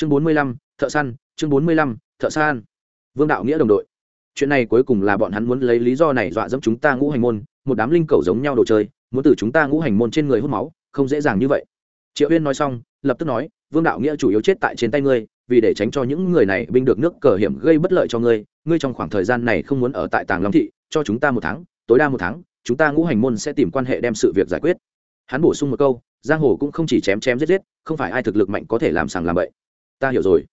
chương bốn mươi lăm, thợ săn, chương bốn mươi lăm, thợ săn. Vương đạo nghĩa đồng đội. Chuyện này cuối cùng là bọn hắn muốn lấy lý do này dọa dẫm chúng ta ngũ hành môn, một đám linh cầu giống nhau đồ chơi, muốn từ chúng ta ngũ hành môn trên người hút máu, không dễ dàng như vậy. Triệu uyên nói xong, lập tức nói, vương đạo nghĩa chủ yếu chết tại trên tay ngươi, vì để tránh cho những người này binh được nước cờ hiểm gây bất lợi cho ngươi ngươi trong khoảng thời gian này không muốn ở tại tàng long thị, cho chúng ta một tháng, tối đa một tháng, chúng ta ngũ hành môn sẽ tìm quan hệ đem sự việc giải quyết. Hắn bổ sung một câu, giang hồ cũng không chỉ chém chém giết giết, không phải ai thực lực mạnh có thể làm sàng làm bậy ta hiểu rồi.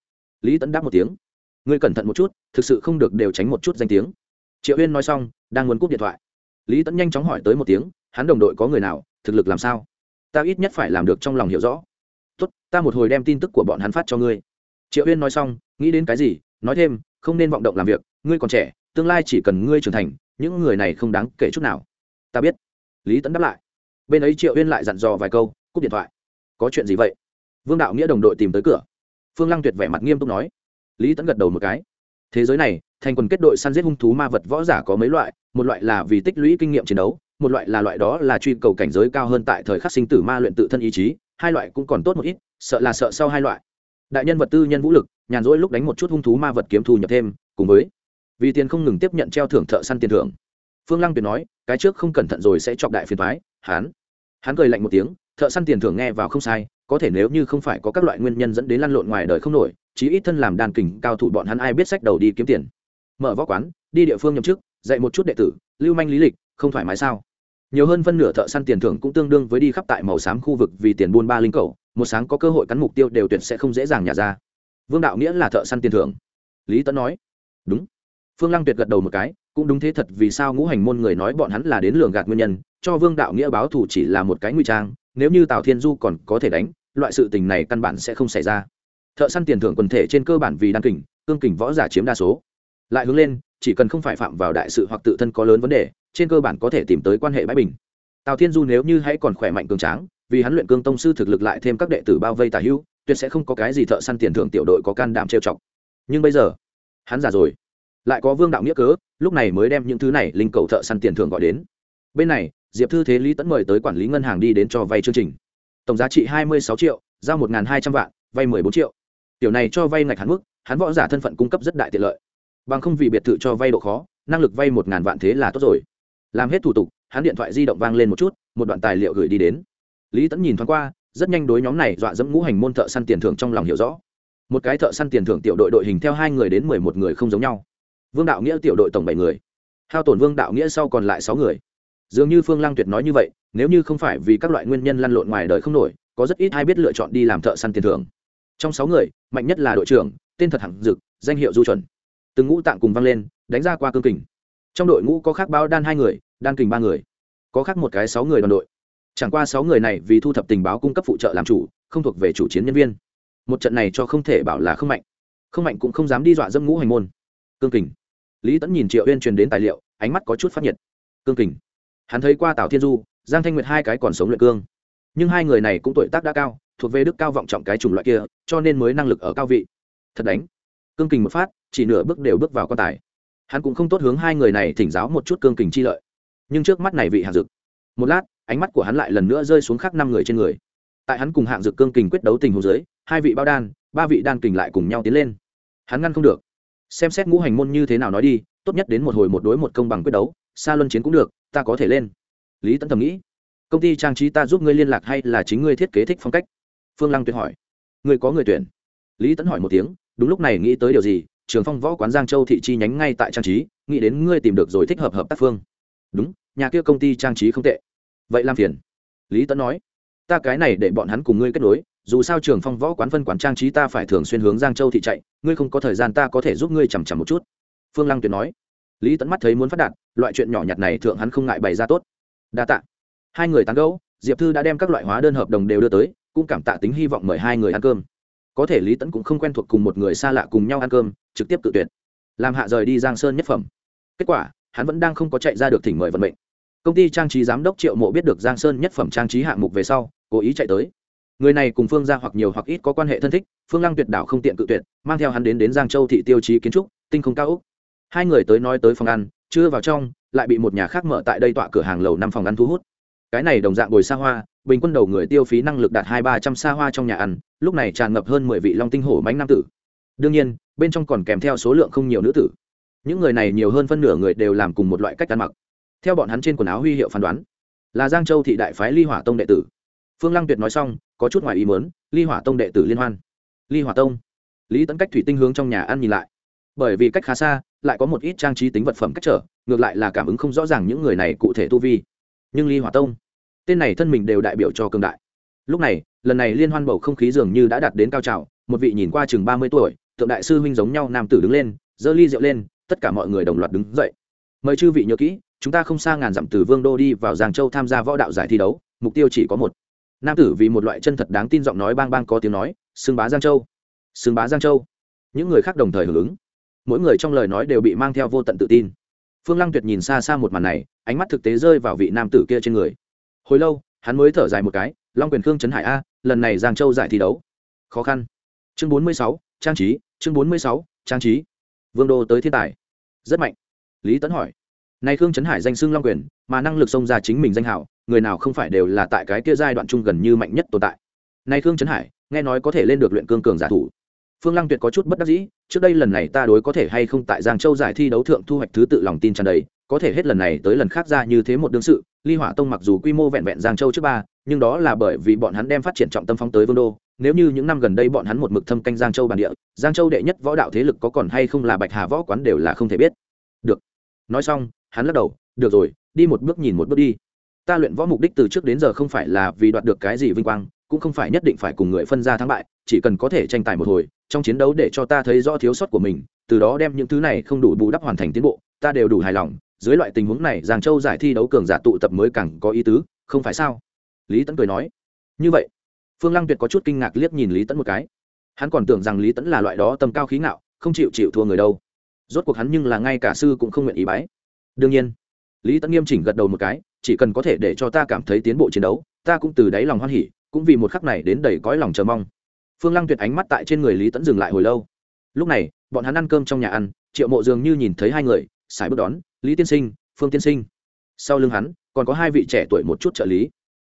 Lý tẫn đáp một tiếng. Ngươi cẩn thận một chút, thực sự không được đều tránh một chút danh tiếng. Triệu uyên nói xong, đang muốn cúp điện thoại. Lý tẫn nhanh chóng hỏi tới một tiếng, hắn đồng đội có người nào, thực lực làm sao? Ta ít nhất phải làm được trong lòng hiểu rõ. Tốt, ta một hồi đem tin tức của bọn hắn phát cho ngươi. Triệu uyên nói xong, nghĩ đến cái gì, nói thêm, không nên vọng động làm việc, ngươi còn trẻ, tương lai chỉ cần ngươi trưởng thành, những người này không đáng kể chút nào. Ta biết. Lý tẫn đáp lại. Bên ấy triệu uyên lại dặn dò vài câu, cúp điện thoại. Có chuyện gì vậy? Vương đạo nghĩa đồng đội tìm tới cửa phương lăng tuyệt vẻ mặt nghiêm túc nói. Lý tẫn gật đầu một cái. Thế giới này, thành quần kết đội săn giết hung thú ma vật võ giả có mấy loại, một loại là vì tích lũy kinh nghiệm chiến đấu, một loại là loại đó là truy cầu cảnh giới cao hơn tại thời khắc sinh tử ma luyện tự thân ý chí, hai loại cũng còn tốt một ít, sợ là sợ sau hai loại. Đại nhân vật tư nhân vũ lực, nhàn rỗi lúc đánh một chút hung thú ma vật kiếm thu nhập thêm, cùng với vì tiền không ngừng tiếp nhận treo thưởng thợ săn tiền thưởng. Phương lăng tuyệt nói, cái trước không cẩn thận rồi sẽ chọc đại phiền thoái hán. Hắn cười lạnh một tiếng, thợ săn tiền thưởng nghe vào không sai có thể nếu như không phải có các loại nguyên nhân dẫn đến lăn lộn ngoài đời không nổi, chí ít thân làm đàn kình, cao thủ bọn hắn ai biết sách đầu đi kiếm tiền. Mở võ quán, đi địa phương nhậm chức, dạy một chút đệ tử, lưu manh lý lịch, không thoải mái sao? Nhiều hơn phân nửa thợ săn tiền thưởng cũng tương đương với đi khắp tại màu xám khu vực vì tiền buôn ba linh cầu, một sáng có cơ hội cắn mục tiêu đều tuyệt sẽ không dễ dàng nhả ra. Vương đạo nghĩa là thợ săn tiền thưởng. Lý tấn nói, đúng. Phương lăng tuyệt gật đầu một cái, cũng đúng thế thật, vì sao ngũ hành môn người nói bọn hắn là đến lường gạt nguyên nhân, cho vương đạo nghĩa báo thù chỉ là một cái nguy trang, nếu như tào thiên du còn có thể đánh loại sự tình này căn bản sẽ không xảy ra. Thợ săn tiền thưởng quần thể trên cơ bản vì đan kình, cương kình võ giả chiếm đa số. Lại hướng lên, chỉ cần không phải phạm vào đại sự hoặc tự thân có lớn vấn đề, trên cơ bản có thể tìm tới quan hệ bãi bình. Tào thiên du nếu như hãy còn khỏe mạnh cường tráng, vì hắn luyện cương tông sư thực lực lại thêm các đệ tử bao vây tà hữu, tuyệt sẽ không có cái gì thợ săn tiền thưởng tiểu đội có can đảm trêu chọc. Nhưng bây giờ, hắn già rồi. Lại có vương đạo nghĩa cớ, lúc này mới đem những thứ này linh cầu thợ săn tiền thưởng gọi đến. Bên này, diệp thư thế lý tẫn mời tới quản lý ngân hàng đi đến cho vay chương trình tổng giá trị hai mươi sáu triệu, giao một hai trăm vạn, vay mười bốn triệu. Tiểu này cho vay ngạch hắn mức, hắn võ giả thân phận cung cấp rất đại tiện lợi. Bằng không vì biệt thự cho vay độ khó, năng lực vay một ngàn vạn thế là tốt rồi. Làm hết thủ tục, hắn điện thoại di động vang lên một chút, một đoạn tài liệu gửi đi đến. Lý tẫn nhìn thoáng qua, rất nhanh đối nhóm này dọa dẫm ngũ hành môn thợ săn tiền thưởng trong lòng hiểu rõ. Một cái thợ săn tiền thưởng tiểu đội đội hình theo hai người đến mười một người không giống nhau. Vương đạo nghĩa tiểu đội tổng bảy người. Hao tổn vương đạo nghĩa sau còn lại sáu người dường như phương lăng tuyệt nói như vậy, nếu như không phải vì các loại nguyên nhân lăn lộn ngoài đời không nổi, có rất ít ai biết lựa chọn đi làm thợ săn tiền thưởng. Trong sáu người, mạnh nhất là đội trưởng, tên thật hẳn dực, danh hiệu du chuẩn. Từng ngũ tạng cùng vang lên, đánh ra qua cương kình. Trong đội ngũ có khác bao đan hai người, đan kình ba người. Có khác một cái sáu người đoàn đội. Chẳng qua sáu người này vì thu thập tình báo cung cấp phụ trợ làm chủ, không thuộc về chủ chiến nhân viên. Một trận này cho không thể bảo là không mạnh. Không mạnh cũng không dám đi dọa dâm ngũ hành môn. Cương kình. Lý tẫn nhìn triệu uyên truyền đến tài liệu, ánh mắt có chút phát nhiệt. Cương kình hắn thấy qua tào thiên du giang thanh nguyệt hai cái còn sống luyện cương nhưng hai người này cũng tuổi tác đã cao thuộc về đức cao vọng trọng cái chủng loại kia cho nên mới năng lực ở cao vị thật đánh cương kình một phát chỉ nửa bước đều bước vào quan tài hắn cũng không tốt hướng hai người này thỉnh giáo một chút cương kình chi lợi nhưng trước mắt này vị hạng dực một lát ánh mắt của hắn lại lần nữa rơi xuống khắc năm người trên người tại hắn cùng hạng dực cương kình quyết đấu tình hồ dưới hai vị bao đan ba vị đan kình lại cùng nhau tiến lên hắn ngăn không được xem xét ngũ hành môn như thế nào nói đi tốt nhất đến một hồi một đối một công bằng quyết đấu xa luân chiến cũng được, ta có thể lên. Lý tấn thầm nghĩ. Công ty trang trí ta giúp ngươi liên lạc hay là chính ngươi thiết kế thích phong cách? Phương lăng tuyệt hỏi. Ngươi có người tuyển? Lý tấn hỏi một tiếng, đúng lúc này nghĩ tới điều gì, trường phong võ quán giang châu thị chi nhánh ngay tại trang trí, nghĩ đến ngươi tìm được rồi thích hợp hợp tác phương. Đúng, nhà kia công ty trang trí không tệ. Vậy làm phiền. Lý tấn nói. Ta cái này để bọn hắn cùng ngươi kết nối, dù sao trường phong võ quán phân quán trang trí ta phải thường xuyên hướng giang châu thị chạy, ngươi không có thời gian ta có thể giúp ngươi chằm chằm một chút. Phương lăng tuyệt nói lý tẫn mắt thấy muốn phát đạt, loại chuyện nhỏ nhặt này thượng hắn không ngại bày ra tốt. Đa tạ. Hai người tán gẫu, diệp thư đã đem các loại hóa đơn hợp đồng đều đưa tới, cũng cảm tạ tính hy vọng mời hai người ăn cơm. Có thể lý tẫn cũng không quen thuộc cùng một người xa lạ cùng nhau ăn cơm, trực tiếp tự tuyệt. Làm hạ rời đi giang sơn nhất phẩm. Kết quả, hắn vẫn đang không có chạy ra được thỉnh mời vận mệnh. Công ty trang trí giám đốc triệu mộ biết được giang sơn nhất phẩm trang trí hạng mục về sau, cố ý chạy tới. Người này cùng phương ra hoặc nhiều hoặc ít có quan hệ thân thích, phương lăng tuyệt đảo không tiện cự tuyệt, mang theo hắn đến đến giang châu thị tiêu chí kiến trúc, tinh không cao úc hai người tới nói tới phòng ăn, chưa vào trong, lại bị một nhà khác mở tại đây tọa cửa hàng lầu năm phòng ăn thu hút. Cái này đồng dạng bồi xa hoa, bình quân đầu người tiêu phí năng lực đạt hai ba trăm xa hoa trong nhà ăn, lúc này tràn ngập hơn mười vị long tinh hổ mánh nam tử. Đương nhiên, bên trong còn kèm theo số lượng không nhiều nữ tử. Những người này nhiều hơn phân nửa người đều làm cùng một loại cách ăn mặc. Theo bọn hắn trên quần áo huy hiệu phán đoán, là giang châu thị đại phái ly hỏa tông đệ tử. Phương lăng tuyệt nói xong, có chút ngoài ý mớn ly hỏa tông đệ tử liên hoan. Ly hỏa tông. Lý tấn cách thủy tinh hướng trong nhà ăn nhìn lại bởi vì cách khá xa, lại có một ít trang trí tính vật phẩm cách trở, ngược lại là cảm ứng không rõ ràng những người này cụ thể tu vi. Nhưng ly hỏa tông, tên này thân mình đều đại biểu cho cường đại. Lúc này, lần này liên hoan bầu không khí dường như đã đạt đến cao trào, một vị nhìn qua chừng ba mươi tuổi, tượng đại sư huynh giống nhau nam tử đứng lên, giơ ly rượu lên, tất cả mọi người đồng loạt đứng dậy. Mời chư vị nhớ kỹ, chúng ta không xa ngàn dặm từ vương đô đi vào giang châu tham gia võ đạo giải thi đấu, mục tiêu chỉ có một. Nam tử vì một loại chân thật đáng tin giọng nói bang bang có tiếng nói, xưng bá giang châu, xưng bá giang châu. Những người khác đồng thời hưởng ứng mỗi người trong lời nói đều bị mang theo vô tận tự tin. Phương lăng tuyệt nhìn xa xa một màn này, ánh mắt thực tế rơi vào vị nam tử kia trên người. Hồi lâu, hắn mới thở dài một cái, long quyền khương trấn hải a, lần này giang châu giải thi đấu. Khó khăn. Chương bốn mươi sáu, trang trí, chương bốn mươi sáu, trang trí. Vương đô tới thiên tài. Rất mạnh. Lý tấn hỏi. Nay khương trấn hải danh xưng long quyền, mà năng lực xông ra chính mình danh hảo người nào không phải đều là tại cái kia giai đoạn chung gần như mạnh nhất tồn tại. Nay khương trấn hải, nghe nói có thể lên được luyện cương cường giả thủ phương lăng tuyệt có chút bất đắc dĩ, trước đây lần này ta đối có thể hay không tại giang châu giải thi đấu thượng thu hoạch thứ tự lòng tin tràn đầy, có thể hết lần này tới lần khác ra như thế một đương sự, ly hỏa tông mặc dù quy mô vẹn vẹn giang châu trước ba, nhưng đó là bởi vì bọn hắn đem phát triển trọng tâm phóng tới vương đô. Nếu như những năm gần đây bọn hắn một mực thâm canh giang châu bản địa, giang châu đệ nhất võ đạo thế lực có còn hay không là bạch hà võ quán đều là không thể biết. Được. Nói xong, hắn lắc đầu, được rồi, đi một bước nhìn một bước đi. Ta luyện võ mục đích từ trước đến giờ không phải là vì đoạt được cái gì vinh quang, cũng không phải nhất định phải cùng người phân ra thắng bại, chỉ cần có thể tranh tài một hồi trong chiến đấu để cho ta thấy rõ thiếu sót của mình, từ đó đem những thứ này không đủ bù đắp hoàn thành tiến bộ, ta đều đủ hài lòng, dưới loại tình huống này, giang châu giải thi đấu cường giả tụ tập mới càng có ý tứ, không phải sao? Lý tấn cười nói. Như vậy, phương lăng tuyệt có chút kinh ngạc liếc nhìn lý tấn một cái. Hắn còn tưởng rằng lý tấn là loại đó tầm cao khí ngạo, không chịu chịu thua người đâu. Rốt cuộc hắn nhưng là ngay cả sư cũng không nguyện ý bái. Đương nhiên, lý tấn nghiêm chỉnh gật đầu một cái, chỉ cần có thể để cho ta cảm thấy tiến bộ chiến đấu, ta cũng từ đáy lòng hoan hỉ, cũng vì một khắc này đến đầy cõi lòng chờ mong phương lăng tuyệt ánh mắt tại trên người lý tẫn dừng lại hồi lâu. Lúc này, bọn hắn ăn cơm trong nhà ăn, triệu mộ dường như nhìn thấy hai người, sải bước đón, lý tiên sinh, phương tiên sinh. Sau lưng hắn, còn có hai vị trẻ tuổi một chút trợ lý.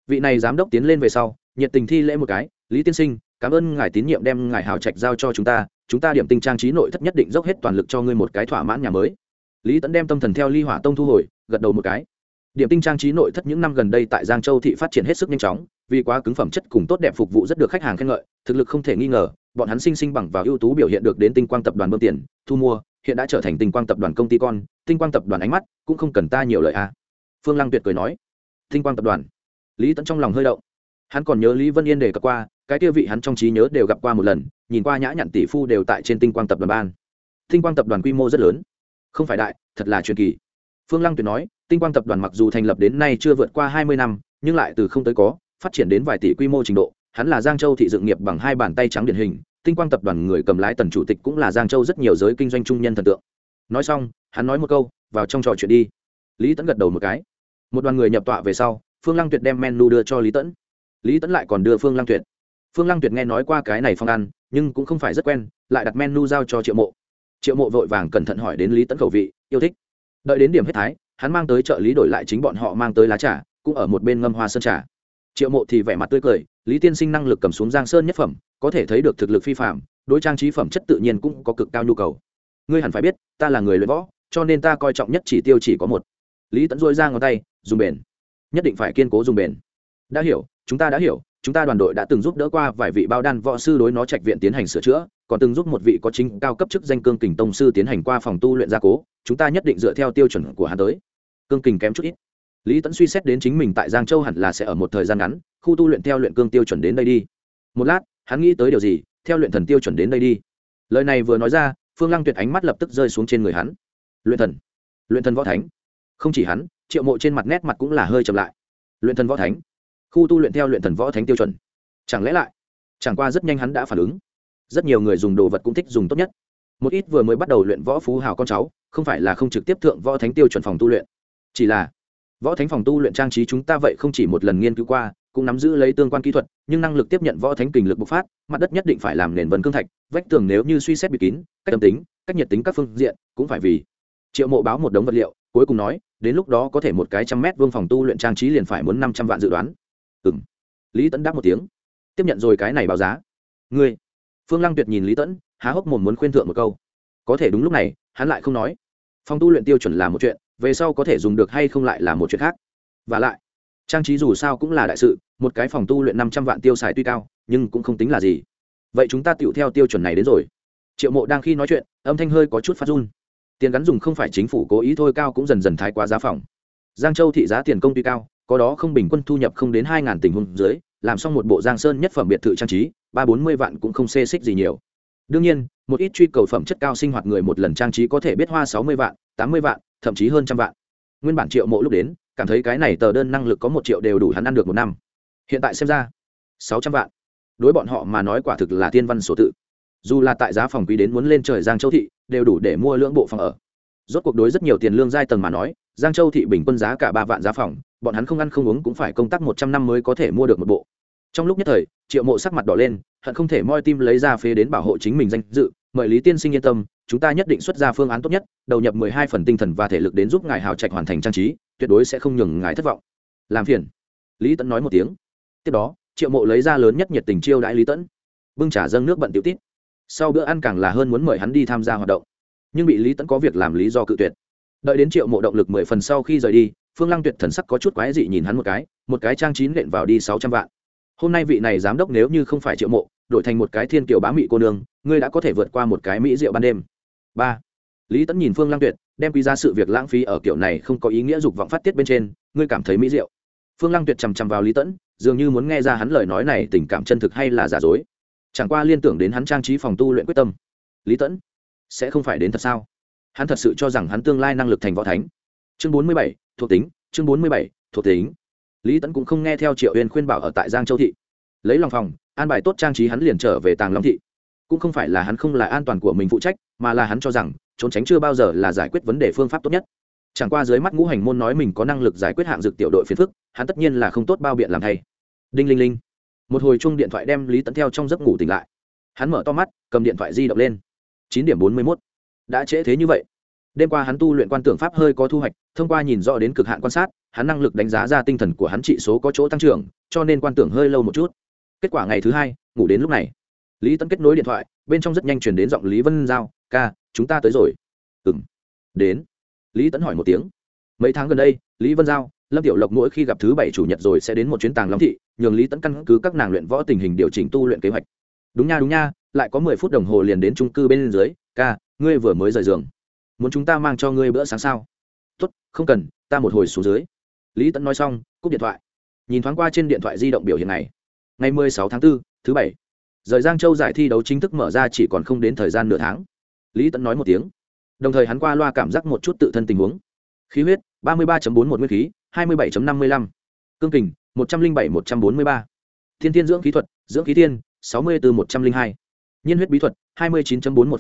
Vị này giám đốc tiến lên về sau, nhiệt tình thi lễ một cái, lý tiên sinh, cảm ơn ngài tín nhiệm đem ngài hào trạch giao cho chúng ta chúng ta điểm tinh trang trí nội thất nhất định dốc hết toàn lực cho ngươi một cái thỏa mãn nhà mới. Lý tẫn đem tâm thần theo ly hỏa tông thu hồi, gật đầu một cái điểm tinh trang trí nội thất những năm gần đây tại giang châu thị phát triển hết sức nhanh chóng, vì quá cứng phẩm chất cùng tốt đẹp phục vụ rất được khách hàng khen ngợi, thực lực không thể nghi ngờ, bọn hắn sinh sinh bằng vào ưu tú biểu hiện được đến tinh quang tập đoàn bơm tiền, thu mua, hiện đã trở thành tinh quang tập đoàn công ty con, tinh quang tập đoàn ánh mắt cũng không cần ta nhiều lời a. À. phương lăng tuyệt cười nói. Tinh quang tập đoàn? Lý tẫn trong lòng hơi động. Hắn còn nhớ lý vân yên đề cập qua, cái kia vị hắn trong trí nhớ đều gặp qua một lần, nhìn qua nhã nhặn tỷ phu đều tại trên tinh quang tập đoàn ban. Tinh quang tập đoàn quy mô rất lớn. Không phải đại, thật là truyền kỳ. Phương lăng tuyệt nói tinh quang tập đoàn mặc dù thành lập đến nay chưa vượt qua hai mươi năm, nhưng lại từ không tới có, phát triển đến vài tỷ quy mô trình độ. Hắn là giang châu thị dựng nghiệp bằng hai bàn tay trắng điển hình, tinh quang tập đoàn người cầm lái tần chủ tịch cũng là giang châu rất nhiều giới kinh doanh trung nhân thần tượng. Nói xong, hắn nói một câu, vào trong trò chuyện đi. Lý tẫn gật đầu một cái. Một đoàn người nhập tọa về sau, phương lăng tuyệt đem menu đưa cho lý tẫn lý tẫn lại còn đưa phương lăng tuyệt. Phương lăng tuyệt nghe nói qua cái này phong ăn, nhưng cũng không phải rất quen, lại đặt menu giao cho triệu mộ. Triệu mộ vội vàng cẩn thận hỏi đến lý tẫn khẩu vị, yêu thích. Đợi đến điểm hết thái hắn mang tới trợ lý đổi lại chính bọn họ mang tới lá trà, cũng ở một bên ngâm hoa sơn trà. Triệu mộ thì vẻ mặt tươi cười, lý tiên sinh năng lực cầm xuống giang sơn nhất phẩm, có thể thấy được thực lực phi phạm đối trang trí phẩm chất tự nhiên cũng có cực cao nhu cầu. Ngươi hẳn phải biết, ta là người luyện võ, cho nên ta coi trọng nhất chỉ tiêu chỉ có một. Lý tẫn dôi ra ngón tay, dùng bền. Nhất định phải kiên cố dùng bền. Đã hiểu, chúng ta đã hiểu, chúng ta đoàn đội đã từng giúp đỡ qua vài vị bao đan võ sư đối nó trạch viện tiến hành sửa chữa, còn từng giúp một vị có chính cao cấp chức danh cương kình tông sư tiến hành qua phòng tu luyện gia cố, chúng ta nhất định dựa theo tiêu chuẩn của hắn tới cương kình kém chút ít. Lý tẫn suy xét đến chính mình tại giang châu hẳn là sẽ ở một thời gian ngắn, khu tu luyện theo luyện cương tiêu chuẩn đến đây đi. Một lát, hắn nghĩ tới điều gì, theo luyện thần tiêu chuẩn đến đây đi. Lời này vừa nói ra, phương lăng tuyệt ánh mắt lập tức rơi xuống trên người hắn. Luyện thần. Luyện thần võ thánh. Không chỉ hắn, triệu mộ trên mặt nét mặt cũng là hơi chậm lại. Luyện thần võ thánh. Khu tu luyện theo luyện thần võ thánh tiêu chuẩn. Chẳng lẽ lại? Chẳng qua rất nhanh hắn đã phản ứng. Rất nhiều người dùng đồ vật cũng thích dùng tốt nhất. Một ít vừa mới bắt đầu luyện võ phú hào con cháu, không phải là không trực tiếp thượng võ thánh tiêu chuẩn phòng tu luyện chỉ là, võ thánh phòng tu luyện trang trí chúng ta vậy không chỉ một lần nghiên cứu qua, cũng nắm giữ lấy tương quan kỹ thuật, nhưng năng lực tiếp nhận võ thánh kình lực bộc phát, mặt đất nhất định phải làm nền vân cương thạch, vách tường nếu như suy xét bị kín, cách tâm tính, cách nhiệt tính các phương diện, cũng phải vì triệu mộ báo một đống vật liệu, cuối cùng nói, đến lúc đó có thể một cái trăm mét vương phòng tu luyện trang trí liền phải muốn năm trăm vạn dự đoán. Ừ m lý tẫn đáp một tiếng. Tiếp nhận rồi cái này báo giá. Ngươi. Phương lăng tuyệt nhìn lý tẫn há hốc mồm muốn khuyên thượng một câu. Có thể đúng lúc này, hắn lại không nói. Phòng tu luyện tiêu chuẩn là một chuyện về sau có thể dùng được hay không lại là một chuyện khác. Và lại, trang trí dù sao cũng là đại sự, một cái phòng tu luyện năm trăm vạn tiêu xài tuy cao, nhưng cũng không tính là gì. Vậy chúng ta tựu theo tiêu chuẩn này đến rồi. Triệu mộ đang khi nói chuyện, âm thanh hơi có chút phát run. Tiền gắn dùng không phải chính phủ cố ý thôi, cao cũng dần dần thái quá giá phòng. Giang châu thị giá tiền công tuy cao, có đó không bình quân thu nhập không đến hai ngàn tình huống dưới, làm xong một bộ giang sơn nhất phẩm biệt thự trang trí, ba bốn mươi vạn cũng không xê xích gì nhiều. Đương nhiên, một ít truy cầu phẩm chất cao sinh hoạt người một lần trang trí có thể biết hoa sáu mươi vạn, tám mươi vạn thậm chí hơn trăm vạn. Nguyên bản triệu mộ lúc đến, cảm thấy cái này tờ đơn năng lực có một triệu đều đủ hắn ăn được một năm. Hiện tại xem ra, sáu trăm vạn. Đối bọn họ mà nói quả thực là tiên văn số tự. Dù là tại giá phòng quý đến muốn lên trời giang châu thị, đều đủ để mua lưỡng bộ phòng ở. Rốt cuộc đối rất nhiều tiền lương giai tầng mà nói, giang châu thị bình quân giá cả ba vạn giá phòng, bọn hắn không ăn không uống cũng phải công tác một trăm năm mới có thể mua được một bộ. Trong lúc nhất thời, triệu mộ sắc mặt đỏ lên, hận không thể moi tim lấy ra phế đến bảo hộ chính mình danh dự, mời lý tiên sinh yên tâm chúng ta nhất định xuất ra phương án tốt nhất, đầu nhập mười hai phần tinh thần và thể lực đến giúp ngài hào trạch hoàn thành trang trí, tuyệt đối sẽ không nhường ngài thất vọng. Làm phiền. Lý tẫn nói một tiếng. Tiếp đó, triệu mộ lấy ra lớn nhất nhiệt tình chiêu đãi lý tẫn bưng trả dâng nước bận tiểu tít. Sau bữa ăn càng là hơn muốn mời hắn đi tham gia hoạt động. Nhưng bị lý tẫn có việc làm lý do cự tuyệt. Đợi đến triệu mộ động lực mười phần sau khi rời đi, phương lăng tuyệt thần sắc có chút quái dị nhìn hắn một cái một cái trang chín lện vào đi sáu trăm vạn. Hôm nay vị này giám đốc nếu như không phải triệu mộ, đổi thành một cái thiên kiều bá mị cô nương, ngươi đã có thể vượt qua một cái mỹ rượu ban đêm ba lý tẫn nhìn phương lăng tuyệt đem quý ra sự việc lãng phí ở kiểu này không có ý nghĩa dục vọng phát tiết bên trên ngươi cảm thấy mỹ diệu. phương lăng tuyệt chằm chằm vào lý tẫn dường như muốn nghe ra hắn lời nói này tình cảm chân thực hay là giả dối chẳng qua liên tưởng đến hắn trang trí phòng tu luyện quyết tâm lý tẫn sẽ không phải đến thật sao hắn thật sự cho rằng hắn tương lai năng lực thành võ thánh chương bốn mươi bảy thuộc tính chương bốn mươi bảy thuộc tính lý tẫn cũng không nghe theo triệu Uyên khuyên bảo ở tại giang châu thị lấy lòng phòng an bài tốt trang trí hắn liền trở về tàng long thị cũng không phải là hắn không là an toàn của mình phụ trách, mà là hắn cho rằng, trốn tránh chưa bao giờ là giải quyết vấn đề phương pháp tốt nhất. Chẳng qua dưới mắt ngũ hành môn nói mình có năng lực giải quyết hạng dược tiểu đội phiền phức, hắn tất nhiên là không tốt bao biện làm thay. Đinh linh linh. Một hồi chung điện thoại đem lý tẫn theo trong giấc ngủ tỉnh lại. Hắn mở to mắt, cầm điện thoại di động lên. Chín điểm bốn mươi mốt. Đã trễ thế như vậy. Đêm qua hắn tu luyện quan tưởng pháp hơi có thu hoạch, thông qua nhìn rõ đến cực hạn quan sát, hắn năng lực đánh giá ra tinh thần của hắn trị số có chỗ tăng trưởng, cho nên quan tưởng hơi lâu một chút. Kết quả ngày thứ hai, ngủ đến lúc này lý Tấn kết nối điện thoại bên trong rất nhanh chuyển đến giọng lý vân giao ca chúng ta tới rồi. Ừ m đến. Lý Tấn hỏi một tiếng. Mấy tháng gần đây lý vân giao lâm tiểu lộc mỗi khi gặp thứ bảy chủ nhật rồi sẽ đến một chuyến tàng long thị nhường lý Tấn căn cứ các nàng luyện võ tình hình điều chỉnh tu luyện kế hoạch. Đúng nha đúng nha lại có mười phút đồng hồ liền đến trung cư bên dưới ca ngươi vừa mới rời giường. Muốn chúng ta mang cho ngươi bữa sáng sao? Tốt không cần ta một hồi xuống dưới. Lý Tấn nói xong cúp điện thoại. Nhìn thoáng qua trên điện thoại di động biểu hiện này. Ngày mười sáu tháng 4, thứ bảy rời giang châu giải thi đấu chính thức mở ra chỉ còn không đến thời gian nửa tháng. Lý tẫn nói một tiếng. Đồng thời hắn qua loa cảm giác một chút tự thân tình huống. Khí huyết, ba mươi ba bốn một nguyên khí, hai mươi bảy năm mươi lăm. Cương kình, một trăm linh bảy một trăm bốn mươi ba. Thiên thiên dưỡng khí thuật, dưỡng khí thiên, sáu mươi bốn một trăm linh hai. Nhiên huyết bí thuật, hai mươi chín bốn một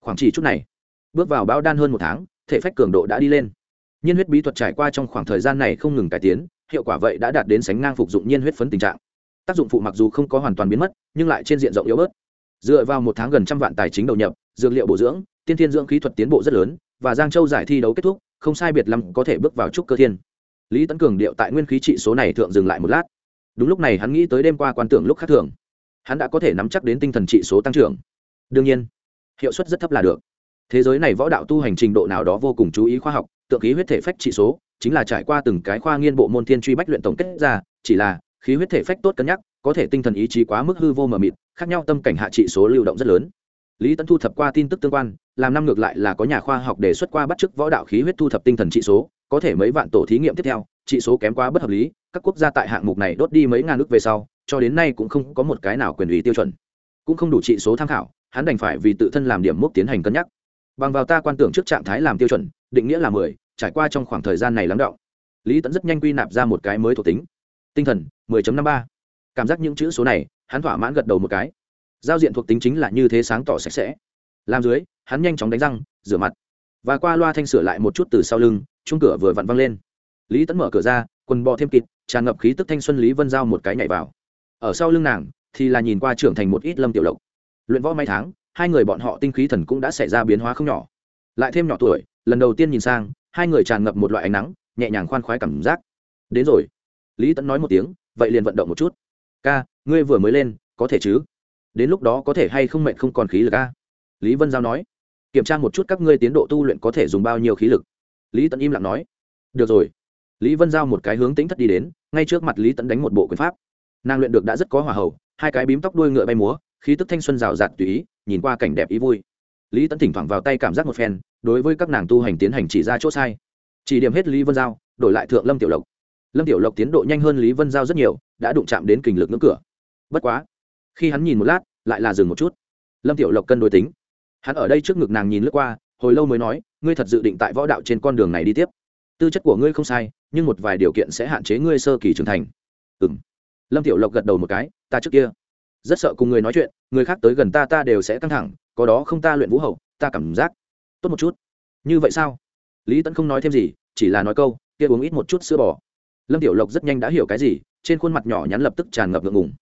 khoảng chỉ chút này. Bước vào bão đan hơn một tháng, thể phách cường độ đã đi lên. Nhiên huyết bí thuật trải qua trong khoảng thời gian này không ngừng cải tiến, hiệu quả vậy đã đạt đến sánh ngang phục dụng nhiên huyết phấn tình trạng tác dụng phụ mặc dù không có hoàn toàn biến mất, nhưng lại trên diện rộng yếu bớt. Dựa vào một tháng gần trăm vạn tài chính đầu nhập, dược liệu bổ dưỡng, tiên thiên dưỡng khí thuật tiến bộ rất lớn, và giang châu giải thi đấu kết thúc, không sai biệt lắm có thể bước vào trúc cơ thiên. Lý tấn cường điệu tại nguyên khí trị số này thượng dừng lại một lát. Đúng lúc này hắn nghĩ tới đêm qua quan tưởng lúc khác thường. Hắn đã có thể nắm chắc đến tinh thần trị số tăng trưởng. Đương nhiên, hiệu suất rất thấp là được. Thế giới này võ đạo tu hành trình độ nào đó vô cùng chú ý khoa học, tượng khí huyết thể phách trị số, chính là trải qua từng cái khoa nghiên bộ môn thiên truy bách luyện tổng kết ra, chỉ là khí huyết thể phách tốt cân nhắc, có thể tinh thần ý chí quá mức hư vô mờ mịt, khác nhau tâm cảnh hạ trị số lưu động rất lớn. Lý tấn thu thập qua tin tức tương quan, làm năm ngược lại là có nhà khoa học đề xuất qua bắt chức võ đạo khí huyết thu thập tinh thần trị số, có thể mấy vạn tổ thí nghiệm tiếp theo, trị số kém quá bất hợp lý, các quốc gia tại hạng mục này đốt đi mấy ngàn nước về sau, cho đến nay cũng không có một cái nào quyền ủy tiêu chuẩn. Cũng không đủ trị số tham khảo, hắn đành phải vì tự thân làm điểm mốc tiến hành cân nhắc. Bằng vào ta quan tưởng trước trạng thái làm tiêu chuẩn, định nghĩa là mười, trải qua trong khoảng thời gian này lắng động. Lý tẫn rất nhanh quy nạp ra một cái mới thuộc tính tinh thần 10.53. cảm giác những chữ số này, hắn thỏa mãn gật đầu một cái. Giao diện thuộc tính chính là như thế sáng tỏ sạch sẽ. Làm dưới, hắn nhanh chóng đánh răng, rửa mặt. Và qua loa thanh sửa lại một chút từ sau lưng chung cửa vừa vặn văng lên. Lý Tấn mở cửa ra, quần bò thêm kịt, tràn ngập khí tức thanh xuân lý vân giao một cái nhảy vào. Ở sau lưng nàng, thì là nhìn qua trưởng thành một ít lâm tiểu lộc. Luyện võ mấy tháng, hai người bọn họ tinh khí thần cũng đã xảy ra biến hóa không nhỏ. Lại thêm nhỏ tuổi, lần đầu tiên nhìn sang, hai người tràn ngập một loại ánh nắng, nhẹ nhàng khoan khoái cảm giác. Đến rồi lý tẫn nói một tiếng, vậy liền vận động một chút. Ca, ngươi vừa mới lên, có thể chứ? Đến lúc đó có thể hay không mệnh không còn khí lực ca lý vân giao nói. Kiểm tra một chút các ngươi tiến độ tu luyện có thể dùng bao nhiêu khí lực. Lý tẫn im lặng nói. Được rồi. Lý vân giao một cái hướng tính thất đi đến, ngay trước mặt lý tẫn đánh một bộ quyền pháp. Nàng luyện được đã rất có hòa hậu, hai cái bím tóc đuôi ngựa bay múa, khí tức thanh xuân rào rạt tùy ý, nhìn qua cảnh đẹp ý vui. Lý tẫn thỉnh thoảng vào tay cảm giác một phen, đối với các nàng tu hành tiến hành chỉ ra chỗ sai. Chỉ điểm hết lý vân giao, đổi lại thượng lâm tiểu lộc lâm tiểu lộc tiến độ nhanh hơn lý vân giao rất nhiều, đã đụng chạm đến kình lực ngưỡng cửa. Bất quá, khi hắn nhìn một lát, lại là dừng một chút. Lâm tiểu lộc cân đối tính. Hắn ở đây trước ngực nàng nhìn lướt qua, hồi lâu mới nói, ngươi thật dự định tại võ đạo trên con đường này đi tiếp. Tư chất của ngươi không sai, nhưng một vài điều kiện sẽ hạn chế ngươi sơ kỳ trưởng thành. Ừ m lâm tiểu lộc gật đầu một cái, ta trước kia rất sợ cùng người nói chuyện, người khác tới gần ta ta đều sẽ căng thẳng, có đó không ta luyện vũ hậu, ta cảm giác tốt một chút. Như vậy sao? Lý tẫn không nói thêm gì, chỉ là nói câu, kia uống ít một chút sữa bò lâm tiểu lộc rất nhanh đã hiểu cái gì, trên khuôn mặt nhỏ nhắn lập tức tràn ngập ngượng ngùng.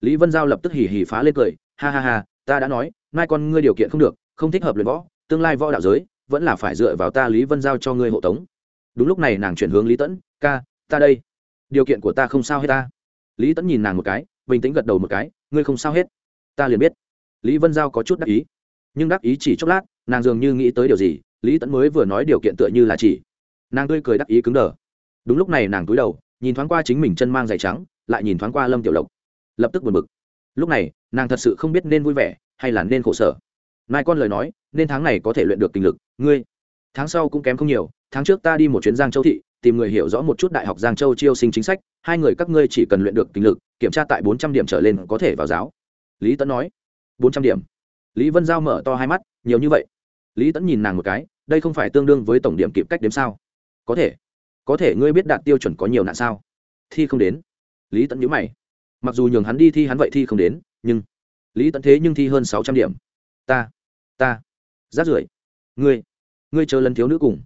Lý vân giao lập tức hỉ hỉ phá lên cười, ha ha ha, ta đã nói, mai con ngươi điều kiện không được, không thích hợp luyện võ, tương lai võ đạo giới, vẫn là phải dựa vào ta lý vân giao cho ngươi hộ tống. Đúng lúc này nàng chuyển hướng lý tẫn, ca, ta đây. Điều kiện của ta không sao hết ta. Lý tẫn nhìn nàng một cái, bình tĩnh gật đầu một cái, ngươi không sao hết, ta liền biết. Lý vân giao có chút đắc ý, nhưng đắc ý chỉ chốc lát, nàng dường như nghĩ tới điều gì, lý tẫn mới vừa nói điều kiện tựa như là chỉ. Nàng tươi cười đắc ý cứng đờ đúng lúc này nàng cúi đầu, nhìn thoáng qua chính mình chân mang giày trắng, lại nhìn thoáng qua lâm tiểu lộc. Lập tức buồn bực. Lúc này, nàng thật sự không biết nên vui vẻ hay là nên khổ sở. Nai con lời nói, nên tháng này có thể luyện được tình lực, ngươi. Tháng sau cũng kém không nhiều, tháng trước ta đi một chuyến giang châu thị, tìm người hiểu rõ một chút đại học giang châu chiêu sinh chính sách, hai người các ngươi chỉ cần luyện được tình lực, kiểm tra tại bốn trăm điểm trở lên có thể vào giáo. Lý tấn nói. Bốn trăm điểm. Lý vân giao mở to hai mắt, nhiều như vậy. Lý tấn nhìn nàng một cái, đây không phải tương đương với tổng điểm kịp cách đếm sao? Có thể có thể ngươi biết đạt tiêu chuẩn có nhiều nạn sao? Thi không đến. Lý tẫn nhữ mày. Mặc dù nhường hắn đi thi hắn vậy thi không đến, nhưng lý tẫn thế nhưng thi hơn sáu trăm điểm. Ta ta, rát rưởi. Ngươi ngươi chờ lần thiếu nữ cùng.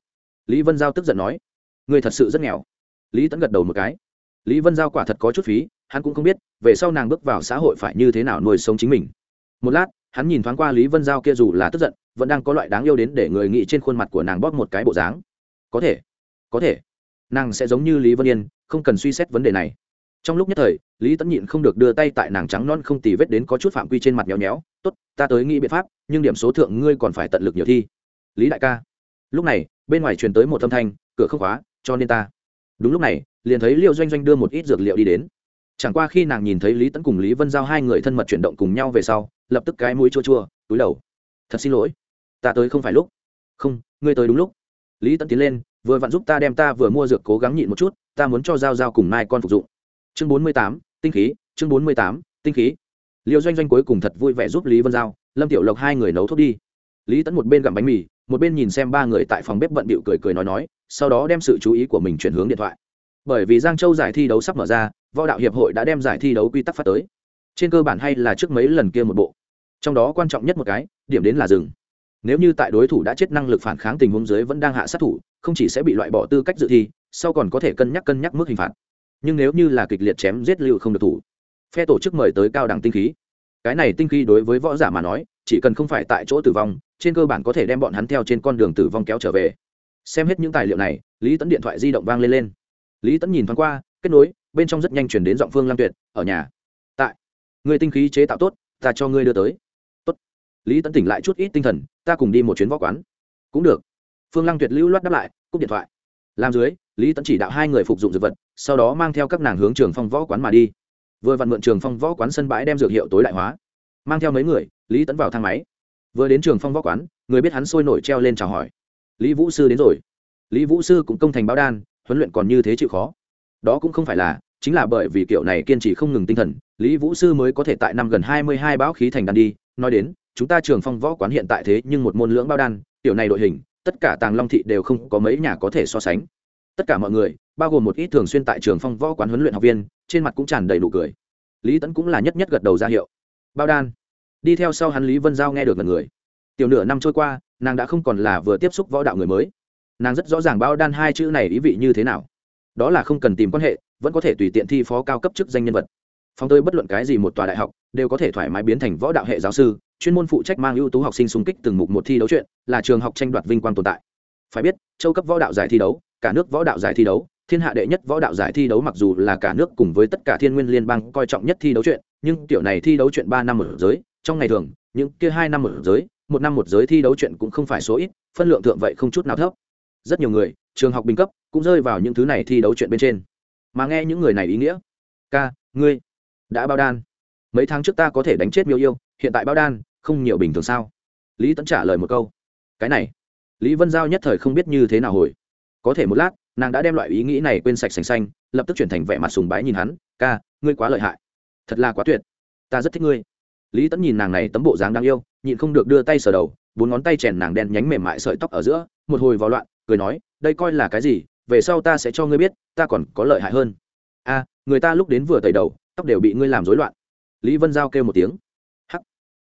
Lý vân giao tức giận nói. Ngươi thật sự rất nghèo. Lý tẫn gật đầu một cái. Lý vân giao quả thật có chút phí, hắn cũng không biết, về sau nàng bước vào xã hội phải như thế nào nuôi sống chính mình. Một lát, hắn nhìn thoáng qua lý vân giao kia dù là tức giận, vẫn đang có loại đáng yêu đến để người nghĩ trên khuôn mặt của nàng bóp một cái bộ dáng. Có thể có thể nàng sẽ giống như lý vân yên, không cần suy xét vấn đề này. Trong lúc nhất thời, lý tẫn nhịn không được đưa tay tại nàng trắng non không tì vết đến có chút phạm quy trên mặt nhéo nhéo, tốt, ta tới nghĩ biện pháp, nhưng điểm số thượng ngươi còn phải tận lực nhiều thi. Lý đại ca. Lúc này, bên ngoài truyền tới một âm thanh, cửa không khóa, cho nên ta. Đúng lúc này, liền thấy liệu doanh doanh đưa một ít dược liệu đi đến. Chẳng qua khi nàng nhìn thấy lý tẫn cùng lý vân giao hai người thân mật chuyển động cùng nhau về sau, lập tức cái mũi chua chua, túi đầu. Thật xin lỗi, ta tới không phải lúc. Không, ngươi tới đúng lúc. Lý tẫn tiến lên vừa vặn giúp ta đem ta vừa mua dược cố gắng nhịn một chút, ta muốn cho giao giao cùng mai con phục dụng. Chương bốn mươi tám, tinh khí, chương bốn mươi tám, tinh khí. Liêu doanh doanh cuối cùng thật vui vẻ giúp lý vân giao, lâm tiểu lộc hai người nấu thuốc đi. Lý tẫn một bên gặm bánh mì, một bên nhìn xem ba người tại phòng bếp bận bịu cười cười nói nói, sau đó đem sự chú ý của mình chuyển hướng điện thoại. Bởi vì giang châu giải thi đấu sắp mở ra, võ đạo hiệp hội đã đem giải thi đấu quy tắc phát tới. Trên cơ bản hay là trước mấy lần kia một bộ. Trong đó quan trọng nhất một cái, điểm đến là rừng nếu như tại đối thủ đã chết năng lực phản kháng tình huống dưới vẫn đang hạ sát thủ không chỉ sẽ bị loại bỏ tư cách dự thi, sau còn có thể cân nhắc cân nhắc mức hình phạt. Nhưng nếu như là kịch liệt chém giết lưu không được thủ, phe tổ chức mời tới cao đẳng tinh khí. Cái này tinh khí đối với võ giả mà nói, chỉ cần không phải tại chỗ tử vong, trên cơ bản có thể đem bọn hắn theo trên con đường tử vong kéo trở về. Xem hết những tài liệu này, lý Tấn điện thoại di động vang lên lên. Lý Tấn nhìn thoáng qua, kết nối, bên trong rất nhanh chuyển đến giọng phương lam tuyệt, ở nhà. Tại. Người tinh khí chế tạo tốt, ta cho ngươi đưa tới. Tốt. Lý Tấn tỉnh lại chút ít tinh thần, ta cùng đi một chuyến võ quán. Cũng được phương lăng tuyệt lưu loát đáp lại, cúp điện thoại. Làm dưới, lý tẫn chỉ đạo hai người phục dụng dược vật, sau đó mang theo các nàng hướng trường phong võ quán mà đi. Vừa vặn mượn trường phong võ quán sân bãi đem dược hiệu tối đại hóa. Mang theo mấy người, lý tẫn vào thang máy. Vừa đến trường phong võ quán, người biết hắn sôi nổi treo lên chào hỏi. Lý vũ sư đến rồi. Lý vũ sư cũng công thành báo đan, huấn luyện còn như thế chịu khó. Đó cũng không phải là, chính là bởi vì kiểu này kiên trì không ngừng tinh thần, lý vũ sư mới có thể tại năm gần hai mươi hai báo khí thành đan đi. Nói đến, chúng ta trường phong võ quán hiện tại thế nhưng một môn lưỡng bao đan, kiểu này đội hình tất cả tàng long thị đều không có mấy nhà có thể so sánh. Tất cả mọi người, bao gồm một ít thường xuyên tại trường phong võ quán huấn luyện học viên, trên mặt cũng tràn đầy nụ cười. Lý tẫn cũng là nhất nhất gật đầu ra hiệu. Bao đan. Đi theo sau hắn lý vân giao nghe được ngần người. Tiểu nửa năm trôi qua, nàng đã không còn là vừa tiếp xúc võ đạo người mới. Nàng rất rõ ràng bao đan hai chữ này ý vị như thế nào. Đó là không cần tìm quan hệ, vẫn có thể tùy tiện thi phó cao cấp chức danh nhân vật. Phong tới bất luận cái gì một tòa đại học, đều có thể thoải mái biến thành võ đạo hệ giáo sư chuyên môn phụ trách mang ưu tú học sinh xung kích từng mục một thi đấu chuyện, là trường học tranh đoạt vinh quang tồn tại. Phải biết, châu cấp võ đạo giải thi đấu, cả nước võ đạo giải thi đấu, thiên hạ đệ nhất võ đạo giải thi đấu mặc dù là cả nước cùng với tất cả thiên nguyên liên bang coi trọng nhất thi đấu chuyện, nhưng kiểu này thi đấu chuyện ba năm ở giới, trong ngày thường, những kia hai năm ở giới, một năm một giới thi đấu chuyện cũng không phải số ít, phân lượng thượng vậy không chút nào thấp. Rất nhiều người, trường học bình cấp, cũng rơi vào những thứ này thi đấu chuyện bên trên. Mà nghe những người này ý nghĩa, ca, ngươi đã bao đan. Mấy tháng trước ta có thể đánh chết miêu yêu hiện tại bao đan, không nhiều bình thường sao? Lý tẫn trả lời một câu. Cái này, lý vân giao nhất thời không biết như thế nào hồi. Có thể một lát, nàng đã đem loại ý nghĩ này quên sạch sành xanh, lập tức chuyển thành vẻ mặt sùng bái nhìn hắn, ca, ngươi quá lợi hại. Thật là quá tuyệt. Ta rất thích ngươi. Lý tẫn nhìn nàng này tấm bộ dáng đáng yêu, nhịn không được đưa tay sờ đầu, bốn ngón tay chèn nàng đen nhánh mềm mại sợi tóc ở giữa, một hồi vào loạn, cười nói, đây coi là cái gì? Về sau ta sẽ cho ngươi biết, ta còn có lợi hại hơn. A, người ta lúc đến vừa tẩy đầu, tóc đều bị ngươi làm rối loạn. Lý vân giao kêu một tiếng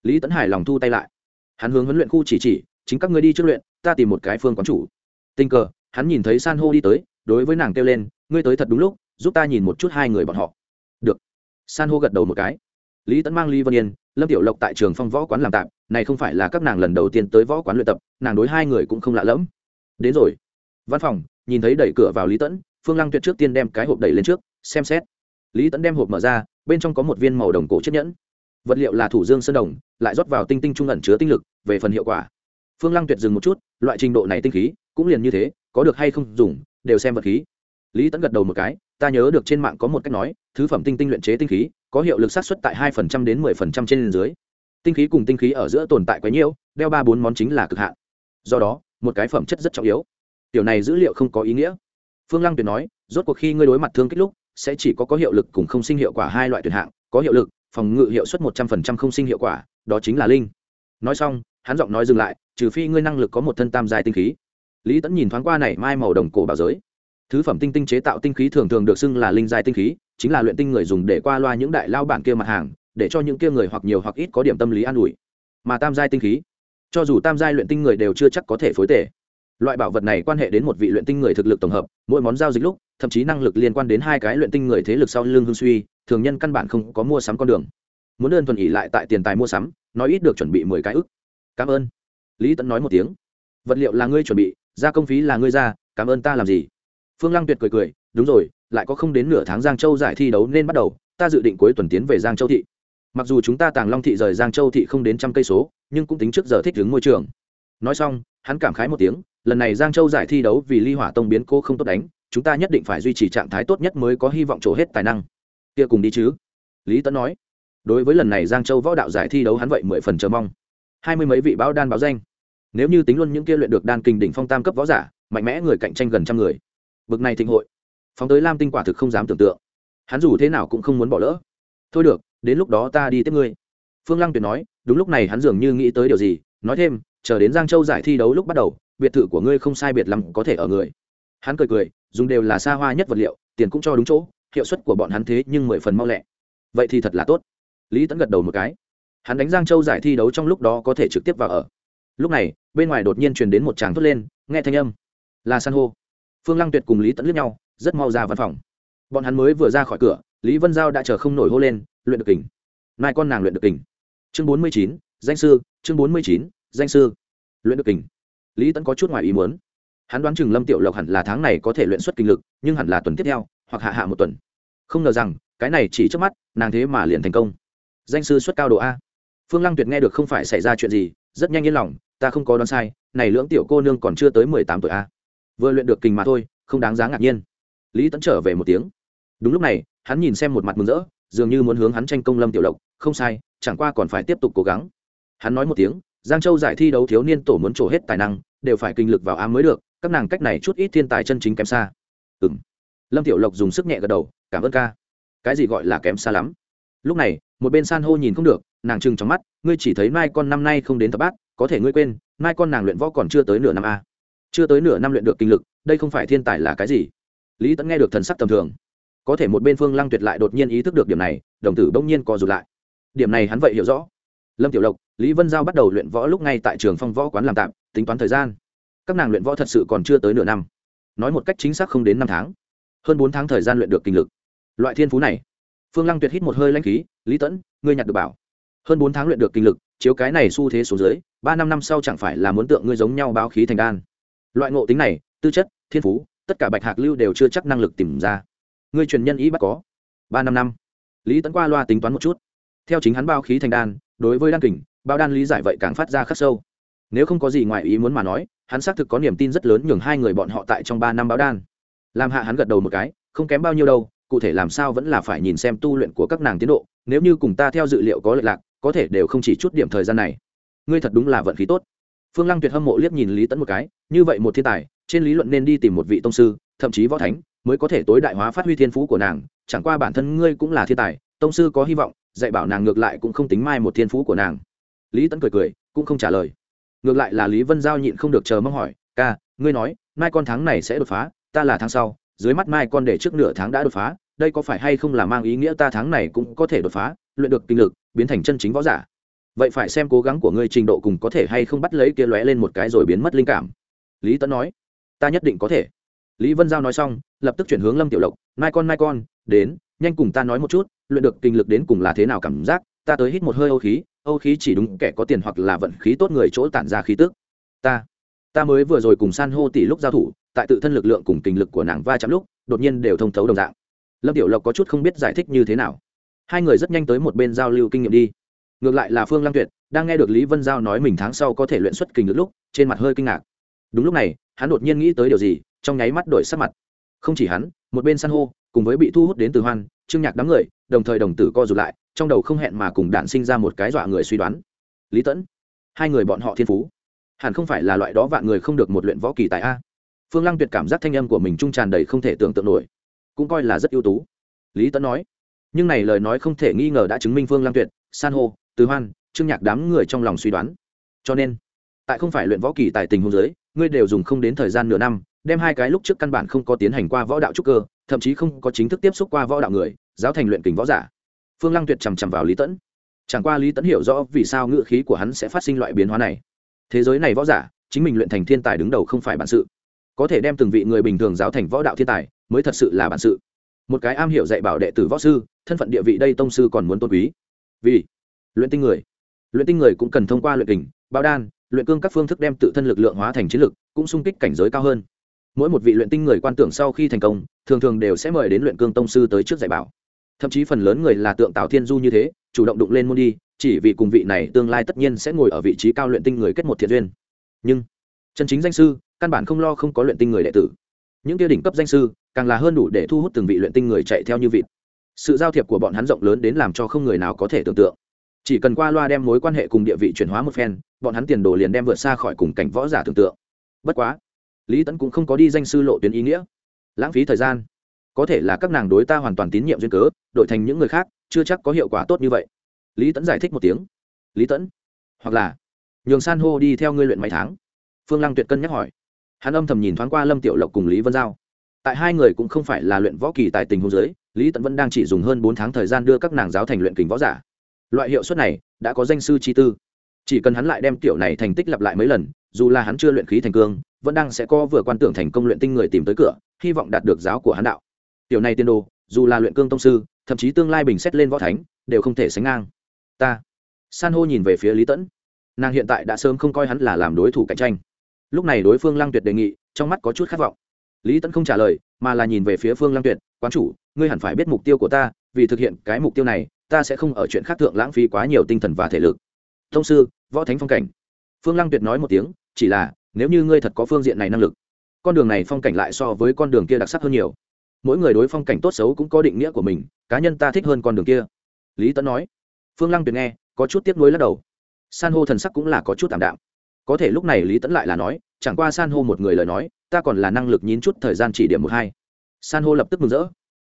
lý tấn hải lòng thu tay lại. Hắn hướng huấn luyện khu chỉ chỉ, chính các ngươi đi trước luyện, ta tìm một cái phương quán chủ. Tình cờ, hắn nhìn thấy san hô đi tới, đối với nàng kêu lên, ngươi tới thật đúng lúc, giúp ta nhìn một chút hai người bọn họ. Được. San hô gật đầu một cái. Lý tấn mang lý vân yên, lâm tiểu lộc tại trường phong võ quán làm tạm, này không phải là các nàng lần đầu tiên tới võ quán luyện tập, nàng đối hai người cũng không lạ lẫm. Đến rồi. Văn phòng, nhìn thấy đẩy cửa vào lý tẫn phương lăng tuyệt trước tiên đem cái hộp đẩy lên trước, xem xét. Lý tẫn đem hộp mở ra, bên trong có một viên màu đồng cổ chiếc nhẫn vật liệu là thủ dương sơn đồng, lại rót vào tinh tinh trung ẩn chứa tinh lực, về phần hiệu quả. Phương lăng tuyệt dừng một chút, loại trình độ này tinh khí, cũng liền như thế, có được hay không dùng, đều xem vật khí. Lý tẫn gật đầu một cái, ta nhớ được trên mạng có một cách nói, thứ phẩm tinh tinh luyện chế tinh khí, có hiệu lực sát xuất tại hai phần trăm đến mười phần trăm trên dưới. Tinh khí cùng tinh khí ở giữa tồn tại quá nhiễu đeo ba bốn món chính là cực hạn. Do đó, một cái phẩm chất rất trọng yếu. Tiểu này dữ liệu không có ý nghĩa. Phương lăng tuyệt nói, rốt cuộc khi ngươi đối mặt thương kích lúc, sẽ chỉ có có hiệu lực cùng không sinh hiệu quả hai loại tuyển hạng, có hiệu lực phòng ngự hiệu suất một trăm phần trăm không sinh hiệu quả, đó chính là linh. Nói xong, hắn giọng nói dừng lại, trừ phi ngươi năng lực có một thân tam giai tinh khí. Lý tẫn nhìn thoáng qua này mai màu đồng cổ bảo giới. Thứ phẩm tinh tinh chế tạo tinh khí thường thường được xưng là linh giai tinh khí, chính là luyện tinh người dùng để qua loa những đại lao bản kia mặt hàng, để cho những kia người hoặc nhiều hoặc ít có điểm tâm lý an ủi. Mà tam giai tinh khí, cho dù tam giai luyện tinh người đều chưa chắc có thể phối tể loại bảo vật này quan hệ đến một vị luyện tinh người thực lực tổng hợp, mỗi món giao dịch lúc, thậm chí năng lực liên quan đến hai cái luyện tinh người thế lực sau lưng hương suy, thường nhân căn bản không có mua sắm con đường. Muốn đơn thuần ỉ lại tại tiền tài mua sắm, nói ít được chuẩn bị mười cái ức. Cảm ơn. Lý tẫn nói một tiếng. Vật liệu là ngươi chuẩn bị gia công phí là ngươi ra, cảm ơn ta làm gì? Phương lăng tuyệt cười cười, đúng rồi, lại có không đến nửa tháng giang châu giải thi đấu nên bắt đầu, ta dự định cuối tuần tiến về giang châu thị. Mặc dù chúng ta tàng long thị rời giang châu thị không đến trăm cây số, nhưng cũng tính trước giờ thích ứng môi trường. Nói xong, hắn cảm khái một tiếng lần này giang châu giải thi đấu vì ly hỏa tông biến cô không tốt đánh, chúng ta nhất định phải duy trì trạng thái tốt nhất mới có hy vọng trổ hết tài năng. Kia cùng đi chứ? Lý tấn nói. Đối với lần này giang châu võ đạo giải thi đấu hắn vậy mười phần chờ mong. Hai mươi mấy vị báo đan báo danh. Nếu như tính luôn những kia luyện được đan kinh đỉnh phong tam cấp võ giả, mạnh mẽ người cạnh tranh gần trăm người. Bực này thịnh hội. Phóng tới lam tinh quả thực không dám tưởng tượng. Hắn dù thế nào cũng không muốn bỏ lỡ. Thôi được, đến lúc đó ta đi tiếp ngươi. Phương lăng tuyệt nói, đúng lúc này hắn dường như nghĩ tới điều gì, nói thêm, chờ đến giang châu giải thi đấu lúc bắt đầu biệt thự của ngươi không sai biệt lắm có thể ở người. Hắn cười cười, dùng đều là xa hoa nhất vật liệu, tiền cũng cho đúng chỗ, hiệu suất của bọn hắn thế nhưng mười phần mau lẹ. Vậy thì thật là tốt. Lý tẫn gật đầu một cái. Hắn đánh giang châu giải thi đấu trong lúc đó có thể trực tiếp vào ở. Lúc này, bên ngoài đột nhiên truyền đến một tràng thốt lên, nghe thanh âm. Là san hô. Phương lăng tuyệt cùng lý tẫn lướt nhau, rất mau ra văn phòng. Bọn hắn mới vừa ra khỏi cửa, lý vân giao đã chờ không nổi hô lên, luyện được kình. Mai con nàng luyện được kình. Chương bốn mươi chín, danh sư, chương bốn mươi chín, danh sư. Luyện được kình lý tẫn có chút ngoài ý muốn. Hắn đoán chừng lâm tiểu lộc hẳn là tháng này có thể luyện xuất kinh lực, nhưng hẳn là tuần tiếp theo, hoặc hạ hạ một tuần. Không ngờ rằng, cái này chỉ trước mắt, nàng thế mà liền thành công. Danh sư xuất cao độ a. Phương lăng tuyệt nghe được không phải xảy ra chuyện gì, rất nhanh yên lòng, ta không có đoán sai, này lưỡng tiểu cô nương còn chưa tới mười tám tuổi a. Vừa luyện được kình mà thôi, không đáng giá ngạc nhiên. Lý tẫn trở về một tiếng. Đúng lúc này, hắn nhìn xem một mặt mừng rỡ, dường như muốn hướng hắn tranh công lâm tiểu lộc, không sai, chẳng qua còn phải tiếp tục cố gắng. Hắn nói một tiếng giang châu giải thi đấu thiếu niên tổ muốn trổ hết tài năng, đều phải kinh lực vào ám mới được, các nàng cách này chút ít thiên tài chân chính kém xa. Ừ m lâm tiểu lộc dùng sức nhẹ gật đầu, cảm ơn ca. Cái gì gọi là kém xa lắm? Lúc này, một bên san hô nhìn không được, nàng trừng trong mắt, ngươi chỉ thấy mai con năm nay không đến tập bát, có thể ngươi quên, mai con nàng luyện võ còn chưa tới nửa năm a. Chưa tới nửa năm luyện được kinh lực, đây không phải thiên tài là cái gì? Lý tẫn nghe được thần sắc tầm thường. Có thể một bên phương lăng tuyệt lại đột nhiên ý thức được điểm này, đồng tử bỗng nhiên co rụt lại. Điểm này hắn vậy hiểu rõ lâm tiểu lộc, lý vân giao bắt đầu luyện võ lúc ngay tại trường phong võ quán làm tạm, tính toán thời gian. Các nàng luyện võ thật sự còn chưa tới nửa năm. Nói một cách chính xác không đến năm tháng. Hơn bốn tháng thời gian luyện được kinh lực. Loại thiên phú này. Phương lăng tuyệt hít một hơi lanh khí, lý tẫn ngươi nhặt được bảo. Hơn bốn tháng luyện được kinh lực, chiếu cái này xu thế số dưới, ba năm năm sau chẳng phải là muốn tượng ngươi giống nhau báo khí thành đan. Loại ngộ tính này, tư chất, thiên phú, tất cả bạch hạc lưu đều chưa chắc năng lực tìm ra. Ngươi truyền nhân ý bắt có. Ba năm năm. Lý tấn qua loa tính toán một chút. Theo chính hắn bao khí thành đan đối với đan kình, bao đan lý giải vậy càng phát ra khắc sâu. Nếu không có gì ngoài ý muốn mà nói, hắn xác thực có niềm tin rất lớn nhường hai người bọn họ tại trong ba năm báo đan. Làm hạ hắn gật đầu một cái, không kém bao nhiêu đâu, cụ thể làm sao vẫn là phải nhìn xem tu luyện của các nàng tiến độ, nếu như cùng ta theo dự liệu có lệch lạc, có thể đều không chỉ chút điểm thời gian này. Ngươi thật đúng là vận khí tốt. Phương lăng tuyệt hâm mộ liếc nhìn lý tẫn một cái, như vậy một thiên tài, trên lý luận nên đi tìm một vị tông sư, thậm chí võ thánh, mới có thể tối đại hóa phát huy thiên phú của nàng, chẳng qua bản thân ngươi cũng là thiên tài, tông sư có hy vọng dạy bảo nàng ngược lại cũng không tính mai một thiên phú của nàng. Lý tẫn cười cười, cũng không trả lời. Ngược lại là lý vân giao nhịn không được chờ mong hỏi, ca, ngươi nói, mai con tháng này sẽ đột phá, ta là tháng sau, dưới mắt mai con để trước nửa tháng đã đột phá, đây có phải hay không là mang ý nghĩa ta tháng này cũng có thể đột phá, luyện được kinh lực, biến thành chân chính võ giả? Vậy phải xem cố gắng của ngươi trình độ cùng có thể hay không bắt lấy kia lóe lên một cái rồi biến mất linh cảm. Lý tấn nói, ta nhất định có thể. Lý vân giao nói xong, lập tức chuyển hướng lâm tiểu lộc, mai con mai con, đến nhanh cùng ta nói một chút, luyện được kinh lực đến cùng là thế nào cảm giác, ta tới hít một hơi âu khí âu khí chỉ đúng kẻ có tiền hoặc là vận khí tốt người chỗ tản ra khí tức. Ta ta mới vừa rồi cùng san hô tỷ lúc giao thủ, tại tự thân lực lượng cùng kinh lực của nàng va chạm lúc, đột nhiên đều thông thấu đồng dạng. Lâm tiểu lộc có chút không biết giải thích như thế nào. Hai người rất nhanh tới một bên giao lưu kinh nghiệm đi. Ngược lại là phương lăng tuyệt, đang nghe được lý vân giao nói mình tháng sau có thể luyện xuất kinh lực lúc, trên mặt hơi kinh ngạc. Đúng lúc này, hắn đột nhiên nghĩ tới điều gì, trong nháy mắt đổi sắc mặt. Không chỉ hắn, một bên san hô cùng với bị thu hút đến từ hoan, trương nhạc đám người, đồng thời đồng tử co rụt lại, trong đầu không hẹn mà cùng đạn sinh ra một cái dọa người suy đoán. Lý tẫn, hai người bọn họ thiên phú. Hẳn không phải là loại đó vạn người không được một luyện võ kỳ tại a. Phương lăng tuyệt cảm giác thanh âm của mình trung tràn đầy không thể tưởng tượng nổi. Cũng coi là rất ưu tú. Lý tẫn nói, nhưng này lời nói không thể nghi ngờ đã chứng minh phương lăng tuyệt, san hô, từ hoan, trương nhạc đám người trong lòng suy đoán. Cho nên, tại không phải luyện võ kỳ tại tình huống giới ngươi đều dùng không đến thời gian nửa năm, đem hai cái lúc trước căn bản không có tiến hành qua võ đạo trúc cơ thậm chí không có chính thức tiếp xúc qua võ đạo người, giáo thành luyện kình võ giả. Phương lăng tuyệt chằm chằm vào lý tẫn. Chẳng qua lý tẫn hiểu rõ vì sao ngựa khí của hắn sẽ phát sinh loại biến hóa này. Thế giới này võ giả, chính mình luyện thành thiên tài đứng đầu không phải bản sự. Có thể đem từng vị người bình thường giáo thành võ đạo thiên tài, mới thật sự là bản sự. Một cái am hiểu dạy bảo đệ tử võ sư, thân phận địa vị đây tông sư còn muốn tôn quý. Vì luyện tinh người. Luyện tinh người cũng cần thông qua luyện kình, bao đan, luyện cương các phương thức đem tự thân lực lượng hóa thành chiến lực, cũng sung kích cảnh giới cao hơn mỗi một vị luyện tinh người quan tưởng sau khi thành công, thường thường đều sẽ mời đến luyện cương tông sư tới trước dạy bảo. Thậm chí phần lớn người là tượng tào thiên du như thế, chủ động đụng lên môn đi, chỉ vì cùng vị này tương lai tất nhiên sẽ ngồi ở vị trí cao luyện tinh người kết một thiện duyên. Nhưng, chân chính danh sư, căn bản không lo không có luyện tinh người đệ tử. Những kia đỉnh cấp danh sư, càng là hơn đủ để thu hút từng vị luyện tinh người chạy theo như vịt. Sự giao thiệp của bọn hắn rộng lớn đến làm cho không người nào có thể tưởng tượng. Chỉ cần qua loa đem mối quan hệ cùng địa vị chuyển hóa một phen, bọn hắn tiền đồ liền đem vượt xa khỏi cùng cảnh võ giả tưởng tượng. Bất quá lý tẫn cũng không có đi danh sư lộ tuyến ý nghĩa. Lãng phí thời gian. Có thể là các nàng đối ta hoàn toàn tín nhiệm duyên cớ, đổi thành những người khác, chưa chắc có hiệu quả tốt như vậy. Lý tẫn giải thích một tiếng. Lý tẫn hoặc là, nhường san hô đi theo ngươi luyện mấy tháng. Phương lăng tuyệt cân nhắc hỏi. Hắn âm thầm nhìn thoáng qua lâm tiểu lộc cùng lý vân giao. Tại hai người cũng không phải là luyện võ kỳ tại tình hôn giới lý tẫn vẫn đang chỉ dùng hơn bốn tháng thời gian đưa các nàng giáo thành luyện kình võ giả. Loại hiệu suất này, đã có danh sư chi tư. Chỉ cần hắn lại đem tiểu này thành tích lặp lại mấy lần, dù là hắn chưa luyện khí thành cương vẫn đang sẽ có vừa quan tưởng thành công luyện tinh người tìm tới cửa, hy vọng đạt được giáo của hắn đạo. Tiểu này tiên đồ, dù là luyện cương tông sư, thậm chí tương lai bình xét lên võ thánh, đều không thể sánh ngang. Ta. San hô nhìn về phía lý tẫn. Nàng hiện tại đã sớm không coi hắn là làm đối thủ cạnh tranh. Lúc này đối phương lăng tuyệt đề nghị, trong mắt có chút khát vọng. Lý tẫn không trả lời, mà là nhìn về phía phương lăng tuyệt, quán chủ, ngươi hẳn phải biết mục tiêu của ta, vì thực hiện cái mục tiêu này, ta sẽ không ở chuyện khác thượng lãng phí quá nhiều tinh thần và thể lực. Thông sư, võ thánh phong cảnh. Phương lăng tuyệt nói một tiếng, chỉ là nếu như ngươi thật có phương diện này năng lực, con đường này phong cảnh lại so với con đường kia đặc sắc hơn nhiều. Mỗi người đối phong cảnh tốt xấu cũng có định nghĩa của mình, cá nhân ta thích hơn con đường kia. Lý tấn nói. Phương lăng tuyệt nghe, có chút tiếc nuối lắc đầu. San hô thần sắc cũng là có chút tạm đạm. Có thể lúc này lý tấn lại là nói, chẳng qua san hô một người lời nói, ta còn là năng lực nhín chút thời gian chỉ điểm một hai. San hô lập tức mừng rỡ.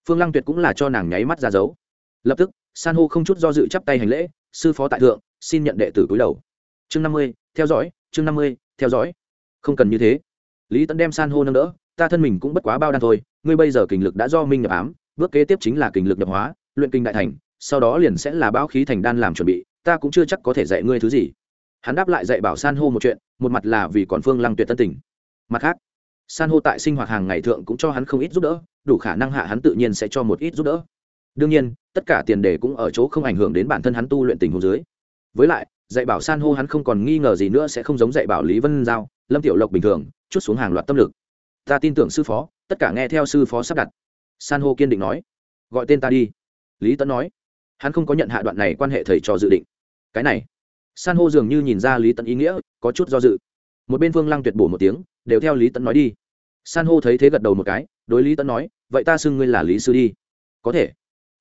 Phương lăng tuyệt cũng là cho nàng nháy mắt ra dấu. Lập tức, san hô không chút do dự chắp tay hành lễ, sư phó tại thượng, xin nhận đệ tử cúi đầu. Chương năm mươi, theo dõi, chương năm mươi, theo dõi không cần như thế. Lý tấn đem san hô nâng đỡ, ta thân mình cũng bất quá bao đan thôi, ngươi bây giờ kình lực đã do minh nhập ám, bước kế tiếp chính là kình lực nhập hóa, luyện kinh đại thành, sau đó liền sẽ là bão khí thành đan làm chuẩn bị, ta cũng chưa chắc có thể dạy ngươi thứ gì. Hắn đáp lại dạy bảo san hô một chuyện, một mặt là vì còn phương lăng tuyệt tân tình. Mặt khác, san hô tại sinh hoạt hàng ngày thượng cũng cho hắn không ít giúp đỡ, đủ khả năng hạ hắn tự nhiên sẽ cho một ít giúp đỡ. Đương nhiên, tất cả tiền đề cũng ở chỗ không ảnh hưởng đến bản thân hắn tu luyện tình hồ dưới. Với lại dạy bảo san hô hắn không còn nghi ngờ gì nữa sẽ không giống dạy bảo lý vân giao, lâm tiểu lộc bình thường, chút xuống hàng loạt tâm lực. Ta tin tưởng sư phó, tất cả nghe theo sư phó sắp đặt. San hô kiên định nói. Gọi tên ta đi. Lý tấn nói. Hắn không có nhận hạ đoạn này quan hệ thầy trò dự định. Cái này. San hô dường như nhìn ra lý tấn ý nghĩa, có chút do dự. Một bên phương lăng tuyệt bổ một tiếng, đều theo lý tấn nói đi. San hô thấy thế gật đầu một cái, đối lý tấn nói, vậy ta xưng ngươi là lý sư đi. Có thể.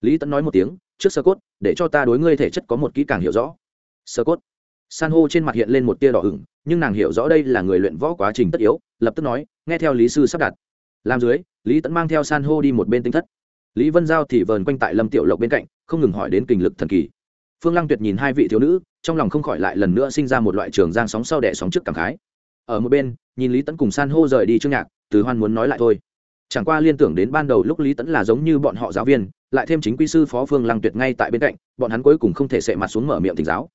Lý tấn nói một tiếng, trước sơ cốt, để cho ta đối ngươi thể chất có một kỹ càng hiểu rõ sơ cốt. San hô trên mặt hiện lên một tia đỏ ửng, nhưng nàng hiểu rõ đây là người luyện võ quá trình tất yếu, lập tức nói, nghe theo lý sư sắp đặt. Làm dưới, lý tẫn mang theo san hô đi một bên tinh thất. Lý vân giao thì vờn quanh tại lâm tiểu lộc bên cạnh, không ngừng hỏi đến kình lực thần kỳ. Phương lăng tuyệt nhìn hai vị thiếu nữ, trong lòng không khỏi lại lần nữa sinh ra một loại trường giang sóng sau đẻ sóng trước cảm khái. Ở một bên, nhìn lý tẫn cùng san hô rời đi trước nhạc, từ hoan muốn nói lại thôi. Chẳng qua liên tưởng đến ban đầu lúc lý tẫn là giống như bọn họ giáo viên, lại thêm chính quy sư phó phương lăng tuyệt ngay tại bên cạnh, bọn hắn cuối cùng không thể sệ mặt xuống mở miệng thỉnh giáo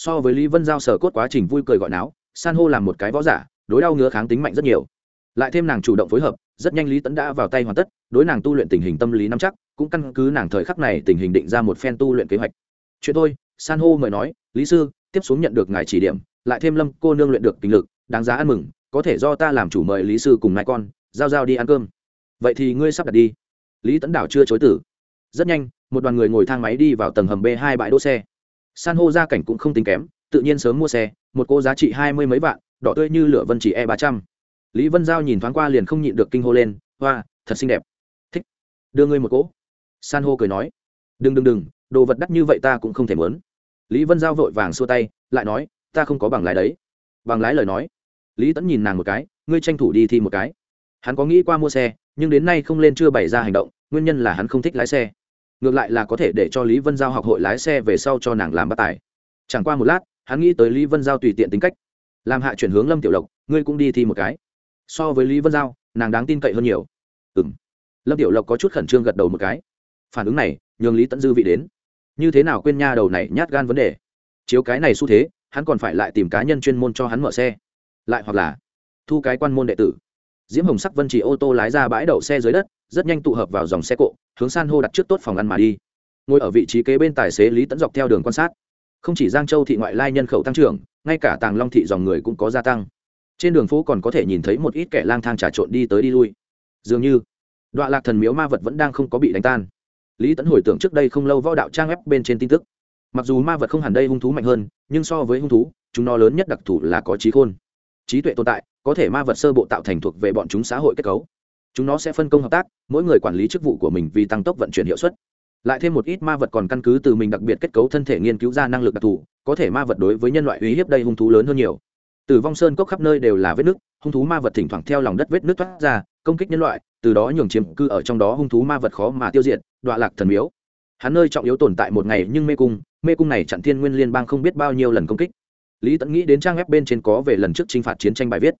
so với lý vân giao sở cốt quá trình vui cười gọi náo, san hô làm một cái võ giả, đối đau ngứa kháng tính mạnh rất nhiều. Lại thêm nàng chủ động phối hợp, rất nhanh lý tẫn đã vào tay hoàn tất, đối nàng tu luyện tình hình tâm lý nắm chắc, cũng căn cứ nàng thời khắc này tình hình định ra một phen tu luyện kế hoạch. Chuyện thôi, san hô mời nói, lý sư, tiếp xuống nhận được ngài chỉ điểm, lại thêm lâm cô nương luyện được tình lực, đáng giá ăn mừng, có thể do ta làm chủ mời lý sư cùng nai con, giao giao đi ăn cơm. Vậy thì ngươi sắp đặt đi. Lý tấn đảo chưa chối tử rất nhanh, một đoàn người ngồi thang máy đi vào tầng hầm b hai bãi đỗ xe san hô gia cảnh cũng không tính kém, tự nhiên sớm mua xe, một cô giá trị hai mươi mấy vạn, đỏ tươi như lửa vân chỉ e ba trăm. Lý vân giao nhìn thoáng qua liền không nhịn được kinh hô lên, hoa, thật xinh đẹp. Thích. Đưa ngươi một cỗ. San hô cười nói. Đừng đừng đừng, đồ vật đắt như vậy ta cũng không thể mớn lý vân giao vội vàng xua tay, lại nói, ta không có bằng lái đấy. Bằng lái lời nói. Lý tẫn nhìn nàng một cái, ngươi tranh thủ đi thi một cái. Hắn có nghĩ qua mua xe, nhưng đến nay không lên chưa bày ra hành động, nguyên nhân là hắn không thích lái xe ngược lại là có thể để cho lý vân giao học hội lái xe về sau cho nàng làm bắt tài. Chẳng qua một lát, hắn nghĩ tới lý vân giao tùy tiện tính cách. Làm hạ chuyển hướng lâm tiểu lộc, ngươi cũng đi thi một cái. So với lý vân giao, nàng đáng tin cậy hơn nhiều. Ừ m lâm tiểu lộc có chút khẩn trương gật đầu một cái. Phản ứng này, nhường lý tẫn dư vị đến. Như thế nào quên nha đầu này, nhát gan vấn đề. Chiếu cái này xu thế, hắn còn phải lại tìm cá nhân chuyên môn cho hắn mở xe. Lại hoặc là thu cái quan môn đệ tử diễm hồng sắc vân chỉ ô tô lái ra bãi đậu xe dưới đất, rất nhanh tụ hợp vào dòng xe cộ, hướng san hô đặt trước tốt phòng ăn mà đi. Ngồi ở vị trí kế bên tài xế lý tẫn dọc theo đường quan sát. Không chỉ giang châu thị ngoại lai nhân khẩu tăng trưởng, ngay cả tàng long thị dòng người cũng có gia tăng. Trên đường phố còn có thể nhìn thấy một ít kẻ lang thang trà trộn đi tới đi lui. Dường như đoạn lạc thần miếu ma vật vẫn đang không có bị đánh tan. Lý tẫn hồi tưởng trước đây không lâu võ đạo trang web bên trên tin tức. Mặc dù ma vật không hẳn đây hung thú mạnh hơn, nhưng so với hung thú, chúng nó lớn nhất đặc thù là có trí khôn trí tuệ tồn tại, có thể ma vật sơ bộ tạo thành thuộc về bọn chúng xã hội kết cấu. Chúng nó sẽ phân công hợp tác, mỗi người quản lý chức vụ của mình vì tăng tốc vận chuyển hiệu suất. Lại thêm một ít ma vật còn căn cứ từ mình đặc biệt kết cấu thân thể nghiên cứu ra năng lực đặc thù, có thể ma vật đối với nhân loại uy hiếp đây hung thú lớn hơn nhiều. Từ vong sơn cốc khắp nơi đều là vết nứt, hung thú ma vật thỉnh thoảng theo lòng đất vết nứt thoát ra, công kích nhân loại, từ đó nhường chiếm cư ở trong đó hung thú ma vật khó mà tiêu diệt, đọa lạc thần miếu. Hắn nơi trọng yếu tồn tại một ngày nhưng mê cung mê cung này chặn thiên nguyên liên bang không biết bao nhiêu lần công kích lý tẫn nghĩ đến trang web bên trên có về lần trước t r i n h phạt chiến tranh bài viết.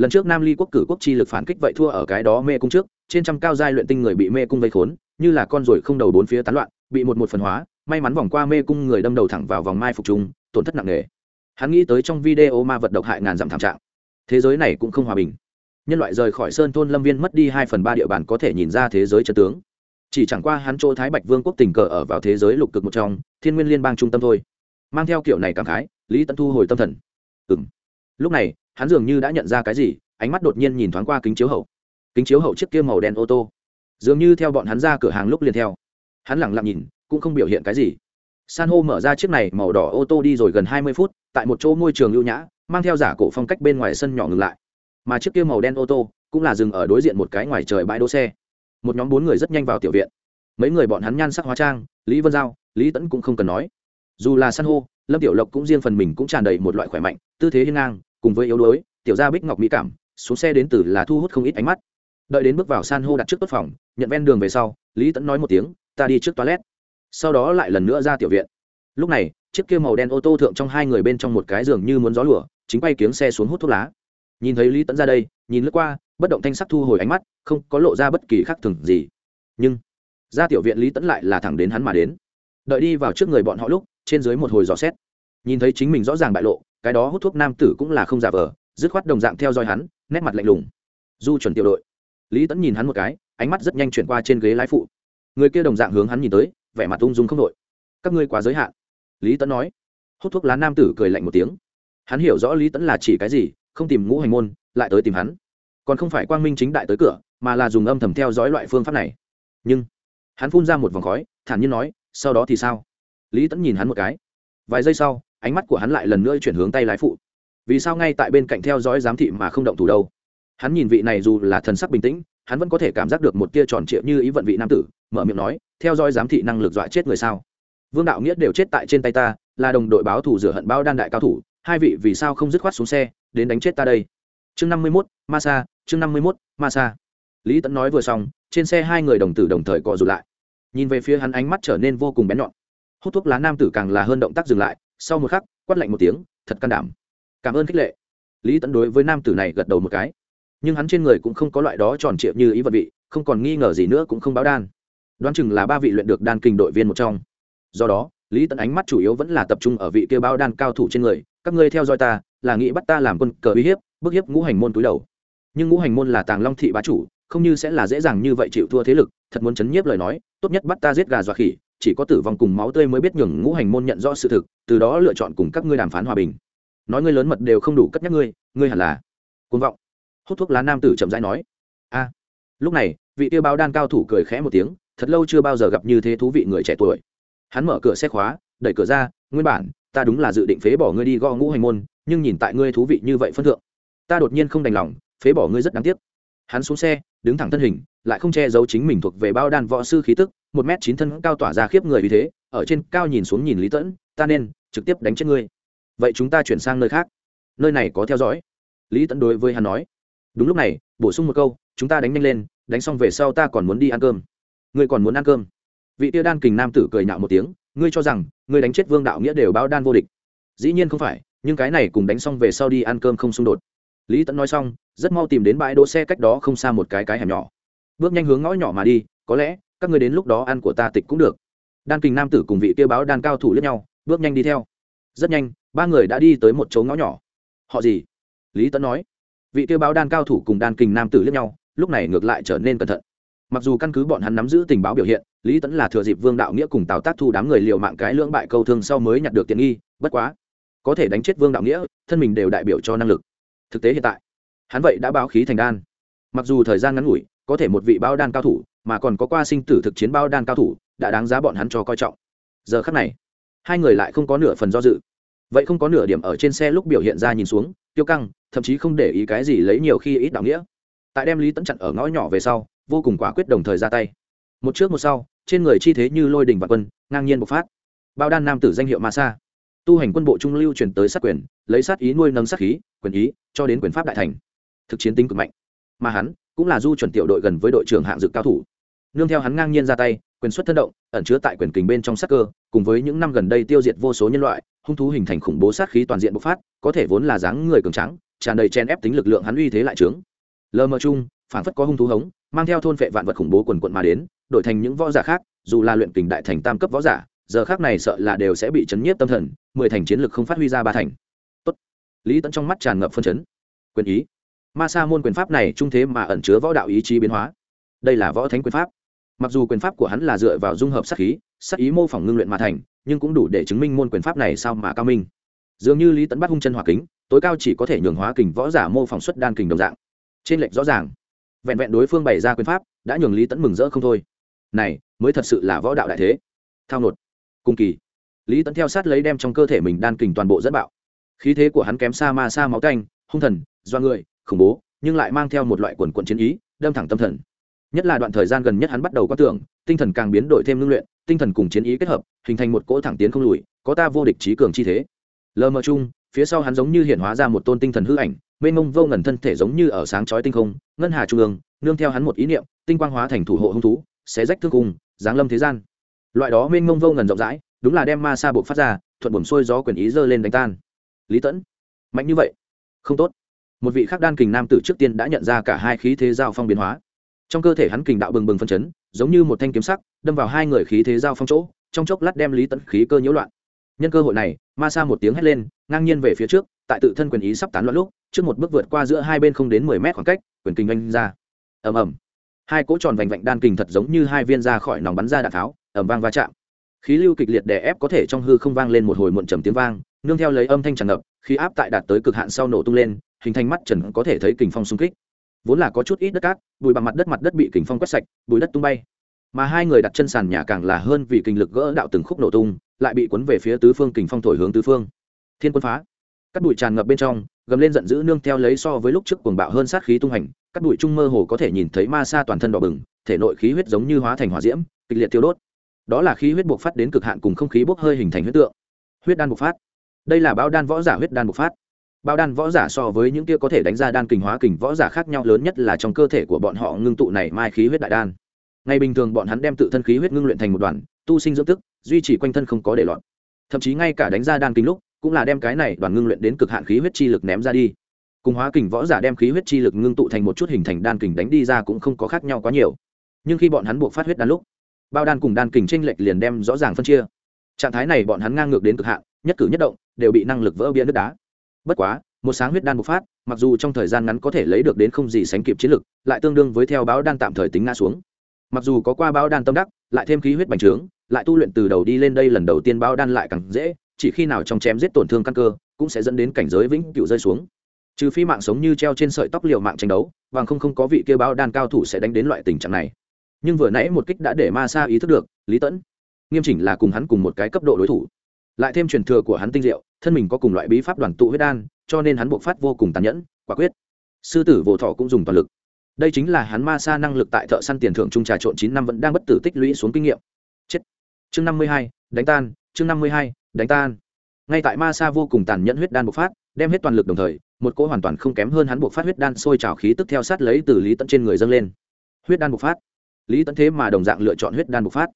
Lần trước nam ly quốc cử quốc chi lực phản kích vậy thua ở cái đó mê cung trước, trên trăm cao giai luyện tinh người bị mê cung vây khốn, như là con ruồi không đầu bốn phía tán loạn, bị một một phần hóa, may mắn vòng qua mê cung người đâm đầu thẳng vào vòng mai phục trung tổn thất nặng nề. Hắn nghĩ tới trong video ma vật độc hại ngàn dặm thảm trạng. Thế giới này cũng không hòa bình. Nhân loại rời khỏi sơn thôn lâm viên mất đi hai phần ba địa bàn có thể nhìn ra thế giới chân tướng. Chỉ chẳng qua hắn chỗ thái bạch vương quốc tình cờ ở vào thế giới lục cực một trong, thiên nguyên liên bang trung tâm thôi. Mang theo kiểu này cảm khái lý tẫn thu hồi tâm thần. Ừ m lúc này, hắn dường như đã nhận ra cái gì, ánh mắt đột nhiên nhìn thoáng qua kính chiếu hậu. Kính chiếu hậu chiếc kia màu đen ô tô. Dường như theo bọn hắn ra cửa hàng lúc liền theo. Hắn lẳng lặng nhìn, cũng không biểu hiện cái gì. San hô mở ra chiếc này màu đỏ ô tô đi rồi gần hai mươi phút, tại một chỗ môi trường lưu nhã, mang theo giả cổ phong cách bên ngoài sân nhỏ ngừng lại. Mà chiếc kia màu đen ô tô cũng là dừng ở đối diện một cái ngoài trời bãi đỗ xe. Một nhóm bốn người rất nhanh vào tiểu viện. Mấy người bọn hắn nhan sắc hóa trang, lý vân giao, lý tẫn cũng không cần nói. Dù là san hô lâm tiểu lộc cũng riêng phần mình cũng tràn đầy một loại khỏe mạnh, tư thế hiên ngang, cùng với yếu đuối, tiểu gia bích ngọc mỹ cảm, xuống xe đến từ là thu hút không ít ánh mắt. Đợi đến bước vào san hô đặt trước tốt phòng, nhận ven đường về sau, lý tẫn nói một tiếng, ta đi trước toilet. Sau đó lại lần nữa ra tiểu viện. Lúc này, chiếc kia màu đen ô tô thượng trong hai người bên trong một cái giường như muốn gió lửa chính bay kiếng xe xuống hút thuốc lá. Nhìn thấy lý tẫn ra đây, nhìn lướt qua, bất động thanh sắc thu hồi ánh mắt, không có lộ ra bất kỳ khác thường gì. Nhưng, ra tiểu viện lý tẫn lại là thẳng đến hắn mà đến. Đợi đi vào trước người bọn họ lúc trên dưới một hồi dò xét. Nhìn thấy chính mình rõ ràng bại lộ, cái đó hút thuốc nam tử cũng là không giả vờ, dứt khoát đồng dạng theo dõi hắn, nét mặt lạnh lùng. Du chuẩn tiểu đội. Lý tẫn nhìn hắn một cái, ánh mắt rất nhanh chuyển qua trên ghế lái phụ. Người kia đồng dạng hướng hắn nhìn tới, vẻ mặt ung dung không đội các ngươi quá giới hạn. Lý tẫn nói. Hút thuốc lá nam tử cười lạnh một tiếng. Hắn hiểu rõ lý tẫn là chỉ cái gì, không tìm ngũ hành môn, lại tới tìm hắn. Còn không phải quang minh chính đại tới cửa, mà là dùng âm thầm theo dõi loại phương pháp này. Nhưng, hắn phun ra một vòng khói, thản nhiên nói, sau đó thì sao? Lý tẫn nhìn hắn một cái. Vài giây sau, ánh mắt của hắn lại lần nữa chuyển hướng tay lái phụ. Vì sao ngay tại bên cạnh theo dõi giám thị mà không động thủ đâu? Hắn nhìn vị này dù là thần sắc bình tĩnh, hắn vẫn có thể cảm giác được một tia tròn trịa như ý vận vị nam tử, mở miệng nói, theo dõi giám thị năng lực dọa chết người sao? Vương đạo nghĩa đều chết tại trên tay ta, là đồng đội báo thủ rửa hận bao đan đại cao thủ, hai vị vì sao không dứt khoát xuống xe, đến đánh chết ta đây? Chương năm mươi mốt, ma sa, chương năm mươi mốt, ma sa. Lý tẫn nói vừa xong, trên xe hai người đồng tử đồng thời cọ rụt lại. Nhìn về phía hắn ánh mắt trở nên vô cùng bén nhọn hút thuốc lá nam tử càng là hơn động tác dừng lại, sau một khắc, quát lạnh một tiếng, thật can đảm. Cảm ơn khích lệ. Lý tẫn đối với nam tử này gật đầu một cái. Nhưng hắn trên người cũng không có loại đó tròn trịa như ý vật vị, không còn nghi ngờ gì nữa cũng không báo đan. Đoán chừng là ba vị luyện được đan kinh đội viên một trong. Do đó, lý tẫn ánh mắt chủ yếu vẫn là tập trung ở vị kia báo đan cao thủ trên người, các ngươi theo dõi ta, là nghĩ bắt ta làm quân cờ uy hiếp, bức hiếp ngũ hành môn túi đầu. Nhưng ngũ hành môn là tàng long thị bá chủ, không như sẽ là dễ dàng như vậy chịu thua thế lực, thật muốn chấn nhiếp lời nói, tốt nhất bắt ta giết gà dọa khỉ chỉ có tử vong cùng máu tươi mới biết nhường ngũ hành môn nhận rõ sự thực, từ đó lựa chọn cùng các ngươi đàm phán hòa bình. Nói ngươi lớn mật đều không đủ cất nhắc ngươi ngươi hẳn là côn vọng. Hút thuốc lá nam tử chậm rãi nói. A. Lúc này, vị tiêu báo đan cao thủ cười khẽ một tiếng, thật lâu chưa bao giờ gặp như thế thú vị người trẻ tuổi. Hắn mở cửa xe khóa, đẩy cửa ra, nguyên bản, ta đúng là dự định phế bỏ ngươi đi gõ ngũ hành môn, nhưng nhìn tại ngươi thú vị như vậy phân thượng, ta đột nhiên không đành lòng, phế bỏ ngươi rất đáng tiếc. Hắn xuống xe, đứng thẳng thân hình, lại không che giấu chính mình thuộc về bao đan võ sư khí tức một m chín thân cao tỏa ra khiếp người vì thế, ở trên cao nhìn xuống nhìn lý tẫn, ta nên trực tiếp đánh chết ngươi. Vậy chúng ta chuyển sang nơi khác. Nơi này có theo dõi. Lý tẫn đối với hắn nói. Đúng lúc này, bổ sung một câu, chúng ta đánh nhanh lên, đánh xong về sau ta còn muốn đi ăn cơm. Ngươi còn muốn ăn cơm? Vị tia đan kình nam tử cười nhạo một tiếng. Ngươi cho rằng, ngươi đánh chết vương đạo nghĩa đều bao đan vô địch. Dĩ nhiên không phải, nhưng cái này cùng đánh xong về sau đi ăn cơm không xung đột. Lý tẫn nói xong, rất mau tìm đến bãi đỗ xe cách đó không xa một cái cái hẻm nhỏ. Bước nhanh hướng ngõ nhỏ mà đi, có lẽ các người đến lúc đó ăn của ta tịch cũng được. Đan kình nam tử cùng vị kia báo đan cao thủ lẫn nhau, bước nhanh đi theo. Rất nhanh, ba người đã đi tới một chỗ ngõ nhỏ. Họ gì? Lý tấn nói. Vị kia báo đan cao thủ cùng đan kình nam tử lẫn nhau, lúc này ngược lại trở nên cẩn thận. Mặc dù căn cứ bọn hắn nắm giữ tình báo biểu hiện, lý tấn là thừa dịp vương đạo nghĩa cùng tào tác thu đám người liều mạng cái lưỡng bại câu thương sau mới nhặt được tiện nghi, bất quá, có thể đánh chết vương đạo nghĩa, thân mình đều đại biểu cho năng lực. Thực tế hiện tại, hắn vậy đã báo khí thành đan. Mặc dù thời gian ngắn ngủi, có thể một vị báo đan cao thủ mà còn có qua sinh tử thực chiến bao đan cao thủ, đã đáng giá bọn hắn cho coi trọng. Giờ khắc này, hai người lại không có nửa phần do dự. Vậy không có nửa điểm ở trên xe lúc biểu hiện ra nhìn xuống, tiêu căng thậm chí không để ý cái gì lấy nhiều khi ít đạo nghĩa. Tại đem lý tẫn chặn ở ngõ nhỏ về sau, vô cùng quả quyết đồng thời ra tay. Một trước một sau, trên người chi thế như lôi đình và quân, ngang nhiên bộc phát. Bao đan nam tử danh hiệu ma sa tu hành quân bộ trung lưu chuyển tới sát quyền, lấy sát ý nuôi nâng sát khí, quyền ý, cho đến quyền pháp đại thành. Thực chiến tính cực mạnh. Mà hắn cũng là du chuẩn tiểu đội gần với đội trưởng hạng dực cao thủ. Nương theo hắn ngang nhiên ra tay, quyền xuất thân động, ẩn chứa tại quyền kình bên trong sát cơ, cùng với những năm gần đây tiêu diệt vô số nhân loại, hung thú hình thành khủng bố sát khí toàn diện bộc phát, có thể vốn là dáng người cường trắng tràn đầy chen ép tính lực lượng hắn uy thế lại trướng. Lờ mờ chung, phản phất có hung thú hống, mang theo thôn vệ vạn vật khủng bố quần quận mà đến, đổi thành những võ giả khác, dù là luyện kình đại thành tam cấp võ giả, giờ khác này sợ là đều sẽ bị chấn nhiếp tâm thần, mười thành chiến lực không phát huy ra ba thành. Tốt. lý tẫn trong mắt tràn ngập phân chấn. Quyền ý ma sa môn quyền pháp này trung thế mà ẩn chứa võ đạo ý chí biến hóa. Đây là võ thánh quyền pháp. Mặc dù quyền pháp của hắn là dựa vào dung hợp sát khí, sát ý mô phỏng ngưng luyện mà thành, nhưng cũng đủ để chứng minh môn quyền pháp này sao mà cao minh. Dường như lý tẫn bắt hung chân hỏa kính, tối cao chỉ có thể nhường hóa kình võ giả mô phỏng xuất đan kình đồng dạng. Trên lệch rõ ràng. Vẹn vẹn đối phương bày ra quyền pháp, đã nhường lý tẫn mừng rỡ không thôi. Này, mới thật sự là võ đạo đại thế. Thao nột. Cùng kỳ. Lý tẫn theo sát lấy đem trong cơ thể mình đan kình toàn bộ dẫn bạo. Khí thế của hắn kém xa ma xa máu canh, hung thần do người khủng bố, nhưng lại mang theo một loại quần quận chiến ý, đâm thẳng tâm thần. Nhất là đoạn thời gian gần nhất hắn bắt đầu có tưởng, tinh thần càng biến đổi thêm ngưng luyện, tinh thần cùng chiến ý kết hợp, hình thành một cỗ thẳng tiến không lùi, có ta vô địch trí cường chi thế. Lờ mờ chung, phía sau hắn giống như hiện hóa ra một tôn tinh thần hư ảnh, mênh mông vô ngần thân thể giống như ở sáng chói tinh không, ngân hà trung ương, nương theo hắn một ý niệm, tinh quang hóa thành thủ hộ hung thú, xé rách thương cùng giáng lâm thế gian. Loại đó mênh mông vô ngần rộng rãi, đúng là đem ma sa buộc phát ra, thuận buồm xuôi gió quyền ý dơ lên đánh tan. Lý tẫn, mạnh như vậy, không tốt một vị khắc đan kình nam tử trước tiên đã nhận ra cả hai khí thế giao phong biến hóa. Trong cơ thể hắn kình đạo bừng bừng phân chấn, giống như một thanh kiếm sắc, đâm vào hai người khí thế giao phong chỗ, trong chốc lát đem lý tẫn khí cơ nhiễu loạn. Nhân cơ hội này, ma sa một tiếng hét lên, ngang nhiên về phía trước, tại tự thân quyền ý sắp tán loạn lúc, trước một bước vượt qua giữa hai bên không đến mười mét khoảng cách, quyền kình oanh ra. Ầm ầm. Hai cỗ tròn vành vạnh đan kình thật giống như hai viên ra khỏi nòng bắn ra đạn tháo, ầm vang va chạm. Khí lưu kịch liệt đè ép có thể trong hư không vang lên một hồi muộn trầm tiếng vang, nương theo lấy âm thanh tràn ngập, khí áp tại đạt tới cực hạn sau nổ tung lên hình thành mắt trần có thể thấy kình phong xung kích. Vốn là có chút ít đất cát, bụi bằng mặt đất mặt đất bị kình phong quét sạch, bụi đất tung bay. Mà hai người đặt chân sàn nhà càng là hơn vì kinh lực gỡ đạo từng khúc nổ tung, lại bị cuốn về phía tứ phương kình phong thổi hướng tứ phương. Thiên quân phá. Cắt bụi tràn ngập bên trong, gầm lên giận dữ nương theo lấy so với lúc trước cuồng bạo hơn sát khí tung hành cắt bụi trung mơ hồ có thể nhìn thấy ma sa toàn thân đỏ bừng, thể nội khí huyết giống như hóa thành hỏa diễm, kịch liệt tiêu đốt. Đó là khí huyết buộc phát đến cực hạn cùng không khí bốc hơi hình thành huyết tượng. Huyết đan bộc phát. Đây là bao đan võ giả huyết đan bộc phát bao đan võ giả so với những kia có thể đánh ra đan kình hóa kình võ giả khác nhau lớn nhất là trong cơ thể của bọn họ ngưng tụ này mai khí huyết đại đan. Ngày bình thường bọn hắn đem tự thân khí huyết ngưng luyện thành một đoàn, tu sinh dưỡng tức duy trì quanh thân không có để lọt thậm chí ngay cả đánh ra đan kinh lúc, cũng là đem cái này đoàn ngưng luyện đến cực hạn khí huyết chi lực ném ra đi. Cùng hóa kình võ giả đem khí huyết chi lực ngưng tụ thành một chút hình thành đan kình đánh đi ra cũng không có khác nhau quá nhiều. Nhưng khi bọn hắn buộc phát huyết đan lúc, bao đan cùng đan kình tranh lệch liền đem rõ ràng phân chia. Trạng thái này bọn hắn ngang ngược đến cực hạn, nhất cử nhất động, đều bị năng lực vỡ bia nước đá bất quá, một sáng huyết đan bộc phát, mặc dù trong thời gian ngắn có thể lấy được đến không gì sánh kịp chiến lực, lại tương đương với theo báo đan tạm thời tính ngã xuống. Mặc dù có qua báo đan tâm đắc, lại thêm khí huyết bành trướng, lại tu luyện từ đầu đi lên đây lần đầu tiên báo đan lại càng dễ, chỉ khi nào trong chém giết tổn thương căn cơ, cũng sẽ dẫn đến cảnh giới vĩnh cựu rơi xuống. Trừ phi mạng sống như treo trên sợi tóc liều mạng tranh đấu và không không có vị kia báo đan cao thủ sẽ đánh đến loại tình trạng này. Nhưng vừa nãy một kích đã để ma sa ý thức được, lý tẫn, nghiêm chỉnh là cùng hắn cùng một cái cấp độ đối thủ lại thêm truyền thừa của hắn tinh diệu, thân mình có cùng loại bí pháp đoàn tụ huyết đan, cho nên hắn buộc phát vô cùng tàn nhẫn, quả quyết. Sư tử vỗ thọ cũng dùng toàn lực. Đây chính là hắn ma sa năng lực tại thợ săn tiền thưởng trung trà trộn chín năm vẫn đang bất tử tích lũy xuống kinh nghiệm. Chết. Chương năm mươi hai, đánh tan. Chương năm mươi hai, đánh tan. Ngay tại ma sa vô cùng tàn nhẫn huyết đan bộc phát, đem hết toàn lực đồng thời, một cỗ hoàn toàn không kém hơn hắn bộc phát huyết đan sôi trào khí tức theo sát lấy từ lý tận trên người dâng lên. Huyết đan bộc phát. Lý tận thế mà đồng dạng lựa chọn huyết đan bộc phát,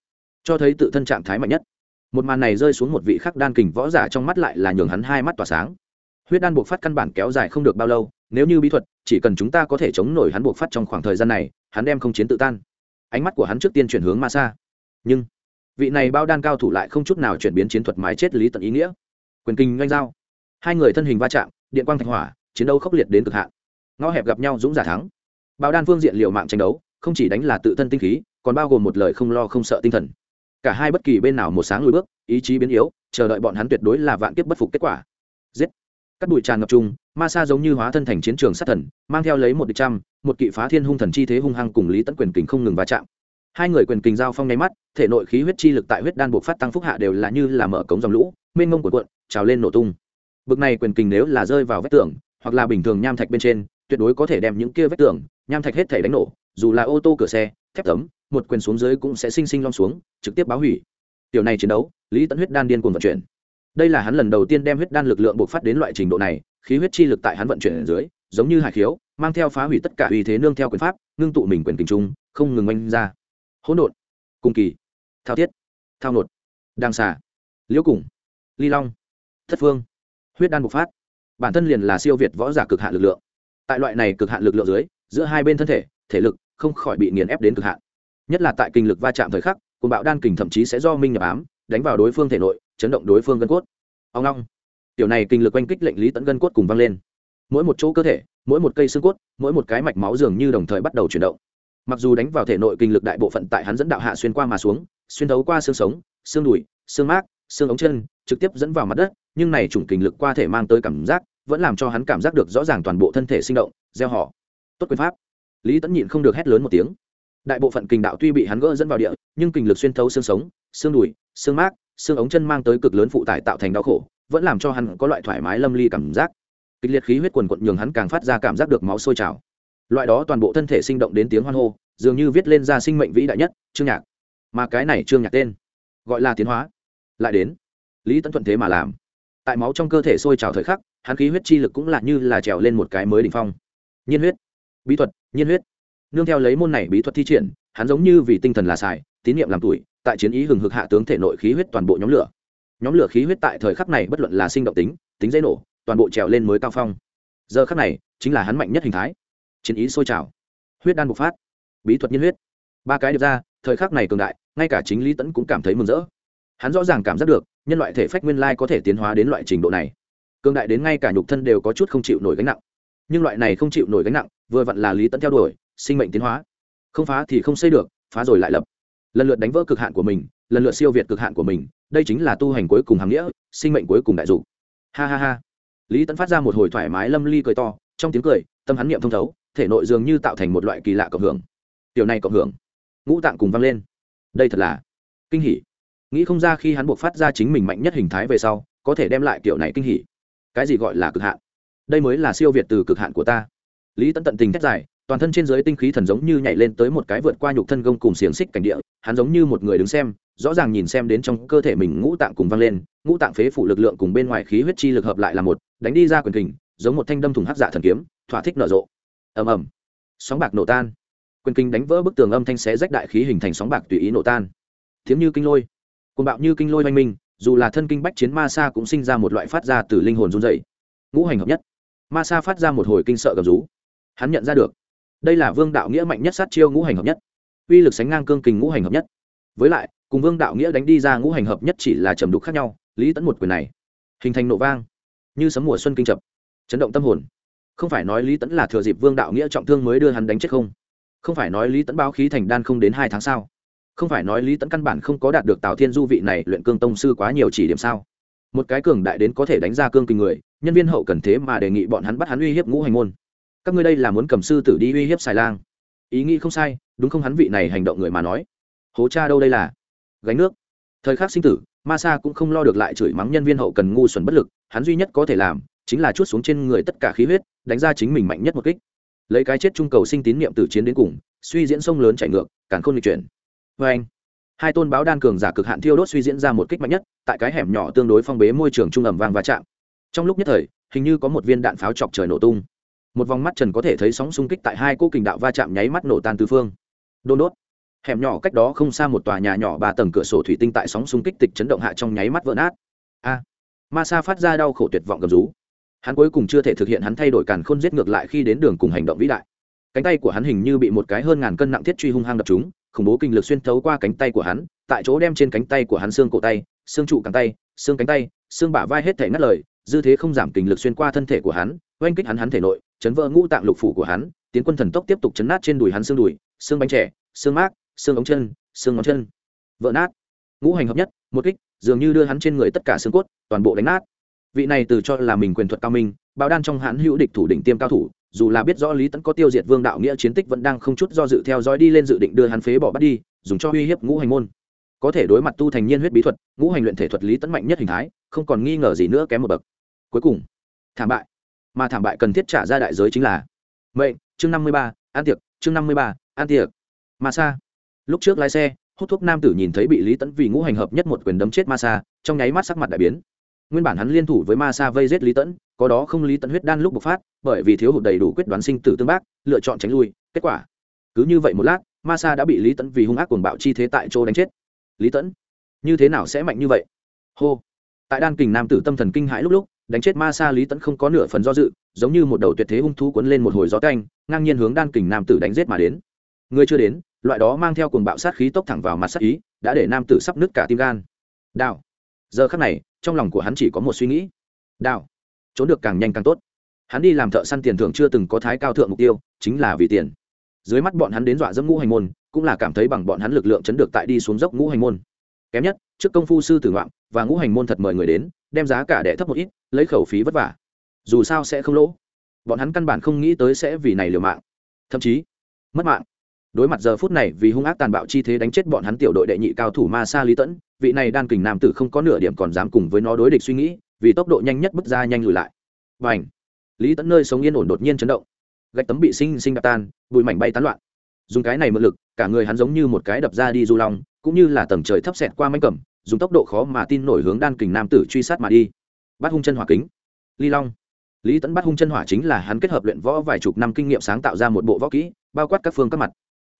cho thấy tự thân trạng thái mạnh nhất một màn này rơi xuống một vị khắc đan kình võ giả trong mắt lại là nhường hắn hai mắt tỏa sáng. Huyết đan buộc phát căn bản kéo dài không được bao lâu, nếu như bí thuật, chỉ cần chúng ta có thể chống nổi hắn buộc phát trong khoảng thời gian này, hắn đem không chiến tự tan. Ánh mắt của hắn trước tiên chuyển hướng ma xa nhưng, vị này bao đan cao thủ lại không chút nào chuyển biến chiến thuật mái chết lý tận ý nghĩa. Quyền kinh doanh giao. Hai người thân hình va chạm, điện quang thạch hỏa, chiến đấu khốc liệt đến cực hạn. Ngõ hẹp gặp nhau dũng giả thắng. Bao đan phương diện liệu mạng tranh đấu, không chỉ đánh là tự thân tinh khí, còn bao gồm một lời không lo không sợ tinh thần cả hai bất kỳ bên nào một sáng lùi bước, ý chí biến yếu, chờ đợi bọn hắn tuyệt đối là vạn kiếp bất phục kết quả. Giết. Các bụi tràn ngập trung ma sa giống như hóa thân thành chiến trường sát thần, mang theo lấy một địch trăm, một kỵ phá thiên hung thần chi thế hung hăng cùng lý tấn quyền kình không ngừng va chạm. Hai người quyền kình giao phong nháy mắt, thể nội khí huyết chi lực tại huyết đan buộc phát tăng phúc hạ đều là như là mở cống dòng lũ, mênh mông của cuộn, trào lên nổ tung. Bực này quyền kình nếu là rơi vào vách tường, hoặc là bình thường nham thạch bên trên, tuyệt đối có thể đem những kia vách tường, nham thạch hết thể đánh nổ, dù là ô tô, cửa xe, thép tấm một quyền xuống dưới cũng sẽ sinh sinh lom xuống, trực tiếp báo hủy. Tiểu này chiến đấu, lý tấn huyết đan điên cuồng vận chuyển. Đây là hắn lần đầu tiên đem huyết đan lực lượng buộc phát đến loại trình độ này, khí huyết chi lực tại hắn vận chuyển ở dưới, giống như hải khiếu, mang theo phá hủy tất cả uy thế nương theo quyền pháp, ngưng tụ mình quyền kình trung, không ngừng oanh ra. Hỗn độn cung kỳ, thao thiết, thao nột đàng xà, liễu cùng, ly long, thất phương, huyết đan bộc phát. Bản thân liền là siêu việt võ giả cực hạn lực lượng. Tại loại này cực hạn lực lượng dưới, giữa hai bên thân thể thể lực không khỏi bị nghiền ép đến cực hạn nhất là tại kinh lực va chạm thời khắc cùng bạo đan kình thậm chí sẽ do minh nhập ám, đánh vào đối phương thể nội, chấn động đối phương gân cốt. Ông long. Tiểu này kinh lực oanh kích lệnh lý tẫn gân cốt cùng văng lên. Mỗi một chỗ cơ thể, mỗi một cây xương cốt, mỗi một cái mạch máu dường như đồng thời bắt đầu chuyển động. Mặc dù đánh vào thể nội kinh lực đại bộ phận tại hắn dẫn đạo hạ xuyên qua mà xuống, xuyên thấu qua xương sống, xương đùi, xương mát xương ống chân, trực tiếp dẫn vào mặt đất, nhưng này chủng kinh lực qua thể mang tới cảm giác, vẫn làm cho hắn cảm giác được rõ ràng toàn bộ thân thể sinh động, gieo họ. Tốt quyền pháp. Lý tẫn nhịn không được hét lớn một tiếng đại bộ phận kinh đạo tuy bị hắn gỡ dẫn vào địa, nhưng kinh lực xuyên thấu xương sống, xương đùi, xương mát xương ống chân mang tới cực lớn phụ tải tạo thành đau khổ, vẫn làm cho hắn có loại thoải mái lâm ly cảm giác. Kịch liệt khí huyết quần quận nhường hắn càng phát ra cảm giác được máu sôi trào. Loại đó toàn bộ thân thể sinh động đến tiếng hoan hô, dường như viết lên ra sinh mệnh vĩ đại nhất, trương nhạc. Mà cái này trương nhạc tên, gọi là tiến hóa. Lại đến, lý tấn thuận thế mà làm. Tại máu trong cơ thể sôi trào thời khắc, hắn khí huyết chi lực cũng là như là trèo lên một cái mới đ ỉ n h phong. Nhiên huyết, bí thuật, nhiên huyết nương theo lấy môn này bí thuật thi triển, hắn giống như vì tinh thần là xài tín nhiệm làm tuổi, tại chiến ý hừng hực hạ tướng thể nội khí huyết toàn bộ nhóm lửa. Nhóm lửa khí huyết tại thời khắc này bất luận là sinh động tính tính dễ nổ, toàn bộ trèo lên mới cao phong. Giờ khắc này, chính là hắn mạnh nhất hình thái. Chiến ý sôi trào. Huyết đan bộc phát. Bí thuật nhiên huyết. Ba cái được ra, thời khắc này cường đại, ngay cả chính lý tẫn cũng cảm thấy mừng rỡ. Hắn rõ ràng cảm giác được, nhân loại thể phách nguyên lai có thể tiến hóa đến loại trình độ này. Cường đại đến ngay cả nhục thân đều có chút không chịu nổi gánh nặng. Nhưng loại này không chịu nổi gánh nặng, vừa vặn là lý tẫn theo đuổi sinh mệnh tiến hóa. Không phá thì không xây được, phá rồi lại lập. Lần lượt đánh vỡ cực hạn của mình, lần lượt siêu việt cực hạn của mình, đây chính là tu hành cuối cùng hàm nghĩa, sinh mệnh cuối cùng đại dụng. Ha ha ha. Lý Tấn phát ra một hồi thoải mái lâm ly cười to, trong tiếng cười, tâm hắn niệm thông thấu, thể nội dường như tạo thành một loại kỳ lạ cộng hưởng. Điều này cộng hưởng. Ngũ tạng cùng vang lên. Đây thật là kinh hỉ. Nghĩ không ra khi hắn buộc phát ra chính mình mạnh nhất hình thái về sau, có thể đem lại kiểu này kinh hỉ. Cái gì gọi là cực hạn? Đây mới là siêu việt từ cực hạn của ta. Lý Tấn tận tình thét dài toàn thân trên giới tinh khí thần giống như nhảy lên tới một cái vượt qua nhục thân gông cùng xiềng xích cảnh địa, hắn giống như một người đứng xem, rõ ràng nhìn xem đến trong cơ thể mình ngũ tạng cùng văng lên, ngũ tạng phế phủ lực lượng cùng bên ngoài khí huyết chi lực hợp lại là một, đánh đi ra quyền kình, giống một thanh đâm thùng hắc dạ thần kiếm, thỏa thích nở rộ. Ầm ầm. Sóng bạc nổ tan. Quyền kinh đánh vỡ bức tường âm thanh xé rách đại khí hình thành sóng bạc tùy ý nổ tan. Thiếm như kinh lôi. Côn bạo như kinh lôi oanh minh, dù là thân kinh bách chiến ma sa cũng sinh ra một loại phát ra từ linh hồn run dày ngũ hành hợp nhất. Ma sa phát ra một hồi kinh sợ gầm rú. Hắn nhận ra được đây là vương đạo nghĩa mạnh nhất sát chiêu ngũ hành hợp nhất, uy lực sánh ngang cương kình ngũ hành hợp nhất. Với lại, cùng vương đạo nghĩa đánh đi ra ngũ hành hợp nhất chỉ là trầm đục khác nhau, lý tẫn một quyền này, hình thành nổ vang, như sấm mùa xuân kinh chập, chấn động tâm hồn. Không phải nói lý tẫn là thừa dịp vương đạo nghĩa trọng thương mới đưa hắn đánh chết không? Không phải nói lý tẫn báo khí thành đan không đến hai tháng sao? không phải nói lý tẫn căn bản không có đạt được tào thiên du vị này luyện cương tông sư quá nhiều chỉ điểm sao? Một cái cường đại đến có thể đánh ra cương kinh người, nhân viên hậu cần thế mà đề nghị bọn hắn bắt hắn uy hiếp ngũ hành môn các ngươi đây là muốn cầm sư tử đi uy hiếp xài lang. Ý nghĩ không sai, đúng không hắn vị này hành động người mà nói? Hố cha đâu đây là? Gánh nước. Thời khắc sinh tử, ma sa cũng không lo được lại chửi mắng nhân viên hậu cần ngu xuẩn bất lực, hắn duy nhất có thể làm, chính là chút xuống trên người tất cả khí huyết, đánh ra chính mình mạnh nhất một kích. Lấy cái chết trung cầu sinh tín niệm từ chiến đến cùng, suy diễn sông lớn chảy ngược càn khôn lịch chuyển. Vê anh, hai tôn báo đan cường giả cực hạn thiêu đốt suy diễn ra một kích mạnh nhất, tại cái hẻm nhỏ tương đối phong bế môi trường trung ẩm vàng và chạm. Trong lúc nhất thời, hình như có một viên đạn pháo chọc trời nổ tung một vòng mắt trần có thể thấy sóng xung kích tại hai cô kình đạo va chạm nháy mắt nổ tan tứ phương. Đôn đốt. Hẻm nhỏ cách đó không xa một tòa nhà nhỏ ba tầng cửa sổ thủy tinh tại sóng xung kích tịch chấn động hạ trong nháy mắt vỡ nát. A. Ma sa phát ra đau khổ tuyệt vọng gầm rú. Hắn cuối cùng chưa thể thực hiện hắn thay đổi càn khôn giết ngược lại khi đến đường cùng hành động vĩ đại. Cánh tay của hắn hình như bị một cái hơn ngàn cân nặng thiết truy hung hăng đập chúng khủng bố kinh lực xuyên thấu qua cánh tay của hắn, tại chỗ đem trên cánh tay của hắn xương cổ tay, xương trụ cánh tay, xương cánh tay, xương bả vai hết thể ngắt lời, dư thế không giảm kinh lực xuyên qua thân thể của hắn, oanh kích hắn hắn thể nội chấn vỡ ngũ tạng lục phủ của hắn, tiến quân thần tốc tiếp tục chấn nát trên đùi hắn xương đùi, xương bánh trẻ xương mát xương ống chân, xương ngón chân. Vỡ nát. Ngũ hành hợp nhất, một kích, dường như đưa hắn trên người tất cả xương cốt, toàn bộ đánh nát. Vị này từ cho là mình quyền thuật cao minh bao đan trong hãn hữu địch thủ đỉnh tiêm cao thủ, dù là biết rõ lý tẫn có tiêu diệt vương đạo nghĩa chiến tích vẫn đang không chút do dự theo dõi đi lên dự định đưa hắn phế bỏ bắt đi, dùng cho uy hiếp ngũ hành môn. Có thể đối mặt tu thành nhiên huyết bí thuật, ngũ hành luyện thể thuật lý tẫn mạnh nhất hình thái, không còn nghi ngờ gì nữa kém một bậc. Cuối cùng, thảm bại mà thảm bại cần thiết trả ra đại giới chính là mệnh, chương năm mươi ba an tiệc, chương năm mươi ba an tiệc. Ma sa. Lúc trước lái xe, hút thuốc nam tử nhìn thấy bị lý tẫn vì ngũ hành hợp nhất một quyền đấm chết ma sa, trong nháy mắt sắc mặt đại biến. Nguyên bản hắn liên thủ với ma sa vây giết lý tẫn có đó không lý tẫn huyết đan lúc bộc phát, bởi vì thiếu hụt đầy đủ quyết đoán sinh tử tương bác, lựa chọn tránh lui, kết quả, cứ như vậy một lát, ma sa đã bị lý tẫn vì hung ác cuồng bạo chi thế tại chỗ đánh chết. Lý tẫn như thế nào sẽ mạnh như vậy? Hô. Tại đan kình nam tử tâm thần kinh hãi lúc lúc đánh chết ma sa lý tẫn không có nửa phần do dự, giống như một đầu tuyệt thế hung thú cuốn lên một hồi gió canh, ngang nhiên hướng đan kình nam tử đánh giết mà đến. Người chưa đến, loại đó mang theo cuồng bạo sát khí tốc thẳng vào mặt sát ý, đã để nam tử sắp nứt cả tim gan. Đào giờ khắc này, trong lòng của hắn chỉ có một suy nghĩ. Đào trốn được càng nhanh càng tốt. Hắn đi làm thợ săn tiền thưởng chưa từng có thái cao thượng mục tiêu, chính là vì tiền. Dưới mắt bọn hắn đến dọa dẫm ngũ hành môn, cũng là cảm thấy bằng bọn hắn lực lượng chấn được tại đi xuống dốc ngũ hành môn. Kém nhất, trước công phu sư tử ngoạn và ngũ hành môn thật mời người đến đem giá cả đẻ thấp một ít, lấy khẩu phí vất vả. Dù sao sẽ không lỗ. Bọn hắn căn bản không nghĩ tới sẽ vì này liều mạng. Thậm chí, mất mạng. Đối mặt giờ phút này vì hung ác tàn bạo chi thế đánh chết bọn hắn tiểu đội đệ nhị cao thủ ma sa lý tẫn, vị này đan kình nam tử không có nửa điểm còn dám cùng với nó đối địch suy nghĩ, vì tốc độ nhanh nhất bước ra nhanh lùi lại. Và ảnh lý tẫn nơi sống yên ổn đột nhiên chấn động. Gạch tấm bị sinh sinh đạp tan, bụi mảnh bay tán loạn. Dùng cái này mượn lực, cả người hắn giống như một cái đập ra đi du long, cũng như là tầng trời thấp xẹt qua mánh cầm dùng tốc độ khó mà tin nổi hướng đan kình nam tử truy sát mà đi. Bắt hung chân hỏa kính, ly long. Lý tẫn bắt hung chân hỏa chính là hắn kết hợp luyện võ vài chục năm kinh nghiệm sáng tạo ra một bộ võ kỹ, bao quát các phương các mặt.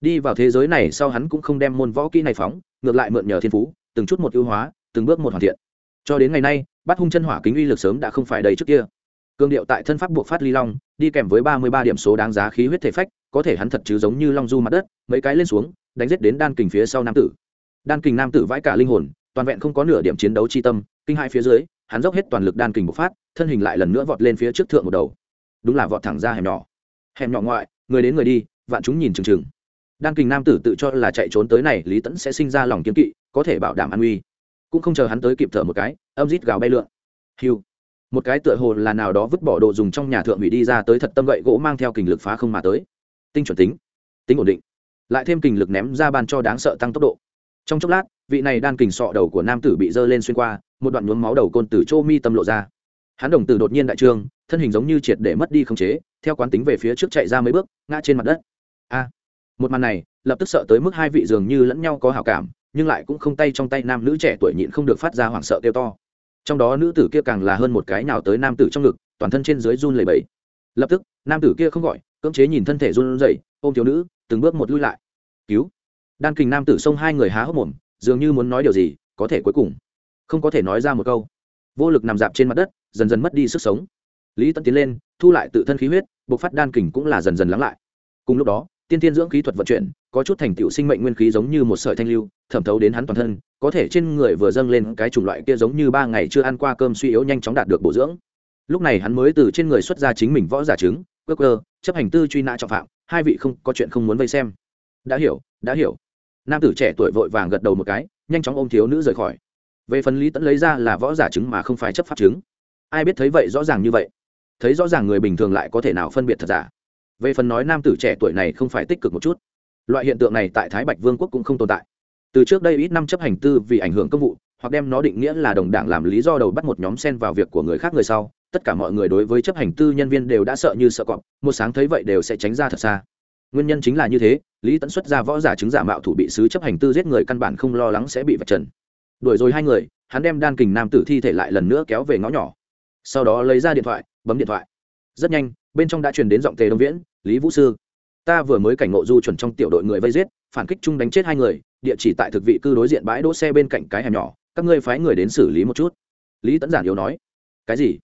Đi vào thế giới này sau hắn cũng không đem môn võ kỹ này phóng, ngược lại mượn nhờ thiên phú, từng chút một ưu hóa, từng bước một hoàn thiện. Cho đến ngày nay bắt hung chân hỏa kính uy lực sớm đã không phải đầy trước kia. Cương điệu tại thân pháp buộc phát ly long, đi kèm với ba mươi ba điểm số đáng giá khí huyết thể phách, có thể hắn thật chứ giống như long du mặt đất, mấy cái lên xuống, đánh giết đến đan kình phía sau nam tử. Đan kình nam tử vãi cả linh hồn toàn vẹn không có nửa điểm chiến đấu chi tâm, kinh hai phía dưới, hắn dốc hết toàn lực đan kình bộc phát, thân hình lại lần nữa vọt lên phía trước thượng một đầu. Đúng là vọt thẳng ra hẻm nhỏ. Hẻm nhỏ ngoại, người đến người đi, vạn chúng nhìn chừng chừng. Đan kình nam tử tự cho là chạy trốn tới này, lý tẫn sẽ sinh ra lòng kiếm kỵ, có thể bảo đảm an uy. Cũng không chờ hắn tới kịp thở một cái, âm rít gào bay lượn. Hiu. Một cái tựa hồ là nào đó vứt bỏ đồ dùng trong nhà thượng hủy đi ra tới thật tâm gậy gỗ mang theo kình lực phá không mà tới. Tinh chuẩn tính. Tính ổn định. Lại thêm kình lực ném ra ban cho đáng sợ tăng tốc độ. Trong chốc lát vị này đan kình sọ đầu của nam tử bị dơ lên xuyên qua, một đoạn nhuốm máu đầu côn từ chỗ mi tâm lộ ra. Hắn đồng tử đột nhiên đại trương, thân hình giống như triệt để mất đi khống chế, theo quán tính về phía trước chạy ra mấy bước, ngã trên mặt đất. A! Một màn này, lập tức sợ tới mức hai vị dường như lẫn nhau có hảo cảm, nhưng lại cũng không tay trong tay nam nữ trẻ tuổi nhịn không được phát ra hoảng sợ kêu to. Trong đó nữ tử kia càng là hơn một cái nào tới nam tử trong ngực, toàn thân trên dưới run lẩy bẩy. Lập tức, nam tử kia không gọi, cưỡng chế nhìn thân thể run rẩy, ôm thiếu nữ, từng bước một lui lại. Cứu! Đan kình nam tử xông hai người há hốc mồm dường như muốn nói điều gì, có thể cuối cùng không có thể nói ra một câu. Vô lực nằm dạp trên mặt đất, dần dần mất đi sức sống. Lý Tẫn tiến lên, thu lại tự thân khí huyết buộc phát đan kình cũng là dần dần lắng lại. Cùng lúc đó, tiên tiên dưỡng khí thuật vận chuyển, có chút thành tựu sinh mệnh nguyên khí giống như một sợi thanh lưu, thẩm thấu đến hắn toàn thân, có thể trên người vừa dâng lên cái chủng loại kia giống như ba ngày chưa ăn qua cơm suy yếu nhanh chóng đạt được bổ dưỡng. Lúc này hắn mới từ trên người xuất ra chính mình võ giả chứng cơ cơ chấp hành tư truy nã trọng phạm, hai vị không có chuyện không muốn vây xem. Đã hiểu đã hiểu nam tử trẻ tuổi vội vàng gật đầu một cái, nhanh chóng ôm thiếu nữ rời khỏi. Về phần lý tẫn lấy ra là võ giả chứng mà không phải chấp pháp chứng. Ai biết thấy vậy rõ ràng như vậy. Thấy rõ ràng người bình thường lại có thể nào phân biệt thật giả. Về phần nói nam tử trẻ tuổi này không phải tích cực một chút. Loại hiện tượng này tại thái bạch vương quốc cũng không tồn tại. Từ trước đây ít năm chấp hành tư vì ảnh hưởng công vụ, hoặc đem nó định nghĩa là đồng đảng làm lý do đầu bắt một nhóm sen vào việc của người khác người sau, tất cả mọi người đối với chấp hành tư nhân viên đều đã sợ như sợ cọp, một sáng thấy vậy đều sẽ tránh ra thật xa nguyên nhân chính là như thế, lý tẫn xuất ra võ giả chứng giả mạo thủ bị sứ chấp hành tư giết người căn bản không lo lắng sẽ bị vạch trần. Đuổi rồi hai người, hắn đem đan kình nam tử thi thể lại lần nữa kéo về ngõ nhỏ. Sau đó lấy ra điện thoại, bấm điện thoại. Rất nhanh, bên trong đã truyền đến giọng tề đông viễn, lý vũ sư, ta vừa mới cảnh ngộ du chuẩn trong tiểu đội người vây giết, phản kích chung đánh chết hai người, địa chỉ tại thực vị cư đối diện bãi đỗ xe bên cạnh cái hẻm nhỏ, các ngươi phái người đến xử lý một chút. Lý Tẫn giản yếu nói, cái gì?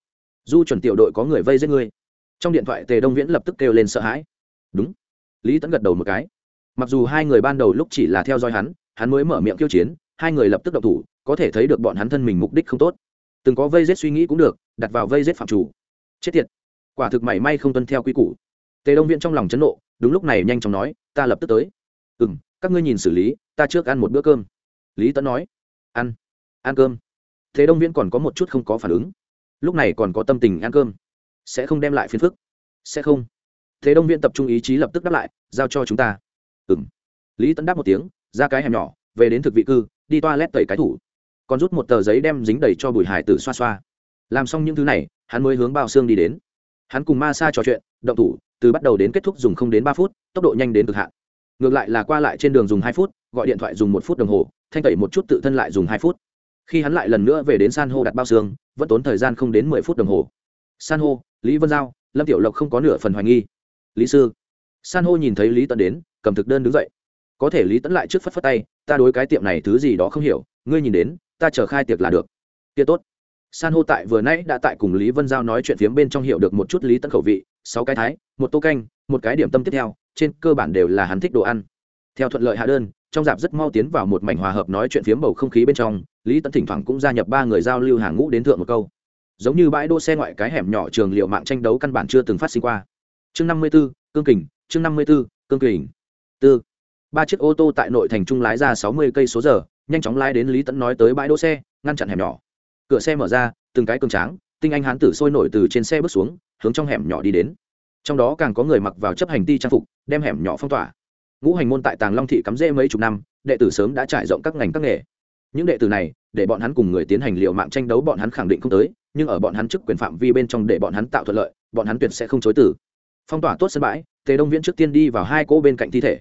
Du chuẩn tiểu đội có người vây giết ngươi? Trong điện thoại tề đông viễn lập tức kêu lên sợ hãi. Đúng lý Tẫn gật đầu một cái. Mặc dù hai người ban đầu lúc chỉ là theo dõi hắn hắn mới mở miệng kiêu chiến, hai người lập tức động thủ, có thể thấy được bọn hắn thân mình mục đích không tốt. Từng có vây giết suy nghĩ cũng được, đặt vào vây giết phạm chủ. Chết tiệt. Quả thực mảy may không tuân theo quy củ. Tề đông viễn trong lòng chấn nộ, đúng lúc này nhanh chóng nói, ta lập tức tới. Ừ m các ngươi nhìn xử lý, ta trước ăn một bữa cơm. Lý Tẫn nói. Ăn ăn cơm. Thế đông viễn còn có một chút không có phản ứng. Lúc này còn có tâm tình ăn cơm. Sẽ không đem lại phiền phức. Sẽ không thế đông viễn tập trung ý chí lập tức đáp lại, giao cho chúng ta. Ừng lý tấn đáp một tiếng, ra cái hẻm nhỏ, về đến thực vị cư, đi toa lét tẩy cái thủ còn rút một tờ giấy đem dính đầy cho bùi hải tử xoa xoa. Làm xong những thứ này, hắn mới hướng bao xương đi đến. Hắn cùng ma sa trò chuyện, động thủ, từ bắt đầu đến kết thúc dùng không đến ba phút, tốc độ nhanh đến cực hạn. Ngược lại là qua lại trên đường dùng hai phút, gọi điện thoại dùng một phút đồng hồ, thanh tẩy một chút tự thân lại dùng hai phút. Khi hắn lại lần nữa về đến san hô đặt bao xương, vẫn tốn thời gian không đến mười phút đồng hồ. San hô, lý vân giao, lâm tiểu lộc không có nửa phần hoài nghi lý sư. San hô nhìn thấy lý tấn đến, cầm thực đơn đứng dậy. Có thể lý tấn lại trước phất phất tay, ta đối cái tiệm này thứ gì đó không hiểu, ngươi nhìn đến, ta chờ khai tiệc là được. Kia tốt. San hô tại vừa nãy đã tại cùng lý vân giao nói chuyện phiếm bên trong hiểu được một chút lý tấn khẩu vị, sáu cái thái, một tô canh, một cái điểm tâm tiếp theo, trên cơ bản đều là hắn thích đồ ăn. Theo thuận lợi hạ đơn, trong dạp rất mau tiến vào một mảnh hòa hợp nói chuyện phiếm bầu không khí bên trong, lý tấn thỉnh thoảng cũng gia nhập ba người giao lưu hàng ngũ đến thượng một câu. Giống như bãi đỗ xe ngoại cái hẻm nhỏ trường liệu mạng tranh đấu căn bản chưa từng phát sinh qua chương năm mươi b ố cương kình, chương năm mươi b ố cương kình. Tư. Ba chiếc ô tô tại nội thành trung lái ra sáu mươi cây số giờ, nhanh chóng lái đến lý tẫn nói tới bãi đỗ xe, ngăn chặn hẻm nhỏ. Cửa xe mở ra, từng cái cường tráng, tinh anh hán tử sôi nổi từ trên xe bước xuống, hướng trong hẻm nhỏ đi đến. Trong đó càng có người mặc vào chấp hành ti trang phục, đem hẻm nhỏ phong tỏa. Ngũ hành môn tại tàng long thị cắm rễ mấy chục năm, đệ tử sớm đã trải rộng các ngành các nghề. Những đệ tử này, để bọn hắn cùng người tiến hành liệu mạng tranh đấu bọn hắn khẳng định không tới, nhưng ở bọn hắn chức quyền phạm vi bên trong để bọn hắn tạo thuận lợi, bọn hắn tuyệt sẽ không chối tử phong tỏa tốt sân bãi, tề đông viễn trước tiên đi vào hai cỗ bên cạnh thi thể.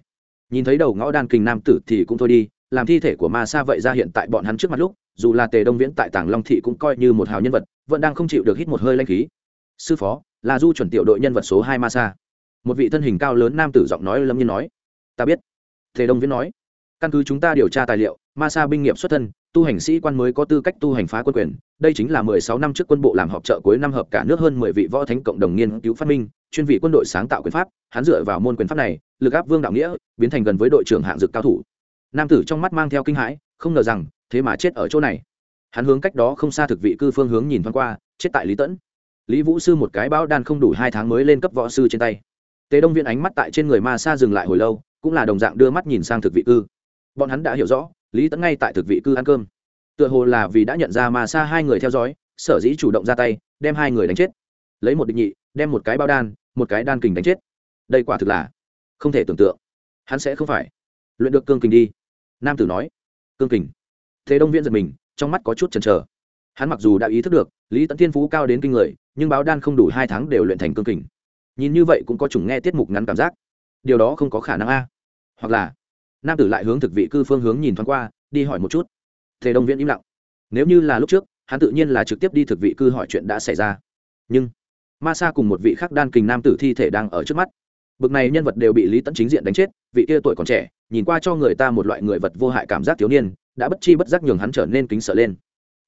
Nhìn thấy đầu ngõ đan kình nam tử thì cũng thôi đi, làm thi thể của ma sa vậy ra hiện tại bọn hắn trước mặt lúc, dù là tề đông viễn tại tảng long thị cũng coi như một hào nhân vật, vẫn đang không chịu được hít một hơi lanh khí. Sư phó, là du chuẩn tiểu đội nhân vật số hai ma sa. Một vị thân hình cao lớn nam tử giọng nói lâm nhiên nói, ta biết. Tề đông viễn nói căn cứ chúng ta điều tra tài liệu ma sa binh nghiệp xuất thân, tu hành sĩ quan mới có tư cách tu hành phá quân quyền. Đây chính là mười sáu năm trước quân bộ làm họp trợ cuối năm hợp cả nước hơn mười vị võ thánh cộng đồng nghiên cứu phát minh, chuyên vị quân đội sáng tạo quyền pháp. Hắn dựa vào môn quyền pháp này, lực áp vương đạo nghĩa, biến thành gần với đội trưởng hạng dực cao thủ. Nam tử trong mắt mang theo kinh hãi, không ngờ rằng, thế mà chết ở chỗ này. Hắn hướng cách đó không xa thực vị cư phương hướng nhìn thoáng qua, chết tại lý tẫn. Lý vũ sư một cái bão đan không đủ hai tháng mới lên cấp võ sư trên tay. Tề đông viên ánh mắt tại trên người ma sa dừng lại hồi lâu, cũng là đồng dạng đưa mắt nhìn sang thực vị cư bọn hắn đã hiểu rõ, lý tẫn ngay tại thực vị cư ăn cơm. Tựa hồ là vì đã nhận ra mà xa hai người theo dõi, sở dĩ chủ động ra tay, đem hai người đánh chết. Lấy một định nhị, đem một cái bao đan, một cái đan kình đánh chết. Đây quả thực là không thể tưởng tượng. Hắn sẽ không phải luyện được cương kình đi. Nam tử nói, cương kình. Thế đông viễn giật mình, trong mắt có chút chần chờ. Hắn mặc dù đã ý thức được, lý tẫn thiên phú cao đến kinh người, nhưng báo đan không đủ hai tháng đều luyện thành cương kình. Nhìn như vậy cũng có chủng nghe tiết mục ngắn cảm giác. Điều đó không có khả năng a. Hoặc là nam tử lại hướng thực vị cư phương hướng nhìn thoáng qua, đi hỏi một chút. Thế đông viễn im lặng. Nếu như là lúc trước, hắn tự nhiên là trực tiếp đi thực vị cư hỏi chuyện đã xảy ra. Nhưng, ma sa cùng một vị khác đan kình nam tử thi thể đang ở trước mắt. Bực này nhân vật đều bị lý tẫn chính diện đánh chết, vị kia tuổi còn trẻ, nhìn qua cho người ta một loại người vật vô hại cảm giác thiếu niên, đã bất chi bất giác nhường hắn trở nên kính sợ lên.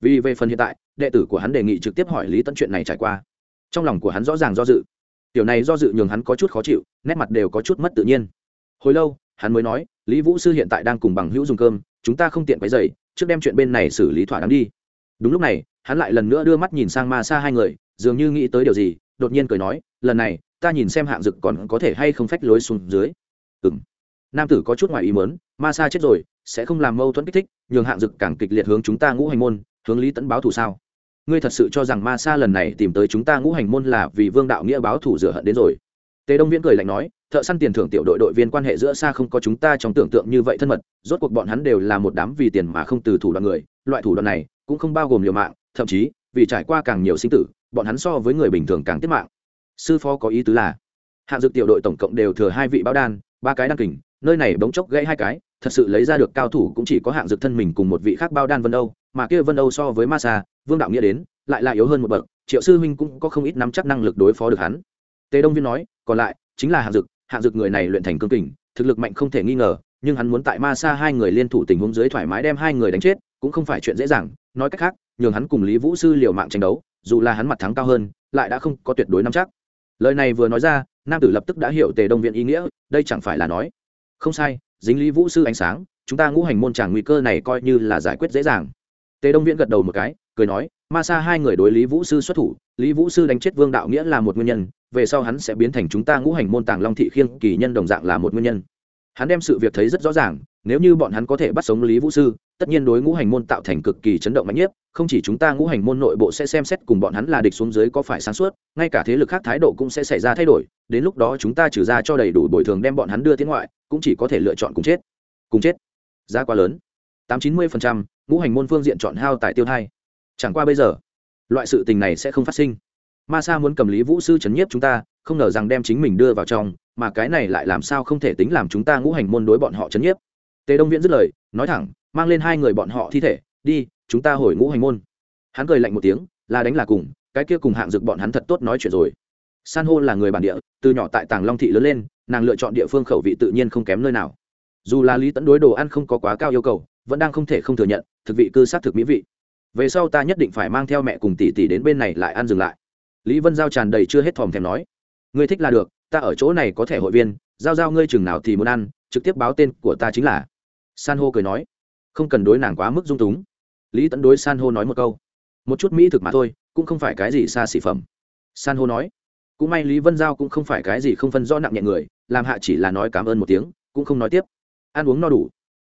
Vì về phần hiện tại, đệ tử của hắn đề nghị trực tiếp hỏi lý tẫn chuyện này trải qua. Trong lòng của hắn rõ ràng do dự. Tiểu này do dự nhường hắn có chút khó chịu, nét mặt đều có chút mất tự nhiên. Hồi lâu, hắn mới nói lý vũ sư hiện tại đang cùng bằng hữu dùng cơm, chúng ta không tiện quấy dày trước đem chuyện bên này xử lý thỏa đáng đi. Đúng lúc này, hắn lại lần nữa đưa mắt nhìn sang ma xa hai người, dường như nghĩ tới điều gì, đột nhiên cười nói, lần này, ta nhìn xem hạng dực còn có thể hay không phách lối xuống dưới. Ừng nam tử có chút ngoài ý mớn ma sa chết rồi, sẽ không làm mâu thuẫn kích thích, nhường hạng dực càng kịch liệt hướng chúng ta ngũ hành môn, hướng lý tẫn báo thù sao? Ngươi thật sự cho rằng ma sa lần này tìm tới chúng ta ngũ hành môn là vì vương đạo nghĩa báo thù rửa hận đến rồi? Tề đông viễn cười lạnh nói thợ săn tiền thưởng tiểu đội đội viên quan hệ giữa xa không có chúng ta trong tưởng tượng như vậy thân mật, rốt cuộc bọn hắn đều là một đám vì tiền mà không từ thủ đoạn người, loại thủ đoạn này cũng không bao gồm liều mạng, thậm chí, vì trải qua càng nhiều sinh tử, bọn hắn so với người bình thường càng tiết mạng. Sư phó có ý tứ là hạng dược tiểu đội tổng cộng đều thừa hai vị báo đan, ba cái đan kình, nơi này bỗng chốc gãy hai cái, thật sự lấy ra được cao thủ cũng chỉ có hạng dược thân mình cùng một vị khác bao đan vân âu, mà kia vân âu so với ma sa, vương đạo nghĩa đến, lại là yếu hơn một bậc, triệu sư huynh cũng có không ít nắm chắc năng lực đối phó được hắn. Tề đông viên nói, còn lại, chính là hạng dược hạng dực người này luyện thành cương kình, thực lực mạnh không thể nghi ngờ, nhưng hắn muốn tại ma sa hai người liên thủ tình huống dưới thoải mái đem hai người đánh chết, cũng không phải chuyện dễ dàng. Nói cách khác, nhường hắn cùng lý vũ sư liều mạng tranh đấu, dù là hắn mặt thắng cao hơn, lại đã không có tuyệt đối nắm chắc. Lời này vừa nói ra, nam tử lập tức đã hiểu tề đông viện ý nghĩa, đây chẳng phải là nói, không sai, dính lý vũ sư ánh sáng, chúng ta ngũ hành môn tràng nguy cơ này coi như là giải quyết dễ dàng. Tề đông viễn gật đầu một cái, cười nói ma sa hai người đối lý vũ sư xuất thủ, lý vũ sư đánh chết vương đạo nghĩa là một nguyên nhân, về sau hắn sẽ biến thành chúng ta ngũ hành môn tàng long thị khiêng, kỳ nhân đồng dạng là một nguyên nhân. Hắn đem sự việc thấy rất rõ ràng, nếu như bọn hắn có thể bắt sống lý vũ sư, tất nhiên đối ngũ hành môn tạo thành cực kỳ chấn động mạnh nhất không chỉ chúng ta ngũ hành môn nội bộ sẽ xem xét cùng bọn hắn là địch xuống dưới có phải sáng suốt, ngay cả thế lực khác thái độ cũng sẽ xảy ra thay đổi, đến lúc đó chúng ta trừ ra cho đầy đủ bồi thường đem bọn hắn đưa tiến ngoại, cũng chỉ có thể lựa chọn cùng chết. Cùng chết. Giá quá lớn. Tám chín mươi phần trăm, ngũ hành môn phương diện chọn hao tại tiêu thai chẳng qua bây giờ, loại sự tình này sẽ không phát sinh. Ma sa muốn cầm lý vũ sư chấn nhiếp chúng ta, không ngờ rằng đem chính mình đưa vào trong, mà cái này lại làm sao không thể tính làm chúng ta ngũ hành môn đối bọn họ chấn nhiếp. Tề đông viễn dứt lời, nói thẳng, mang lên hai người bọn họ thi thể, đi, chúng ta hồi ngũ hành môn. Hắn cười lạnh một tiếng, là đánh là cùng, cái kia cùng hạng dực bọn hắn thật tốt nói chuyện rồi. San hô là người bản địa, từ nhỏ tại tàng long thị lớn lên, nàng lựa chọn địa phương khẩu vị tự nhiên không kém nơi nào. Dù là lý tẫn đối đồ ăn không có quá cao yêu cầu, vẫn đang không thể không thừa nhận, thực vị cư sát thực mỹ vị về sau ta nhất định phải mang theo mẹ cùng tỷ tỷ đến bên này lại ăn dừng lại. Lý vân giao tràn đầy chưa hết thòm thèm nói. Ngươi thích là được, ta ở chỗ này có thẻ hội viên, giao giao ngươi chừng nào thì muốn ăn, trực tiếp báo tên của ta chính là. San hô cười nói. Không cần đối nàng quá mức dung túng. Lý tẫn đối san hô nói một câu. Một chút mỹ thực mà thôi, cũng không phải cái gì xa xỉ phẩm. San hô nói. Cũng may lý vân giao cũng không phải cái gì không phân rõ nặng nhẹ người, làm hạ chỉ là nói cảm ơn một tiếng, cũng không nói tiếp. Ăn uống no đủ.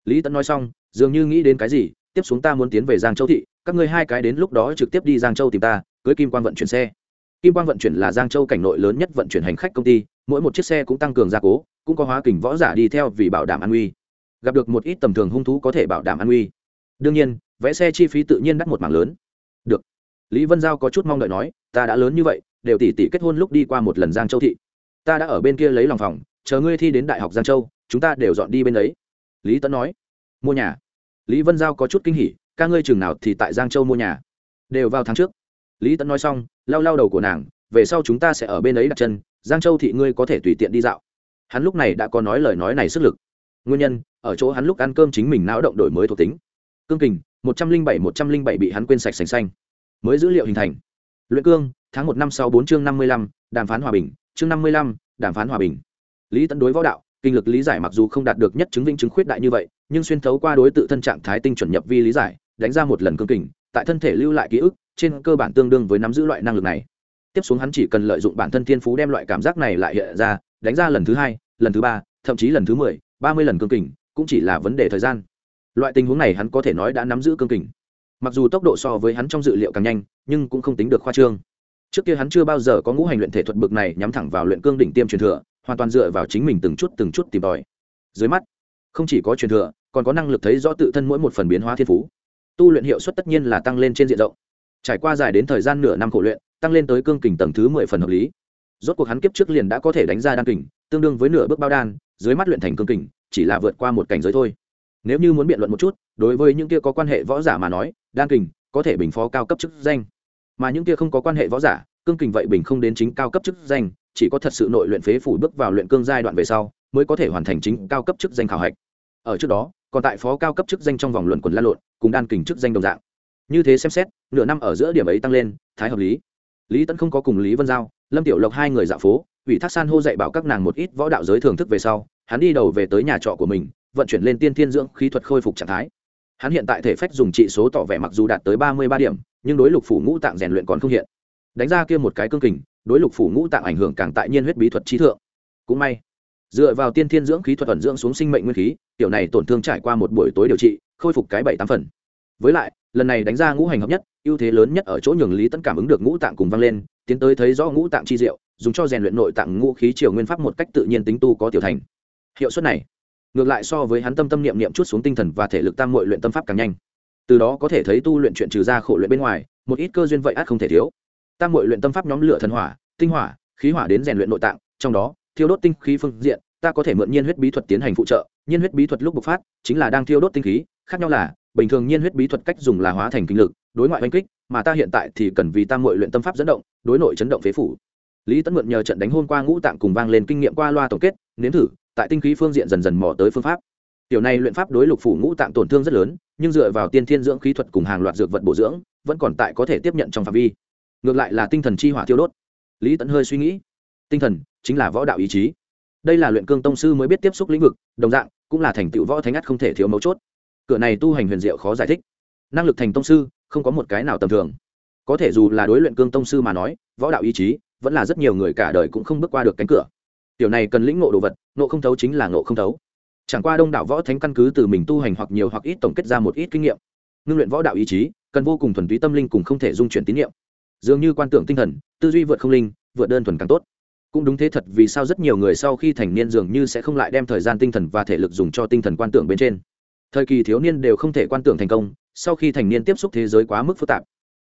Lý tẫn nói xong, dường như nghĩ đến cái gì tiếp xuống ta muốn tiến về giang châu thị, các ngươi hai cái đến lúc đó trực tiếp đi giang châu tìm ta, cưới kim quan vận chuyển xe. Kim quan vận chuyển là giang châu cảnh nội lớn nhất vận chuyển hành khách công ty, mỗi một chiếc xe cũng tăng cường gia cố, cũng có hóa kình võ giả đi theo vì bảo đảm an uy gặp được một ít tầm thường hung thú có thể bảo đảm an uy đương nhiên, vẽ xe chi phí tự nhiên đắt một mảng lớn. Được. Lý vân giao có chút mong đợi nói, ta đã lớn như vậy, đều tỉ tỉ kết hôn lúc đi qua một lần giang châu thị. Ta đã ở bên kia lấy lòng phòng, chờ ngươi thi đến đại học giang châu, chúng ta đều dọn đi bên đấy lý tấn nói, mua nhà lý vân giao có chút kinh hỉ, ca ngươi chừng nào thì tại giang châu mua nhà? Đều vào tháng trước. Lý tấn nói xong, lau lau đầu của nàng, về sau chúng ta sẽ ở bên ấy đặt chân, giang châu thị ngươi có thể tùy tiện đi dạo. Hắn lúc này đã có nói lời nói này sức lực. Nguyên nhân, ở chỗ hắn lúc ăn cơm chính mình não động đổi mới thuộc tính. Cương kình, một trăm linh bảy, một trăm linh bảy bị hắn quên sạch sành xanh. Mới dữ liệu hình thành. Luyện cương, tháng một năm sau bốn chương năm mươi lăm, đàm phán hòa bình, chương năm mươi lăm, đàm phán hòa bình. Lý tấn đối võ đạo kinh lực lý giải mặc dù không đạt được nhất chứng vĩnh chứng khuyết đại như vậy, nhưng xuyên thấu qua đối tự thân trạng thái tinh chuẩn nhập vi lý giải, đánh ra một lần cương kình, tại thân thể lưu lại ký ức, trên cơ bản tương đương với nắm giữ loại năng lực này. Tiếp xuống hắn chỉ cần lợi dụng bản thân thiên phú đem loại cảm giác này lại hiện ra, đánh ra lần thứ hai, lần thứ ba, thậm chí lần thứ mười, ba mươi lần cương kình, cũng chỉ là vấn đề thời gian. Loại tình huống này hắn có thể nói đã nắm giữ cương kình. Mặc dù tốc độ so với hắn trong dự liệu càng nhanh, nhưng cũng không tính được khoa trương. Trước kia hắn chưa bao giờ có ngũ hành luyện thể thuật bực này nhắm thẳng vào luyện cương đỉnh tiêm truyền thừa hoàn toàn dựa vào chính mình từng chút từng chút tìm tòi. Dưới mắt, không chỉ có truyền thừa, còn có năng lực thấy rõ tự thân mỗi một phần biến hóa thiên phú. Tu luyện hiệu suất tất nhiên là tăng lên trên diện rộng. Trải qua dài đến thời gian nửa năm khổ luyện, tăng lên tới cương kình tầng thứ mười phần hợp lý. Rốt cuộc hắn kiếp trước liền đã có thể đánh ra đan kình, tương đương với nửa bước bao đan, dưới mắt luyện thành cương kình, chỉ là vượt qua một cảnh giới thôi. Nếu như muốn biện luận một chút, đối với những kia có quan hệ võ giả mà nói, đan kình có thể bình phó cao cấp chức danh. Mà những kia không có quan hệ võ giả, cương kình vậy bình không đến chính cao cấp chức danh chỉ có thật sự nội luyện phế phủ bước vào luyện cương giai đoạn về sau, mới có thể hoàn thành chính cao cấp chức danh khảo hạch. Ở trước đó, còn tại phó cao cấp chức danh trong vòng luận quần lan lộn, cùng đan kình chức danh đồng dạng. Như thế xem xét, nửa năm ở giữa điểm ấy tăng lên, thái hợp lý. Lý tẫn không có cùng lý vân giao, lâm tiểu lộc hai người dạo phố, ủy thác san hô dạy bảo các nàng một ít võ đạo giới thưởng thức về sau, hắn đi đầu về tới nhà trọ của mình, vận chuyển lên tiên thiên dưỡng khí thuật khôi phục trạng thái. Hắn hiện tại thể phách dùng trị số tỏ vẻ mặc dù đạt tới ba mươi ba điểm, nhưng đối lục phủ ngũ tạng rèn luyện còn không hiện đánh ra kia một cái cương kình, đối lục phủ ngũ tạng ảnh hưởng càng tại nhiên huyết bí thuật trí thượng. Cũng may, dựa vào tiên thiên dưỡng khí thuật ẩn dưỡng xuống sinh mệnh nguyên khí, tiểu này tổn thương trải qua một buổi tối điều trị, khôi phục cái bảy tám phần. Với lại, lần này đánh ra ngũ hành hợp nhất, ưu thế lớn nhất ở chỗ nhường lý tấn cảm ứng được ngũ tạng cùng vang lên, tiến tới thấy rõ ngũ tạng chi diệu, dùng cho rèn luyện nội tạng ngũ khí triều nguyên pháp một cách tự nhiên tính tu có tiểu thành. Hiệu suất này, ngược lại so với hắn tâm tâm niệm niệm chút xuống tinh thần và thể lực tam muội luyện tâm pháp càng nhanh. Từ đó có thể thấy tu luyện chuyện trừ ra khổ luyện bên ngoài, một ít cơ duyên vậy ác không thể thiếu tam mội luyện tâm pháp nhóm lửa thần hỏa, tinh hỏa, khí hỏa đến rèn luyện nội tạng, trong đó, thiêu đốt tinh khí phương diện, ta có thể mượn nhiên huyết bí thuật tiến hành phụ trợ, nhiên huyết bí thuật lúc bộc phát, chính là đang thiêu đốt tinh khí, khác nhau là, bình thường nhiên huyết bí thuật cách dùng là hóa thành kinh lực, đối ngoại oanh kích, mà ta hiện tại thì cần vì tam mội luyện tâm pháp dẫn động, đối nội chấn động phế phủ. Lý tấn mượn nhờ trận đánh hôn qua ngũ tạng cùng vang lên kinh nghiệm qua loa tổng kết, nếm thử, tại tinh khí phương diện dần dần mò tới phương pháp. Tiểu này luyện pháp đối lục phủ ngũ tạng tổn thương rất lớn, nhưng dựa vào tiên thiên dưỡng khí thuật cùng hàng loạt dược vật bổ dưỡng, vẫn còn tại có thể tiếp nhận trong phạm vi ngược lại là tinh thần chi hỏa thiêu đốt. Lý tẫn hơi suy nghĩ. Tinh thần chính là võ đạo ý chí. Đây là luyện cương tông sư mới biết tiếp xúc lĩnh vực, đồng dạng cũng là thành tựu võ thánh ngắt không thể thiếu mấu chốt. Cửa này tu hành huyền diệu khó giải thích. Năng lực thành tông sư không có một cái nào tầm thường. Có thể dù là đối luyện cương tông sư mà nói, võ đạo ý chí vẫn là rất nhiều người cả đời cũng không bước qua được cánh cửa. Tiểu này cần lĩnh ngộ đồ vật, ngộ không thấu chính là ngộ không thấu. Chẳng qua đông đảo võ thánh căn cứ từ mình tu hành hoặc nhiều hoặc ít tổng kết ra một ít kinh nghiệm. Ngưng luyện võ đạo ý chí, cần vô cùng thuần túy tâm linh cùng không thể dung chuyển tín nhiệm dường như quan tưởng tinh thần, tư duy vượt không linh, vượt đơn thuần càng tốt. Cũng đúng thế thật, vì sao rất nhiều người sau khi thành niên dường như sẽ không lại đem thời gian tinh thần và thể lực dùng cho tinh thần quan tưởng bên trên. Thời kỳ thiếu niên đều không thể quan tưởng thành công, sau khi thành niên tiếp xúc thế giới quá mức phức tạp.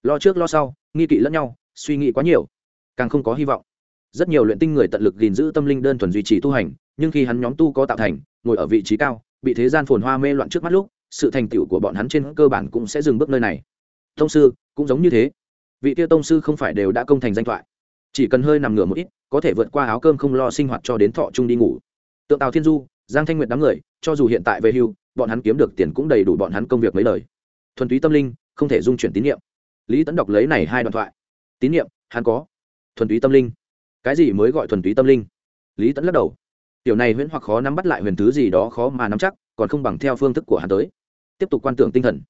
Lo trước lo sau, nghi kỵ lẫn nhau, suy nghĩ quá nhiều, càng không có hy vọng. Rất nhiều luyện tinh người tận lực gìn giữ tâm linh đơn thuần duy trì tu hành, nhưng khi hắn nhóm tu có tạo thành, ngồi ở vị trí cao, bị thế gian phồn hoa mê loạn trước mắt lúc, sự thành tựu của bọn hắn trên cơ bản cũng sẽ dừng bước nơi này. Thông sư, cũng giống như thế vị tiêu tông sư không phải đều đã công thành danh thoại. Chỉ cần hơi nằm ngửa một ít, có thể vượt qua áo cơm không lo sinh hoạt cho đến thọ trung đi ngủ. Tượng tào thiên du, giang thanh nguyệt đám người, cho dù hiện tại về hưu, bọn hắn kiếm được tiền cũng đầy đủ bọn hắn công việc mấy lời. Thuần túy tâm linh, không thể dung chuyển tín nhiệm lý tấn đọc lấy này hai đoạn thoại. Tín nhiệm hắn có. Thuần túy tâm linh. Cái gì mới gọi thuần túy tâm linh? Lý tấn lắc đầu. Tiểu này huyễn hoặc khó nắm bắt lại huyền thứ gì đó khó mà nắm chắc, còn không bằng theo phương thức của hắn tới. Tiếp tục quan tưởng tinh thần.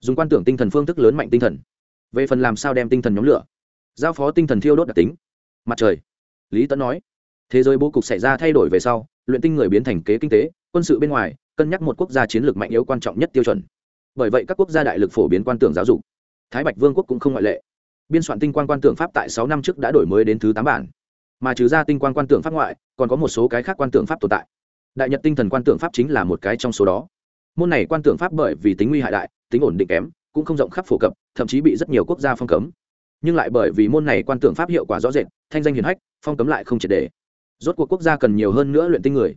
Dùng quan tưởng tinh thần phương thức lớn mạnh tinh thần về phần làm sao đem tinh thần nhóm lửa, giao phó tinh thần thiêu đốt đặc tính. Mặt trời, lý tấn nói, thế giới bố cục xảy ra thay đổi về sau, luyện tinh người biến thành kế kinh tế, quân sự bên ngoài, cân nhắc một quốc gia chiến lược mạnh yếu quan trọng nhất tiêu chuẩn. Bởi vậy các quốc gia đại lực phổ biến quan tưởng giáo dục. Thái bạch vương quốc cũng không ngoại lệ. Biên soạn tinh quan quan tưởng pháp tại sáu năm trước đã đổi mới đến thứ tám bản. Mà trừ ra tinh quan quan tưởng pháp ngoại, còn có một số cái khác quan tưởng pháp tồn tại. Đại nhật tinh thần quan tưởng pháp chính là một cái trong số đó. Môn này quan tưởng pháp bởi vì tính nguy hại đại, tính ổn định kém cũng không rộng khắp phổ cập thậm chí bị rất nhiều quốc gia phong cấm. Nhưng lại bởi vì môn này quan tưởng pháp hiệu quả rõ rệt thanh danh hiền hách phong cấm lại không triệt đề rốt cuộc quốc gia cần nhiều hơn nữa luyện tinh người.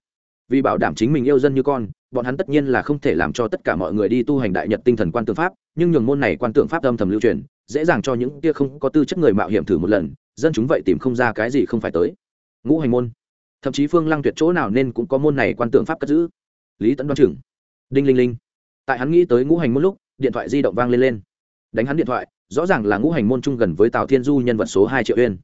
Vì bảo đảm chính mình yêu dân như con bọn hắn tất nhiên là không thể làm cho tất cả mọi người đi tu hành đại nhật tinh thần quan tưởng pháp nhưng nhường môn này quan tưởng pháp âm thầm lưu truyền dễ dàng cho những kia không có tư chất người mạo hiểm thử một lần dân chúng vậy tìm không ra cái gì không phải tới. Ngũ hành môn. Thậm chí phương lăng tuyệt chỗ nào nên cũng có môn này quan tưởng pháp cất giữ. Lý tấn đoan trưởng, đinh linh linh. Tại hắn nghĩ tới ngũ hành môn lúc điện thoại di động vang lên lên. Đánh hắn điện thoại, rõ ràng là ngũ hành môn chung gần với tào thiên du nhân vật số hai triệu uyên.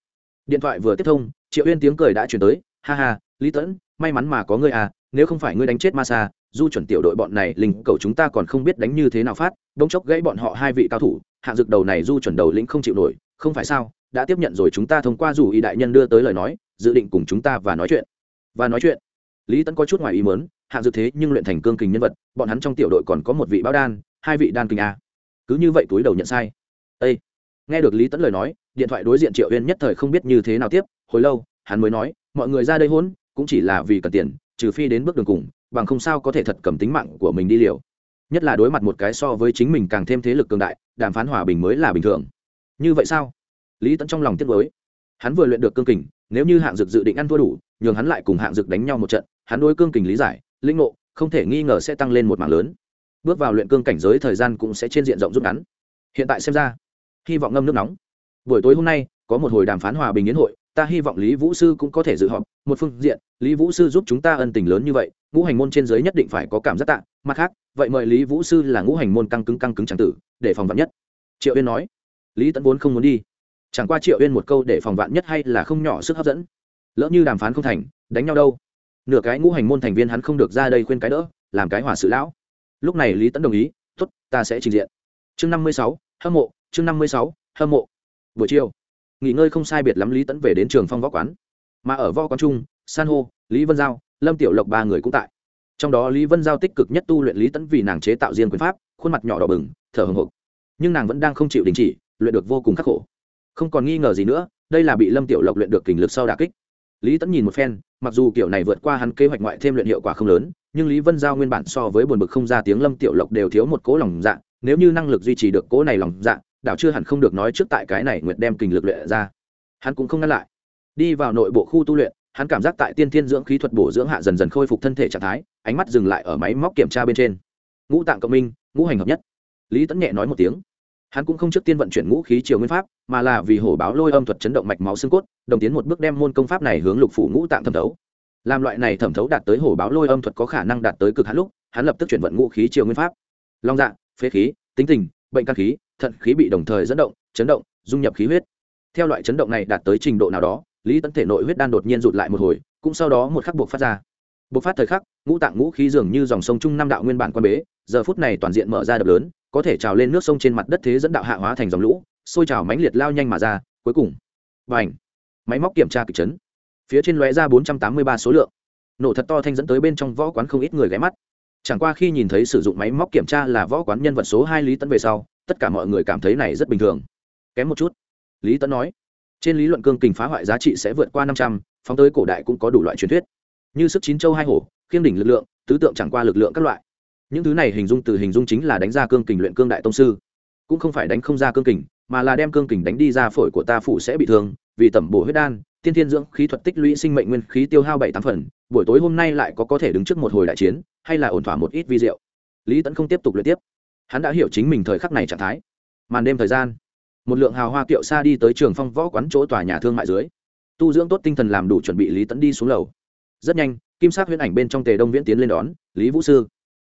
Điện thoại vừa tiếp thông, triệu uyên tiếng cười đã chuyển tới, ha ha, lý tẫn, may mắn mà có ngươi à nếu không phải ngươi đánh chết ma sa du chuẩn tiểu đội bọn này linh cầu chúng ta còn không biết đánh như thế nào phát đông chốc gãy bọn họ hai vị cao thủ, hạng dực đầu này du chuẩn đầu lĩnh không chịu nổi, không phải sao, đã tiếp nhận rồi chúng ta thông qua dù y đại nhân đưa tới lời nói, dự định cùng chúng ta và nói chuyện. Và nói chuyện. Lý tẫn có chút ngoài ý mớn hạng dực thế nhưng luyện thành cương kình nhân vật, bọn hắn trong tiểu đội còn có một vị báo đan hai vị đan kinh a. Cứ như vậy túi đầu nhận sai. Ê! nghe được lý tẫn lời nói, điện thoại đối diện triệu uyên nhất thời không biết như thế nào tiếp, hồi lâu, hắn mới nói, mọi người ra đây hôn, cũng chỉ là vì cần tiền, trừ phi đến bước đường cùng, bằng không sao có thể thật cầm tính mạng của mình đi liều. Nhất là đối mặt một cái so với chính mình càng thêm thế lực cường đại, đàm phán hòa bình mới là bình thường. Như vậy sao? Lý tẫn trong lòng tiếc với hắn vừa luyện được cương kình, nếu như hạng dực dự định ăn thua đủ, nhường hắn lại cùng hạng dực đánh nhau một trận, hắn đối cương kình lý giải, linh ngộ, không thể nghi ngờ sẽ tăng lên một mảng lớn bước vào luyện cương cảnh giới thời gian cũng sẽ trên diện rộng rút ngắn. Hiện tại xem ra, hy vọng ngâm nước nóng. Buổi tối hôm nay, có một hồi đàm phán hòa bình yến hội, ta hy vọng lý vũ sư cũng có thể dự họp. Một phương diện, lý vũ sư giúp chúng ta ân tình lớn như vậy, ngũ hành môn trên giới nhất định phải có cảm giác tạ. Mặt khác, vậy mời lý vũ sư là ngũ hành môn căng cứng căng cứng tràng tử, để phòng vạn nhất. Triệu uyên nói. Lý tẫn vốn không muốn đi. Chẳng qua triệu uyên một câu để phòng vạn nhất hay là không nhỏ sức hấp dẫn. Lỡ như đàm phán không thành, đánh nhau đâu. Nửa cái ngũ hành môn thành viên hắn không được ra đây khuyên cái đỡ, làm cái hòa sự lão lúc này lý tẫn đồng ý t ố t ta sẽ trình diện. Chương năm mươi sáu, hâm mộ, chương năm mươi sáu, hâm mộ. Buổi chiều, nghỉ ngơi không sai biệt lắm lý tẫn về đến trường phong võ quán. Mà ở võ quán trung san hô, lý vân giao, lâm tiểu lộc ba người cũng tại. Trong đó lý vân giao tích cực nhất tu luyện lý tẫn vì nàng chế tạo riêng quyền pháp, khuôn mặt nhỏ đỏ bừng, thở hồng hộc. Nhưng nàng vẫn đang không chịu đình chỉ, luyện được vô cùng khắc khổ. Không còn nghi ngờ gì nữa, đây là bị lâm tiểu lộc luyện được kình lực sau đà kích. Lý tẫn nhìn một phen, mặc dù kiểu này vượt qua hắn kế hoạch ngoại thêm luyện hiệu quả không lớn nhưng lý vân giao nguyên bản so với buồn bực không ra tiếng lâm tiểu lộc đều thiếu một cố lòng dạ nếu như năng lực duy trì được cố này lòng dạ đảo chưa hẳn không được nói trước tại cái này nguyệt đem kình lực luyện ra. Hắn cũng không ngăn lại. Đi vào nội bộ khu tu luyện, hắn cảm giác tại tiên thiên dưỡng khí thuật bổ dưỡng hạ dần dần khôi phục thân thể trạng thái, ánh mắt dừng lại ở máy móc kiểm tra bên trên. Ngũ tạng cộng minh, ngũ hành hợp nhất. Lý tẫn nhẹ nói một tiếng. Hắn cũng không trước tiên vận chuyển ngũ khí triều nguyên pháp, mà là vì hổ báo lôi âm thuật chấn động mạch máu xương cốt, đồng tiến một bước đem môn công pháp này hướng lục phủ ngũ tạng thẩm thấu làm loại này thẩm thấu đạt tới hổ báo lôi âm thuật có khả năng đạt tới cực hạn lúc, hắn lập tức chuyển vận ngũ khí chiều nguyên pháp. Long dạ phế khí, tính tình, bệnh căn khí, thận khí bị đồng thời dẫn động, chấn động, dung nhập khí huyết. Theo loại chấn động này đạt tới trình độ nào đó, lý tấn thể nội huyết đan đột nhiên rụt lại một hồi, cũng sau đó một khắc buộc phát ra. Buộc phát thời khắc, ngũ tạng ngũ khí dường như dòng sông trung nam đạo nguyên bản quan bế, giờ phút này toàn diện mở ra đập lớn, có thể trào lên nước sông trên mặt đất thế dẫn đạo hạ hóa thành dòng lũ, sôi trào mãnh liệt lao nhanh mà ra, cuối cùng và ảnh máy móc kiểm tra kịch chấn phía trên lóe ra bốn trăm tám mươi ba số lượng. Nổ thật to thanh dẫn tới bên trong võ quán không ít người ghé mắt. Chẳng qua khi nhìn thấy sử dụng máy móc kiểm tra là võ quán nhân vật số hai lý tấn về sau, tất cả mọi người cảm thấy này rất bình thường. Kém một chút, lý tấn nói, trên lý luận cương kình phá hoại giá trị sẽ vượt qua năm trăm, phóng tới cổ đại cũng có đủ loại truyền thuyết. Như sức chín châu hai hổ, khiêng đỉnh lực lượng, tứ tượng chẳng qua lực lượng các loại. Những thứ này hình dung từ hình dung chính là đánh ra cương kình luyện cương đại tông sư. Cũng không phải đánh không ra cương kình, mà là đem cương kình đánh đi ra phổi của ta phụ sẽ bị thương, vì tẩm bổ huyết đan tiên thiên dưỡng khí thuật tích lũy sinh mệnh nguyên khí tiêu hao bảy tám phần, buổi tối hôm nay lại có có thể đứng trước một hồi đại chiến, hay là ổn thỏa một ít vi diệu? Lý tẫn không tiếp tục luyện tiếp. Hắn đã hiểu chính mình thời khắc này trạng thái. Màn đêm thời gian, một lượng hào hoa kiệu xa đi tới trường phong võ quán chỗ tòa nhà thương mại dưới. Tu dưỡng tốt tinh thần làm đủ chuẩn bị lý tẫn đi xuống lầu. Rất nhanh, kim sắc huyễn ảnh bên trong tề đông viễn tiến lên đón, lý vũ sư.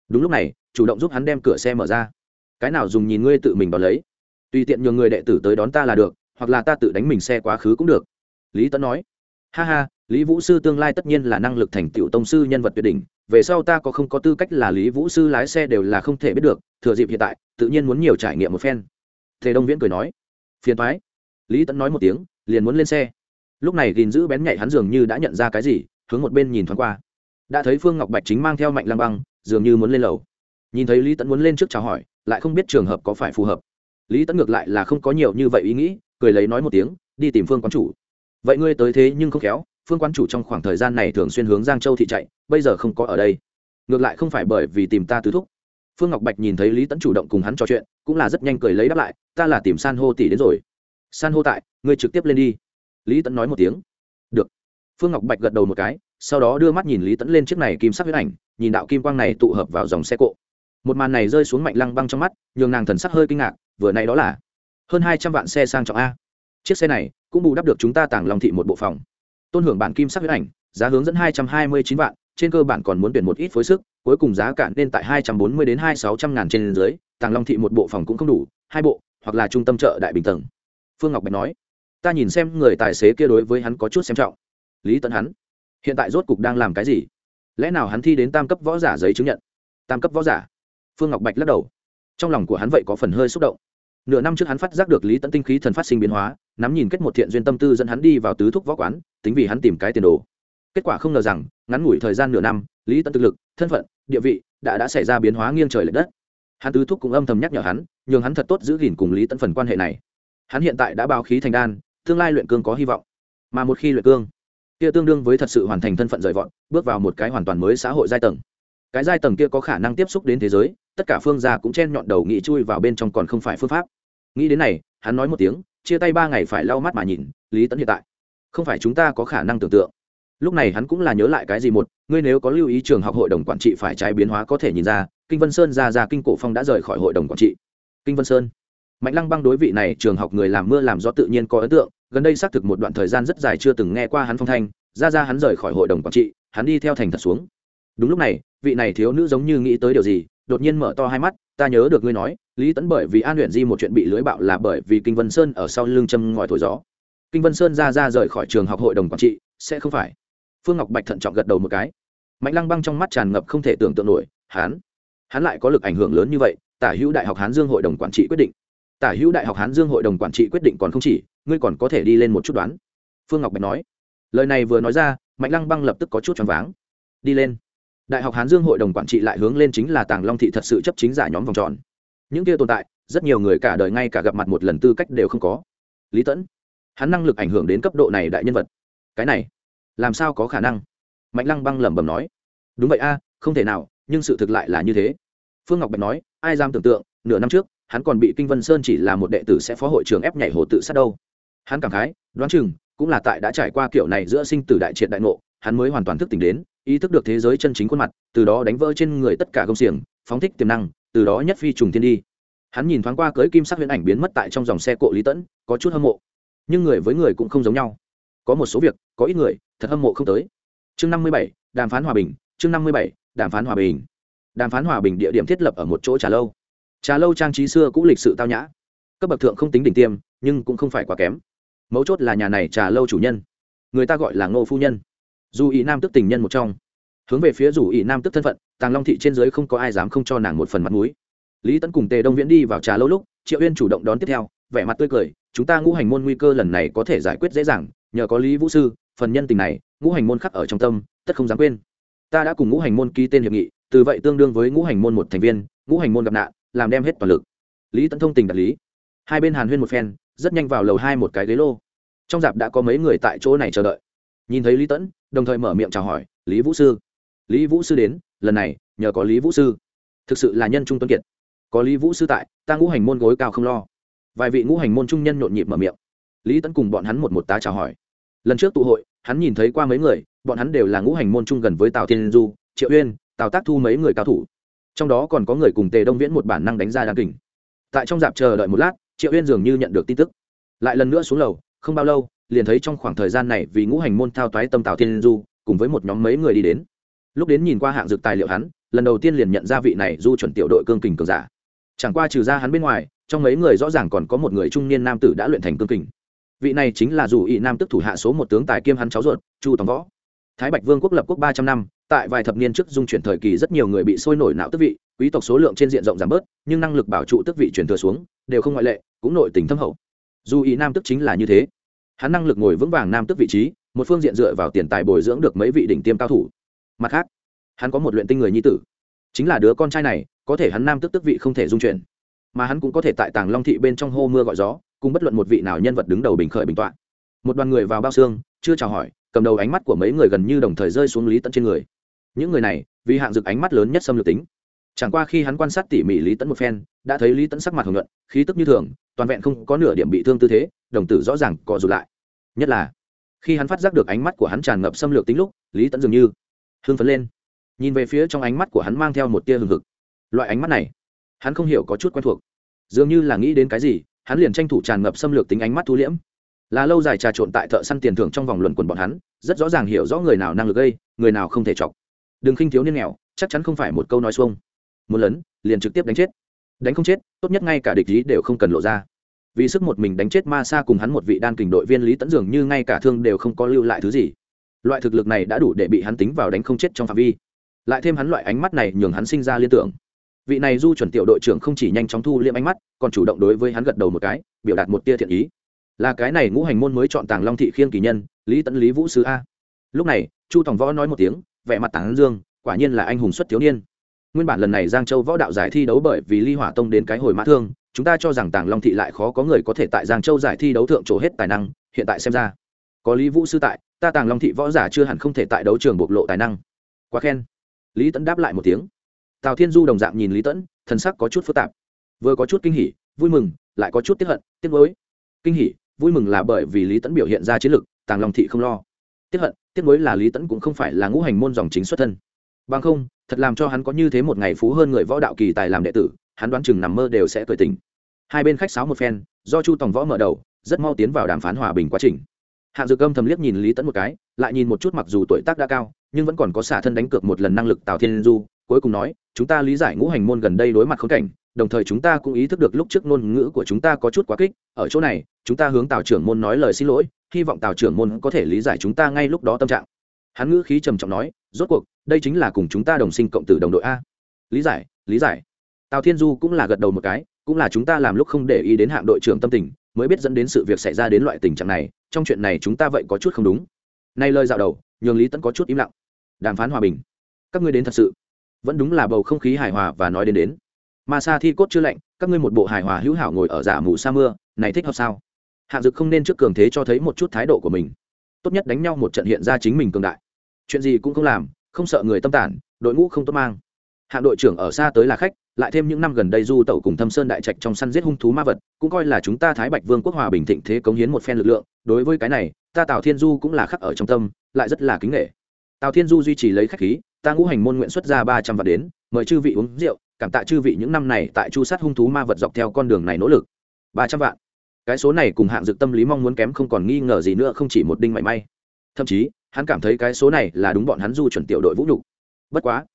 Đúng lúc này, chủ động giúp hắn đem cửa xe mở ra. Cái nào dùng nhìn ngươi tự mình đón lấy. Tùy tiện nhường người đệ tử tới đón ta là được, hoặc là ta tự đánh mình xe quá khứ cũng được lý tẫn nói, ha ha, lý vũ sư tương lai tất nhiên là năng lực thành tựu tông sư nhân vật tuyệt đỉnh, về sau ta có không có tư cách là lý vũ sư lái xe đều là không thể biết được, thừa dịp hiện tại, tự nhiên muốn nhiều trải nghiệm một phen. Thế đông viễn cười nói, phiền thoái lý tẫn nói một tiếng, liền muốn lên xe. Lúc này gìn giữ bén nhạy hắn dường như đã nhận ra cái gì, hướng một bên nhìn thoáng qua. Đã thấy phương ngọc bạch chính mang theo mạnh lăng băng, dường như muốn lên lầu. Nhìn thấy lý tẫn muốn lên trước chào hỏi, lại không biết trường hợp có phải phù hợp. Lý tẫn ngược lại là không có nhiều như vậy ý nghĩ, cười lấy nói một tiếng, đi tìm phương quán chủ vậy ngươi tới thế nhưng không khéo, phương quán chủ trong khoảng thời gian này thường xuyên hướng giang châu thị chạy, bây giờ không có ở đây. Ngược lại không phải bởi vì tìm ta tứ thúc. Phương ngọc bạch nhìn thấy lý tẫn chủ động cùng hắn trò chuyện, cũng là rất nhanh cười lấy đáp lại, ta là tìm san hô tỷ đến rồi. San hô tại, ngươi trực tiếp lên đi. Lý tẫn nói một tiếng. Được. Phương ngọc bạch gật đầu một cái, sau đó đưa mắt nhìn lý tẫn lên chiếc này kim sắc huyết ảnh, nhìn đạo kim quang này tụ hợp vào dòng xe cộ. Một màn này rơi xuống mạnh lăng băng trong mắt, nhường nàng thần sắc hơi kinh ngạc, vừa nay đó là hơn hai trăm vạn xe sang trọng a chiếc xe này cũng bù đắp được chúng ta tàng lòng thị một bộ phòng. Tôn hưởng bản kim sắc huyết ảnh, giá hướng dẫn hai trăm hai mươi chín vạn, trên cơ bản còn muốn tuyển một ít phối sức, cuối cùng giá cả nên tại hai trăm bốn mươi đến hai sáu trăm ngàn trên dưới, tàng long thị một bộ phòng cũng không đủ, hai bộ, hoặc là trung tâm chợ đại bình tầng. Phương ngọc bạch nói, ta nhìn xem người tài xế kia đối với hắn có chút xem trọng. Lý tấn hắn, hiện tại rốt cục đang làm cái gì? Lẽ nào hắn thi đến tam cấp võ giả giấy chứng nhận? Tam cấp võ giả? Phương ngọc bạch lắc đầu. Trong lòng của hắn vậy có phần hơi xúc động. Nửa năm trước hắn phát giác được lý Tẫn tinh khí thần phát sinh biến hóa nắm nhìn kết một thiện duyên tâm tư dẫn hắn đi vào tứ thúc võ quán, tính vì hắn tìm cái tiền đồ. Kết quả không ngờ rằng, ngắn ngủi thời gian nửa năm, lý tấn thực lực, thân phận, địa vị đã đã xảy ra biến hóa nghiêng trời l ệ đất. Hắn tứ thúc cũng âm thầm nhắc nhở hắn, nhường hắn thật tốt giữ gìn cùng lý tấn phần quan hệ này. Hắn hiện tại đã báo khí thành đan, tương lai luyện cương có hy vọng. Mà một khi luyện cương, kia tương đương với thật sự hoàn thành thân phận rời vọn, bước vào một cái hoàn toàn mới xã hội giai tầng. Cái giai tầng kia có khả năng tiếp xúc đến thế giới, tất cả phương gia cũng chen nhọn đầu nghĩ chui vào bên trong còn không phải phương pháp. Nghĩ đến này, hắn nói một tiếng chia tay ba ngày phải lau mắt mà nhìn, lý tẫn hiện tại. Không phải chúng ta có khả năng tưởng tượng. Lúc này hắn cũng là nhớ lại cái gì một, ngươi nếu có lưu ý trường học hội đồng quản trị phải trái biến hóa có thể nhìn ra, kinh vân sơn ra ra kinh cổ phong đã rời khỏi hội đồng quản trị. Kinh vân sơn. Mạnh lăng băng đối vị này trường học người làm mưa làm gió tự nhiên có ấn tượng, gần đây xác thực một đoạn thời gian rất dài chưa từng nghe qua hắn phong thanh, ra ra hắn rời khỏi hội đồng quản trị, hắn đi theo thành thật xuống. Đúng lúc này, vị này thiếu nữ giống như nghĩ tới điều gì, đột nhiên mở to hai mắt, ta nhớ được ngươi nói lý tẫn bởi vì an luyện di một chuyện bị lưới bạo là bởi vì kinh vân sơn ở sau lưng châm ngòi thổi gió. Kinh vân sơn ra ra rời khỏi trường học hội đồng quản trị, sẽ không phải. Phương ngọc bạch thận trọng gật đầu một cái. Mạnh lăng băng trong mắt tràn ngập không thể tưởng tượng nổi hán hắn lại có lực ảnh hưởng lớn như vậy, tả hữu đại học hán dương hội đồng quản trị quyết định. Tả hữu đại học hán dương hội đồng quản trị quyết định còn không chỉ, ngươi còn có thể đi lên một chút đoán. Phương ngọc bạch nói. Lời này vừa nói ra, mạnh lăng băng lập tức có chút choáng váng. Đi lên. Đại học hán dương hội đồng quản trị lại hướng lên chính là tàng long thị thật sự chấp chính giả nhóm vòng tròn những kia tồn tại, rất nhiều người cả đời ngay cả gặp mặt một lần tư cách đều không có. Lý tẫn, hắn năng lực ảnh hưởng đến cấp độ này đại nhân vật. Cái này, làm sao có khả năng? Mạnh lăng băng lẩm bẩm nói. Đúng vậy a, không thể nào, nhưng sự thực lại là như thế. Phương ngọc bạch nói, ai dám tưởng tượng, nửa năm trước, hắn còn bị kinh vân sơn chỉ là một đệ tử sẽ phó hội trưởng ép nhảy hồ tự sát đâu. Hắn cảm khái, đoán chừng, cũng là tại đã trải qua kiểu này giữa sinh tử đại triệt đại ngộ, hắn mới hoàn toàn thức tỉnh đến, ý thức được thế giới chân chính khuôn mặt, từ đó đánh vỡ trên người tất cả công xiềng, phóng thích tiềm năng từ đó nhất phi trùng thiên đi. Hắn nhìn thoáng qua cưới kim sắc huyễn ảnh biến mất tại trong dòng xe cộ lý tẫn, có chút hâm mộ. Nhưng người với người cũng không giống nhau. Có một số việc, có ít người, thật hâm mộ không tới. Chương năm mươi bảy, đàm phán hòa bình, chương năm mươi bảy, đàm phán hòa bình. Đàm phán hòa bình địa điểm thiết lập ở một chỗ trà lâu. Trà lâu trang trí xưa cũng lịch sự tao nhã. Cấp bậc thượng không tính đỉnh tiêm, nhưng cũng không phải quá kém. Mấu chốt là nhà này trà lâu chủ nhân. Người ta gọi là ngô phu nhân. Dù ý nam tức tình nhân một trong hướng về phía rủ ỷ nam tức thân phận, tàng long thị trên dưới không có ai dám không cho nàng một phần mặt mũi. Lý tấn cùng tề đông viễn đi vào trà lâu lúc, triệu uyên chủ động đón tiếp theo, vẻ mặt tươi cười, chúng ta ngũ hành môn nguy cơ lần này có thể giải quyết dễ dàng, nhờ có lý vũ sư, phần nhân tình này, ngũ hành môn khắc ở trong tâm, tất không dám quên. Ta đã cùng ngũ hành môn ký tên hiệp nghị, từ vậy tương đương với ngũ hành môn một thành viên, ngũ hành môn gặp nạn, làm đem hết toàn lực. Lý tấn thông tình đạt lý. Hai bên hàn huyên một phen, rất nhanh vào lầu hai một cái ghế lô. Trong dạp đã có mấy người tại chỗ này chờ đợi. Nhìn thấy lý tẫn đồng thời mở miệng chào hỏi, lý vũ sư lý vũ sư đến, lần này, nhờ có lý vũ sư. Thực sự là nhân trung tuấn kiệt. Có lý vũ sư tại, ta ngũ hành môn gối cao không lo. Vài vị ngũ hành môn trung nhân nhộn nhịp mở miệng. Lý tấn cùng bọn hắn một một tá chào hỏi. Lần trước tụ hội, hắn nhìn thấy qua mấy người, bọn hắn đều là ngũ hành môn trung gần với tào thiên du, triệu uyên, tào tác thu mấy người cao thủ. Trong đó còn có người cùng tề đông viễn một bản năng đánh ra đan kình. Tại trong dạp chờ đợi một lát, triệu uyên dường như nhận được tin tức. Lại lần nữa xuống lầu, không bao lâu, liền thấy trong khoảng thời gian này vì ngũ hành môn thao toái tâm tào thiên du, cùng với một nhóm mấy người đi đến lúc đến nhìn qua hạng dược tài liệu hắn, lần đầu tiên liền nhận ra vị này du chuẩn tiểu đội cương kình cường giả. Chẳng qua trừ ra hắn bên ngoài, trong mấy người rõ ràng còn có một người trung niên nam tử đã luyện thành cương kình. Vị này chính là dù ỵ nam tức thủ hạ số một tướng tài kiêm hắn cháu ruột, chu tòng võ. Thái bạch vương quốc lập quốc ba trăm năm, tại vài thập niên trước dung chuyển thời kỳ rất nhiều người bị sôi nổi não tức vị, quý tộc số lượng trên diện rộng giảm bớt, nhưng năng lực bảo trụ tức vị chuyển thừa xuống, đều không ngoại lệ, cũng nội tình thâm hậu. Dù ý nam tức chính là như thế. Hắn năng lực ngồi vững vàng nam tức vị trí, một phương diện dựa vào tiền tài bồi dưỡng được mấy vị đỉnh tiêm cao thủ mặt khác, hắn có một luyện tinh người nhi tử. Chính là đứa con trai này, có thể hắn nam tức tức vị không thể dung chuyển. Mà hắn cũng có thể tại tàng long thị bên trong hô mưa gọi gió, cùng bất luận một vị nào nhân vật đứng đầu bình khởi bình tọa. Một đoàn người vào bao xương, chưa chào hỏi, cầm đầu ánh mắt của mấy người gần như đồng thời rơi xuống lý tận trên người. Những người này, vì hạng dực ánh mắt lớn nhất xâm lược tính. Chẳng qua khi hắn quan sát tỉ mỉ lý tẫn một phen, đã thấy lý tẫn sắc mặt hồng nhuận, khí tức như thường, toàn vẹn không có nửa điểm bị thương tư thế, đồng tử rõ ràng cọ rụt lại. Nhất là, khi hắn phát giác được ánh mắt của hắn tràn ngập xâm lược tính lúc, lý tẫn dường như hưng phấn lên. Nhìn về phía trong ánh mắt của hắn mang theo một tia hừng hực. Loại ánh mắt này, hắn không hiểu có chút quen thuộc. Dường như là nghĩ đến cái gì, hắn liền tranh thủ tràn ngập xâm lược tính ánh mắt thu liễm. Là lâu dài trà trộn tại thợ săn tiền thưởng trong vòng luận quần bọn hắn, rất rõ ràng hiểu rõ người nào năng lực gây, người nào không thể chọc. Đừng khinh thiếu niên nghèo, chắc chắn không phải một câu nói xuông. Một lớn liền trực tiếp đánh chết. Đánh không chết, tốt nhất ngay cả địch ý đều không cần lộ ra. Vì sức một mình đánh chết ma sa cùng hắn một vị đan kình đội viên lý tẫn dường như ngay cả thương đều không có lưu lại thứ gì loại thực lực này đã đủ để bị hắn tính vào đánh không chết trong phạm vi. Lại thêm hắn loại ánh mắt này nhường hắn sinh ra liên tưởng. Vị này du chuẩn tiểu đội trưởng không chỉ nhanh chóng thu liệm ánh mắt, còn chủ động đối với hắn gật đầu một cái, biểu đạt một tia thiện ý. Là cái này ngũ hành môn mới chọn tàng long thị khiêng kỳ nhân, lý tẫn lý vũ sứ a. Lúc này, chu tòng võ nói một tiếng, vẻ mặt tảng dương, quả nhiên là anh hùng xuất thiếu niên. Nguyên bản lần này giang châu võ đạo giải thi đấu bởi vì ly hỏa tông đến cái hồi mã thương, chúng ta cho rằng tàng long thị lại khó có người có thể tại giang châu giải thi đấu thượng trổ hết tài năng, hiện tại xem ra, có lý vũ sư tại ta tàng long thị võ giả chưa hẳn không thể tại đấu trường bộc lộ tài năng. Quá khen. Lý tẫn đáp lại một tiếng. Tào thiên du đồng dạng nhìn lý tẫn thần sắc có chút phức tạp. Vừa có chút kinh hỉ, vui mừng, lại có chút tiếp hận, tiếc nuối. Kinh hỉ, vui mừng là bởi vì lý tẫn biểu hiện ra chiến lực, tàng long thị không lo. Tiếp hận, tiếc nuối là lý tẫn cũng không phải là ngũ hành môn dòng chính xuất thân. Bằng không, thật làm cho hắn có như thế một ngày phú hơn người võ đạo kỳ tài làm đệ tử, hắn đoán chừng nằm mơ đều sẽ cười tình hai bên khách sáo một phen, do chu tòng võ mở đầu, rất mau tiến vào đàm phán hòa bình quá trình hạng dược âm thầm liếc nhìn lý tẫn một cái, lại nhìn một chút mặc dù tuổi tác đã cao, nhưng vẫn còn có xả thân đánh cược một lần năng lực tào thiên du, cuối cùng nói, chúng ta lý giải ngũ hành môn gần đây đối mặt khốn cảnh, đồng thời chúng ta cũng ý thức được lúc trước ngôn ngữ của chúng ta có chút quá kích, ở chỗ này, chúng ta hướng tào trưởng môn nói lời xin lỗi, hy vọng tào trưởng môn có thể lý giải chúng ta ngay lúc đó tâm trạng. Hắn ngữ khí trầm trọng nói, rốt cuộc, đây chính là cùng chúng ta đồng sinh cộng tử đồng đội a. Lý giải lý giải. Tào thiên du cũng là gật đầu một cái, cũng là chúng ta làm lúc không để ý đến hạng đội trưởng tâm tình, mới biết dẫn đến sự việc xảy ra đến loại tình trạng này trong chuyện này chúng ta vậy có chút không đúng. Nay lời dạo đầu, nhường lý tẫn có chút im lặng. Đàm phán hòa bình. Các ngươi đến thật sự. Vẫn đúng là bầu không khí hài hòa và nói đến đến. Mà sa thi cốt chưa lạnh, các ngươi một bộ hài hòa hữu hảo ngồi ở giả mù sa mưa, này thích hợp sao? Hạng dực không nên trước cường thế cho thấy một chút thái độ của mình. Tốt nhất đánh nhau một trận hiện ra chính mình cường đại. Chuyện gì cũng không làm, không sợ người tâm tản, đội ngũ không tốt mang. Hạng đội trưởng ở xa tới là khách, lại thêm những năm gần đây du tẩu cùng thâm sơn đại trạch trong săn giết hung thú ma vật, cũng coi là chúng ta thái bạch vương quốc hòa bình thịnh thế cống hiến một phen lực lượng đối với cái này, ta tào thiên du cũng là khắc ở trong tâm, lại rất là kính nghệ. Tào thiên du duy trì lấy khách khí, ta ngũ hành môn nguyện xuất ra ba trăm vạn đến, mời chư vị uống rượu, cảm tạ chư vị những năm này tại chu sát hung thú ma vật dọc theo con đường này nỗ lực. ba trăm vạn. Cái số này cùng hạng dược tâm lý mong muốn kém không còn nghi ngờ gì nữa, không chỉ một đinh mảy may. Thậm chí, hắn cảm thấy cái số này là đúng bọn hắn du chuẩn tiểu đội vũ nhục. Bất quá,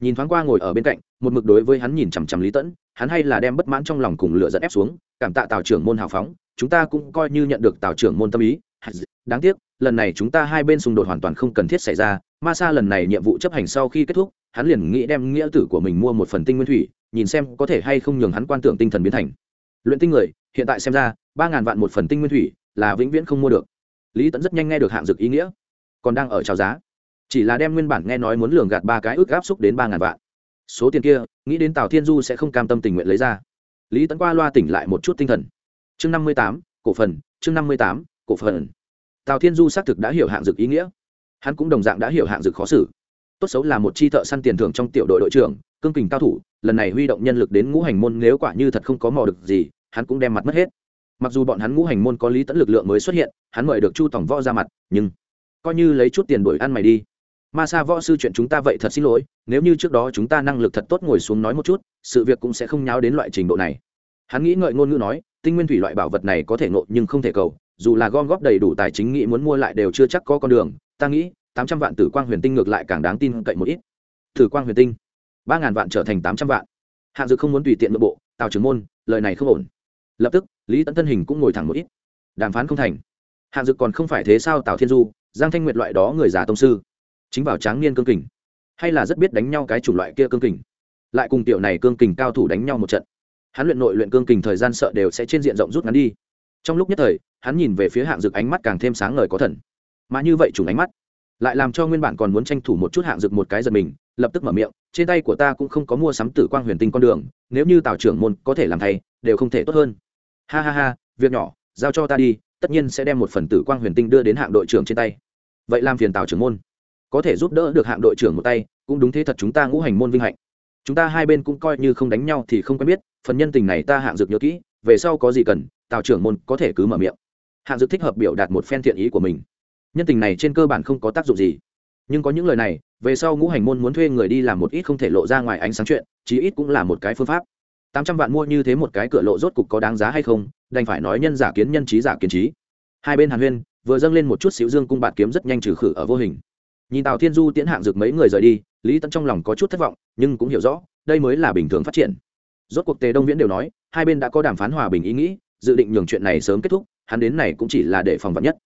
nhìn thoáng qua ngồi ở bên cạnh, một mực đối với hắn nhìn chằm chằm lý tẫn, hắn hay là đem bất mãn trong lòng cùng lửa dẫn ép xuống, cảm tạ tào trưởng môn hào phóng chúng ta cũng coi như nhận được tào trưởng môn tâm ý. Đáng tiếc, lần này chúng ta hai bên xung đột hoàn toàn không cần thiết xảy ra. Ma sa lần này nhiệm vụ chấp hành sau khi kết thúc, hắn liền nghĩ đem nghĩa tử của mình mua một phần tinh nguyên thủy, nhìn xem có thể hay không nhường hắn quan tưởng tinh thần biến thành. Luyện tinh người, hiện tại xem ra, ba ngàn vạn một phần tinh nguyên thủy là vĩnh viễn không mua được. Lý tẫn rất nhanh nghe được hạng dực ý nghĩa, còn đang ở trào giá. Chỉ là đem nguyên bản nghe nói muốn lường gạt ba cái ước áp xúc đến ba ngàn vạn. Số tiền kia, nghĩ đến tào thiên du sẽ không cam tâm tình nguyện lấy ra. Lý tẫn qua loa tỉnh lại một chút tinh thần chương năm mươi tám, cổ phần, chương năm mươi tám, cổ phần. Tào thiên du xác thực đã hiểu hạng dực ý nghĩa. Hắn cũng đồng dạng đã hiểu hạng dực khó xử. Tốt xấu là một chi thợ săn tiền thưởng trong tiểu đội đội trưởng, cương kình cao thủ, lần này huy động nhân lực đến ngũ hành môn nếu quả như thật không có mò được gì, hắn cũng đem mặt mất hết. Mặc dù bọn hắn ngũ hành môn có lý tẫn lực lượng mới xuất hiện, hắn mời được chu tổng võ ra mặt, nhưng coi như lấy chút tiền đuổi ăn mày đi. Ma sa võ sư chuyện chúng ta vậy thật xin lỗi, nếu như trước đó chúng ta năng lực thật tốt ngồi xuống nói một chút, sự việc cũng sẽ không nháo đến loại trình độ này hắn nghĩ ngợi ngôn ngữ nói, tinh nguyên thủy loại bảo vật này có thể nộ nhưng không thể cầu, dù là gom góp đầy đủ tài chính nghĩ muốn mua lại đều chưa chắc có con đường. Ta nghĩ, tám trăm vạn tử quang huyền tinh ngược lại càng đáng tin cậy một ít. Tử quang huyền tinh, ba ngàn vạn trở thành tám trăm vạn. Hạng dự không muốn tùy tiện nội bộ, tào trưởng môn, lời này không ổn. Lập tức, lý tấn thân hình cũng ngồi thẳng một ít. Đàm phán không thành. Hạng dự còn không phải thế sao tào thiên du, giang thanh nguyệt loại đó người già tông sư. Chính vào tráng niên cương kình. Hay là rất biết đánh nhau cái chủng loại kia cương kình. Lại cùng tiểu này cương kình cao thủ đánh nhau một trận hắn luyện nội luyện cương kình thời gian sợ đều sẽ trên diện rộng rút ngắn đi. Trong lúc nhất thời, hắn nhìn về phía hạng dược ánh mắt càng thêm sáng ngời có thần. Mà như vậy chủng ánh mắt, lại làm cho nguyên bản còn muốn tranh thủ một chút hạng dược một cái giật mình, lập tức mở miệng, trên tay của ta cũng không có mua sắm tử quang huyền tinh con đường, nếu như tào trưởng môn có thể làm thay, đều không thể tốt hơn. Ha ha ha, việc nhỏ, giao cho ta đi, tất nhiên sẽ đem một phần tử quang huyền tinh đưa đến hạng đội trưởng trên tay. Vậy làm phiền tào trưởng môn. Có thể giúp đỡ được hạng đội trưởng một tay, cũng đúng thế thật chúng ta ngũ hành môn vinh hạnh. Chúng ta hai bên cũng coi như không đánh nhau thì không quen biết phần nhân tình này ta hạng dược nhớ kỹ, về sau có gì cần, tào trưởng môn có thể cứ mở miệng. Hạng dược thích hợp biểu đạt một phen thiện ý của mình. Nhân tình này trên cơ bản không có tác dụng gì. Nhưng có những lời này, về sau ngũ hành môn muốn thuê người đi làm một ít không thể lộ ra ngoài ánh sáng chuyện, chí ít cũng là một cái phương pháp. Tám trăm vạn mua như thế một cái cửa lộ rốt cục có đáng giá hay không, đành phải nói nhân giả kiến nhân trí giả kiến trí. Hai bên hàn huyên, vừa dâng lên một chút xíu dương cung bạt kiếm rất nhanh trừ khử ở vô hình. Nhìn tào thiên du tiễn hạng dược mấy người rời đi, lý tẫn trong lòng có chút thất vọng, nhưng cũng hiểu rõ, đây mới là bình thường phát triển rốt cuộc tề đông viễn đều nói, hai bên đã có đàm phán hòa bình ý nghĩ, dự định nhường chuyện này sớm kết thúc, hắn đến này cũng chỉ là để phòng vắn nhất.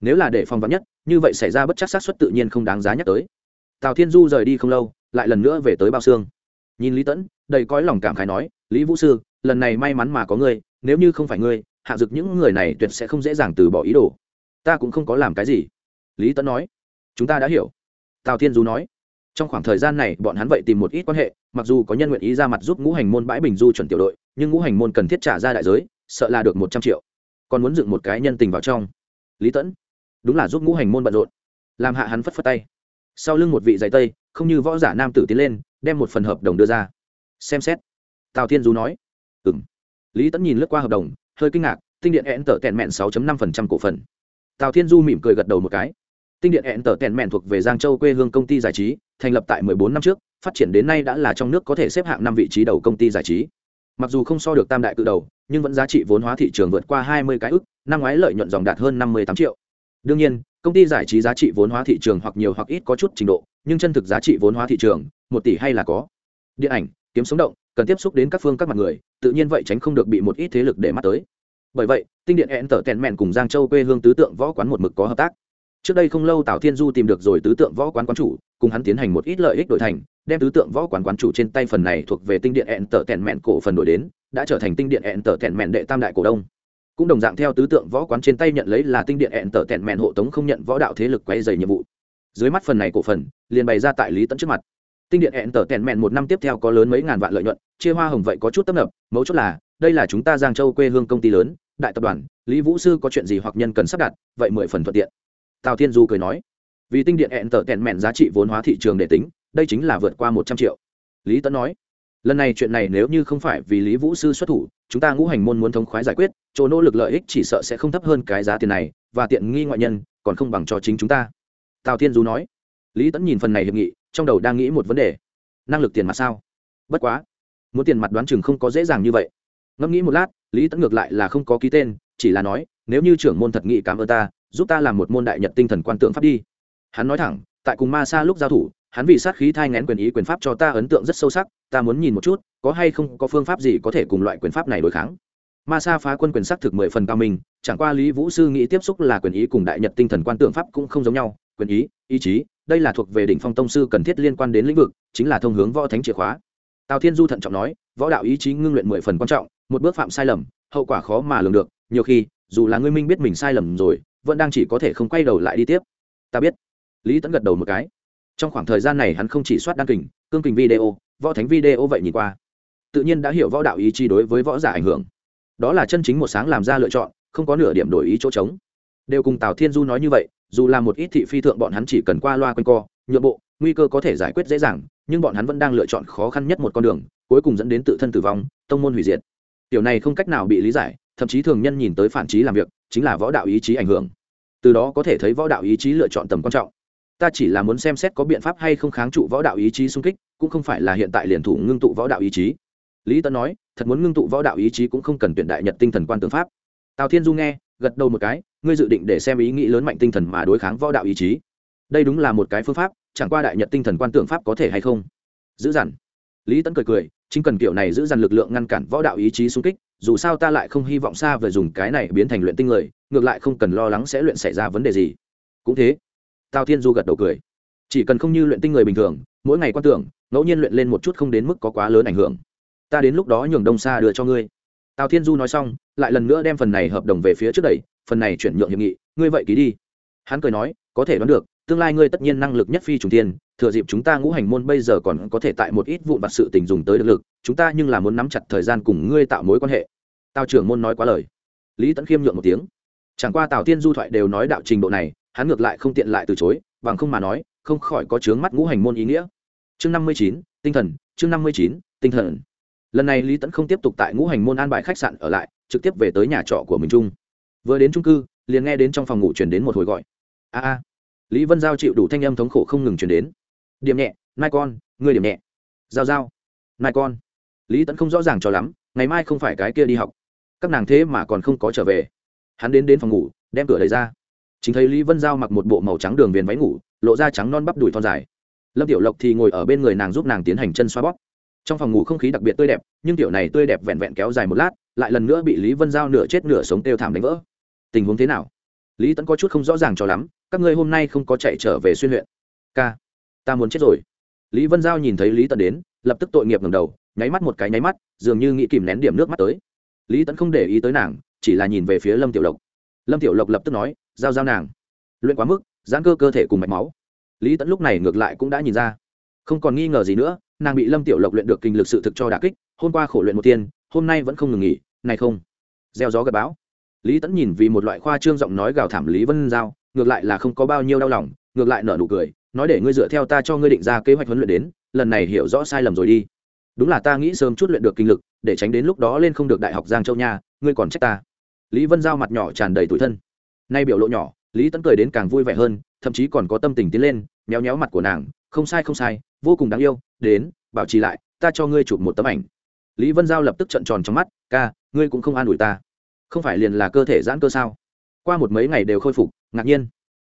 Nếu là để phòng vắn nhất, như vậy xảy ra bất chắc xác suất tự nhiên không đáng giá nhắc tới. Tào thiên du rời đi không lâu, lại lần nữa về tới bao xương nhìn lý tẫn đầy cõi lòng cảm khái nói, lý vũ sư, lần này may mắn mà có ngươi, nếu như không phải ngươi, hạ dực những người này tuyệt sẽ không dễ dàng từ bỏ ý đồ. Ta cũng không có làm cái gì. Lý tẫn nói, chúng ta đã hiểu. Tào thiên du nói trong khoảng thời gian này, bọn hắn vậy tìm một ít quan hệ, mặc dù có nhân nguyện ý ra mặt giúp ngũ hành môn bãi bình du chuẩn tiểu đội, nhưng ngũ hành môn cần thiết trả ra đại giới, sợ là được một trăm triệu. Còn muốn dựng một cái nhân tình vào trong. Lý tẫn, đúng là giúp ngũ hành môn bận rộn. Làm hạ hắn phất phất tay. Sau lưng một vị giày tây, không như võ giả nam tử tiến lên, đem một phần hợp đồng đưa ra. Xem xét. Tào thiên du nói. Ừ m lý tẫn nhìn lướt qua hợp đồng, hơi kinh ngạc, tinh điện hẹn tở tẹn mẹn sáu năm cổ phần. Tào thiên du mỉm cười gật đầu một cái tinh điện hẹn tở tèn mẹn thuộc về giang châu quê hương công ty giải trí, thành lập tại 14 năm trước, phát triển đến nay đã là trong nước có thể xếp hạng năm vị trí đầu công ty giải trí. Mặc dù không so được tam đại cự đầu, nhưng vẫn giá trị vốn hóa thị trường vượt qua 20 cái ức năm ngoái lợi nhuận dòng đạt hơn 58 triệu. Đương nhiên, công ty giải trí giá trị vốn hóa thị trường hoặc nhiều hoặc ít có chút trình độ, nhưng chân thực giá trị vốn hóa thị trường, một tỷ hay là có. Điện ảnh, kiếm sống động, cần tiếp xúc đến các phương các mặt người, tự nhiên vậy tránh không được bị một ít thế lực để mắt tới. Bởi vậy, tinh điện hẹn tở tèn mẹn cùng giang châu quê hương tứ tượng võ quán một mực có hợp tác trước đây không lâu tào thiên du tìm được rồi tứ tượng võ quán quán chủ, cùng hắn tiến hành một ít lợi ích đổi thành, đem tứ tượng võ quán quán chủ trên tay phần này thuộc về tinh điện hẹn tở tẹn mẹn cổ phần đổi đến, đã trở thành tinh điện hẹn tở tẹn mẹn đệ tam đại cổ đông. Cũng đồng dạng theo tứ tượng võ quán trên tay nhận lấy là tinh điện hẹn tở tẹn mẹn hộ tống không nhận võ đạo thế lực quay dày nhiệm vụ. Dưới mắt phần này cổ phần, liền bày ra tại lý tẫn trước mặt. Tinh điện hẹn tở tẹn mẹn một năm tiếp theo có lớn mấy ngàn vạn lợi nhuận, chia hoa hồng vậy có chút tấp nập, mấu chốt là, đây là chúng ta giang châu quê hương công ty lớn, đại tập đoàn, lý vũ sư có chuyện gì hoặc nhân cần sắp đặt, vậy mười phần thuận tiện tào thiên du cười nói, vì tinh điện hẹn tở tẹn mẹn giá trị vốn hóa thị trường để tính, đây chính là vượt qua một trăm triệu. Lý tấn nói, lần này chuyện này nếu như không phải vì lý vũ sư xuất thủ, chúng ta ngũ hành môn muốn thống khoái giải quyết, chỗ nỗ lực lợi ích chỉ sợ sẽ không thấp hơn cái giá tiền này, và tiện nghi ngoại nhân, còn không bằng cho chính chúng ta. Tào thiên du nói. Lý tấn nhìn phần này hiệp nghị, trong đầu đang nghĩ một vấn đề. Năng lực tiền mặt sao? Bất quá, muốn tiền mặt đoán chừng không có dễ dàng như vậy. Ngẫm nghĩ một lát, lý tấn ngược lại là không có ký tên, chỉ là nói, nếu như trưởng môn thật nghị cảm ơn ta giúp ta làm một môn đại nhật tinh thần quan tượng pháp đi. Hắn nói thẳng, tại cùng ma sa lúc giao thủ, hắn vì sát khí thai ngén quyền ý quyền pháp cho ta ấn tượng rất sâu sắc, ta muốn nhìn một chút, có hay không có phương pháp gì có thể cùng loại quyền pháp này đối kháng. Ma sa phá quân quyền sắc thực mười phần cao minh, chẳng qua lý vũ sư nghĩ tiếp xúc là quyền ý cùng đại nhật tinh thần quan tượng pháp cũng không giống nhau, quyền ý ý chí, đây là thuộc về đỉnh phong tông sư cần thiết liên quan đến lĩnh vực, chính là thông hướng võ thánh chìa khóa. Tào thiên du thận trọng nói, võ đạo ý chí ngưng luyện mười phần quan trọng, một bước phạm sai lầm, hậu quả khó mà lường được, nhiều khi, dù là ngươi minh biết mình sai lầm rồi vẫn đang chỉ có thể không quay đầu lại đi tiếp. Ta biết. Lý tẫn gật đầu một cái. Trong khoảng thời gian này hắn không chỉ soát đăng kình, cương kình video, võ thánh video vậy nhìn qua. Tự nhiên đã hiểu võ đạo ý chí đối với võ giả ảnh hưởng. Đó là chân chính một sáng làm ra lựa chọn, không có nửa điểm đổi ý chỗ trống. Đều cùng tào thiên du nói như vậy, dù là một ít thị phi thượng bọn hắn chỉ cần qua loa quanh co, nhượng bộ, nguy cơ có thể giải quyết dễ dàng, nhưng bọn hắn vẫn đang lựa chọn khó khăn nhất một con đường, cuối cùng dẫn đến tự thân tử vong, tông môn hủy diệt. Điều này không cách nào bị lý giải, thậm chí thường nhân nhìn tới phản trí làm việc chính là võ đạo ý chí ảnh hưởng. Từ đó có thể thấy võ đạo ý chí lựa chọn tầm quan trọng. Ta chỉ là muốn xem xét có biện pháp hay không kháng trụ võ đạo ý chí xung kích, cũng không phải là hiện tại liền thủ ngưng tụ võ đạo ý chí. Lý tân nói, thật muốn ngưng tụ võ đạo ý chí cũng không cần tuyển đại nhật tinh thần quan tướng pháp. Tào thiên du nghe, gật đầu một cái, ngươi dự định để xem ý nghĩ lớn mạnh tinh thần mà đối kháng võ đạo ý chí. Đây đúng là một cái phương pháp, chẳng qua đại nhật tinh thần quan tượng pháp có thể hay không? Dữ dằn. Lý tấn cười cười chính cần kiểu này giữ dằn lực lượng ngăn cản võ đạo ý chí xung kích, dù sao ta lại không hy vọng xa về dùng cái này biến thành luyện tinh người, ngược lại không cần lo lắng sẽ luyện xảy ra vấn đề gì. Cũng thế, tào thiên du gật đầu cười. Chỉ cần không như luyện tinh người bình thường, mỗi ngày quan tưởng, ngẫu nhiên luyện lên một chút không đến mức có quá lớn ảnh hưởng. Ta đến lúc đó nhường đông xa đưa cho ngươi. Tào thiên du nói xong, lại lần nữa đem phần này hợp đồng về phía trước đẩy, phần này chuyển nhượng hiệp nghị, ngươi vậy ký đi. Hắn cười nói, có thể đoán được tương lai ngươi tất nhiên năng lực nhất phi trùng tiên, thừa dịp chúng ta ngũ hành môn bây giờ còn có thể tại một ít vụn vặt sự tình dùng tới được lực, chúng ta nhưng là muốn nắm chặt thời gian cùng ngươi tạo mối quan hệ. Tào trưởng môn nói quá lời. Lý tẫn khiêm nhượng một tiếng. Chẳng qua tào tiên du thoại đều nói đạo trình độ này, hắn ngược lại không tiện lại từ chối, bằng không mà nói, không khỏi có chướng mắt ngũ hành môn ý nghĩa. Chương năm mươi chín, tinh thần, chương năm mươi chín, tinh thần. Lần này lý tẫn không tiếp tục tại ngũ hành môn an bài khách sạn ở lại, trực tiếp về tới nhà trọ của mình trung vừa đến trung cư, liền nghe đến trong phòng ngủ chuyển đến một hồi gọi. A a lý vân giao chịu đủ thanh âm thống khổ không ngừng chuyển đến. Điểm nhẹ nai con, ngươi điểm nhẹ. Giao giao. Nai con. Lý tẫn không rõ ràng cho lắm, ngày mai không phải cái kia đi học. Các nàng thế mà còn không có trở về. Hắn đến đến phòng ngủ, đem cửa lấy ra. Chính thấy lý vân giao mặc một bộ màu trắng đường viền váy ngủ, lộ ra trắng non bắp đùi thon dài. Lâm tiểu lộc thì ngồi ở bên người nàng giúp nàng tiến hành chân xoa bóp. Trong phòng ngủ không khí đặc biệt tươi đẹp, nhưng tiểu này tươi đẹp vẹn vẹn kéo dài một lát, lại lần nữa bị lý vân giao nửa chết nửa sống têu thảm đánh vỡ. Tình huống thế nào? Lý tẫn có chút không rõ ràng cho lắm các ngươi hôm nay không có chạy trở về xuyên huyện. K, ta muốn chết rồi. Lý vân giao nhìn thấy lý tẫn đến, lập tức tội nghiệp ngầm đầu, nháy mắt một cái nháy mắt, dường như nghĩ kìm nén điểm nước mắt tới. Lý tẫn không để ý tới nàng, chỉ là nhìn về phía lâm tiểu lộc. Lâm tiểu lộc lập tức nói, giao giao nàng. Luyện quá mức, giãn cơ cơ thể cùng mạch máu. Lý tẫn lúc này ngược lại cũng đã nhìn ra. Không còn nghi ngờ gì nữa, nàng bị lâm tiểu lộc luyện được kinh lực sự thực cho đà kích, hôm qua khổ luyện một tiên, hôm nay vẫn không ngừng nghỉ, này không. Gieo gió gặp bão. Lý tẫn nhìn vì một loại khoa trương giọng nói gào thảm lý vân giao ngược lại là không có bao nhiêu đau lòng, ngược lại nở nụ cười, nói để ngươi dựa theo ta cho ngươi định ra kế hoạch huấn luyện đến, lần này hiểu rõ sai lầm rồi đi. Đúng là ta nghĩ sớm chút luyện được kinh lực, để tránh đến lúc đó lên không được đại học giang châu nha, ngươi còn trách ta. Lý vân giao mặt nhỏ tràn đầy tủi thân. Nay biểu lộ nhỏ, lý Tấn cười đến càng vui vẻ hơn, thậm chí còn có tâm tình tiến lên, méo méo mặt của nàng, không sai không sai, vô cùng đáng yêu, đến, bảo trì lại, ta cho ngươi chụp một tấm ảnh. Lý vân giao lập tức trận tròn trong mắt, ca, ngươi cũng không an ủi ta. Không phải liền là cơ thể giãn cơ sao? Qua một mấy ngày đều khôi phục, ngạc nhiên.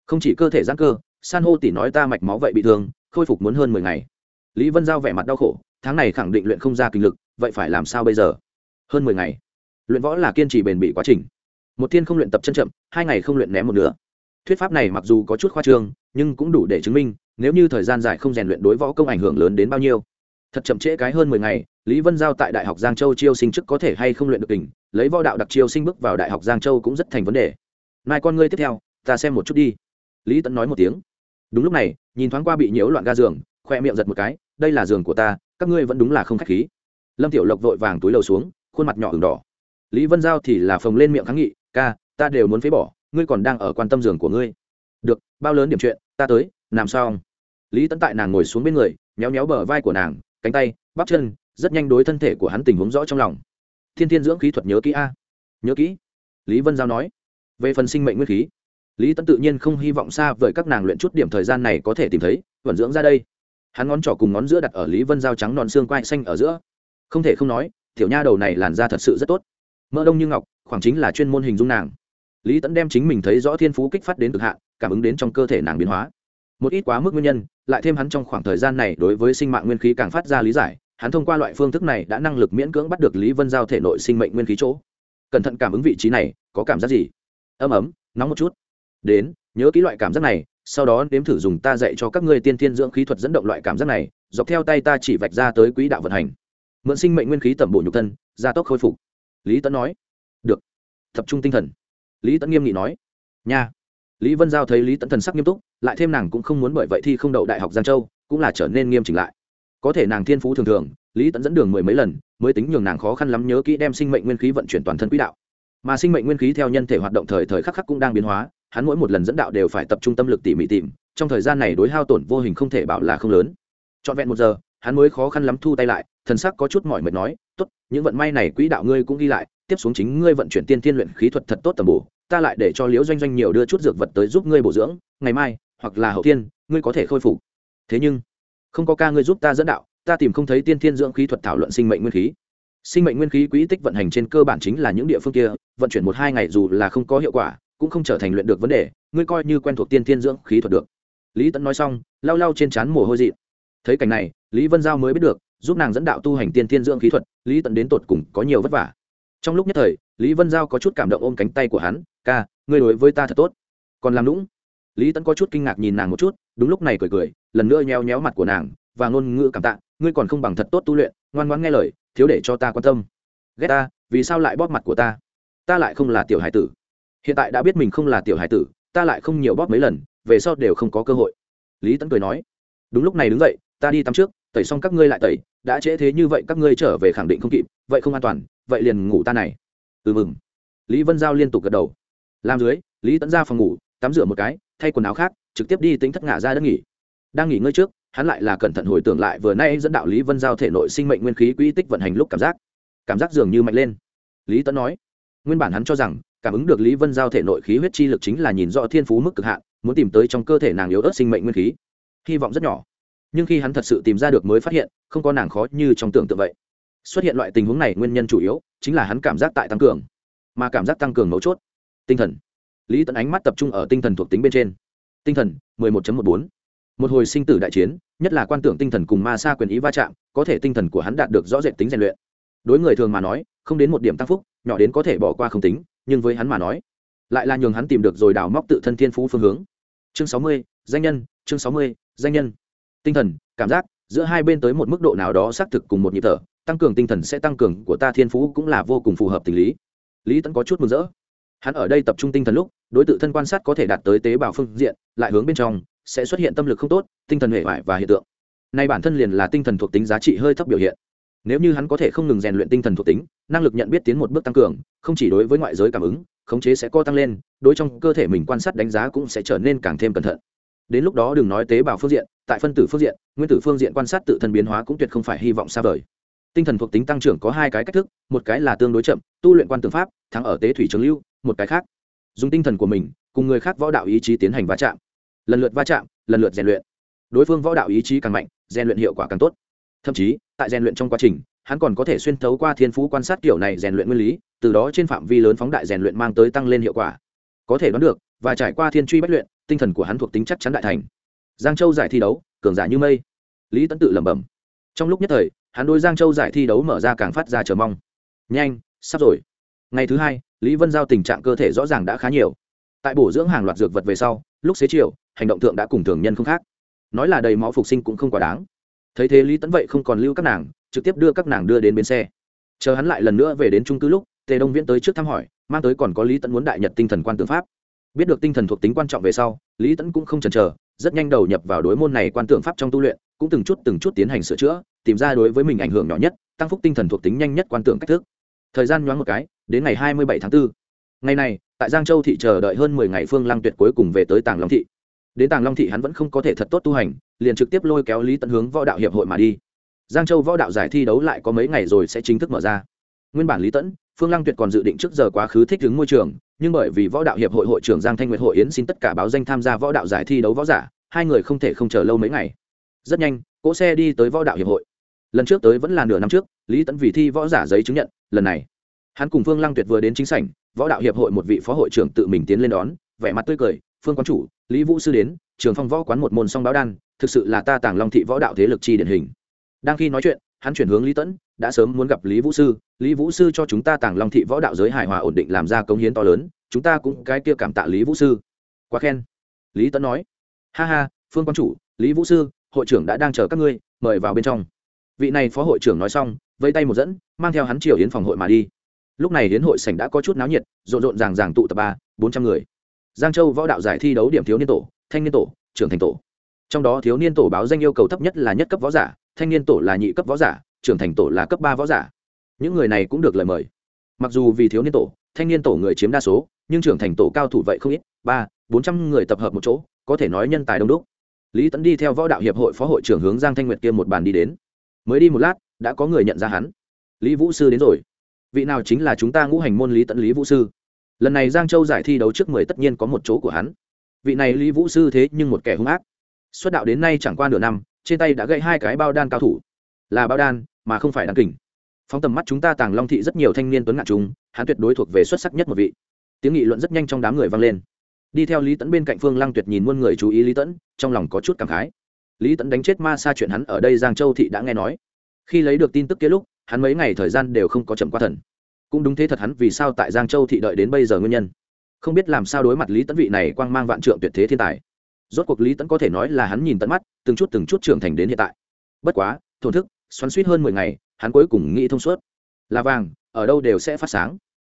Không chỉ cơ thể giãn cơ, san hô tỉ nói ta mạch máu vậy bị thương, khôi phục muốn hơn mười ngày. Lý vân giao vẻ mặt đau khổ, tháng này khẳng định luyện không ra kinh lực, vậy phải làm sao bây giờ? Hơn mười ngày. Luyện võ là kiên trì bền bỉ quá trình. Một thiên không luyện tập chân chậm, hai ngày không luyện ném một nửa. Thuyết pháp này mặc dù có chút khoa trương, nhưng cũng đủ để chứng minh, nếu như thời gian dài không rèn luyện đối võ công ảnh hưởng lớn đến bao nhiêu. Thật chậm trễ cái hơn mười ngày, lý vân giao tại đại học giang châu chiêu sinh chức có thể hay không luyện được tỉnh lấy võ đạo đặc chiêu sinh bước vào đại học giang châu cũng rất thành vấn đề mai con ngươi tiếp theo, ta xem một chút đi. Lý tẫn nói một tiếng. Đúng lúc này, nhìn thoáng qua bị nhiễu loạn ga giường, khoe miệng giật một cái, đây là giường của ta, các ngươi vẫn đúng là không k h á c h khí. Lâm tiểu lộc vội vàng túi lầu xuống, khuôn mặt nhỏ ửng đỏ. Lý vân giao thì là phồng lên miệng kháng nghị, ca, ta đều muốn phế bỏ, ngươi còn đang ở quan tâm giường của ngươi. Được, bao lớn điểm chuyện, ta tới làm sao lý tấn tại nàng ngồi xuống bên người, méo méo bờ vai của nàng, cánh tay, bắp chân, rất nhanh đối thân thể của hắn tình huống rõ trong lòng. Thiên thiên dưỡng khí thuật nhớ kỹ a. Nhớ kỹ? Lý vân giao nói về phần sinh mệnh nguyên khí. Lý tấn tự nhiên không hy vọng xa vời các nàng luyện chút điểm thời gian này có thể tìm thấy, vận dưỡng ra đây. Hắn ngón trỏ cùng ngón giữa đặt ở lý vân giao trắng non xương quai xanh ở giữa. Không thể không nói, tiểu nha đầu này làn da thật sự rất tốt. Mỡ đông như ngọc, khoảng chính là chuyên môn hình dung nàng. Lý tẫn đem chính mình thấy rõ thiên phú kích phát đến cực hạn, cảm ứng đến trong cơ thể nàng biến hóa. Một ít quá mức nguyên nhân, lại thêm hắn trong khoảng thời gian này đối với sinh mạng nguyên khí càng phát ra lý giải, hắn thông qua loại phương thức này đã năng lực miễn cưỡng bắt được lý vân giao thể nội sinh mệnh nguyên khí chỗ. Cẩn thận cảm ứng vị trí này, có cảm giác gì? Ấm ấm, nóng một chút. Đến, nhớ kỹ loại cảm giác này, sau đó nếm thử dùng ta dạy cho các ngươi tiên tiên dưỡng khí thuật dẫn động loại cảm giác này, dọc theo tay ta chỉ vạch ra tới quỹ đạo vận hành. Mượn sinh mệnh nguyên khí tẩm bổ nhục thân, gia tốc khôi phục. Lý tấn nói. Được. Tập trung tinh thần. Lý tấn nghiêm nghị nói. Nha. Lý vân giao thấy lý tấn thần sắc nghiêm túc, lại thêm nàng cũng không muốn bởi vậy thi không đậu đại học giang châu, cũng là trở nên nghiêm chỉnh lại. Có thể nàng thiên phú thường thường, lý tấn dẫn đường mười mấy lần, mới tính nhường nàng khó khăn lắm nhớ kỹ đem sinh mệnh nguyên khí vận chuyển toàn thân quỹ đạo mà sinh mệnh nguyên khí theo nhân thể hoạt động thời thời khắc khắc cũng đang biến hóa, hắn mỗi một lần dẫn đạo đều phải tập trung tâm lực tỉ mỉ tìm, trong thời gian này đối hao tổn vô hình không thể bảo là không lớn. Trọn vẹn một giờ, hắn mới khó khăn lắm thu tay lại, thần sắc có chút mỏi mệt nói, tốt, những vận may này quỹ đạo ngươi cũng ghi lại, tiếp xuống chính ngươi vận chuyển tiên tiên luyện khí thuật thật tốt tầm bổ, ta lại để cho liễu doanh doanh nhiều đưa chút dược vật tới giúp ngươi bổ dưỡng, ngày mai, hoặc là hậu tiên ngươi có thể khôi phục. Thế nhưng, không có ca ngươi giúp ta dẫn đạo, ta tìm không thấy tiên thiên dưỡng khí thuật thảo luận sinh mệnh nguyên khí sinh mệnh nguyên khí quỹ tích vận hành trên cơ bản chính là những địa phương kia, vận chuyển một hai ngày dù là không có hiệu quả, cũng không trở thành luyện được vấn đề, ngươi coi như quen thuộc tiên thiên dưỡng khí thuật được. Lý tẫn nói xong, lau lau trên trán mồ hôi dị thấy cảnh này, lý vân giao mới biết được, giúp nàng dẫn đạo tu hành tiên thiên dưỡng khí thuật, lý tẫn đến tột cùng có nhiều vất vả. Trong lúc nhất thời, lý vân giao có chút cảm động ôm cánh tay của hắn, ca, ngươi đối với ta thật tốt. Còn làm lũng lý tẫn có chút kinh ngạc nhìn nàng một chút, đúng lúc này cười cười, lần nữa nheo nhéo mặt của nàng, và ngôn ngữ cảm tạ, ngươi còn không bằng thật tốt tu luyện, ngoan ngoãn nghe lời thiếu để cho ta quan tâm. Ghét ta, vì sao lại bóp mặt của ta? Ta lại không là tiểu hải tử. Hiện tại đã biết mình không là tiểu hải tử, ta lại không nhiều bóp mấy lần, về sau đều không có cơ hội. Lý Tấn cười nói, đúng lúc này đứng dậy, ta đi tắm trước, tẩy xong các ngươi lại tẩy, đã trễ thế như vậy các ngươi trở về khẳng định không kịp, vậy không an toàn, vậy liền ngủ ta này. Ừ mừng. Lý vân giao liên tục gật đầu. Làm dưới, lý Tấn ra phòng ngủ, tắm rửa một cái, thay quần áo khác, trực tiếp đi tính thất ngả ra đất nghỉ. Đang nghỉ ngơi trước hắn lại là cẩn thận hồi tưởng lại vừa nay dẫn đạo lý vân giao thể nội sinh mệnh nguyên khí quỹ tích vận hành lúc cảm giác. Cảm giác dường như mạnh lên. Lý Tấn nói, nguyên bản hắn cho rằng, cảm ứng được lý vân giao thể nội khí huyết chi lực chính là nhìn rõ thiên phú mức cực hạn, muốn tìm tới trong cơ thể nàng yếu ớt sinh mệnh nguyên khí. Hy vọng rất nhỏ. Nhưng khi hắn thật sự tìm ra được mới phát hiện, không có nàng khó như trong tưởng tượng vậy. Xuất hiện loại tình huống này nguyên nhân chủ yếu chính là hắn cảm giác tại tăng cường, mà cảm giác tăng cường mấu chốt. Tinh thần. Lý tấn ánh mắt tập trung ở tinh thần thuộc tính bên trên. Tinh thần 11.14 một hồi sinh tử đại chiến nhất là quan tưởng tinh thần cùng ma sa quyền ý va chạm có thể tinh thần của hắn đạt được rõ rệt tính rèn luyện. Đối người thường mà nói không đến một điểm tăng phúc nhỏ đến có thể bỏ qua không tính nhưng với hắn mà nói lại là nhường hắn tìm được rồi đào móc tự thân thiên phú phương hướng. Chương 60, danh nhân chương 60, danh nhân. Tinh thần cảm giác giữa hai bên tới một mức độ nào đó xác thực cùng một nhịp thở tăng cường tinh thần sẽ tăng cường của ta thiên phú cũng là vô cùng phù hợp tình lý. Lý tẫn có chút mừng rỡ. Hắn ở đây tập trung tinh thần lúc đối tượng thân quan sát có thể đạt tới tế bào phương diện lại hướng bên trong sẽ xuất hiện tâm lực không tốt, tinh thần hệ hoại và hiện tượng. Nay bản thân liền là tinh thần thuộc tính giá trị hơi thấp biểu hiện. Nếu như hắn có thể không ngừng rèn luyện tinh thần thuộc tính, năng lực nhận biết tiến một bước tăng cường, không chỉ đối với ngoại giới cảm ứng, khống chế sẽ co tăng lên, đối trong cơ thể mình quan sát đánh giá cũng sẽ trở nên càng thêm cẩn thận. Đến lúc đó đừng nói tế bào phương diện, tại phân tử phương diện, nguyên tử phương diện quan sát tự thân biến hóa cũng tuyệt không phải hy vọng xa vời. Tinh thần thuộc tính tăng trưởng có hai cái cách thức, một cái là tương đối chậm, tu luyện quan tưởng pháp, thắng ở tế thủy trường lưu, một cái khác, dùng tinh thần của mình, cùng người khác võ đạo ý chí tiến hành va chạm lần lượt va chạm, lần lượt rèn luyện. Đối phương võ đạo ý chí càng mạnh, rèn luyện hiệu quả càng tốt. Thậm chí, tại rèn luyện trong quá trình, hắn còn có thể xuyên thấu qua thiên phú quan sát kiểu này rèn luyện nguyên lý, từ đó trên phạm vi lớn phóng đại rèn luyện mang tới tăng lên hiệu quả. Có thể đoán được, và trải qua thiên truy bất luyện, tinh thần của hắn thuộc tính chắc chắn đại thành. Giang châu giải thi đấu, cường giả như mây. Lý tấn tự lẩm bẩm. Trong lúc nhất thời, hắn đôi giang châu giải thi đấu mở ra càng phát ra chờ mong. Nhanh, sắp rồi. Ngày thứ hai, lý vân giao tình trạng cơ thể rõ ràng đã khá nhiều tại bổ dưỡng hàng loạt dược vật về sau, lúc xế chiều, hành động thượng đã cùng thường nhân không khác. Nói là đầy máu phục sinh cũng không quá đáng. Thấy thế lý tấn vậy không còn lưu các nàng, trực tiếp đưa các nàng đưa đến bến xe. Chờ hắn lại lần nữa về đến trung cư lúc, tề đông viễn tới trước thăm hỏi, mang tới còn có lý tấn muốn đại nhật tinh thần quan tư pháp. Biết được tinh thần thuộc tính quan trọng về sau, lý tấn cũng không chần chờ, rất nhanh đầu nhập vào đối môn này quan tượng pháp trong tu luyện, cũng từng chút từng chút tiến hành sửa chữa, tìm ra đối với mình ảnh hưởng nhỏ nhất, tăng phúc tinh thần thuộc tính nhanh nhất quan tượng cách thức. Thời gian nhoáng một cái, đến ngày hai mươi bảy tháng 4 ngày này, tại giang châu thị chờ đợi hơn mười ngày phương lăng tuyệt cuối cùng về tới tàng long thị. Đến tàng long thị hắn vẫn không có thể thật tốt tu hành, liền trực tiếp lôi kéo lý tận hướng võ đạo hiệp hội mà đi. Giang châu võ đạo giải thi đấu lại có mấy ngày rồi sẽ chính thức mở ra. Nguyên bản lý tẫn phương lăng tuyệt còn dự định trước giờ quá khứ thích ứng môi trường, nhưng bởi vì võ đạo hiệp hội hội trưởng giang thanh nguyệt hội yến xin tất cả báo danh tham gia võ đạo giải thi đấu võ giả, hai người không thể không chờ lâu mấy ngày. Rất nhanh, cỗ xe đi tới võ đạo hiệp hội. Lần trước tới vẫn là nửa năm trước, lý tẫn vì thi võ giả giấy chứng nhận, lần này, hắn cùng phương lăng tuyệt vừa đến chính sảnh võ đạo hiệp hội một vị phó hội trưởng tự mình tiến lên đón, vẻ mặt tươi cười, phương quán chủ, lý vũ sư đến, trường phong võ quán một môn song báo đan, thực sự là ta tàng long thị võ đạo thế lực chi điển hình. Đang khi nói chuyện, hắn chuyển hướng lý tẫn đã sớm muốn gặp lý vũ sư, lý vũ sư cho chúng ta tàng long thị võ đạo giới hài hòa ổn định làm ra công hiến to lớn, chúng ta cũng cái kia cảm tạ lý vũ sư. Quá khen. Lý tẫn nói, ha ha, phương quan chủ, lý vũ sư, hội trưởng đã đang chờ các ngươi, mời vào bên trong. Vị này phó hội trưởng nói xong vây tay một dẫn, mang theo hắn triều yến phòng hội mà đi lúc này hiến hội sảnh đã có chút náo nhiệt, rộn rộn ràng ràng tụ tập ba, bốn trăm người. Giang châu võ đạo giải thi đấu điểm thiếu niên tổ, thanh niên tổ, trưởng thành tổ. Trong đó thiếu niên tổ báo danh yêu cầu thấp nhất là nhất cấp võ giả, thanh niên tổ là nhị cấp võ giả, trưởng thành tổ là cấp ba võ giả. Những người này cũng được lời mời. Mặc dù vì thiếu niên tổ, thanh niên tổ người chiếm đa số, nhưng trưởng thành tổ cao thủ vậy không ít, ba, bốn trăm người tập hợp một chỗ, có thể nói nhân tài đông đúc. Lý tấn đi theo võ đạo hiệp hội phó hội trưởng hướng giang thanh nguyệt kia một bàn đi đến. Mới đi một lát, đã có người nhận ra hắn. Lý vũ sư đến rồi vị nào chính là chúng ta ngũ hành môn lý tận lý vũ sư? Lần này giang châu giải thi đấu trước mười tất nhiên có một chỗ của hắn. Vị này lý vũ sư thế nhưng một kẻ hung ác. Xuất đạo đến nay chẳng qua nửa năm, trên tay đã gãy hai cái bao đan cao thủ. Là bao đan, mà không phải đan kình. Phóng tầm mắt chúng ta tàng long thị rất nhiều thanh niên tuấn ngạn chúng, hắn tuyệt đối thuộc về xuất sắc nhất một vị. Tiếng nghị luận rất nhanh trong đám người vang lên. Đi theo lý tẫn bên cạnh phương lăng tuyệt nhìn muôn người chú ý lý tẫn trong lòng có chút cảm khái. Lý tẫn đánh chết ma xa chuyện hắn ở đây giang châu thị đã nghe nói. Khi lấy được tin tức kia lúc hắn mấy ngày thời gian đều không có chậm qua thần. Cũng đúng thế thật hắn vì sao tại giang châu thị đợi đến bây giờ nguyên nhân. Không biết làm sao đối mặt lý tấn vị này quang mang vạn trượng tuyệt thế thiên tài. Rốt cuộc lý tấn có thể nói là hắn nhìn tận mắt, từng chút từng chút trưởng thành đến hiện tại. Bất quá, thổn thức, xoắn suýt hơn mười ngày, hắn cuối cùng nghĩ thông suốt. Là vàng, ở đâu đều sẽ phát sáng.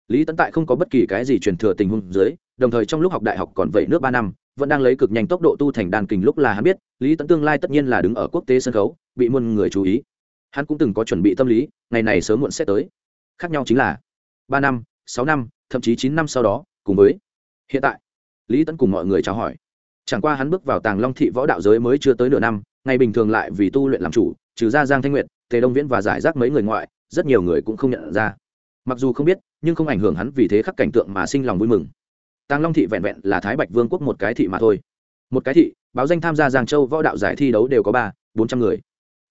Lý tấn tại không có bất kỳ cái gì truyền thừa tình huống dưới, đồng thời trong lúc học đại học còn vậy nước ba năm, vẫn đang lấy cực nhanh tốc độ tu thành đàn kình lúc là hắn biết, lý tấn tương lai tất nhiên là đứng ở quốc tế sân khấu, bị muôn người chú ý hắn cũng từng có chuẩn bị tâm lý, ngày này sớm muộn sẽ tới. Khác nhau chính là, ba năm, sáu năm, thậm chí chín năm sau đó, cùng với hiện tại, lý tẫn cùng mọi người chào hỏi. Chẳng qua hắn bước vào tàng long thị võ đạo giới mới chưa tới nửa năm, ngày bình thường lại vì tu luyện làm chủ, trừ ra giang thanh nguyệt, tề đông viễn và giải rác mấy người ngoại, rất nhiều người cũng không nhận ra. Mặc dù không biết, nhưng không ảnh hưởng hắn vì thế khắc cảnh tượng mà sinh lòng vui mừng. Tàng long thị vẹn vẹn là thái bạch vương quốc một cái thị mà thôi. Một cái thị, báo danh tham gia giang châu võ đạo giải thi đấu đều có ba, bốn trăm người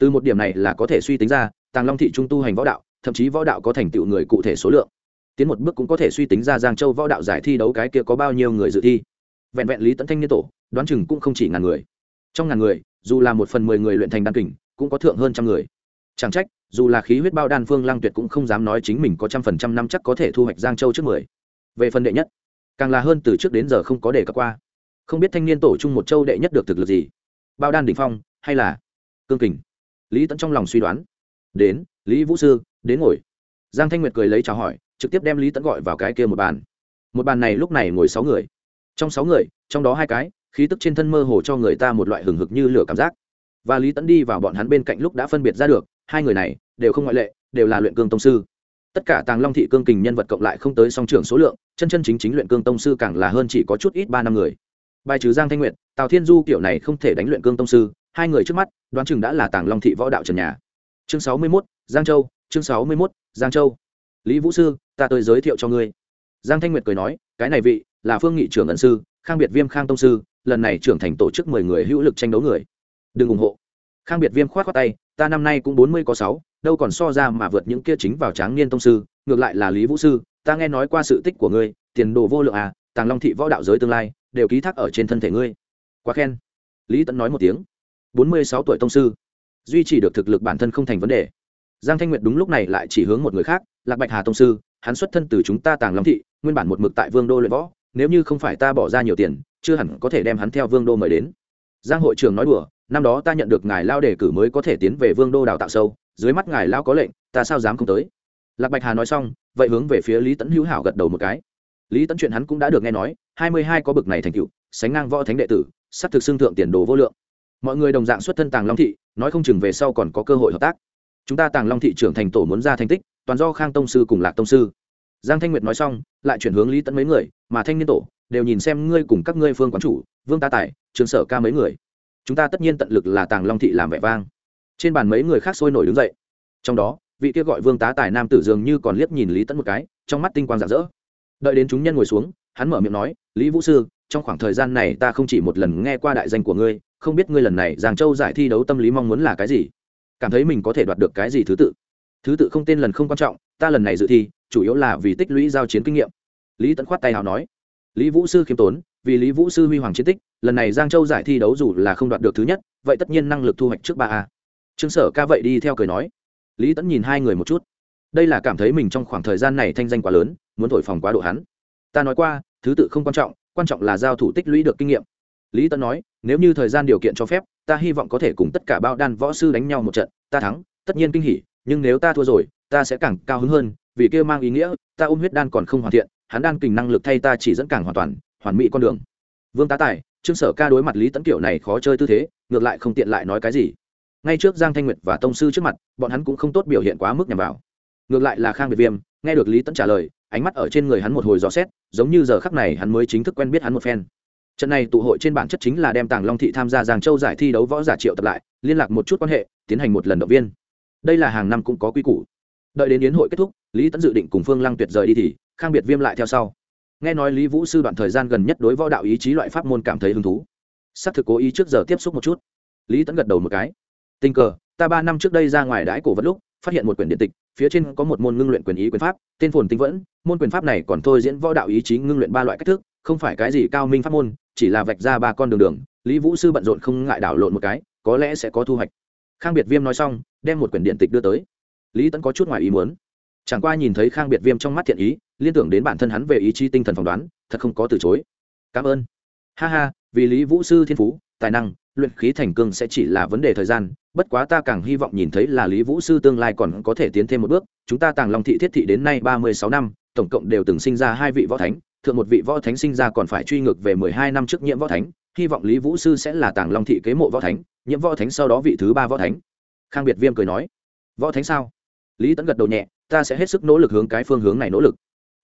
từ một điểm này là có thể suy tính ra, tàng long thị trung tu hành võ đạo, thậm chí võ đạo có thành tựu người cụ thể số lượng. Tiến một bước cũng có thể suy tính ra giang châu võ đạo giải thi đấu cái kia có bao nhiêu người dự thi. Vẹn vẹn lý tấn thanh niên tổ, đoán chừng cũng không chỉ ngàn người. Trong ngàn người, dù là một phần mười người luyện thành đan kình, cũng có thượng hơn trăm người. Chẳng trách, dù là khí huyết bao đan phương lăng tuyệt cũng không dám nói chính mình có trăm phần trăm năm chắc có thể thu hoạch giang châu trước mười. Về phần đệ nhất, càng là hơn từ trước đến giờ không có đề cập qua. Không biết thanh niên tổ chung một châu đệ nhất được thực lực gì? Bao đan đ ỉ n h phong, hay là cương kình? Lý tẫn trong lòng suy đoán. Đến, lý vũ sư, đến ngồi. Giang thanh nguyệt cười lấy chào hỏi, trực tiếp đem lý tẫn gọi vào cái kia một bàn. Một bàn này lúc này ngồi sáu người. Trong sáu người, trong đó hai cái, khí tức trên thân mơ hồ cho người ta một loại hừng hực như lửa cảm giác. Và lý tẫn đi vào bọn hắn bên cạnh lúc đã phân biệt ra được, hai người này đều không ngoại lệ, đều là luyện cương tông sư. Tất cả tàng long thị cương kình nhân vật cộng lại không tới song trưởng số lượng, chân chân chính chính luyện cương tông sư càng là hơn chỉ có chút ít ba năm người. Bài trừ giang thanh nguyện tào thiên du kiểu này không thể đánh luyện cương tông sư hai người trước mắt, đoán chừng đã là tàng long thị võ đạo trần nhà. Chương sáu mươi mốt, giang châu, chương sáu mươi mốt, giang châu. Lý vũ sư, ta tới giới thiệu cho ngươi. Giang thanh nguyệt cười nói, cái này vị là phương nghị trưởng ẩn sư, khang biệt viêm khang tông sư, lần này trưởng thành tổ chức mười người hữu lực tranh đấu người. Đừng ủng hộ. Khang biệt viêm k h o á t khoác tay, ta năm nay cũng bốn mươi có sáu, đâu còn so ra mà vượt những kia chính vào tráng niên tông sư, ngược lại là lý vũ sư, ta nghe nói qua sự tích của ngươi, tiền đồ vô lượng à tàng long thị võ đạo giới tương lai, đều ký thác ở trên thân thể ngươi. Quá khen. Lý tẫn nói một tiếng bốn mươi sáu tuổi tông sư. Duy trì được thực lực bản thân không thành vấn đề. Giang thanh nguyệt đúng lúc này lại chỉ hướng một người khác, lạc bạch hà tông sư, hắn xuất thân từ chúng ta tàng long thị, nguyên bản một mực tại vương đô luyện võ, nếu như không phải ta bỏ ra nhiều tiền, chưa hẳn có thể đem hắn theo vương đô mời đến. Giang hội trưởng nói đùa, năm đó ta nhận được ngài lao đề cử mới có thể tiến về vương đô đào tạo sâu, dưới mắt ngài lao có lệnh, ta sao dám không tới? Lạc bạch hà nói xong, vậy hướng về phía lý tấn hữu hảo gật đầu một cái. Lý tấn chuyện hắn cũng đã được nghe nói, hai mươi hai có bực này thành cựu sánh ngang võ thánh đệ tử, sắp thực xưng thượng tiền đồ vô lượng mọi người đồng dạng xuất thân tàng long thị nói không chừng về sau còn có cơ hội hợp tác chúng ta tàng long thị trưởng thành tổ muốn ra thành tích toàn do khang tông sư cùng lạc tông sư giang thanh nguyệt nói xong lại chuyển hướng lý tẫn mấy người mà thanh niên tổ đều nhìn xem ngươi cùng các ngươi phương quán chủ vương ta tài trường sở ca mấy người chúng ta tất nhiên tận lực là tàng long thị làm vẻ vang trên bàn mấy người khác sôi nổi đứng dậy trong đó vị kia gọi vương tá tài nam tử dường như còn liếc nhìn lý tẫn một cái trong mắt tinh quang rạng rỡ đợi đến chúng nhân ngồi xuống hắn mở miệng nói lý vũ sư trong khoảng thời gian này ta không chỉ một lần nghe qua đại danh của ngươi không biết ngươi lần này giang châu giải thi đấu tâm lý mong muốn là cái gì. Cảm thấy mình có thể đoạt được cái gì thứ tự. Thứ tự không tên lần không quan trọng, ta lần này dự thi, chủ yếu là vì tích lũy giao chiến kinh nghiệm. Lý tẫn khoát tay hào nói. Lý vũ sư khiêm tốn, vì lý vũ sư huy hoàng chiến tích, lần này giang châu giải thi đấu dù là không đoạt được thứ nhất, vậy tất nhiên năng lực thu hoạch trước ba a. Trương sở ca vậy đi theo cười nói. Lý tẫn nhìn hai người một chút. Đây là cảm thấy mình trong khoảng thời gian này thanh danh quá lớn, muốn thổi phòng quá độ hắn. Ta nói qua, thứ tự không quan trọng quan trọng là giao thủ tích lũy được kinh nghiệm lý Tấn nói, nếu như thời gian điều kiện cho phép, ta hy vọng có thể cùng tất cả bao đan võ sư đánh nhau một trận, ta thắng, tất nhiên kinh hỉ, nhưng nếu ta thua rồi, ta sẽ càng cao hứng hơn, vì kia mang ý nghĩa, ta ôm huyết đan còn không hoàn thiện, hắn đan kình năng lực thay ta chỉ dẫn càng hoàn toàn, hoàn mỹ con đường. Vương tá tài, trương sở ca đối mặt lý Tấn kiểu này khó chơi tư thế, ngược lại không tiện lại nói cái gì. Ngay trước giang thanh nguyệt và tông sư trước mặt, bọn hắn cũng không tốt biểu hiện quá mức nhằm vào. Ngược lại là khang biệt viêm, nghe được lý Tấn trả lời, ánh mắt ở trên người hắn một hồi rõ xét, giống như giờ khắc này hắn mới chính thức quen biết hắn một phen trận này tụ hội trên bản chất chính là đem tàng long thị tham gia giang châu giải thi đấu võ giả triệu tập lại, liên lạc một chút quan hệ, tiến hành một lần động viên. Đây là hàng năm cũng có quy củ. Đợi đến yến hội kết thúc, lý tẫn dự định cùng phương lăng tuyệt rời đi thì khang biệt viêm lại theo sau. Nghe nói lý vũ sư đoạn thời gian gần nhất đối võ đạo ý chí loại pháp môn cảm thấy hứng thú. S ắ c thực cố ý trước giờ tiếp xúc một chút. Lý tẫn gật đầu một cái. Tình cờ, ta ba năm trước đây ra ngoài đãi cổ vật lúc, phát hiện một quyển điện tịch, phía trên có một môn ngưng luyện quyền ý quyền pháp, tên phồn tinh vẫn, môn quyền pháp này còn thôi diễn võ đạo ý chí ngưng luyện ba loại cách thức, không phải cái gì cao minh pháp môn chỉ là vạch ra ba con đường đường, lý vũ sư bận rộn không ngại đảo lộn một cái, có lẽ sẽ có thu hoạch. Khang biệt viêm nói xong, đem một quyển điện tịch đưa tới. Lý tẫn có chút ngoài ý muốn. Chẳng qua nhìn thấy khang biệt viêm trong mắt thiện ý, liên tưởng đến bản thân hắn về ý chí tinh thần phỏng đoán, thật không có từ chối. Cảm ơn. Ha ha, vì lý vũ sư thiên phú, tài năng, luyện khí thành cương sẽ chỉ là vấn đề thời gian, bất quá ta càng hy vọng nhìn thấy là lý vũ sư tương lai còn có thể tiến thêm một bước, chúng ta tàng long thị thiết thị đến nay ba mươi sáu năm, tổng cộng đều từng sinh ra hai vị võ thánh thượng một vị võ thánh sinh ra còn phải truy ngược về mười hai năm trước nhiễm võ thánh, hy vọng lý vũ sư sẽ là tàng long thị kế mộ võ thánh nhiễm võ thánh sau đó vị thứ ba võ thánh. Khang biệt viêm cười nói. Võ thánh sao? Lý tẫn gật đầu nhẹ, ta sẽ hết sức nỗ lực hướng cái phương hướng này nỗ lực.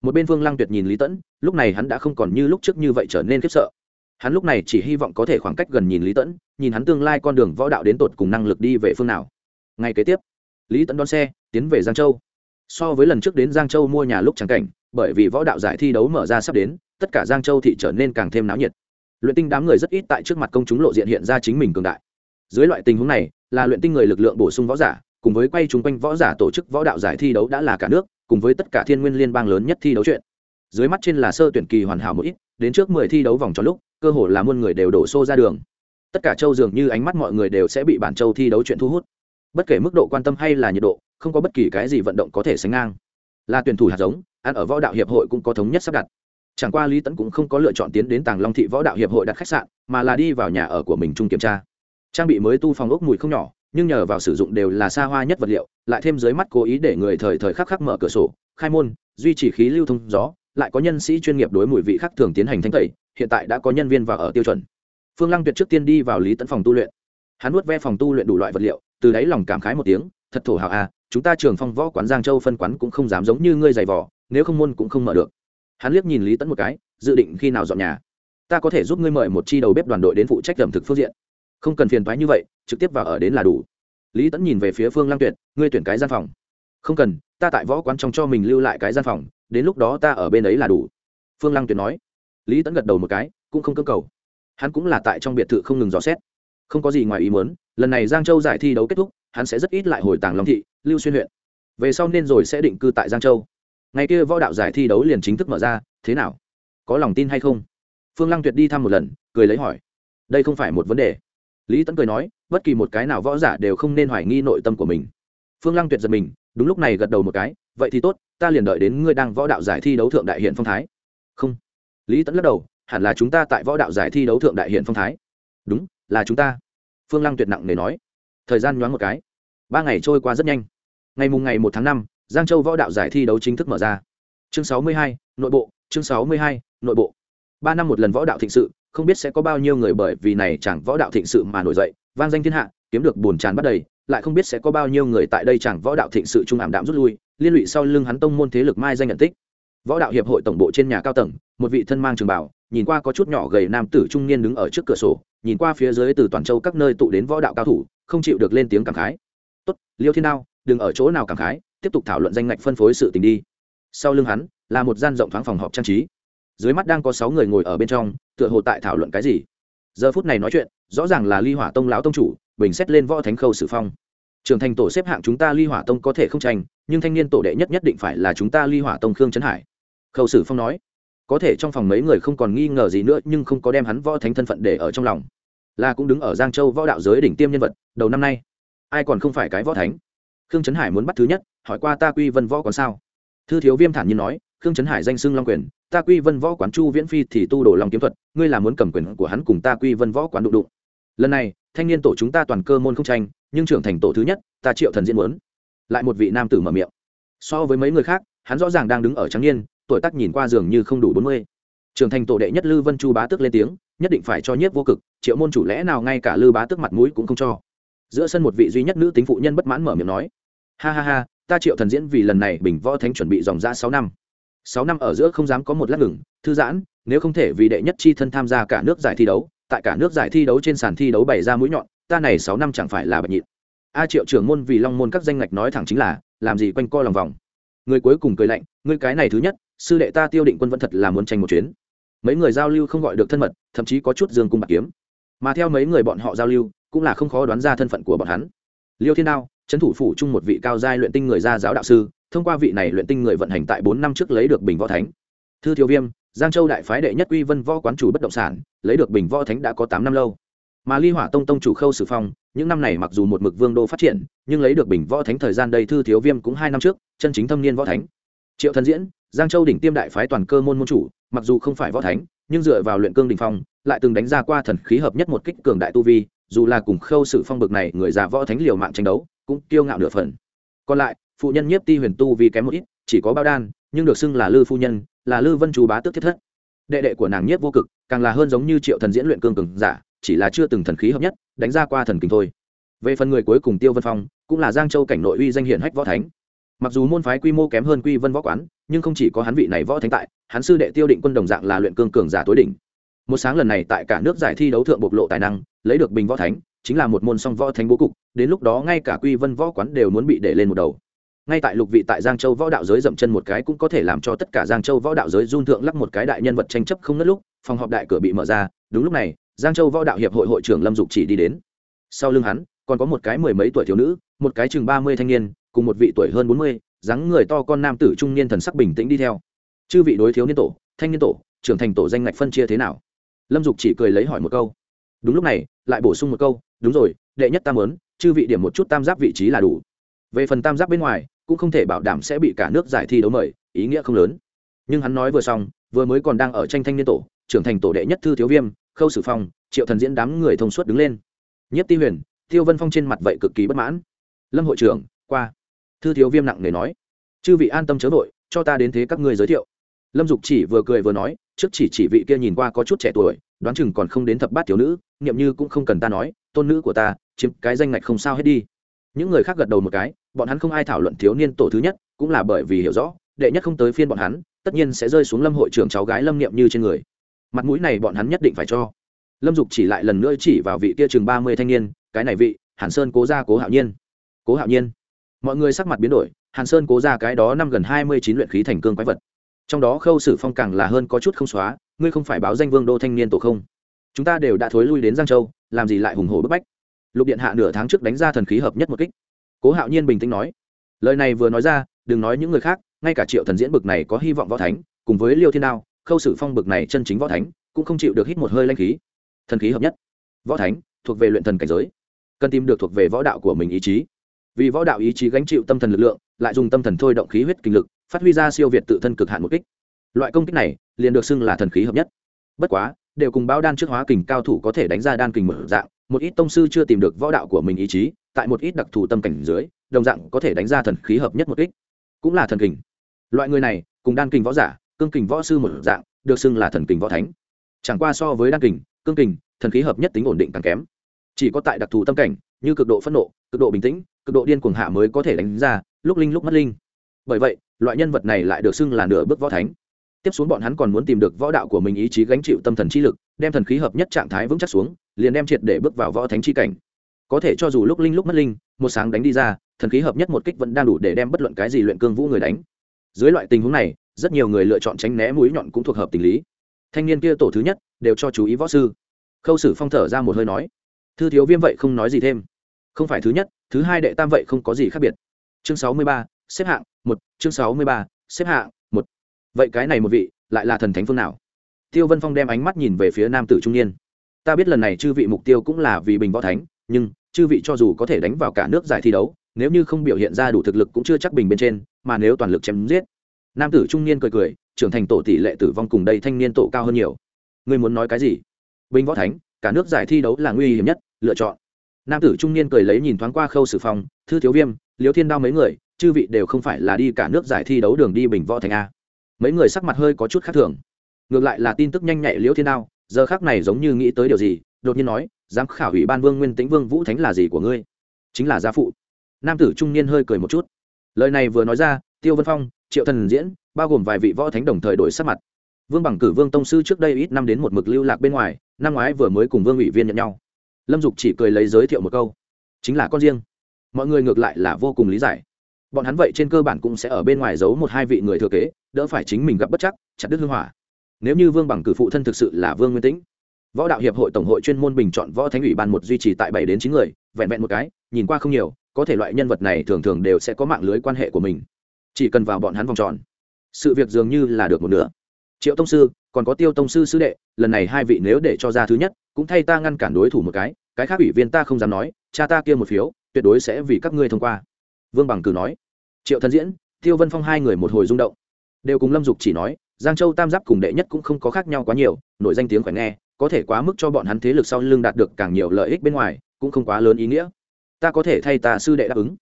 Một bên phương lăng tuyệt nhìn lý tẫn lúc này hắn đã không còn như lúc trước như vậy trở nên khiếp sợ. Hắn lúc này chỉ hy vọng có thể khoảng cách gần nhìn lý tẫn nhìn hắn tương lai con đường võ đạo đến tột cùng năng lực đi về phương nào. Ngay kế tiếp, lý tẫn đón xe, tiến về giang châu. So với lần trước đến giang châu mua nhà lúc trắng cảnh bởi vì võ đạo giải thi đấu mở ra sắp đến, tất cả giang châu thị trở nên càng thêm náo nhiệt. Luyện tinh đám người rất ít tại trước mặt công chúng lộ diện hiện ra chính mình cường đại. Dưới loại tình huống này, là luyện tinh người lực lượng bổ sung võ giả, cùng với quay chung quanh võ giả tổ chức võ đạo giải thi đấu đã là cả nước, cùng với tất cả thiên nguyên liên bang lớn nhất thi đấu chuyện. Dưới mắt trên là sơ tuyển kỳ hoàn hảo một ít, đến trước mười thi đấu vòng tròn lúc, cơ hồ là muôn người đều đổ xô ra đường. Tất cả châu dường như ánh mắt mọi người đều sẽ bị bản châu thi đấu chuyện thu hút. Bất kể mức độ quan tâm hay là nhiệt độ, không có bất kỳ cái gì vận động có thể sánh ngang. Là tuyển thủ hạt giống ăn ở võ đạo hiệp hội cũng có thống nhất sắp đặt. Chẳng qua lý tẫn cũng không có lựa chọn tiến đến tàng long thị võ đạo hiệp hội đặt khách sạn, mà là đi vào nhà ở của mình chung kiểm tra. Trang bị mới tu phòng ốc mùi không nhỏ, nhưng nhờ vào sử dụng đều là xa hoa nhất vật liệu, lại thêm dưới mắt cố ý để người thời thời khắc khắc mở cửa sổ, khai môn, duy trì khí lưu thông gió, lại có nhân sĩ chuyên nghiệp đối mùi vị khác thường tiến hành thanh tẩy, hiện tại đã có nhân viên vào ở tiêu chuẩn. Phương lăng tuyệt trước tiên đi vào lý tẫn phòng tu luyện. Hắn nuốt ve phòng tu luyện đủ loại vật liệu, từ đáy lòng cảm khái một tiếng, thật thổ hào à chúng ta trường phong võ quán giang châu phân quán cũng không dám giống như ngươi giày vỏ nếu không môn cũng không mở được. Hắn liếc nhìn lý tẫn một cái, dự định khi nào dọn nhà. Ta có thể giúp ngươi mời một chi đầu bếp đoàn đội đến phụ trách ẩm thực phương diện. Không cần phiền thoái như vậy, trực tiếp vào ở đến là đủ. Lý tẫn nhìn về phía phương lang tuyệt, ngươi tuyển cái gian phòng. Không cần, ta tại võ quán trong cho mình lưu lại cái gian phòng, đến lúc đó ta ở bên ấy là đủ. Phương lăng tuyệt nói. Lý tẫn gật đầu một cái, cũng không cơ cầu. Hắn cũng là tại trong biệt thự không ngừng dò xét. Không có gì ngoài ý muốn, lần này giang châu giải thi đấu kết thúc, hắn sẽ rất ít lại hồi tàng long thị, lưu xuyên huyện. Về sau nên rồi sẽ định cư tại giang châu ngày kia võ đạo giải thi đấu liền chính thức mở ra, thế nào? Có lòng tin hay không? Phương lăng tuyệt đi thăm một lần, cười lấy hỏi. Đây không phải một vấn đề. Lý tẫn cười nói, bất kỳ một cái nào võ giả đều không nên hoài nghi nội tâm của mình. Phương lăng tuyệt giật mình, đúng lúc này gật đầu một cái, vậy thì tốt, ta liền đợi đến ngươi đang võ đạo giải thi đấu thượng đại hiện phong thái. Không. Lý tẫn lắc đầu, hẳn là chúng ta tại võ đạo giải thi đấu thượng đại hiện phong thái. Đúng, là chúng ta. Phương lăng tuyệt nặng nề nói. Thời gian nhoáng một cái. Ba ngày trôi qua rất nhanh. Ngày mùng ngày một tháng năm giang châu võ đạo giải thi đấu chính thức mở ra. Chương sáu mươi hai, nội bộ, chương sáu mươi hai, nội bộ. Ba năm một lần võ đạo thịnh sự, không biết sẽ có bao nhiêu người bởi vì này chẳng võ đạo thịnh sự mà nổi dậy, vang danh thiên hạ, kiếm được buồn tràn bắt đầy, lại không biết sẽ có bao nhiêu người tại đây chẳng võ đạo thịnh sự trung ảm đạm rút lui, liên lụy sau lưng hắn tông môn thế lực mai danh nhận tích. Võ đạo hiệp hội tổng bộ trên nhà cao tầng, một vị thân mang trường bảo nhìn qua có chút nhỏ gầy nam tử trung niên đứng ở trước cửa sổ, nhìn qua phía dưới từ toàn châu các nơi tụ đến võ đạo cao thủ, không chịu được lên tiếng cảm khái. Tốt, liêu thiên đao, đừng ở chỗ nào cảm khái tiếp tục thảo luận danh ngạch phân phối sự tình đi. Sau lưng hắn, là một gian rộng thoáng phòng họp trang trí. Dưới mắt đang có sáu người ngồi ở bên trong, tựa hồ tại thảo luận cái gì. Giờ phút này nói chuyện, rõ ràng là ly hỏa tông lão tông chủ, bình xét lên võ thánh khâu sử phong. Trưởng thành tổ xếp hạng chúng ta ly hỏa tông có thể không tranh, nhưng thanh niên tổ đệ nhất nhất định phải là chúng ta ly hỏa tông khương trấn hải. Khâu sử phong nói, có thể trong phòng mấy người không còn nghi ngờ gì nữa, nhưng không có đem hắn võ thánh thân phận để ở trong lòng. Là cũng đứng ở giang châu võ đạo giới đỉnh tiêm nhân vật, đầu năm nay, ai còn không phải cái võ thánh? Khương trấn hải muốn bắt thứ nhất hỏi qua ta quy vân võ quán sao? Thư thiếu viêm thản nhiên nói, khương trấn hải danh xưng long quyền, ta quy vân võ quán chu viễn phi thì tu đổ long kiếm thuật, ngươi là muốn cầm quyền của hắn cùng ta quy vân võ quán đụng đụng. Lần này, thanh niên tổ chúng ta toàn cơ môn không tranh, nhưng trưởng thành tổ thứ nhất, ta triệu thần diễn muốn. Lại một vị nam tử mở miệng. So với mấy người khác, hắn rõ ràng đang đứng ở trắng niên, tuổi tác nhìn qua dường như không đủ bốn mươi. Trưởng thành tổ đệ nhất lư vân chu bá tước lên tiếng, nhất định phải cho nhiếp vô cực, triệu môn chủ lẽ nào ngay cả lư bá tước mặt mũi cũng không cho. Giữa sân một vị duy nhất nữ tính phụ nhân bất mãn mở miệng nói. Ha ha ha ta triệu thần diễn vì lần này bình võ thánh chuẩn bị dòng ra sáu năm. Sáu năm ở giữa không dám có một lát ngừng, thư giãn, nếu không thể vì đệ nhất chi thân tham gia cả nước giải thi đấu, tại cả nước giải thi đấu trên sàn thi đấu bày ra mũi nhọn, ta này sáu năm chẳng phải là bạch nhịn. A triệu trưởng môn vì long môn các danh ngạch nói thẳng chính là, làm gì quanh co lòng vòng. Người cuối cùng cười lạnh người cái này thứ nhất, sư đệ ta tiêu định quân vẫn thật là muốn tranh một chuyến. Mấy người giao lưu không gọi được thân mật, thậm chí có chút dương cung bạc kiếm. Mà theo mấy người bọn họ giao lưu, cũng là không khó đoán ra thân phận của bọn hắn. Liêu thiên đao trấn thủ phủ chung một vị cao giai luyện tinh người gia giáo đạo sư, thông qua vị này luyện tinh người vận hành tại bốn năm trước lấy được bình võ thánh. Thư thiếu viêm, giang châu đại phái đệ nhất uy vân võ quán chủ bất động sản, lấy được bình võ thánh đã có tám năm lâu. Mà ly hỏa tông tông chủ khâu sử phong, những năm này mặc dù một mực vương đô phát triển, nhưng lấy được bình võ thánh thời gian đây thư thiếu viêm cũng hai năm trước, chân chính thâm niên võ thánh. Triệu thần diễn, giang châu đỉnh tiêm đại phái toàn cơ môn môn chủ, mặc dù không phải võ thánh, nhưng dựa vào luyện cương đình phong, lại từng đánh ra qua thần khí hợp nhất một kích cường đại tu vi, dù là cùng khâu sử phong bực này người già võ thánh liều mạng tranh đấu cũng kiêu ngạo nửa phần. Còn lại, phụ nhân nhiếp ti huyền tu vì kém một ít, chỉ có bao đan, nhưng được xưng là lư phu nhân, là lư vân chú bá tước thiết thất. Đệ đệ của nàng nhiếp vô cực, càng là hơn giống như triệu thần diễn luyện cương cường giả, chỉ là chưa từng thần khí hợp nhất, đánh ra qua thần kinh thôi. Về phần người cuối cùng tiêu vân phong, cũng là giang châu cảnh nội uy danh hiển hách võ thánh. Mặc dù môn phái quy mô kém hơn quy vân võ quán, nhưng không chỉ có hắn vị này võ thánh tại, hắn sư đệ tiêu định quân đồng dạng là luyện cương cường giả tối đỉnh. Một sáng lần này tại cả nước giải thi đấu thượng bộc lộ tài năng, lấy được bình võ thánh chính là một môn song võ thánh bố cục, đến lúc đó ngay cả quy vân võ quán đều muốn bị để lên một đầu. Ngay tại lục vị tại giang châu võ đạo giới dậm chân một cái cũng có thể làm cho tất cả giang châu võ đạo giới run thượng lắc một cái đại nhân vật tranh chấp không ngất lúc, phòng họp đại cửa bị mở ra, đúng lúc này, giang châu võ đạo hiệp hội hội trưởng lâm dục chỉ đi đến. Sau lưng hắn, còn có một cái mười mấy tuổi thiếu nữ, một cái chừng ba mươi thanh niên, cùng một vị tuổi hơn bốn mươi, dáng người to con nam tử trung niên thần sắc bình tĩnh đi theo. Chư vị đối thiếu niên tổ, thanh niên tổ, trưởng thành tổ danh ngạch phân chia thế nào? Lâm dục chỉ cười lấy hỏi một câu đúng lúc này, lại bổ sung một câu, đúng rồi, đệ nhất tam lớn chư vị điểm một chút tam giác vị trí là đủ. Về phần tam giác bên ngoài, cũng không thể bảo đảm sẽ bị cả nước giải thi đấu mời, ý nghĩa không lớn. Nhưng hắn nói vừa xong, vừa mới còn đang ở tranh thanh niên tổ, trưởng thành tổ đệ nhất thư thiếu viêm, khâu sử phong, triệu thần diễn đám người thông suốt đứng lên. Nhất ti huyền, tiêu vân phong trên mặt vậy cực kỳ bất mãn. Lâm hội trưởng, qua. Thư thiếu viêm nặng nề nói. Chư vị an tâm chớ vội, cho ta đến thế các ngươi giới thiệu. Lâm dục chỉ vừa cười vừa nói, trước chỉ chỉ vị kia nhìn qua có chút trẻ tuổi đoán chừng còn không đến thập bát thiếu nữ nghiệm như cũng không cần ta nói, tôn nữ của ta, chiếm cái danh ngạch không sao hết đi. Những người khác gật đầu một cái, bọn hắn không ai thảo luận thiếu niên tổ thứ nhất, cũng là bởi vì hiểu rõ, đệ nhất không tới phiên bọn hắn, tất nhiên sẽ rơi xuống lâm hội trưởng cháu gái lâm niệm như trên người. Mặt mũi này bọn hắn nhất định phải cho. Lâm dục chỉ lại lần nữa chỉ vào vị kia chừng ba mươi thanh niên, cái này vị, hàn sơn cố ra cố hạo nhiên. Cố hạo nhiên. Mọi người sắc mặt biến đổi, hàn sơn cố ra cái đó năm gần hai mươi chín luyện khí thành cương quái vật. Trong đó khâu sử phong càng là hơn có chút không xóa ngươi không phải báo danh vương đô thanh niên tổ không? Chúng ta đều đã thối lui đến giang châu, làm gì lại hùng hồ bức bách? Lục điện hạ nửa tháng trước đánh ra thần khí hợp nhất một kích. Cố hạo nhiên bình tĩnh nói, lời này vừa nói ra, đừng nói những người khác, ngay cả triệu thần diễn bực này có hy vọng võ thánh, cùng với liêu thiên đao, khâu sử phong bực này chân chính võ thánh, cũng không chịu được hít một hơi lanh khí. Thần khí hợp nhất. Võ thánh, thuộc về luyện thần cảnh giới. Cần tìm được thuộc về võ đạo của mình ý chí. Vì võ đạo ý chí gánh chịu tâm thần lực lượng, lại dùng tâm thần thôi động khí huyết kinh lực, phát huy ra siêu việt tự thân cực hạn một kích loại công kích này liền được xưng là thần khí hợp nhất. Bất quá, đều cùng bao đan trước hóa kình cao thủ có thể đánh ra đan kình mở dạng, một ít tông sư chưa tìm được võ đạo của mình ý chí, tại một ít đặc thù tâm cảnh dưới, đồng dạng có thể đánh ra thần khí hợp nhất một kích. Cũng là thần kình. Loại người này, cùng đan kình võ giả, cương kình võ sư một dạng, được xưng là thần kình võ thánh. Chẳng qua so với đan kình, cương kình, thần khí hợp nhất tính ổn định càng kém. Chỉ có tại đặc thù tâm cảnh, như cực độ phẫn nộ, cực độ bình tĩnh, cực độ điên cuồng hạ mới có thể đánh ra, lúc linh lúc mất linh. Bởi vậy, loại nhân vật này lại được xưng là nửa bước võ thánh tiếp xuống bọn hắn còn muốn tìm được võ đạo của mình ý chí gánh chịu tâm thần chi lực, đem thần khí hợp nhất trạng thái vững chắc xuống, liền đem triệt để bước vào võ thánh chi cảnh. Có thể cho dù lúc linh lúc mất linh, một sáng đánh đi ra, thần khí hợp nhất một kích vẫn đang đủ để đem bất luận cái gì luyện cương vũ người đánh. Dưới loại tình huống này, rất nhiều người lựa chọn tránh né mũi nhọn cũng thuộc hợp tình lý. Thanh niên kia tổ thứ nhất, đều cho chú ý võ sư. Khâu sử phong thở ra một hơi nói, thư thiếu viêm vậy không nói gì thêm. Không phải thứ nhất, thứ hai đệ tam vậy không có gì khác biệt. Chương sáu mươi ba, xếp hạng một, chương sáu mươi ba, xếp hạng vậy cái này một vị, lại là thần thánh phương nào? Tiêu vân phong đem ánh mắt nhìn về phía nam tử trung niên. Ta biết lần này chư vị mục tiêu cũng là vì bình võ thánh, nhưng chư vị cho dù có thể đánh vào cả nước giải thi đấu, nếu như không biểu hiện ra đủ thực lực cũng chưa chắc bình bên trên, mà nếu toàn lực chém giết. Nam tử trung niên cười cười, trưởng thành tổ tỷ lệ tử vong cùng đây thanh niên tổ cao hơn nhiều. Ngươi muốn nói cái gì? Bình võ thánh, cả nước giải thi đấu là nguy hiểm nhất, lựa chọn. Nam tử trung niên cười lấy nhìn thoáng qua khâu sử phong, thư thiếu viêm liếu thiên đao mấy người, chư vị đều không phải là đi cả nước giải thi đấu đường đi bình võ thành a mấy người sắc mặt hơi có chút khác thường. Ngược lại là tin tức nhanh nhạy liễu thiên đao, giờ khác này giống như nghĩ tới điều gì, đột nhiên nói, giám khảo ủy ban vương nguyên tĩnh vương vũ thánh là gì của ngươi? Chính là gia phụ. Nam tử trung niên hơi cười một chút. Lời này vừa nói ra, tiêu vân phong, triệu thần diễn, bao gồm vài vị võ thánh đồng thời đổi sắc mặt. Vương bằng cử vương tông sư trước đây ít năm đến một mực lưu lạc bên ngoài, năm ngoái vừa mới cùng vương ủy viên nhận nhau. Lâm dục chỉ cười lấy giới thiệu một câu. Chính là con riêng. Mọi người ngược lại là vô cùng lý giải bọn hắn vậy trên cơ bản cũng sẽ ở bên ngoài giấu một hai vị người thừa kế, đỡ phải chính mình gặp bất chắc, chặt đứt hương hỏa. Nếu như vương bằng cử phụ thân thực sự là vương nguyên tĩnh, võ đạo hiệp hội tổng hội chuyên môn bình chọn võ thánh ủy ban một duy trì tại bảy đến chín người, vẹn vẹn một cái, nhìn qua không nhiều, có thể loại nhân vật này thường thường đều sẽ có mạng lưới quan hệ của mình. Chỉ cần vào bọn hắn vòng tròn, sự việc dường như là được một nửa. Triệu tông sư, còn có tiêu tông sư sư đệ, lần này hai vị nếu để cho ra thứ nhất, cũng thay ta ngăn cản đối thủ một cái cái khác ủy viên ta không dám nói, cha ta kia một phiếu, tuyệt đối sẽ vì các ngươi thông qua vương bằng cử nói, triệu thần diễn, tiêu vân phong hai người một hồi rung động. Đều cùng lâm dục chỉ nói, giang châu tam giáp cùng đệ nhất cũng không có khác nhau quá nhiều nội danh tiếng khỏe nghe, có thể quá mức cho bọn hắn thế lực sau lưng đạt được càng nhiều lợi ích bên ngoài, cũng không quá lớn ý nghĩa. Ta có thể thay ta sư đệ đáp ứng.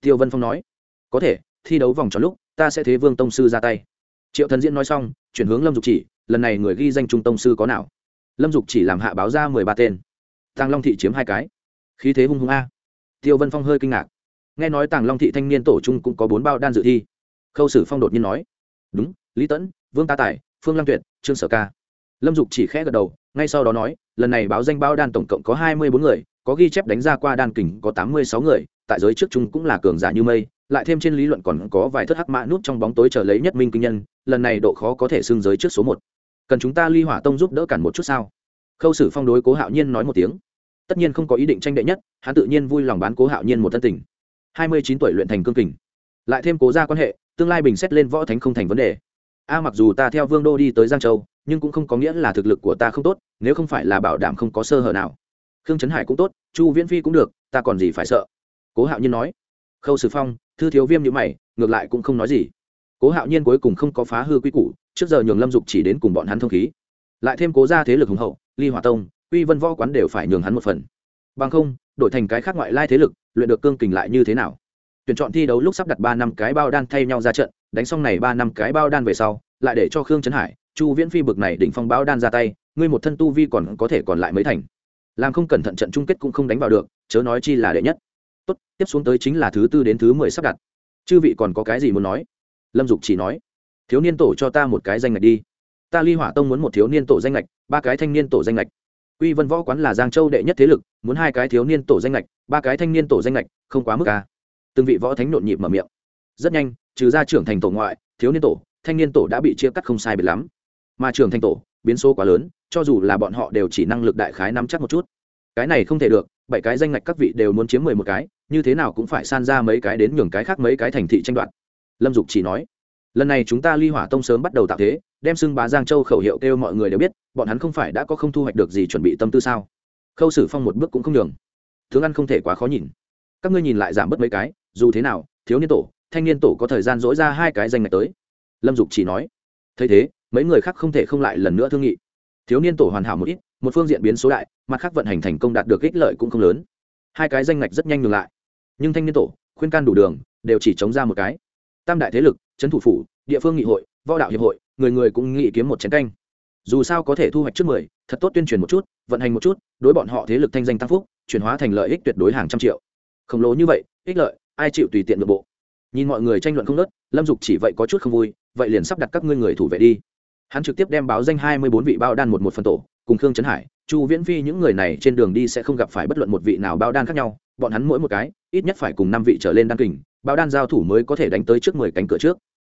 Tiêu vân phong nói, có thể, thi đấu vòng tròn lúc, ta sẽ thế vương tông sư ra tay. Triệu thần diễn nói xong, chuyển hướng lâm dục chỉ, lần này người ghi danh trung tông sư có nào? Lâm dục chỉ làm hạ báo ra mười ba tên. Tàng long thị chiếm hai cái. Khí thế hung hung a. Tiêu vân phong hơi kinh ngạc nghe nói tàng long thị thanh niên tổ trung cũng có bốn bao đan dự thi. Khâu sử phong đột nhiên nói, đúng, lý tẫn vương ta tài, phương lăng tuyệt, trương sở ca. Lâm dục chỉ khẽ gật đầu, ngay sau đó nói, lần này báo danh bao đan tổng cộng có hai mươi bốn người, có ghi chép đánh ra qua đan kình có tám mươi sáu người, tại giới trước trung cũng là cường giả như mây, lại thêm trên lý luận còn có vài thất hắc mã nút trong bóng tối chờ lấy nhất minh kinh nhân, lần này độ khó có thể xưng giới trước số một. Cần chúng ta ly hỏa tông giúp đỡ cản một chút sao? Khâu sử phong đối cố hạo nhiên nói một tiếng. Tất nhiên không có ý định tranh đệ nhất, hắn tự nhiên vui lòng bán cố hạo nhiên một thân tình hai mươi chín tuổi luyện thành cương kình. Lại thêm cố ra quan hệ, tương lai bình xét lên võ thánh không thành vấn đề. A, mặc dù ta theo vương đô đi tới giang châu, nhưng cũng không có nghĩa là thực lực của ta không tốt, nếu không phải là bảo đảm không có sơ hở nào. Khương trấn hải cũng tốt, chu viễn phi cũng được, ta còn gì phải sợ? Cố hạo nhiên nói. Khâu sử phong, thư thiếu viêm như mày, ngược lại cũng không nói gì. Cố hạo nhiên cuối cùng không có phá hư quy củ, trước giờ nhường lâm dục chỉ đến cùng bọn hắn thông khí. Lại thêm cố ra thế lực hùng hậu, ly hòa tông uy vân võ quán đều phải nhường hắn một phần. Bằng không, đổi thành cái khác ngoại lai thế lực luyện được cương kình lại như thế nào? Tuyển chọn thi đấu lúc sắp đặt ba năm cái bao đan thay nhau ra trận, đánh xong này ba năm cái bao đan về sau, lại để cho khương trấn hải, chu viễn phi bực này đỉnh phong bao đan ra tay, ngươi một thân tu vi còn có thể còn lại mấy thành? Làm không cẩn thận trận chung kết cũng không đánh vào được, chớ nói chi là đệ nhất. Tốt, tiếp xuống tới chính là thứ tư đến thứ mười sắp đặt. Chư vị còn có cái gì muốn nói? Lâm dục chỉ nói, thiếu niên tổ cho ta một cái danh ngạch đi. Ta ly hỏa tông muốn một thiếu niên tổ danh ngạch, ba cái thanh niên tổ danh ngạch quy vân võ quán là giang châu đệ nhất thế lực muốn hai cái thiếu niên tổ danh nghịch, ba cái thanh niên tổ danh nghịch, không quá mức a. từng vị võ thánh nộn nhịp mở miệng. Rất nhanh trừ ra trưởng thành tổ ngoại thiếu niên tổ thanh niên tổ đã bị chia cắt không sai biệt lắm. Mà trưởng thành tổ biến số quá lớn cho dù là bọn họ đều chỉ năng lực đại khái nắm chắc một chút. Cái này không thể được bảy cái danh ngạch các vị đều muốn chiếm mười một cái như thế nào cũng phải san ra mấy cái đến nhường cái khác mấy cái thành thị tranh đoạt. Lâm dục chỉ nói lần này chúng ta ly hỏa tông sớm bắt đầu tạo thế đem xưng bá giang châu khẩu hiệu kêu mọi người đều biết, bọn hắn không phải đã có không thu hoạch được gì chuẩn bị tâm tư sao? Khâu sử phong một bước cũng không đường tướng ăn không thể quá khó nhìn. Các ngươi nhìn lại giảm bớt mấy cái, dù thế nào, thiếu niên tổ, thanh niên tổ có thời gian dỗi ra hai cái danh ngạch tới. Lâm dục chỉ nói. Thấy thế, mấy người khác không thể không lại lần nữa thương nghị. Thiếu niên tổ hoàn hảo một ít, một phương diện biến số đại, mặt khác vận hành thành công đạt được ích lợi cũng không lớn. Hai cái danh ngạch rất nhanh ngừng lại. Nhưng thanh niên tổ, khuyên can đủ đường, đều chỉ chống ra một cái. Tam đại thế lực trấn thủ phủ, địa phương nghị hội, võ đạo hiệp hội người người cũng nghĩ kiếm một chén canh. Dù sao có thể thu hoạch trước mười, thật tốt tuyên truyền một chút, vận hành một chút, đối bọn họ thế lực thanh danh tăng phúc, chuyển hóa thành lợi ích tuyệt đối hàng trăm triệu. Khổng lồ như vậy, ích lợi, ai chịu tùy tiện nội bộ? Nhìn mọi người tranh luận không nớt lâm dục chỉ vậy có chút không vui, vậy liền sắp đặt các ngươi người thủ vệ đi. Hắn trực tiếp đem báo danh hai mươi bốn vị bao đan một một phần tổ, cùng khương trấn hải, chu viễn phi những người này trên đường đi sẽ không gặp phải bất luận một vị nào bao đan khác nhau, bọn hắn mỗi một cái, ít nhất phải cùng năm vị trở lên đan kình, bao đan giao thủ mới có thể đánh tới trước mười cánh cửa trước.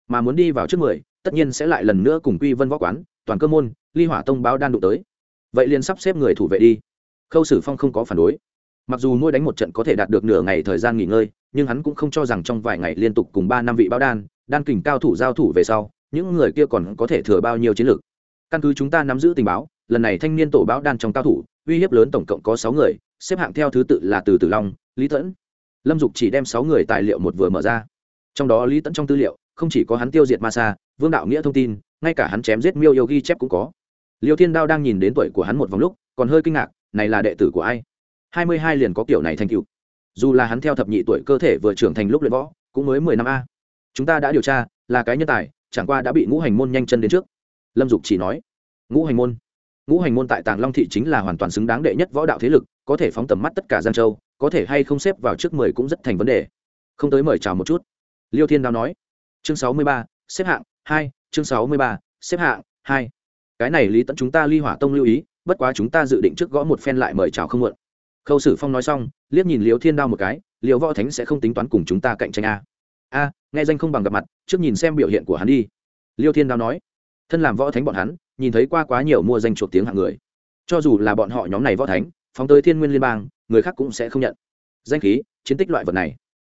Mà muốn đi vào trước mười tất nhiên sẽ lại lần nữa cùng quy vân võ quán, toàn cơ môn, ly hỏa tông báo đan đụng tới. Vậy liền sắp xếp người thủ vệ đi. Khâu sử phong không có phản đối. Mặc dù nuôi đánh một trận có thể đạt được nửa ngày thời gian nghỉ ngơi, nhưng hắn cũng không cho rằng trong vài ngày liên tục cùng ba năm vị báo đan đan kình cao thủ giao thủ về sau, những người kia còn có thể thừa bao nhiêu chiến lược căn cứ chúng ta nắm giữ tình báo, lần này thanh niên tổ báo đan trong cao thủ, uy hiếp lớn tổng cộng có sáu người, xếp hạng theo thứ tự là từ tử long, lý tẫn. Lâm dục chỉ đem sáu người tài liệu một vừa mở ra. Trong đó lý tẫn trong tư liệu, không chỉ có hắn tiêu diệt ma sa vương đạo nghĩa thông tin, ngay cả hắn chém giết miêu yêu ghi chép cũng có. Liêu thiên đao đang nhìn đến tuổi của hắn một vòng lúc, còn hơi kinh ngạc, này là đệ tử của ai? Hai mươi hai liền có kiểu này thành cựu dù là hắn theo thập nhị tuổi cơ thể vừa trưởng thành lúc luyện võ, cũng mới mười năm a. Chúng ta đã điều tra, là cái nhân tài, chẳng qua đã bị ngũ hành môn nhanh chân đến trước. Lâm dục chỉ nói, ngũ hành môn? Ngũ hành môn tại tàng long thị chính là hoàn toàn xứng đáng đệ nhất võ đạo thế lực, có thể phóng tầm mắt tất cả giang châu, có thể hay không xếp vào trước mười cũng rất thành vấn đề. Không tới mời chào một chút. Liêu thiên đao nói, chương sáu mươi ba, xếp hạng hai, chương sáu mươi ba, xếp hạng hai. Cái này lý tẫn chúng ta ly hỏa tông lưu ý, bất quá chúng ta dự định trước gõ một phen lại mời chào không muộn. Khâu sử phong nói xong, liếc nhìn liều thiên đao một cái liều võ thánh sẽ không tính toán cùng chúng ta cạnh tranh a. A, nghe danh không bằng gặp mặt, trước nhìn xem biểu hiện của hắn đi. Liêu thiên đao nói, thân làm võ thánh bọn hắn, nhìn thấy qua quá nhiều mua danh chuộc tiếng hạng người. Cho dù là bọn họ nhóm này võ thánh, phóng tới thiên nguyên liên bang, người khác cũng sẽ không nhận. Danh khí, chiến tích loại vật này.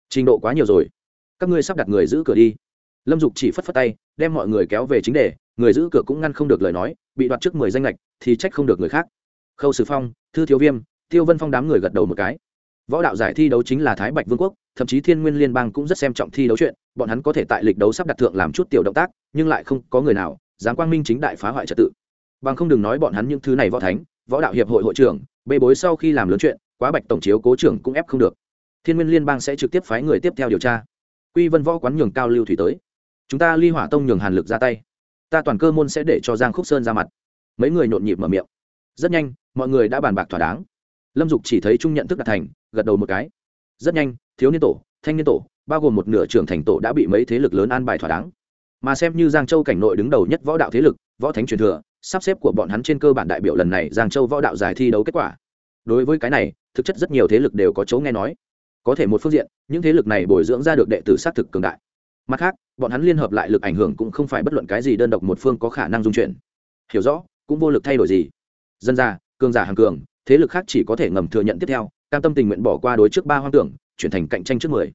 Trình độ quá nhiều rồi. Các ngươi sắp đặt người giữ cửa đi lâm dục chỉ phất phất tay, đem mọi người kéo về chính đề, người giữ cửa cũng ngăn không được lời nói, bị đoạt trước mười danh lệch thì trách không được người khác. Khâu sử phong, thư thiếu viêm, tiêu vân phong đám người gật đầu một cái. Võ đạo giải thi đấu chính là thái bạch vương quốc, thậm chí thiên nguyên liên bang cũng rất xem trọng thi đấu chuyện, bọn hắn có thể tại lịch đấu sắp đặt thượng làm chút tiểu động tác, nhưng lại không có người nào dám quang minh chính đại phá hoại trật tự. Bằng không đừng nói bọn hắn những thứ này võ thánh, võ đạo hiệp hội hội trưởng, bê bối sau khi làm lớn chuyện, quá bạch tổng chiếu cố trưởng cũng ép không được. Thiên nguyên liên bang sẽ trực tiếp phái người tiếp theo điều tra. Quy vân võ quán nhường cao lưu thủy tới chúng ta ly hỏa tông nhường hàn lực ra tay. Ta toàn cơ môn sẽ để cho giang khúc sơn ra mặt. Mấy người nhộn nhịp mở miệng. Rất nhanh, mọi người đã bàn bạc thỏa đáng. Lâm dục chỉ thấy trung nhận thức đạt thành, gật đầu một cái. Rất nhanh, thiếu niên tổ, thanh niên tổ, bao gồm một nửa trưởng thành tổ đã bị mấy thế lực lớn an bài thỏa đáng. Mà xem như giang châu cảnh nội đứng đầu nhất võ đạo thế lực, võ thánh truyền thừa, sắp xếp của bọn hắn trên cơ bản đại biểu lần này giang châu võ đạo giải thi đấu kết quả. Đối với cái này, thực chất rất nhiều thế lực đều có chỗ nghe nói. Có thể một phương diện, những thế lực này bồi dưỡng ra được đệ tử xác thực cường đại mặt khác, bọn hắn liên hợp lại lực ảnh hưởng cũng không phải bất luận cái gì đơn độc một phương có khả năng dung chuyển. Hiểu rõ, cũng vô lực thay đổi gì. Dân ra cường giả hàng cường, thế lực khác chỉ có thể ngầm thừa nhận tiếp theo, cam tâm tình nguyện bỏ qua đối trước ba hoang tưởng, chuyển thành cạnh tranh trước mười.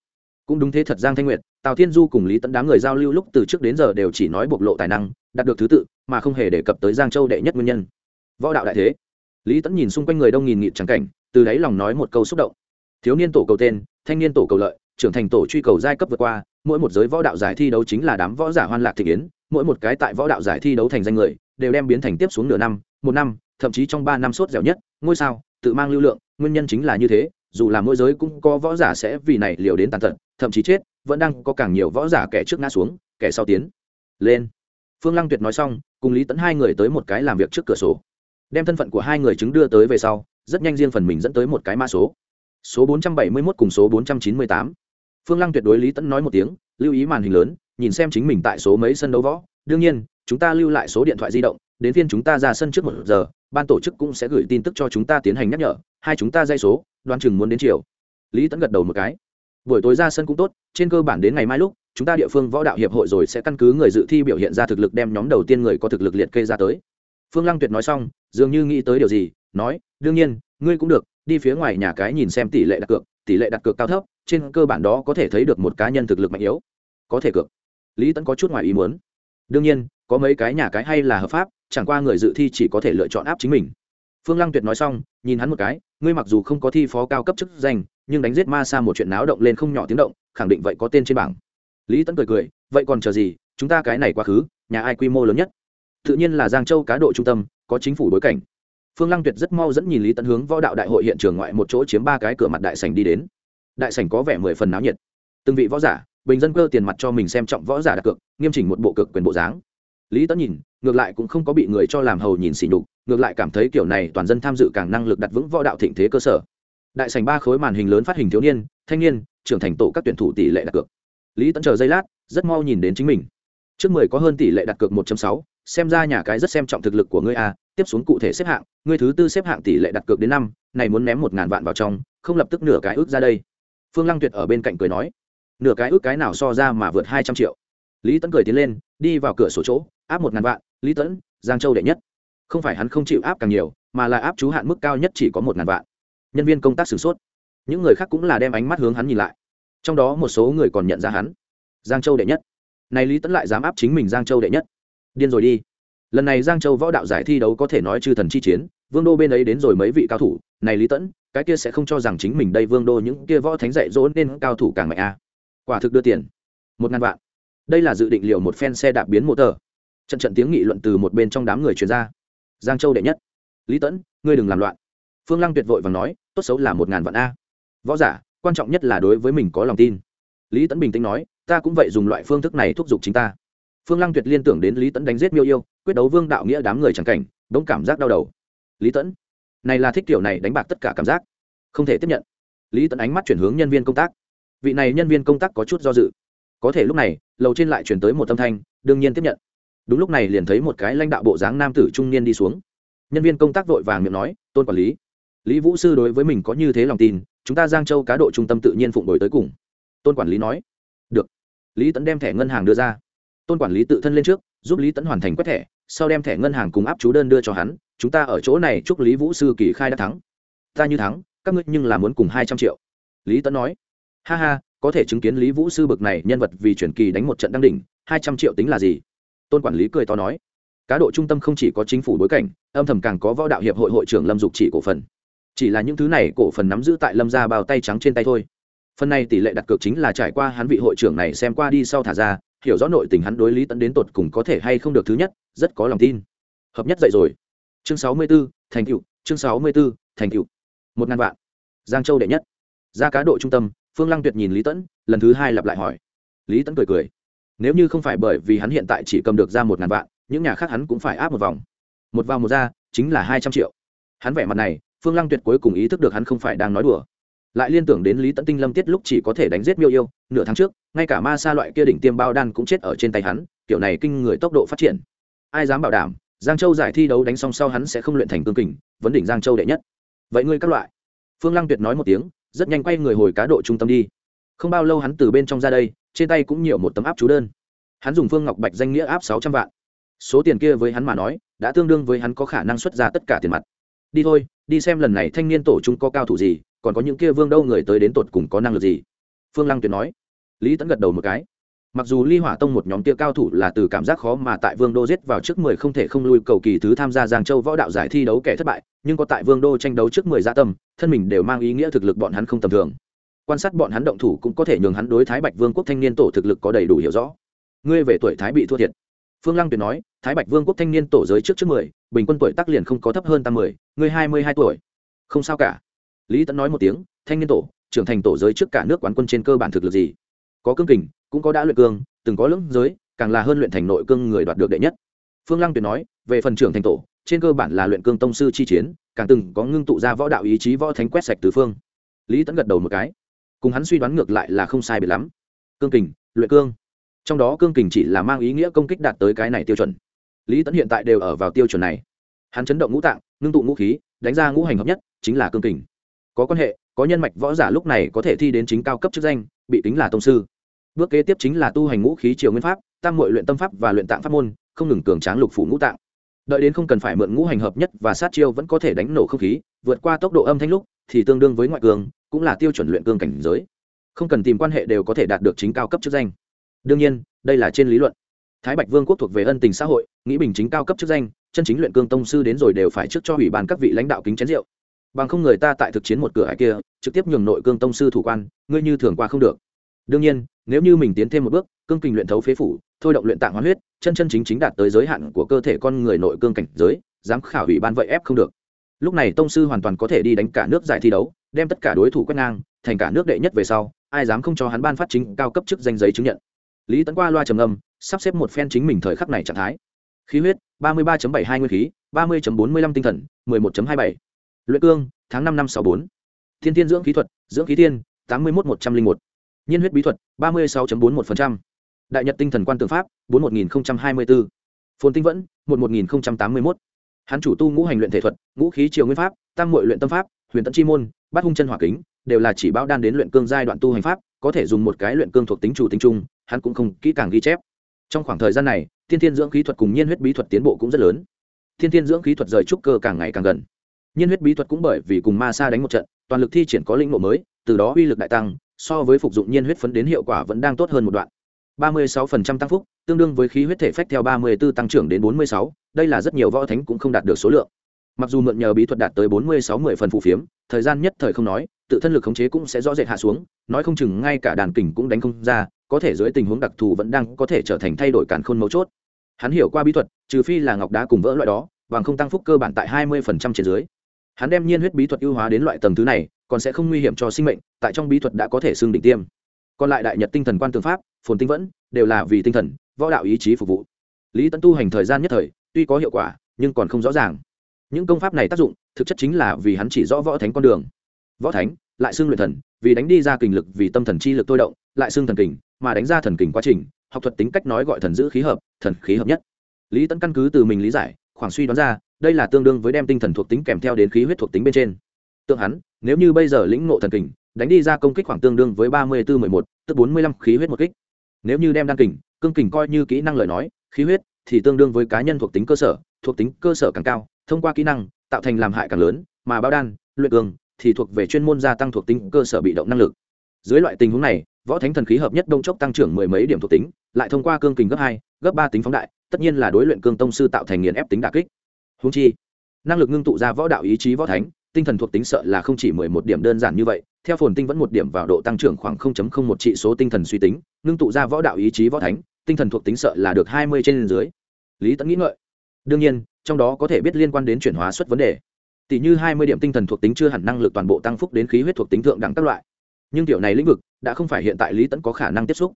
Cũng đúng thế thật giang thanh nguyệt, tào thiên du cùng lý tấn đám người giao lưu lúc từ trước đến giờ đều chỉ nói bộc lộ tài năng, đạt được thứ tự, mà không hề đề cập tới giang châu đệ nhất nguyên nhân. Võ đạo đại thế. Lý tấn nhìn xung quanh người đông nghìn nghịt trắng cảnh, từ đáy lòng nói một câu xúc động. Thiếu niên tổ cầu tên, thanh niên tổ cầu lợi, trưởng thành tổ truy cầu giai cấp vượt qua mỗi một giới võ đạo giải thi đấu chính là đám võ giả hoan lạc thị kiến, mỗi một cái tại võ đạo giải thi đấu thành danh người, đều đem biến thành tiếp xuống nửa năm, một năm, thậm chí trong ba năm sốt dẻo nhất, ngôi sao, tự mang lưu lượng, nguyên nhân chính là như thế, dù là mỗi giới cũng có võ giả sẽ vì này liều đến tàn tật, thậm chí chết, vẫn đang có càng nhiều võ giả kẻ trước ngã xuống, kẻ sau tiến lên. Phương lăng tuyệt nói xong, cùng lý tẫn hai người tới một cái làm việc trước cửa sổ. Đem thân phận của hai người chứng đưa tới về sau, rất nhanh riêng phần mình dẫn tới một cái mã số. Số 471 cùng số 498 phương lăng tuyệt đối lý tẫn nói một tiếng, lưu ý màn hình lớn, nhìn xem chính mình tại số mấy sân đấu võ. Đương nhiên, chúng ta lưu lại số điện thoại di động, đến phiên chúng ta ra sân trước một giờ, ban tổ chức cũng sẽ gửi tin tức cho chúng ta tiến hành nhắc nhở, hai chúng ta dây số, đoán chừng muốn đến chiều. Lý tẫn gật đầu một cái. Buổi tối ra sân cũng tốt, trên cơ bản đến ngày mai lúc, chúng ta địa phương võ đạo hiệp hội rồi sẽ căn cứ người dự thi biểu hiện ra thực lực đem nhóm đầu tiên người có thực lực liệt kê ra tới. Phương lăng tuyệt nói xong, dường như nghĩ tới điều gì, nói, đương nhiên, ngươi cũng được, đi phía ngoài nhà cái nhìn xem tỷ lệ đặt cược, tỷ lệ đặt cược cao thấp trên cơ bản đó có thể thấy được một cá nhân thực lực mạnh yếu. Có thể cược. Lý tẫn có chút ngoài ý muốn. Đương nhiên, có mấy cái nhà cái hay là hợp pháp, chẳng qua người dự thi chỉ có thể lựa chọn áp chính mình. Phương lăng tuyệt nói xong, nhìn hắn một cái, ngươi mặc dù không có thi phó cao cấp chức danh, nhưng đánh giết ma sa một chuyện náo động lên không nhỏ tiếng động, khẳng định vậy có tên trên bảng. Lý tẫn cười cười, vậy còn chờ gì, chúng ta cái này quá khứ, nhà ai quy mô lớn nhất? Tự nhiên là giang châu cá độ trung tâm, có chính phủ bối cảnh. Phương lăng tuyệt rất mau dẫn nhìn lý tẫn hướng võ đạo đại hội hiện trường ngoại một chỗ chiếm ba cái cửa mặt đại sảnh đi đến đại sảnh có vẻ mười phần náo nhiệt. Từng vị võ giả, bình dân cơ tiền mặt cho mình xem trọng võ giả đặt cược nghiêm chỉnh một bộ cực quyền bộ dáng. Lý tẫn nhìn, ngược lại cũng không có bị người cho làm hầu nhìn xỉ nhục, ngược lại cảm thấy kiểu này toàn dân tham dự càng năng lực đặt vững võ đạo thịnh thế cơ sở. Đại sảnh ba khối màn hình lớn phát hình thiếu niên, thanh niên, trưởng thành tổ các tuyển thủ tỷ lệ đặt cược. Lý tẫn chờ giây lát, rất mau nhìn đến chính mình. Trước mười có hơn tỷ lệ đặt cược 1 sáu, xem ra nhà cái rất xem trọng thực lực của ngươi a tiếp xuống cụ thể xếp hạng, ngươi thứ tư xếp hạng tỷ lệ đặt cược đến năm, này muốn ném một ngàn vạn vào trong, không lập tức nửa cái ước ra đây phương lăng tuyệt ở bên cạnh cười nói nửa cái ước cái nào so ra mà vượt hai trăm triệu. Lý Tấn cười tiến lên đi vào cửa sổ chỗ áp một ngàn vạn lý Tấn, giang châu đệ nhất. Không phải hắn không chịu áp càng nhiều mà là áp chú hạn mức cao nhất chỉ có một ngàn vạn. Nhân viên công tác sửng sốt. Những người khác cũng là đem ánh mắt hướng hắn nhìn lại. Trong đó một số người còn nhận ra hắn. Giang châu đệ nhất. Này lý Tấn lại dám áp chính mình giang châu đệ nhất. Điên rồi đi. Lần này giang châu võ đạo giải thi đấu có thể nói chư thần chi chiến vương đô bên ấy đến rồi mấy vị cao thủ này lý tẫn cái kia sẽ không cho rằng chính mình đây vương đô những kia võ thánh dạy dỗ nên cao thủ càng mạnh a quả thực đưa tiền. Một ngàn vạn. Đây là dự định liệu một phen xe đạp biến mô tờ. Trận trận tiếng nghị luận từ một bên trong đám người truyền ra. Giang châu đệ nhất. Lý tẫn ngươi đừng làm loạn. Phương lăng tuyệt vội và nói, tốt xấu là một ngàn vạn a. Võ giả, quan trọng nhất là đối với mình có lòng tin. Lý tẫn bình tĩnh nói, ta cũng vậy dùng loại phương thức này thúc giục chính ta. Phương lăng tuyệt liên tưởng đến lý tẫn đánh giết miêu yêu, quyết đấu vương đạo nghĩa đám người chẳng cảnh đống cảm giác đau đầu. Lý tẫn này là thích kiểu này đánh bạc tất cả cảm giác. Không thể tiếp nhận. Lý tấn ánh mắt chuyển hướng nhân viên công tác. Vị này nhân viên công tác có chút do dự. Có thể lúc này, lầu trên lại chuyển tới một âm thanh, đương nhiên tiếp nhận. Đúng lúc này liền thấy một cái lãnh đạo bộ dáng nam tử trung niên đi xuống. Nhân viên công tác vội vàng miệng nói, tôn quản lý lý vũ sư đối với mình có như thế lòng tin, chúng ta giang châu cá độ trung tâm tự nhiên phụng đổi tới cùng. Tôn quản lý nói, được. Lý tẫn đem thẻ ngân hàng đưa ra. Tôn quản lý tự thân lên trước, giúp lý tẫn hoàn thành quét thẻ sau đem thẻ ngân hàng cùng áp chú đơn đưa cho hắn, chúng ta ở chỗ này chúc lý vũ sư kỳ khai đã thắng. Ta như thắng, các ngươi nhưng là muốn cùng hai trăm triệu. Lý Tấn nói. Ha ha, có thể chứng kiến lý vũ sư bực này nhân vật vì chuyển kỳ đánh một trận đăng đỉnh, hai trăm triệu tính là gì? Tôn quản lý cười to nói. Cá độ trung tâm không chỉ có chính phủ bối cảnh, âm thầm càng có võ đạo hiệp hội hội trưởng lâm dục chỉ cổ phần. Chỉ là những thứ này cổ phần nắm giữ tại lâm ra bao tay trắng trên tay thôi. Phần này tỷ lệ đặt cược chính là trải qua hắn vị hội trưởng này xem qua đi sau thả ra, hiểu rõ nội tình hắn đối lý tẫn đến tột cùng có thể hay không được thứ nhất rất có lòng tin. Hợp nhất dậy rồi. Chương sáu mươi 64, thành cựu chương sáu mươi 64, thành cựu một ngàn vạn. Giang châu đệ nhất. Ra cá độ trung tâm phương lăng tuyệt nhìn lý tẫn lần thứ hai lặp lại hỏi. Lý tẫn cười cười. Nếu như không phải bởi vì hắn hiện tại chỉ cầm được ra một ngàn vạn những nhà khác hắn cũng phải áp một vòng. Một vào một ra chính là hai trăm triệu. Hắn vẻ mặt này phương lăng tuyệt cuối cùng ý thức được hắn không phải đang nói đùa. Lại liên tưởng đến lý tẫn tinh lâm tiết lúc chỉ có thể đánh giết miêu yêu nửa tháng trước ngay cả ma sa loại kia đỉnh tiêm bao đan cũng chết ở trên tay hắn kiểu này kinh người tốc độ phát triển ai dám bảo đảm, giang châu giải thi đấu đánh xong sau hắn sẽ không luyện thành cương kình, vấn đỉnh giang châu đệ nhất. Vậy ngươi các loại. Phương lăng tuyệt nói một tiếng, rất nhanh quay người hồi cá độ trung tâm đi. Không bao lâu hắn từ bên trong ra đây, trên tay cũng nhiều một tấm áp chú đơn. Hắn dùng phương ngọc bạch danh nghĩa áp sáu trăm vạn. Số tiền kia với hắn mà nói, đã tương đương với hắn có khả năng xuất ra tất cả tiền mặt. Đi thôi, đi xem lần này thanh niên tổ chúng có cao thủ gì, còn có những kia vương đâu người tới đến tột cùng có năng lực gì. Phương lăng tuyệt nói. Lý tẫn gật đầu một cái mặc dù ly hỏa tông một nhóm tia cao thủ là từ cảm giác khó mà tại vương đô giết vào trước mười không thể không lui cầu kỳ thứ tham gia giang châu võ đạo giải thi đấu kẻ thất bại, nhưng có tại vương đô tranh đấu trước mười gia tâm, thân mình đều mang ý nghĩa thực lực bọn hắn không tầm thường. Quan sát bọn hắn động thủ cũng có thể nhường hắn đối thái bạch vương quốc thanh niên tổ thực lực có đầy đủ hiểu rõ. Ngươi về tuổi thái bị thua thiệt. Phương lăng tuyệt nói, thái bạch vương quốc thanh niên tổ giới trước trước mười, bình quân tuổi tác liền không có thấp hơn tam mười, ngươi hai mươi hai tuổi. Không sao cả. Lý tẫn nói một tiếng, thanh niên tổ, trưởng thành tổ giới trước cả nước quán quân trên cơ bản thực lực gì? Có cương kình cũng có đã luyện cương, từng có lưỡng giới, càng là hơn luyện thành nội cương người đoạt được đệ nhất. Phương lăng tuyệt nói, về phần trưởng thành tổ, trên cơ bản là luyện cương tông sư chi chiến, càng từng có ngưng tụ ra võ đạo ý chí võ thánh quét sạch tứ phương. Lý tẫn gật đầu một cái. Cùng hắn suy đoán ngược lại là không sai biệt lắm. Cương kình, luyện cương. Trong đó cương kình chỉ là mang ý nghĩa công kích đạt tới cái này tiêu chuẩn. Lý tẫn hiện tại đều ở vào tiêu chuẩn này. Hắn chấn động ngũ tạng, ngưng tụ ngũ khí, đánh ra ngũ hành hợp nhất, chính là cương kình. Có quan hệ, có nhân mạch võ giả lúc này có thể thi đến chính cao cấp chức danh, bị tính là tông sư bước kế tiếp chính là tu hành ngũ khí triều nguyên pháp, tam mội luyện tâm pháp và luyện tạng pháp môn, không ngừng cường tráng lục phủ ngũ tạng. Đợi đến không cần phải mượn ngũ hành hợp nhất và sát chiêu vẫn có thể đánh nổ không khí, vượt qua tốc độ âm thanh lúc, thì tương đương với ngoại cường, cũng là tiêu chuẩn luyện cương cảnh giới. Không cần tìm quan hệ đều có thể đạt được chính cao cấp chức danh. Đương nhiên, đây là trên lý luận. Thái bạch vương quốc thuộc về ân tình xã hội, nghĩ bình chính cao cấp chức danh, chân chính luyện cương tông sư đến rồi đều phải trước cho ủy ban các vị lãnh đạo kính chén rượu. Bằng không người ta tại thực chiến một cửa hải kia, trực tiếp nhường nội cương tông sư thủ quan, ngươi như thường qua không được đương nhiên, nếu như mình tiến thêm một bước, cương kình luyện thấu phế phủ, thôi động luyện tạng hoán huyết, chân chân chính chính đạt tới giới hạn của cơ thể con người nội cương cảnh giới, dám khảo ủy ban vậy ép không được. Lúc này tông sư hoàn toàn có thể đi đánh cả nước giải thi đấu, đem tất cả đối thủ quét ngang, thành cả nước đệ nhất về sau, ai dám không cho hắn ban phát chính cao cấp chức danh giấy chứng nhận. Lý tấn qua loa trầm âm sắp xếp một phen chính mình thời khắc này trạng thái. Khí huyết, ba mươi ba bảy hai nguyên khí, ba mươi bốn mươi lăm tinh thần, mười một hai bảy. Luyện cương, tháng năm năm sáu bốn. Thiên thiên dưỡng khí thuật, dưỡng khí thiên, tám mươi một một trăm linh một nhiên huyết bí thuật, ba mươi sáu bốn một đại nhật tinh thần quan tượng pháp, bốn một nghìn hai mươi bốn phồn tinh vẫn, một một nghìn tám mươi một hắn chủ tu ngũ hành luyện thể thuật, ngũ khí triều nguyên pháp tăng mội luyện tâm pháp, huyền tận chi môn, bát hung chân hỏa kính, đều là chỉ bao đan đến luyện cương giai đoạn tu hành pháp, có thể dùng một cái luyện cương thuộc tính chủ tính chung, hắn cũng không kỹ càng ghi chép. Trong khoảng thời gian này, thiên thiên dưỡng khí thuật cùng nhiên huyết bí thuật tiến bộ cũng rất lớn. Thiên thiên dưỡng khí thuật rời trúc cơ càng ngày càng gần. Nhiên huyết bí thuật cũng bởi vì cùng ma sa đánh một trận, toàn lực thi triển có lĩnh ngộ mới, từ đó uy lực đại tăng so với phục dụng nhiên huyết phấn đến hiệu quả vẫn đang tốt hơn một đoạn. 36% tăng phúc tương đương với khí huyết thể phách theo 34 tăng trưởng đến 46, đây là rất nhiều võ thánh cũng không đạt được số lượng. Mặc dù mượn nhờ bí thuật đạt tới 46 10 phần phù phiếm thời gian nhất thời không nói tự thân lực khống chế cũng sẽ rõ rệt hạ xuống nói không chừng ngay cả đàn kình cũng đánh không ra có thể dưới tình huống đặc thù vẫn đang có thể trở thành thay đổi cản khôn mấu chốt. Hắn hiểu qua bí thuật trừ phi là ngọc đá cùng vỡ loại đó bằng không tăng phúc cơ bản tại 20% trên dưới. Hắn đem nhiên huyết bí thuật ưu hóa đến loại tầng thứ này còn sẽ không nguy hiểm cho sinh mệnh tại trong bí thuật đã có thể xưng đỉnh tiêm. Còn lại đại nhật tinh thần quan tương pháp, phồn tinh vẫn, đều là vì tinh thần, võ đạo ý chí phục vụ. Lý tấn tu hành thời gian nhất thời, tuy có hiệu quả, nhưng còn không rõ ràng. Những công pháp này tác dụng, thực chất chính là vì hắn chỉ rõ võ thánh con đường. Võ thánh, lại xưng luyện thần, vì đánh đi ra kình lực vì tâm thần chi lực tôi động, lại xưng thần kình, mà đánh ra thần kình quá trình, học thuật tính cách nói gọi thần giữ khí hợp, thần khí hợp nhất. Lý tấn căn cứ từ mình lý giải, khoảng suy đoán ra, đây là tương đương với đem tinh thần thuộc tính kèm theo đến khí huyết thuộc tính bên trên. Tượng hắn, nếu như bây giờ lĩnh ngộ thần kình đánh đi ra công kích khoảng tương đương với ba mươi bốn mười một, tức bốn mươi lăm khí huyết một kích. Nếu như đem đan kình, cương kình coi như kỹ năng lời nói, khí huyết thì tương đương với cá nhân thuộc tính cơ sở, thuộc tính cơ sở càng cao, thông qua kỹ năng, tạo thành làm hại càng lớn, mà bao đan, luyện cường thì thuộc về chuyên môn gia tăng thuộc tính cơ sở bị động năng lực. Dưới loại tình huống này, võ thánh thần khí hợp nhất đông chốc tăng trưởng mười mấy điểm thuộc tính, lại thông qua cương kình gấp hai, gấp ba tính phóng đại, tất nhiên là đối luyện cương tông sư tạo thành nghiền ép tính đà kích. Húng chi, năng lực ngưng tụ ra võ đạo ý chí võ thánh, tinh thần thuộc tính sợ là không chỉ mười một điểm đơn giản như vậy theo phồn tinh vẫn một điểm vào độ tăng trưởng khoảng không chấm không một trị số tinh thần suy tính, ngưng tụ ra võ đạo ý chí võ thánh, tinh thần thuộc tính sợ là được hai mươi trên dưới. Lý tẫn nghĩ ngợi. Đương nhiên, trong đó có thể biết liên quan đến chuyển hóa suất vấn đề. Tỷ như hai mươi điểm tinh thần thuộc tính chưa hẳn năng lực toàn bộ tăng phúc đến khí huyết thuộc tính thượng đẳng các loại. Nhưng tiểu này lĩnh vực, đã không phải hiện tại lý tẫn có khả năng tiếp xúc.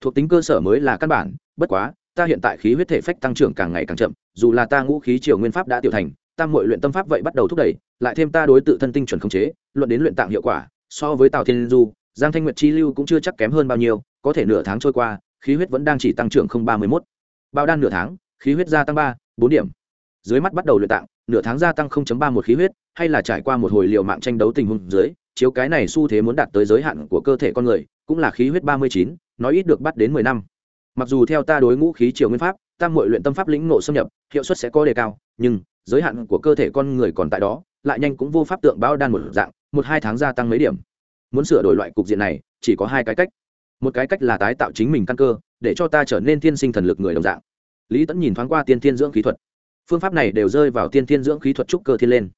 Thuộc tính cơ sở mới là căn bản, bất quá, ta hiện tại khí huyết thể phách tăng trưởng càng ngày càng chậm, dù là ta ngũ khí triều nguyên pháp đã tiểu thành tam muội luyện tâm pháp vậy bắt đầu thúc đẩy, lại thêm ta đối tự thân tinh chuẩn khống chế, luận đến luyện tạng hiệu quả so với tào thiên du, giang thanh nguyệt chi lưu cũng chưa chắc kém hơn bao nhiêu, có thể nửa tháng trôi qua, khí huyết vẫn đang chỉ tăng trưởng không ba mươi mốt. Bao đan nửa tháng, khí huyết gia tăng ba, bốn điểm. Dưới mắt bắt đầu luyện tạng, nửa tháng gia tăng ba một khí huyết, hay là trải qua một hồi liều mạng tranh đấu tình huống dưới, chiếu cái này xu thế muốn đạt tới giới hạn của cơ thể con người, cũng là khí huyết ba mươi chín, nói ít được bắt đến mười năm. Mặc dù theo ta đối ngũ khí triều nguyên pháp tam mội luyện tâm pháp lĩnh nộ xâm nhập, hiệu suất sẽ có đề cao, nhưng, giới hạn của cơ thể con người còn tại đó lại nhanh cũng vô pháp tượng bao đan một dạng, một hai tháng gia tăng mấy điểm. Muốn sửa đổi loại cục diện này, chỉ có hai cái cách. Một cái cách là tái tạo chính mình căn cơ, để cho ta trở nên tiên sinh thần lực người đồng dạng. Lý tẫn nhìn thoáng qua tiên thiên dưỡng khí thuật. Phương pháp này đều rơi vào tiên thiên dưỡng khí thuật trúc cơ thiên lên.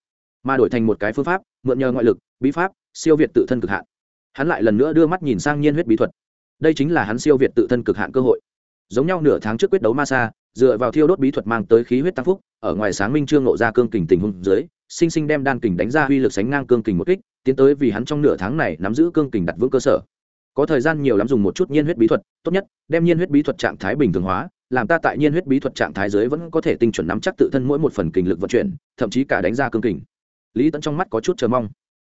Mà đổi thành một cái phương pháp, mượn nhờ ngoại lực, bí pháp, siêu việt tự thân cực hạn. Hắn lại lần nữa đưa mắt nhìn sang nhiên huyết bí thuật. Đây chính là hắn siêu việt tự thân cực hạn cơ hội. Giống nhau nửa tháng trước quyết đấu ma sa, dựa vào thiêu đốt bí thuật mang tới khí huyết tăng phúc ở ngoài sáng minh trương lộ ra cương kình tình huống dưới, sinh sinh đem đan kình đánh ra uy lực sánh ngang cương kình một kích, tiến tới vì hắn trong nửa tháng này nắm giữ cương kình đặt vững cơ sở. Có thời gian nhiều lắm dùng một chút nhiên huyết bí thuật, tốt nhất, đem nhiên huyết bí thuật trạng thái bình thường hóa, làm ta tại nhiên huyết bí thuật trạng thái dưới vẫn có thể tinh chuẩn nắm chắc tự thân mỗi một phần kình lực vận chuyển, thậm chí cả đánh ra cương kình. Lý tẫn trong mắt có chút chờ mong.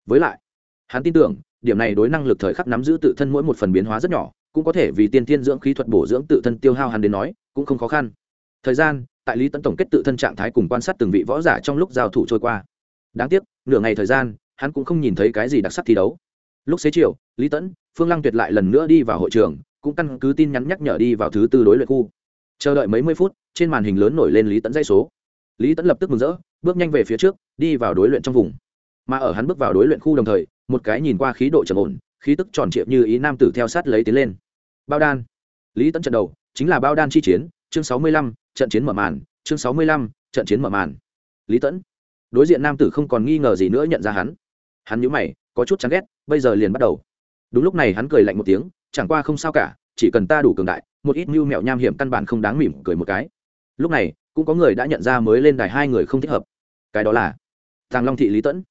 Với lại, hắn tin tưởng, điểm này đối năng lực thời khắc nắm giữ tự thân mỗi một phần biến hóa rất nhỏ, cũng có thể vì tiên tiên dưỡng khí thuật bổ dưỡng tự thân tiêu hao hắn đến nói, cũng không khó khăn. Thời gian tại lý tẫn tổng kết tự thân trạng thái cùng quan sát từng vị võ giả trong lúc giao thủ trôi qua. Đáng tiếc, nửa ngày thời gian, hắn cũng không nhìn thấy cái gì đặc sắc thi đấu. Lúc xế chiều, lý tẫn phương lăng tuyệt lại lần nữa đi vào hội trường, cũng căn cứ tin nhắn nhắc nhở đi vào thứ tư đối luyện khu. Chờ đợi mấy mươi phút, trên màn hình lớn nổi lên lý tẫn dây số. Lý tẫn lập tức mừng rỡ, bước nhanh về phía trước, đi vào đối luyện trong vùng. Mà ở hắn bước vào đối luyện khu đồng thời, một cái nhìn qua khí độ trầm ổn, khí tức tròn triệu như ý nam tử theo sát lấy tiến lên. Bao đan. Lý tẫn trận đầu, chính là bao đan chi chiến, chương sáu mươi lăm trận chiến mở màn, chương sáu mươi lăm, trận chiến mở màn. Lý tẫn. Đối diện nam tử không còn nghi ngờ gì nữa nhận ra hắn. Hắn nhíu mày, có chút chán ghét, bây giờ liền bắt đầu. Đúng lúc này hắn cười lạnh một tiếng, chẳng qua không sao cả, chỉ cần ta đủ cường đại, một ít mưu mẹo nham hiểm căn bản không đáng mỉm cười một cái. Lúc này, cũng có người đã nhận ra mới lên đài hai người không thích hợp. Cái đó là tàng long thị lý tẫn.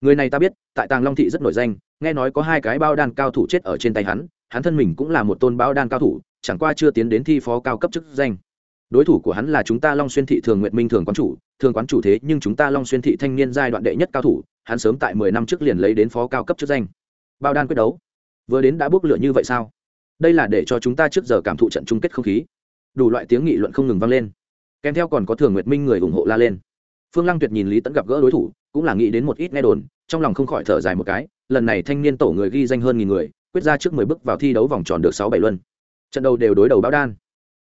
Người này ta biết, tại tàng long thị rất nổi danh, nghe nói có hai cái bao đan cao thủ chết ở trên tay hắn hắn thân mình cũng là một tôn bao đan cao thủ, chẳng qua chưa tiến đến thi phó cao cấp chức danh đối thủ của hắn là chúng ta long xuyên thị thường nguyện minh thường quán chủ. Thường quán chủ thế nhưng chúng ta long xuyên thị thanh niên giai đoạn đệ nhất cao thủ, hắn sớm tại mười năm trước liền lấy đến phó cao cấp chức danh. Bao đan quyết đấu. Vừa đến đã bốc lửa như vậy sao? Đây là để cho chúng ta trước giờ cảm thụ trận chung kết không khí. Đủ loại tiếng nghị luận không ngừng vang lên. Kèm theo còn có thường nguyệt minh người ủng hộ la lên. Phương lăng tuyệt nhìn lý tẫn gặp gỡ đối thủ, cũng là nghĩ đến một ít nghe đồn, trong lòng không khỏi thở dài một cái, lần này thanh niên tổ người ghi danh hơn nghìn người, quyết ra trước mười bước vào thi đấu vòng tròn được sáu bảy luân. Trận đầu đều đối đầu báo đan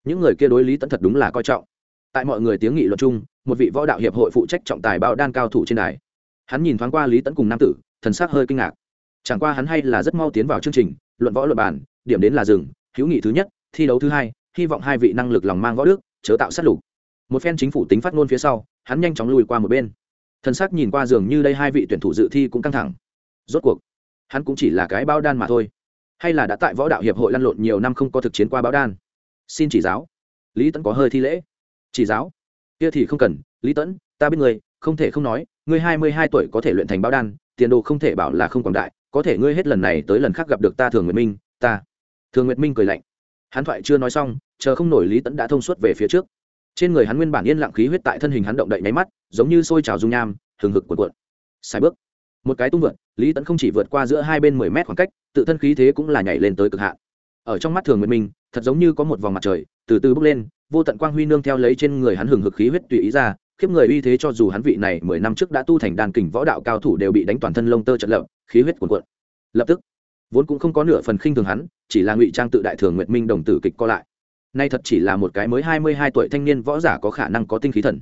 những người kia đối lý tẫn thật đúng là coi trọng. Tại mọi người tiếng nghị luận chung, một vị võ đạo hiệp hội phụ trách trọng tài bao đan cao thủ trên đài. Hắn nhìn thoáng qua lý tẫn cùng nam tử, thần sắc hơi kinh ngạc. Chẳng qua hắn hay là rất mau tiến vào chương trình, luận võ luật bản điểm đến là rừng hữu nghị thứ nhất, thi đấu thứ hai, hy vọng hai vị năng lực lòng mang võ đức, chớ tạo sát lục. Một phen chính phủ tính phát ngôn phía sau, hắn nhanh chóng lùi qua một bên. Thần sắc nhìn qua giường như đây hai vị tuyển thủ dự thi cũng căng thẳng. Rốt cuộc, hắn cũng chỉ là cái bao đan mà thôi. Hay là đã tại võ đạo hiệp hội lăn lộn nhiều năm không có thực chiến qua báo đan? Xin chỉ giáo. Lý tẫn có hơi thi lễ. Chỉ giáo? Kia thì không cần. Lý tẫn ta biết người không thể không nói, ngươi hai mươi hai tuổi có thể luyện thành bao đan, tiền đồ không thể bảo là không quảng đại, có thể ngươi hết lần này tới lần khác gặp được ta thường nguyệt minh, ta. Thường nguyệt minh cười lạnh. Hắn thoại chưa nói xong, chờ không nổi lý tẫn đã thông suốt về phía trước. Trên người hắn nguyên bản yên lặng khí huyết tại thân hình hắn động đậy nháy mắt, giống như sôi trào dung nham, hừng hực cuộn cuộn. Sai bước. Một cái tung vượt, lý tẫn không chỉ vượt qua giữa hai bên mười mét khoảng cách, tự thân khí thế cũng là nhảy lên tới cực hạn. Ở trong mắt thường nguyệt minh thật giống như có một vòng mặt trời, từ từ bước lên, vô tận quang huy nương theo lấy trên người hắn hừng hực khí huyết tùy ý ra, khiếp người uy thế cho dù hắn vị này mười năm trước đã tu thành đàn kình võ đạo cao thủ đều bị đánh toàn thân lông tơ trận lợn khí huyết cuồn cuộn. Lập tức, vốn cũng không có nửa phần khinh thường hắn, chỉ là ngụy trang tự đại thường nguyệt minh đồng tử kịch co lại. Nay thật chỉ là một cái mới hai mươi hai tuổi thanh niên võ giả có khả năng có tinh khí thần.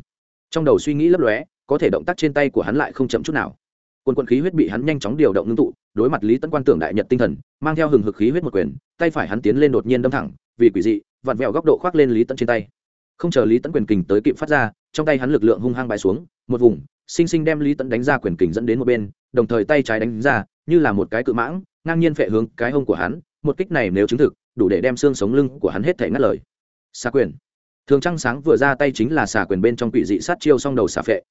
Trong đầu suy nghĩ lấp lóe, có thể động tác trên tay của hắn lại không chậm chút nào quân quân khí huyết bị hắn nhanh chóng điều động ngưng tụ, đối mặt lý tấn quan tưởng đại nhật tinh thần, mang theo hừng hực khí huyết một quyền, tay phải hắn tiến lên đột nhiên đâm thẳng, vì quỷ dị, vặn vẹo góc độ khoác lên lý tấn trên tay. Không chờ lý tấn quyền kình tới kịp phát ra, trong tay hắn lực lượng hung hăng bãi xuống, một vùng, sinh sinh đem lý tấn đánh ra quyền kình dẫn đến một bên, đồng thời tay trái đánh ra, như là một cái cự mãng, ngang nhiên phệ hướng cái hông của hắn, một kích này nếu chứng thực, đủ để đem xương sống lưng của hắn hết thể ngắt lời. Xà quyền. Thường trăng sáng vừa ra tay chính là xà quyền bên trong quỷ dị sát chiêu song đầu xà phệ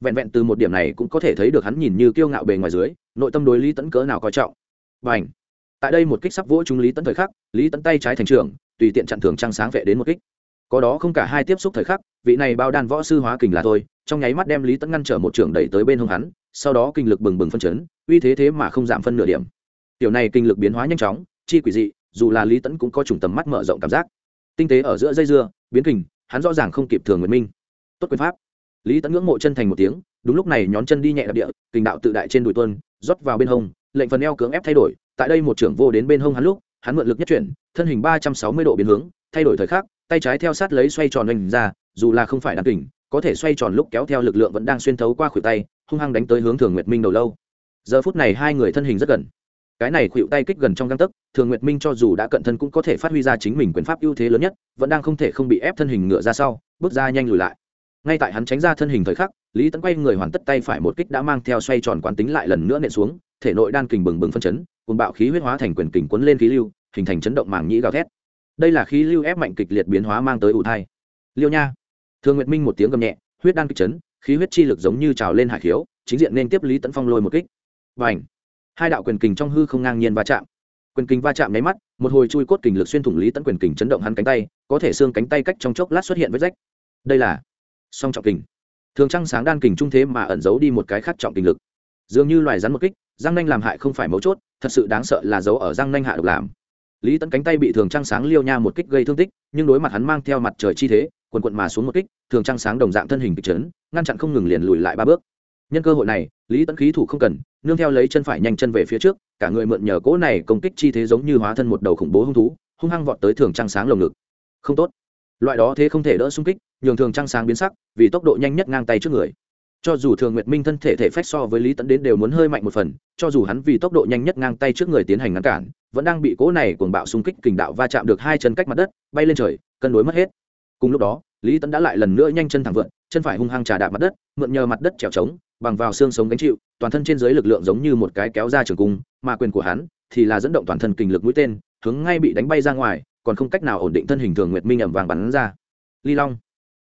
vẹn vẹn từ một điểm này cũng có thể thấy được hắn nhìn như kiêu ngạo bề ngoài dưới, nội tâm đối lý tẫn cỡ nào coi trọng. Và ảnh tại đây một kích sắp vỗ chúng lý tẫn thời khắc, lý tẫn tay trái thành trường, tùy tiện chặn thường trăng sáng vệ đến một kích. Có đó không cả hai tiếp xúc thời khắc, vị này bao đan võ sư hóa kình là thôi trong nháy mắt đem lý tẫn ngăn trở một trường đẩy tới bên hông hắn, sau đó kinh lực bừng bừng phân chấn, uy thế thế mà không giảm phân nửa điểm. Tiểu này kinh lực biến hóa nhanh chóng, chi quỷ dị, dù là lý tẫn cũng có trùng tầm mắt mở rộng cảm giác. Tinh tế ở giữa dây dưa, biến kình, hắn rõ ràng không kịp thường nguyện minh. Tốt quyền pháp lý tẫn ngưỡng mộ chân thành một tiếng, đúng lúc này nhón chân đi nhẹ đạp địa, kình đạo tự đại trên đùi tuân, rót vào bên hông, lệnh phần eo cưỡng ép thay đổi, tại đây một trưởng vô đến bên hông hắn lúc, hắn mượn lực nhất chuyển, thân hình ba trăm sáu mươi độ biến hướng, thay đổi thời khắc, tay trái theo sát lấy xoay tròn oanh ra, dù là không phải đàn kình, có thể xoay tròn lúc kéo theo lực lượng vẫn đang xuyên thấu qua khuỷu tay, hung hăng đánh tới hướng thường nguyệt minh đầu lâu. Giờ phút này hai người thân hình rất gần. Cái này khuỵu tay kích gần trong găng tấc, thường nguyệt minh cho dù đã cận thân cũng có thể phát huy ra chính mình quyền pháp ưu thế lớn nhất, vẫn đang không thể không bị ép thân hình ngựa ra sau, bước ra nhanh lùi lại ngay tại hắn tránh ra thân hình thời khắc, lý tấn quay người hoàn tất tay phải một kích đã mang theo xoay tròn quán tính lại lần nữa nện xuống, thể nội đan kình bừng bừng phân chấn cùng bạo khí huyết hóa thành quyền kình quấn lên khí lưu, hình thành chấn động màng nhĩ gào thét. Đây là khí lưu ép mạnh kịch liệt biến hóa mang tới ủ thai. Liêu nha. Thường nguyệt minh một tiếng gầm nhẹ, huyết đan kịch chấn, khí huyết chi lực giống như trào lên hải khiếu, chính diện nên tiếp lý tấn phong lôi một kích. Và ảnh hai đạo quyền kình trong hư không ngang nhiên va chạm. Quyền kình va chạm nháy mắt, một hồi chui cốt kình lực xuyên thủng lý tấn quyền kình chấn động hắn cánh tay, có thể xương cánh tay cách trong chốc lát xuất hiện vết rách. Đây là song trọng kình. Thường trăng sáng đan kình trung thế mà ẩn giấu đi một cái khác trọng kình lực. Dường như loài rắn một kích, răng nanh làm hại không phải mấu chốt, thật sự đáng sợ là giấu ở răng nanh hạ độc làm. Lý tấn cánh tay bị thường trăng sáng liêu nha một kích gây thương tích, nhưng đối mặt hắn mang theo mặt trời chi thế, quần quận mà xuống một kích, thường trăng sáng đồng dạng thân hình kịch trấn ngăn chặn không ngừng liền lùi lại ba bước. Nhân cơ hội này, lý tấn khí thủ không cần, nương theo lấy chân phải nhanh chân về phía trước, cả người mượn nhờ cỗ này công kích chi thế giống như hóa thân một đầu khủng bố hung thú, hung hăng vọt tới thường trăng sáng lồng ngực. Không tốt. Loại đó thế không thể đỡ xung kích nhường thường trăng sáng biến sắc, vì tốc độ nhanh nhất ngang tay trước người. Cho dù thường nguyệt minh thân thể thể phách so với lý tẫn đến đều muốn hơi mạnh một phần, cho dù hắn vì tốc độ nhanh nhất ngang tay trước người tiến hành ngăn cản, vẫn đang bị cỗ này cuồng bạo xung kích kình đạo va chạm được hai chân cách mặt đất, bay lên trời, cân đối mất hết. Cùng lúc đó, lý tẫn đã lại lần nữa nhanh chân thẳng vượn chân phải hung hăng trà đạp mặt đất, mượn nhờ mặt đất trèo trống, bằng vào xương sống gánh chịu, toàn thân trên dưới lực lượng giống như một cái kéo ra trường cung, mà quyền của hắn thì là dẫn động toàn thân kình lực mũi tên, hướng ngay bị đánh bay ra ngoài, còn không cách nào ổn định thân hình thường nguyệt minh ẩm vàng bắn ra. Ly long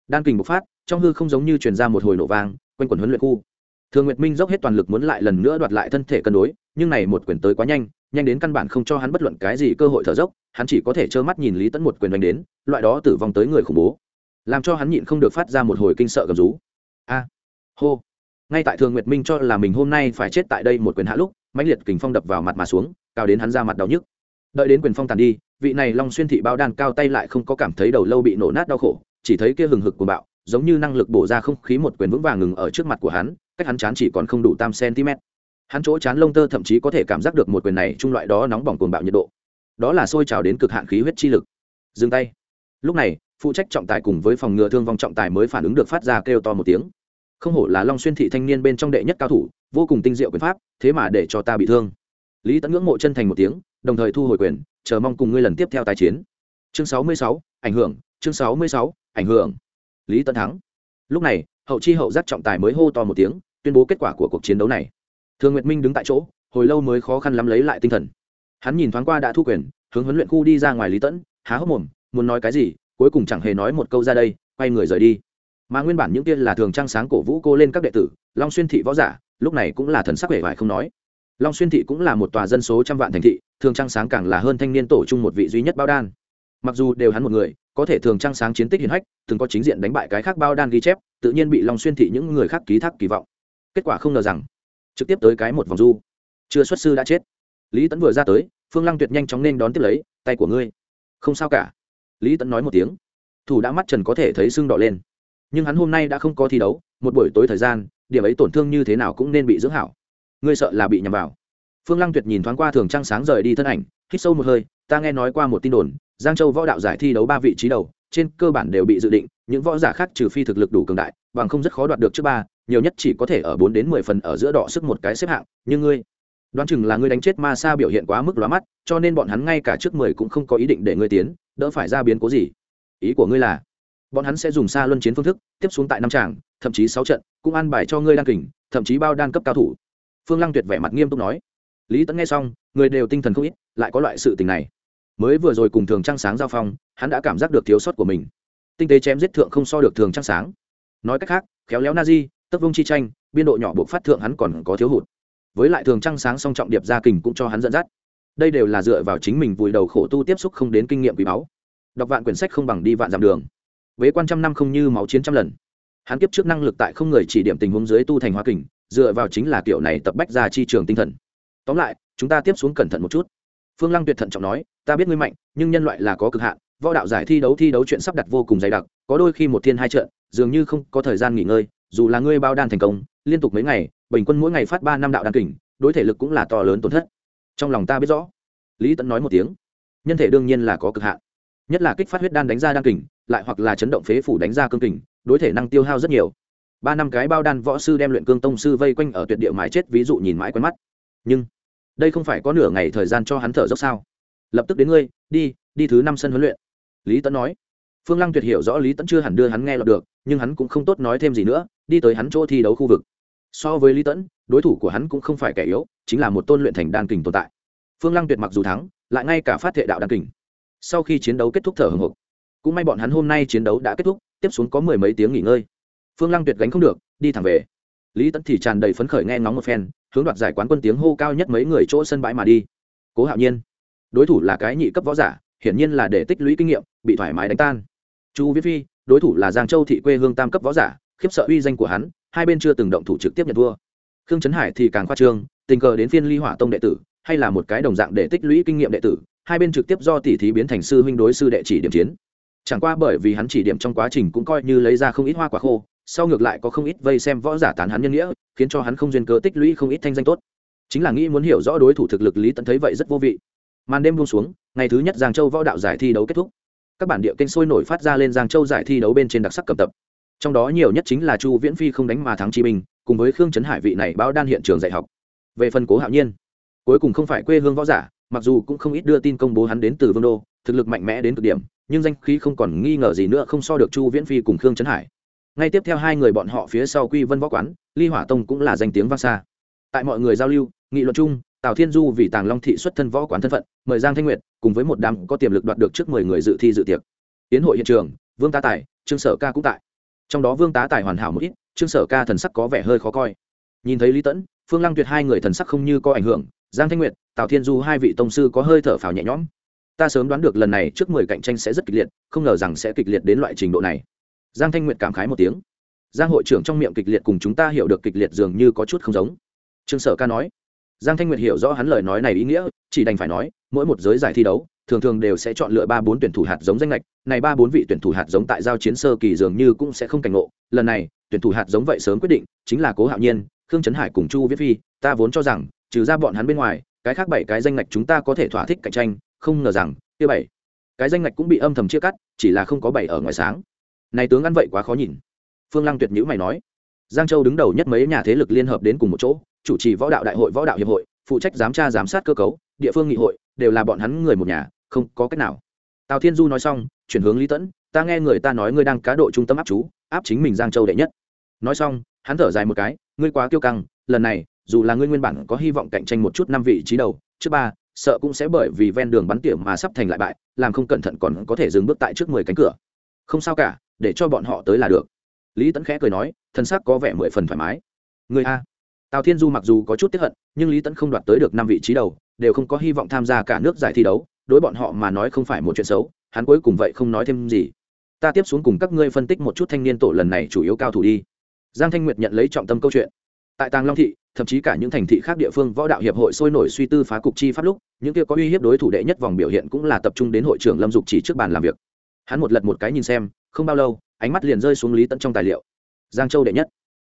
đan kình bộc phát, trong hư không giống như truyền ra một hồi nổ vang, quanh quần huấn luyện khu. Thường nguyệt minh dốc hết toàn lực muốn lại lần nữa đoạt lại thân thể cân đối, nhưng này một quyền tới quá nhanh nhanh đến căn bản không cho hắn bất luận cái gì cơ hội thở dốc, hắn chỉ có thể trơ mắt nhìn lý tẫn một quyền đánh đến, loại đó tử vong tới người khủng bố. Làm cho hắn nhịn không được phát ra một hồi kinh sợ gầm rú. A, hô. Ngay tại thường nguyệt minh cho là mình hôm nay phải chết tại đây một quyền hạ lúc, mãnh liệt kình phong đập vào mặt mà xuống cao đến hắn ra mặt đau nhức. Đợi đến quyền phong tàn đi, vị này long xuyên thị bao đan cao tay lại không có cảm thấy đầu lâu bị nổ nát đau khổ chỉ thấy kia hừng hực của bạo, giống như năng lực bổ ra không khí một quyền vững vàng ngừng ở trước mặt của hắn, cách hắn chán chỉ còn không đủ tam cm hắn chỗ chán lông tơ thậm chí có thể cảm giác được một quyền này trung loại đó nóng bỏng cuồng bạo nhiệt độ. Đó là sôi trào đến cực hạn khí huyết chi lực. Dừng tay. Lúc này, phụ trách trọng tài cùng với phòng ngừa thương vong trọng tài mới phản ứng được phát ra kêu to một tiếng. Không hổ là long xuyên thị thanh niên bên trong đệ nhất cao thủ, vô cùng tinh diệu quyền pháp, thế mà để cho ta bị thương. Lý tẫn ngưỡng mộ chân thành một tiếng, đồng thời thu hồi quyền, chờ mong cùng ngươi lần tiếp theo tái chiến. Chương sáu mươi sáu, ảnh hưởng, chương sáu mươi sáu ảnh hưởng. Lý tấn thắng. Lúc này, hậu chi hậu giác trọng tài mới hô to một tiếng, tuyên bố kết quả của cuộc chiến đấu này. Thường nguyệt minh đứng tại chỗ, hồi lâu mới khó khăn lắm lấy lại tinh thần. Hắn nhìn thoáng qua đã thu quyền, hướng huấn luyện khu đi ra ngoài lý tẫn há hốc mồm, muốn nói cái gì, cuối cùng chẳng hề nói một câu ra đây, quay người rời đi. Mà nguyên bản những tiên là thường trang sáng cổ vũ cô lên các đệ tử, long xuyên thị võ giả, lúc này cũng là thần sắc vẻ vải không nói. Long xuyên thị cũng là một tòa dân số trăm vạn thành thị, thường trang sáng càng là hơn thanh niên tổ chung một vị duy nhất bao đan mặc dù đều hắn một người, có thể thường trang sáng chiến tích hiển hách, từng có chính diện đánh bại cái khác bao đan ghi chép, tự nhiên bị long xuyên thị những người khác ký thác kỳ vọng. Kết quả không ngờ rằng, trực tiếp tới cái một vòng du. Chưa xuất sư đã chết. Lý tấn vừa ra tới, phương lăng tuyệt nhanh chóng nên đón tiếp lấy, tay của ngươi. Không sao cả. Lý tấn nói một tiếng. Thủ đã mắt trần có thể thấy sưng đỏ lên. Nhưng hắn hôm nay đã không có thi đấu, một buổi tối thời gian, điểm ấy tổn thương như thế nào cũng nên bị dưỡng hảo. Ngươi sợ là bị nhầm vào. Phương lăng tuyệt nhìn thoáng qua thường trăng sáng rời đi thân ảnh, hít sâu một hơi, ta nghe nói qua một tin đồn giang châu võ đạo giải thi đấu ba vị trí đầu, trên cơ bản đều bị dự định, những võ giả khác trừ phi thực lực đủ cường đại, bằng không rất khó đoạt được trước ba, nhiều nhất chỉ có thể ở bốn đến mười phần ở giữa đỏ sức một cái xếp hạng, nhưng ngươi, đoán chừng là ngươi đánh chết ma sa biểu hiện quá mức lóa mắt, cho nên bọn hắn ngay cả trước mười cũng không có ý định để ngươi tiến, đỡ phải ra biến cố gì. Ý của ngươi là, bọn hắn sẽ dùng xa luân chiến phương thức, tiếp xuống tại năm tràng, thậm chí sáu trận, cũng an bài cho ngươi đan kình, thậm chí bao đan cấp cao thủ. Phương lăng tuyệt vẻ mặt nghiêm túc nói. Lý tẫn nghe xong, người đều tinh thần không ít, lại có loại sự tình này mới vừa rồi cùng thường trăng sáng giao phong, hắn đã cảm giác được thiếu sót của mình. Tinh tế chém giết thượng không so được thường trăng sáng. Nói cách khác, khéo léo na di tấp vông chi tranh, biên độ nhỏ buộc phát thượng hắn còn có thiếu hụt. Với lại thường trăng sáng song trọng điệp gia kình cũng cho hắn dẫn dắt. Đây đều là dựa vào chính mình vùi đầu khổ tu tiếp xúc không đến kinh nghiệm quý báu. Đọc vạn quyển sách không bằng đi vạn dặm đường. Vế quan trăm năm không như máu chiến trăm lần. Hắn kiếp trước năng lực tại không người chỉ điểm tình huống dưới tu thành hoa kình, dựa vào chính là kiểu này tập bách ra chi trường tinh thần. Tóm lại, chúng ta tiếp xuống cẩn thận một chút phương lăng tuyệt thận trọng nói, ta biết ngươi mạnh, nhưng nhân loại là có cực hạn, võ đạo giải thi đấu thi đấu chuyện sắp đặt vô cùng dày đặc, có đôi khi một thiên hai trận, dường như không có thời gian nghỉ ngơi, dù là ngươi bao đan thành công, liên tục mấy ngày, bình quân mỗi ngày phát ba năm đạo đan kình, đối thể lực cũng là to lớn tổn thất. Trong lòng ta biết rõ. Lý tẫn nói một tiếng, nhân thể đương nhiên là có cực hạn, nhất là kích phát huyết đan đánh ra đan kình, lại hoặc là chấn động phế phủ đánh ra cương kình, đối thể năng tiêu hao rất nhiều. Ba năm cái bao đan võ sư đem luyện cương tông sư vây quanh ở tuyệt địa mái chết, ví dụ nhìn mãi quen mắt. Nhưng đây không phải có nửa ngày thời gian cho hắn thở dốc sao? Lập tức đến ngươi, đi đi thứ năm sân huấn luyện. Lý tấn nói. Phương lăng tuyệt hiểu rõ lý tấn chưa hẳn đưa hắn nghe lọt được, nhưng hắn cũng không tốt nói thêm gì nữa, đi tới hắn chỗ thi đấu khu vực. So với lý tẫn đối thủ của hắn cũng không phải kẻ yếu, chính là một tôn luyện thành đan kình tồn tại. Phương lăng tuyệt mặc dù thắng, lại ngay cả phát thệ đạo đan kình. Sau khi chiến đấu kết thúc thở hồng hộc cũng may bọn hắn hôm nay chiến đấu đã kết thúc, tiếp xuống có mười mấy tiếng nghỉ ngơi. Phương lăng tuyệt gánh không được, đi thẳng về lý tẫn thì tràn đầy phấn khởi nghe ngóng một phen, hướng đoạt giải quán quân tiếng hô cao nhất mấy người chỗ sân bãi mà đi. Cố hạo nhiên. Đối thủ là cái nhị cấp võ giả, hiển nhiên là để tích lũy kinh nghiệm, bị thoải mái đánh tan. Chu viết phi, đối thủ là giang châu thị quê hương tam cấp võ giả, khiếp sợ uy danh của hắn, hai bên chưa từng động thủ trực tiếp nhận thua. Khương trấn hải thì càng khoa trương, tình cờ đến phiên ly hỏa tông đệ tử, hay là một cái đồng dạng để tích lũy kinh nghiệm đệ tử, hai bên trực tiếp do tỷ thí biến thành sư huynh đối sư đệ chỉ điểm chiến. Chẳng qua bởi vì hắn chỉ điểm trong quá trình cũng coi như lấy ra không ít hoa quả khô sau ngược lại có không ít vây xem võ giả tán hắn nhân nghĩa, khiến cho hắn không duyên cơ tích lũy không ít thanh danh tốt. Chính là nghĩ muốn hiểu rõ đối thủ thực lực lý tận thấy vậy rất vô vị. Màn đêm buông xuống, ngày thứ nhất giang châu võ đạo giải thi đấu kết thúc. Các bản địa kênh sôi nổi phát ra lên giang châu giải thi đấu bên trên đặc sắc cầm tập. Trong đó nhiều nhất chính là chu viễn phi không đánh mà thắng chi minh, cùng với khương trấn hải vị này báo đan hiện trường dạy học. Về phần cố hạo nhiên, cuối cùng không phải quê hương võ giả, mặc dù cũng không ít đưa tin công bố hắn đến từ vương đô, thực lực mạnh mẽ đến cực điểm, nhưng danh khí không còn nghi ngờ gì nữa không so được chu viễn phi cùng khương trấn hải ngay tiếp theo hai người bọn họ phía sau quy vân võ quán, ly hỏa tông cũng là danh tiếng vang xa. Tại mọi người giao lưu, nghị luận chung, tào thiên du vì tàng long thị xuất thân võ quán thân phận, mời giang thanh nguyệt cùng với một đám có tiềm lực đoạt được trước mười người dự thi dự tiệc. Tiến hội hiện trường, vương tá tài, trương sở ca cũng tại. Trong đó vương tá tài hoàn hảo một ít, trương sở ca thần sắc có vẻ hơi khó coi. Nhìn thấy lý tẫn phương lăng tuyệt hai người thần sắc không như có ảnh hưởng, giang thanh nguyệt, tào thiên du hai vị tông sư có hơi thở phào nhẹ nhõm. Ta sớm đoán được lần này trước mười cạnh tranh sẽ rất kịch liệt, không ngờ rằng sẽ kịch liệt đến loại trình độ này giang thanh nguyệt cảm khái một tiếng. Giang hội trưởng trong miệng kịch liệt cùng chúng ta hiểu được kịch liệt dường như có chút không giống. Trương sở ca nói. Giang thanh nguyệt hiểu rõ hắn lời nói này ý nghĩa, chỉ đành phải nói, mỗi một giới giải thi đấu, thường thường đều sẽ chọn lựa ba bốn tuyển thủ hạt giống danh lệch này ba bốn vị tuyển thủ hạt giống tại giao chiến sơ kỳ dường như cũng sẽ không cảnh ngộ. Lần này, tuyển thủ hạt giống vậy sớm quyết định, chính là cố hạo nhiên, khương trấn hải cùng chu viết phi, ta vốn cho rằng, trừ ra bọn hắn bên ngoài, cái khác bảy cái danh lệch chúng ta có thể thỏa thích cạnh tranh, không ngờ rằng, kia bảy cái danh lệch cũng bị âm thầm chia cắt, chỉ là không có bảy ở ngoài sáng này tướng ăn vậy quá khó nhìn. Phương lăng tuyệt nhữ mày nói. Giang châu đứng đầu nhất mấy nhà thế lực liên hợp đến cùng một chỗ, chủ trì võ đạo đại hội, võ đạo hiệp hội, phụ trách giám tra, giám sát cơ cấu, địa phương nghị hội, đều là bọn hắn người một nhà, không có cách nào. Tào thiên du nói xong, chuyển hướng lý tẫn, ta nghe người ta nói ngươi đang cá độ trung tâm áp chú, áp chính mình giang châu đệ nhất. Nói xong, hắn thở dài một cái, ngươi quá kiêu căng, lần này, dù là ngươi nguyên bản có hy vọng cạnh tranh một chút năm vị trí đầu, trước ba, sợ cũng sẽ bởi vì ven đường bắn tiệm mà sắp thành lại bại, làm không cẩn thận còn có thể dừng bước tại trước mười cánh cửa. Không sao cả để cho bọn họ tới là được. Lý tẫn khẽ cười nói, thân xác có vẻ mười phần thoải mái. Người a. Tào thiên du mặc dù có chút tiếp hận, nhưng lý tẫn không đoạt tới được năm vị trí đầu, đều không có hy vọng tham gia cả nước giải thi đấu, đối bọn họ mà nói không phải một chuyện xấu, hắn cuối cùng vậy không nói thêm gì. Ta tiếp xuống cùng các ngươi phân tích một chút thanh niên tổ lần này chủ yếu cao thủ đi. Giang thanh nguyệt nhận lấy trọng tâm câu chuyện. Tại tàng long thị, thậm chí cả những thành thị khác địa phương võ đạo hiệp hội sôi nổi suy tư phá cục chi pháp lúc, những kia có uy hiếp đối thủ đệ nhất vòng biểu hiện cũng là tập trung đến hội trưởng lâm dục chỉ trước bàn làm việc. Hắn một lật một cái nhìn xem không bao lâu, ánh mắt liền rơi xuống lý tẫn trong tài liệu. Giang châu đệ nhất.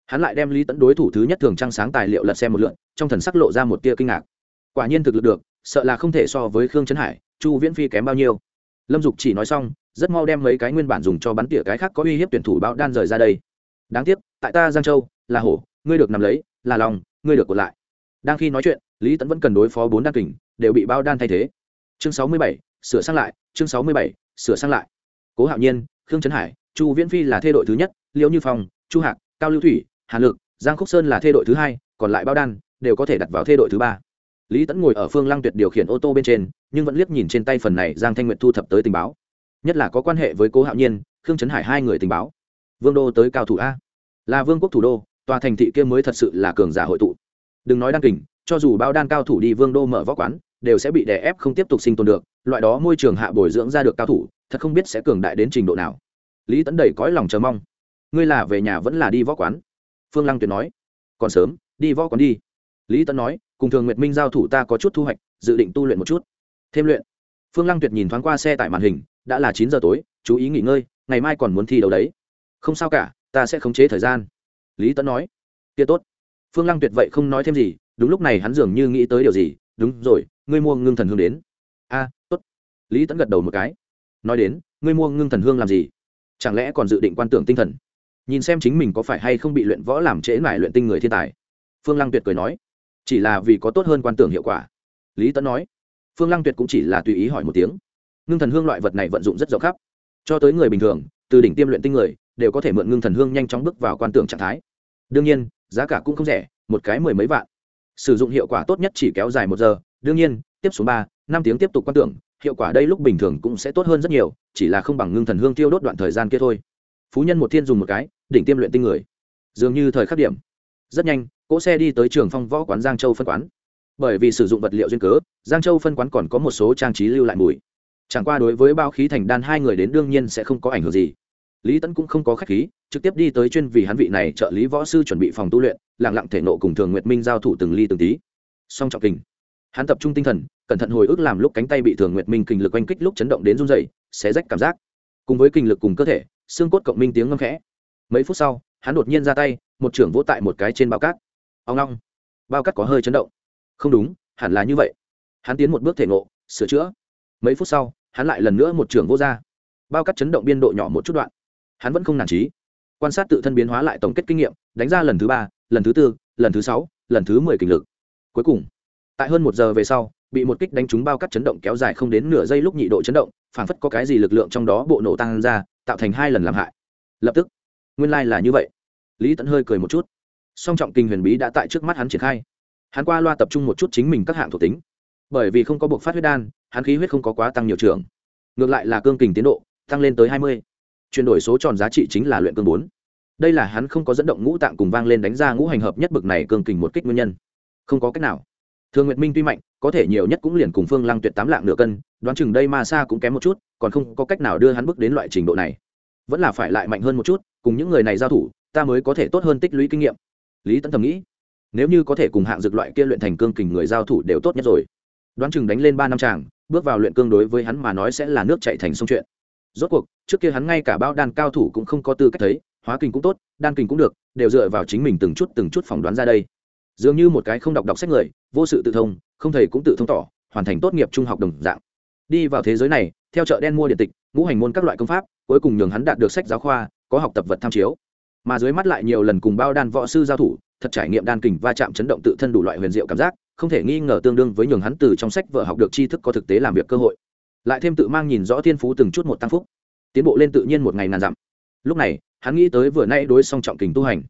Hắn lại đem lý tẫn đối thủ thứ nhất thường trăng sáng tài liệu lật xem một lượn trong thần sắc lộ ra một tia kinh ngạc. Quả nhiên thực lực được, sợ là không thể so với khương trấn hải, chu viễn phi kém bao nhiêu. Lâm dục chỉ nói xong, rất mau đem mấy cái nguyên bản dùng cho bắn tỉa cái khác có uy hiếp tuyển thủ bão đan rời ra đây. Đáng tiếc, tại ta giang châu, là hổ, ngươi được nằm lấy, là lòng, ngươi được còn lại. Đang khi nói chuyện, lý tẫn vẫn cần đối phó bốn đan kình, đều bị bao đan thay thế. Chương sáu mươi bảy, sửa sang lại, chương sáu mươi bảy, sửa sang lại. Cố hạo nhiên khương trấn hải, chu viễn phi là thê đội thứ nhất, liễu như phong, chu hạc, cao lưu thủy hàn lực, giang khúc sơn là thê đội thứ hai, còn lại bao đan đều có thể đặt vào thê đội thứ ba. Lý tẫn ngồi ở phương lăng tuyệt điều khiển ô tô bên trên, nhưng vẫn liếc nhìn trên tay phần này giang thanh nguyện thu thập tới tình báo. Nhất là có quan hệ với cố hạo nhiên, khương trấn hải hai người tình báo. Vương đô tới cao thủ a. Là vương quốc thủ đô, tòa thành thị kia mới thật sự là cường giả hội tụ. Đừng nói đan kình, cho dù bao đan cao thủ đi, vương đô mở võ quán đều sẽ bị đè ép không tiếp tục sinh tồn được, loại đó môi trường hạ bồi dưỡng ra được cao thủ, thật không biết sẽ cường đại đến trình độ nào. Lý tấn đầy cõi lòng chờ mong. Ngươi là về nhà vẫn là đi võ quán? Phương lăng tuyệt nói. Còn sớm, đi võ quán đi. Lý tấn nói, cùng thường nguyệt minh giao thủ ta có chút thu hoạch, dự định tu luyện một chút. Thêm luyện. Phương lăng tuyệt nhìn thoáng qua xe tại màn hình, đã là chín giờ tối, chú ý nghỉ ngơi, ngày mai còn muốn thi đấu đấy. Không sao cả, ta sẽ khống chế thời gian. Lý tấn nói. Kia tốt. Phương lăng tuyệt vậy không nói thêm gì, đúng lúc này hắn dường như nghĩ tới điều gì, đúng rồi ngươi mua ngưng thần hương đến. A, tốt. Lý Tẫn gật đầu một cái. Nói đến, ngươi mua ngưng thần hương làm gì? Chẳng lẽ còn dự định quan tưởng tinh thần? Nhìn xem chính mình có phải hay không bị luyện võ làm trễ mải luyện tinh người thiên tài. Phương lăng tuyệt cười nói. Chỉ là vì có tốt hơn quan tưởng hiệu quả. Lý Tẫn nói. Phương lăng tuyệt cũng chỉ là tùy ý hỏi một tiếng. Ngưng thần hương loại vật này vận dụng rất rộng khắp. Cho tới người bình thường, từ đỉnh tiêm luyện tinh người, đều có thể mượn ngưng thần hương nhanh chóng bước vào quan tưởng trạng thái. Đương nhiên, giá cả cũng không rẻ, một cái mười mấy vạn. Sử dụng hiệu quả tốt nhất chỉ kéo dài một giờ đương nhiên, tiếp xuống ba, năm tiếng tiếp tục quan tưởng, hiệu quả đây lúc bình thường cũng sẽ tốt hơn rất nhiều, chỉ là không bằng ngưng thần hương tiêu đốt đoạn thời gian kia thôi. Phú nhân một thiên dùng một cái, đỉnh tiêm luyện tinh người. Dường như thời khắc điểm. Rất nhanh, cỗ xe đi tới trường phong võ quán giang châu phân quán. Bởi vì sử dụng vật liệu duyên cớ, giang châu phân quán còn có một số trang trí lưu lại mùi. Chẳng qua đối với bao khí thành đan hai người đến đương nhiên sẽ không có ảnh hưởng gì. Lý tấn cũng không có khách khí, trực tiếp đi tới chuyên vì hắn vị này trợ lý võ sư chuẩn bị phòng tu luyện lẳng lặng thể nộ cùng thường nguyệt minh giao thủ từng ly từng tí. Song trọng kình hắn tập trung tinh thần, cẩn thận hồi ức làm lúc cánh tay bị thường nguyệt minh kình lực oanh kích lúc chấn động đến run dày xé rách cảm giác. Cùng với kình lực cùng cơ thể, xương cốt cộng minh tiếng ngâm khẽ. Mấy phút sau, hắn đột nhiên ra tay, một trưởng vỗ tại một cái trên bao cát. Ông long, bao cát có hơi chấn động. Không đúng, hẳn là như vậy. Hắn tiến một bước thể ngộ, sửa chữa. Mấy phút sau, hắn lại lần nữa một trưởng vô ra. Bao cát chấn động biên độ nhỏ một chút đoạn. Hắn vẫn không nản trí quan sát tự thân biến hóa lại tổng kết kinh nghiệm, đánh ra lần thứ ba, lần thứ tư, lần thứ sáu, lần thứ mười kình lực. Cuối cùng tại hơn một giờ về sau, bị một kích đánh trúng bao cắt chấn động kéo dài không đến nửa giây lúc nhị độ chấn động phảng phất có cái gì lực lượng trong đó bộ nổ tăng ra, tạo thành hai lần làm hại. Lập tức, nguyên lai、like、là như vậy. Lý tẫn hơi cười một chút. Song trọng kinh huyền bí đã tại trước mắt hắn triển khai. Hắn qua loa tập trung một chút chính mình các hạng thuộc tính. Bởi vì không có buộc phát huyết đan, hắn khí huyết không có quá tăng nhiều trường ngược lại là cương kình tiến độ, tăng lên tới hai mươi. Chuyển đổi số tròn giá trị chính là luyện cương bốn. Đây là hắn không có dẫn động ngũ tạng cùng vang lên đánh ra ngũ hành hợp nhất bực này cương kình một kích nguyên nhân. Không có cách nào thường nguyệt minh tuy mạnh, có thể nhiều nhất cũng liền cùng phương lăng tuyệt tám lạng nửa cân, đoán chừng đây ma xa cũng kém một chút, còn không có cách nào đưa hắn bước đến loại trình độ này. Vẫn là phải lại mạnh hơn một chút, cùng những người này giao thủ, ta mới có thể tốt hơn tích lũy kinh nghiệm. Lý tấn thầm nghĩ, nếu như có thể cùng hạng dược loại kia luyện thành cương kình người giao thủ đều tốt nhất rồi. Đoán chừng đánh lên ba năm tràng, bước vào luyện cương đối với hắn mà nói sẽ là nước chạy thành sông chuyện. Rốt cuộc, trước kia hắn ngay cả bao đan cao thủ cũng không có tư cách thấy, hóa kình cũng tốt, đan kình cũng được, đều dựa vào chính mình từng chút từng chút phỏng đoán ra đây dường như một cái không đọc đọc sách người, vô sự tự thông, không thầy cũng tự thông tỏ, hoàn thành tốt nghiệp trung học đồng dạng. Đi vào thế giới này, theo chợ đen mua điện tịch, ngũ hành môn các loại công pháp, cuối cùng nhường hắn đạt được sách giáo khoa, có học tập vật tham chiếu. Mà dưới mắt lại nhiều lần cùng bao đan võ sư giao thủ, thật trải nghiệm đan kình va chạm chấn động tự thân đủ loại huyền diệu cảm giác, không thể nghi ngờ tương đương với nhường hắn từ trong sách vợ học được tri thức có thực tế làm việc cơ hội. Lại thêm tự mang nhìn rõ thiên phú từng chút một tăng phúc. Tiến bộ lên tự nhiên một ngày nàn dặm. Lúc này, hắn nghĩ tới vừa nay đối song trọng kình tu hành.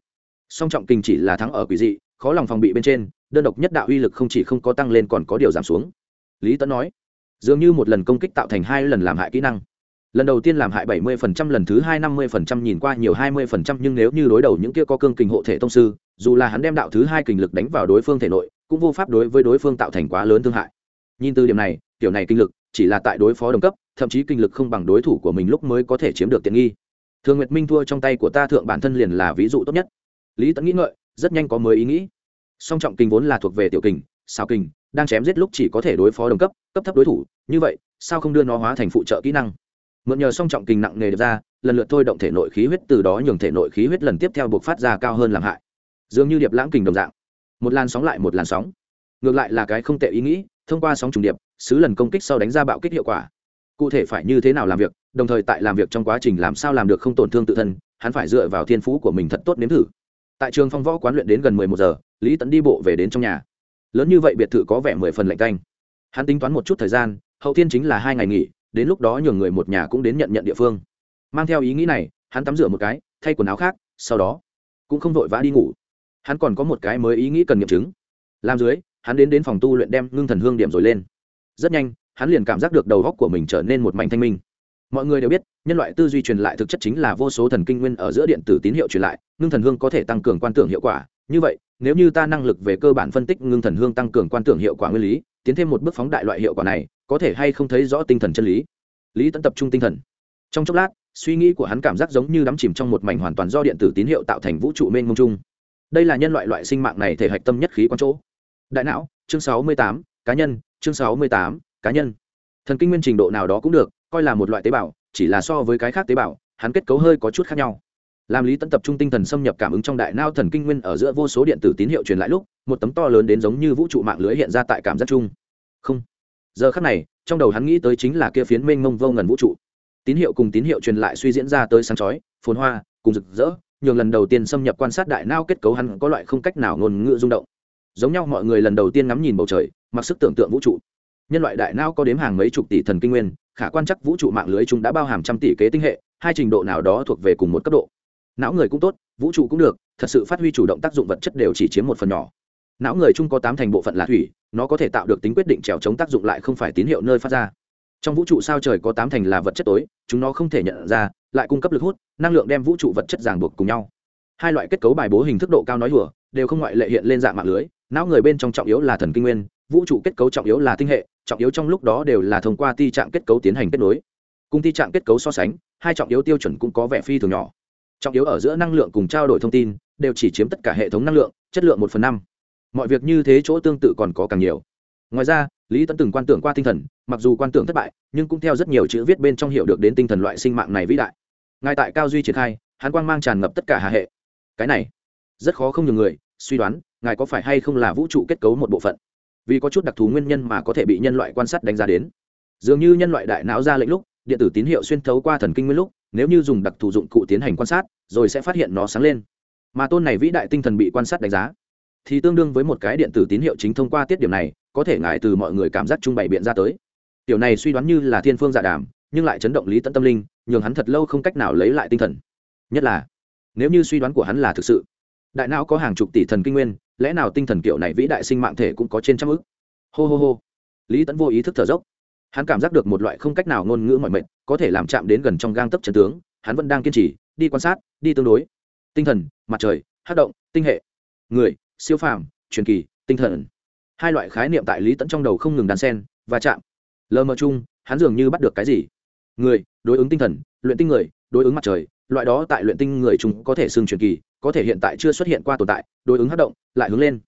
Song trọng kình chỉ là thắng ở quỷ dị khó lòng phòng bị bên trên đơn độc nhất đạo uy lực không chỉ không có tăng lên còn có điều giảm xuống. Lý tấn nói dường như một lần công kích tạo thành hai lần làm hại kỹ năng. Lần đầu tiên làm hại 70%, lần thứ hai 50% nhìn qua nhiều 20%, nhưng nếu như đối đầu những kia có cương kình hộ thể tông sư dù là hắn đem đạo thứ hai kình lực đánh vào đối phương thể nội cũng vô pháp đối với đối phương tạo thành quá lớn thương hại. Nhìn từ điểm này kiểu này kinh lực chỉ là tại đối phó đồng cấp thậm chí kinh lực không bằng đối thủ của mình lúc mới có thể chiếm được tiện nghi. Thường nguyệt minh thua trong tay của ta thượng bản thân liền là ví dụ tốt nhất. Lý tẫn nghĩ ngợi rất nhanh có mới ý nghĩ. Song trọng kinh vốn là thuộc về tiểu kình sao kình, đang chém giết lúc chỉ có thể đối phó đồng cấp cấp thấp đối thủ, như vậy, sao không đưa nó hóa thành phụ trợ kỹ năng? Mượn nhờ song trọng kinh nặng nề được ra, lần lượt thôi động thể nội khí huyết, từ đó nhường thể nội khí huyết lần tiếp theo buộc phát ra cao hơn làm hại. Dường như điệp lãng kình đồng dạng. Một làn sóng lại một làn sóng. Ngược lại là cái không tệ ý nghĩ, thông qua sóng trùng điệp, xứ lần công kích sau đánh ra bạo kích hiệu quả. Cụ thể phải như thế nào làm việc, đồng thời tại làm việc trong quá trình làm sao làm được không tổn thương tự thân, hắn phải dựa vào thiên phú của mình thật tốt nếm thử tại trường phong võ quán luyện đến gần mười một giờ, lý tẫn đi bộ về đến trong nhà. Lớn như vậy biệt thự có vẻ mười phần lạnh canh hắn tính toán một chút thời gian, hậu thiên chính là hai ngày nghỉ, đến lúc đó nhường người một nhà cũng đến nhận nhận địa phương. Mang theo ý nghĩ này, hắn tắm rửa một cái, thay quần áo khác, sau đó cũng không vội vã đi ngủ. Hắn còn có một cái mới ý nghĩ cần nghiệm chứng. Làm dưới, hắn đến đến phòng tu luyện đem ngưng thần hương điểm rồi lên. Rất nhanh, hắn liền cảm giác được đầu góc của mình trở nên một mảnh thanh minh mọi người đều biết, nhân loại tư duy truyền lại thực chất chính là vô số thần kinh nguyên ở giữa điện tử tín hiệu truyền lại, ngưng thần hương có thể tăng cường quan tưởng hiệu quả. Như vậy, nếu như ta năng lực về cơ bản phân tích ngưng thần hương tăng cường quan tưởng hiệu quả nguyên lý, tiến thêm một bước phóng đại loại hiệu quả này, có thể hay không thấy rõ tinh thần chân lý? Lý tẫn tập trung tinh thần. Trong chốc lát, suy nghĩ của hắn cảm giác giống như đắm chìm trong một mảnh hoàn toàn do điện tử tín hiệu tạo thành vũ trụ mênh mông chung. Đây là nhân loại loại sinh mạng này thể hạch tâm nhất khí quan chỗ. Đại não, chương sáu mươi tám, cá nhân, chương sáu mươi tám, cá nhân. Thần kinh nguyên trình độ nào đó cũng được coi là một loại tế bào, chỉ là so với cái khác tế bào, hắn kết cấu hơi có chút khác nhau. Làm lý tấn tập trung tinh thần xâm nhập cảm ứng trong đại nao thần kinh nguyên ở giữa vô số điện tử tín hiệu truyền lại lúc, một tấm to lớn đến giống như vũ trụ mạng lưới hiện ra tại cảm giác chung. Không. Giờ khắc này, trong đầu hắn nghĩ tới chính là kia phiến mênh mông vô ngần vũ trụ. Tín hiệu cùng tín hiệu truyền lại suy diễn ra tới sáng chói, phồn hoa, cùng rực rỡ, nhường lần đầu tiên xâm nhập quan sát đại nao kết cấu hắn có loại không cách nào ngôn ngữ rung động. Giống nhau mọi người lần đầu tiên ngắm nhìn bầu trời, mặc sức tưởng tượng vũ trụ nhân loại đại não có đếm hàng mấy chục tỷ thần kinh nguyên, khả quan chắc vũ trụ mạng lưới chúng đã bao hàm trăm tỷ kế tinh hệ, hai trình độ nào đó thuộc về cùng một cấp độ. Não người cũng tốt, vũ trụ cũng được, thật sự phát huy chủ động tác dụng vật chất đều chỉ chiếm một phần nhỏ. Não người chung có tám thành bộ phận là thủy, nó có thể tạo được tính quyết định trèo chống tác dụng lại không phải tín hiệu nơi phát ra. Trong vũ trụ sao trời có tám thành là vật chất tối, chúng nó không thể nhận ra, lại cung cấp lực hút, năng lượng đem vũ trụ vật chất ràng buộc cùng nhau. Hai loại kết cấu bài bố hình thức độ cao nói hùa đều không ngoại lệ hiện lên dạng mạng lưới, não người bên trong trọng yếu là thần kinh nguyên, vũ trụ kết cấu trọng yếu là tinh hệ trọng yếu trong lúc đó đều là thông qua ti trạng kết cấu tiến hành kết nối. Cùng ti trạng kết cấu so sánh, hai trọng yếu tiêu chuẩn cũng có vẻ phi thường nhỏ. Trọng yếu ở giữa năng lượng cùng trao đổi thông tin, đều chỉ chiếm tất cả hệ thống năng lượng, chất lượng một phần năm. Mọi việc như thế chỗ tương tự còn có càng nhiều. Ngoài ra, lý tấn từng quan tưởng qua tinh thần, mặc dù quan tưởng thất bại, nhưng cũng theo rất nhiều chữ viết bên trong hiểu được đến tinh thần loại sinh mạng này vĩ đại. Ngay tại cao duy triển khai, hắn quang mang tràn ngập tất cả hạ hệ. Cái này, rất khó không nhiều người suy đoán, ngài có phải hay không là vũ trụ kết cấu một bộ phận vì có chút đặc thù nguyên nhân mà có thể bị nhân loại quan sát đánh giá đến. Dường như nhân loại đại não ra lệnh lúc, điện tử tín hiệu xuyên thấu qua thần kinh nguyên lúc, nếu như dùng đặc thù dụng cụ tiến hành quan sát, rồi sẽ phát hiện nó sáng lên. Mà tôn này vĩ đại tinh thần bị quan sát đánh giá, thì tương đương với một cái điện tử tín hiệu chính thông qua tiết điểm này, có thể ngại từ mọi người cảm giác trung bày biện ra tới. Tiểu này suy đoán như là thiên phương giả đàm, nhưng lại chấn động lý tận tâm linh, nhường hắn thật lâu không cách nào lấy lại tinh thần. Nhất là, nếu như suy đoán của hắn là thực sự, đại não có hàng chục tỷ thần kinh nguyên lẽ nào tinh thần kiểu này vĩ đại sinh mạng thể cũng có trên trăm ức hô hô hô. Lý tẫn vô ý thức thở dốc. Hắn cảm giác được một loại không cách nào ngôn ngữ mọi mệnh, có thể làm chạm đến gần trong gang tấc trần tướng, hắn vẫn đang kiên trì, đi quan sát, đi tương đối. Tinh thần, mặt trời, hát động, tinh hệ. Người, siêu phàm, truyền kỳ, tinh thần. Hai loại khái niệm tại lý tẫn trong đầu không ngừng đàn sen và chạm. Lờ mờ chung, hắn dường như bắt được cái gì? Người, đối ứng tinh thần, luyện tinh người, đối ứng mặt trời, loại đó tại luyện tinh người chúng có thể xưng truyền kỳ có thể hiện tại chưa xuất hiện qua tồn tại, đối ứng hát động, lại hướng lên.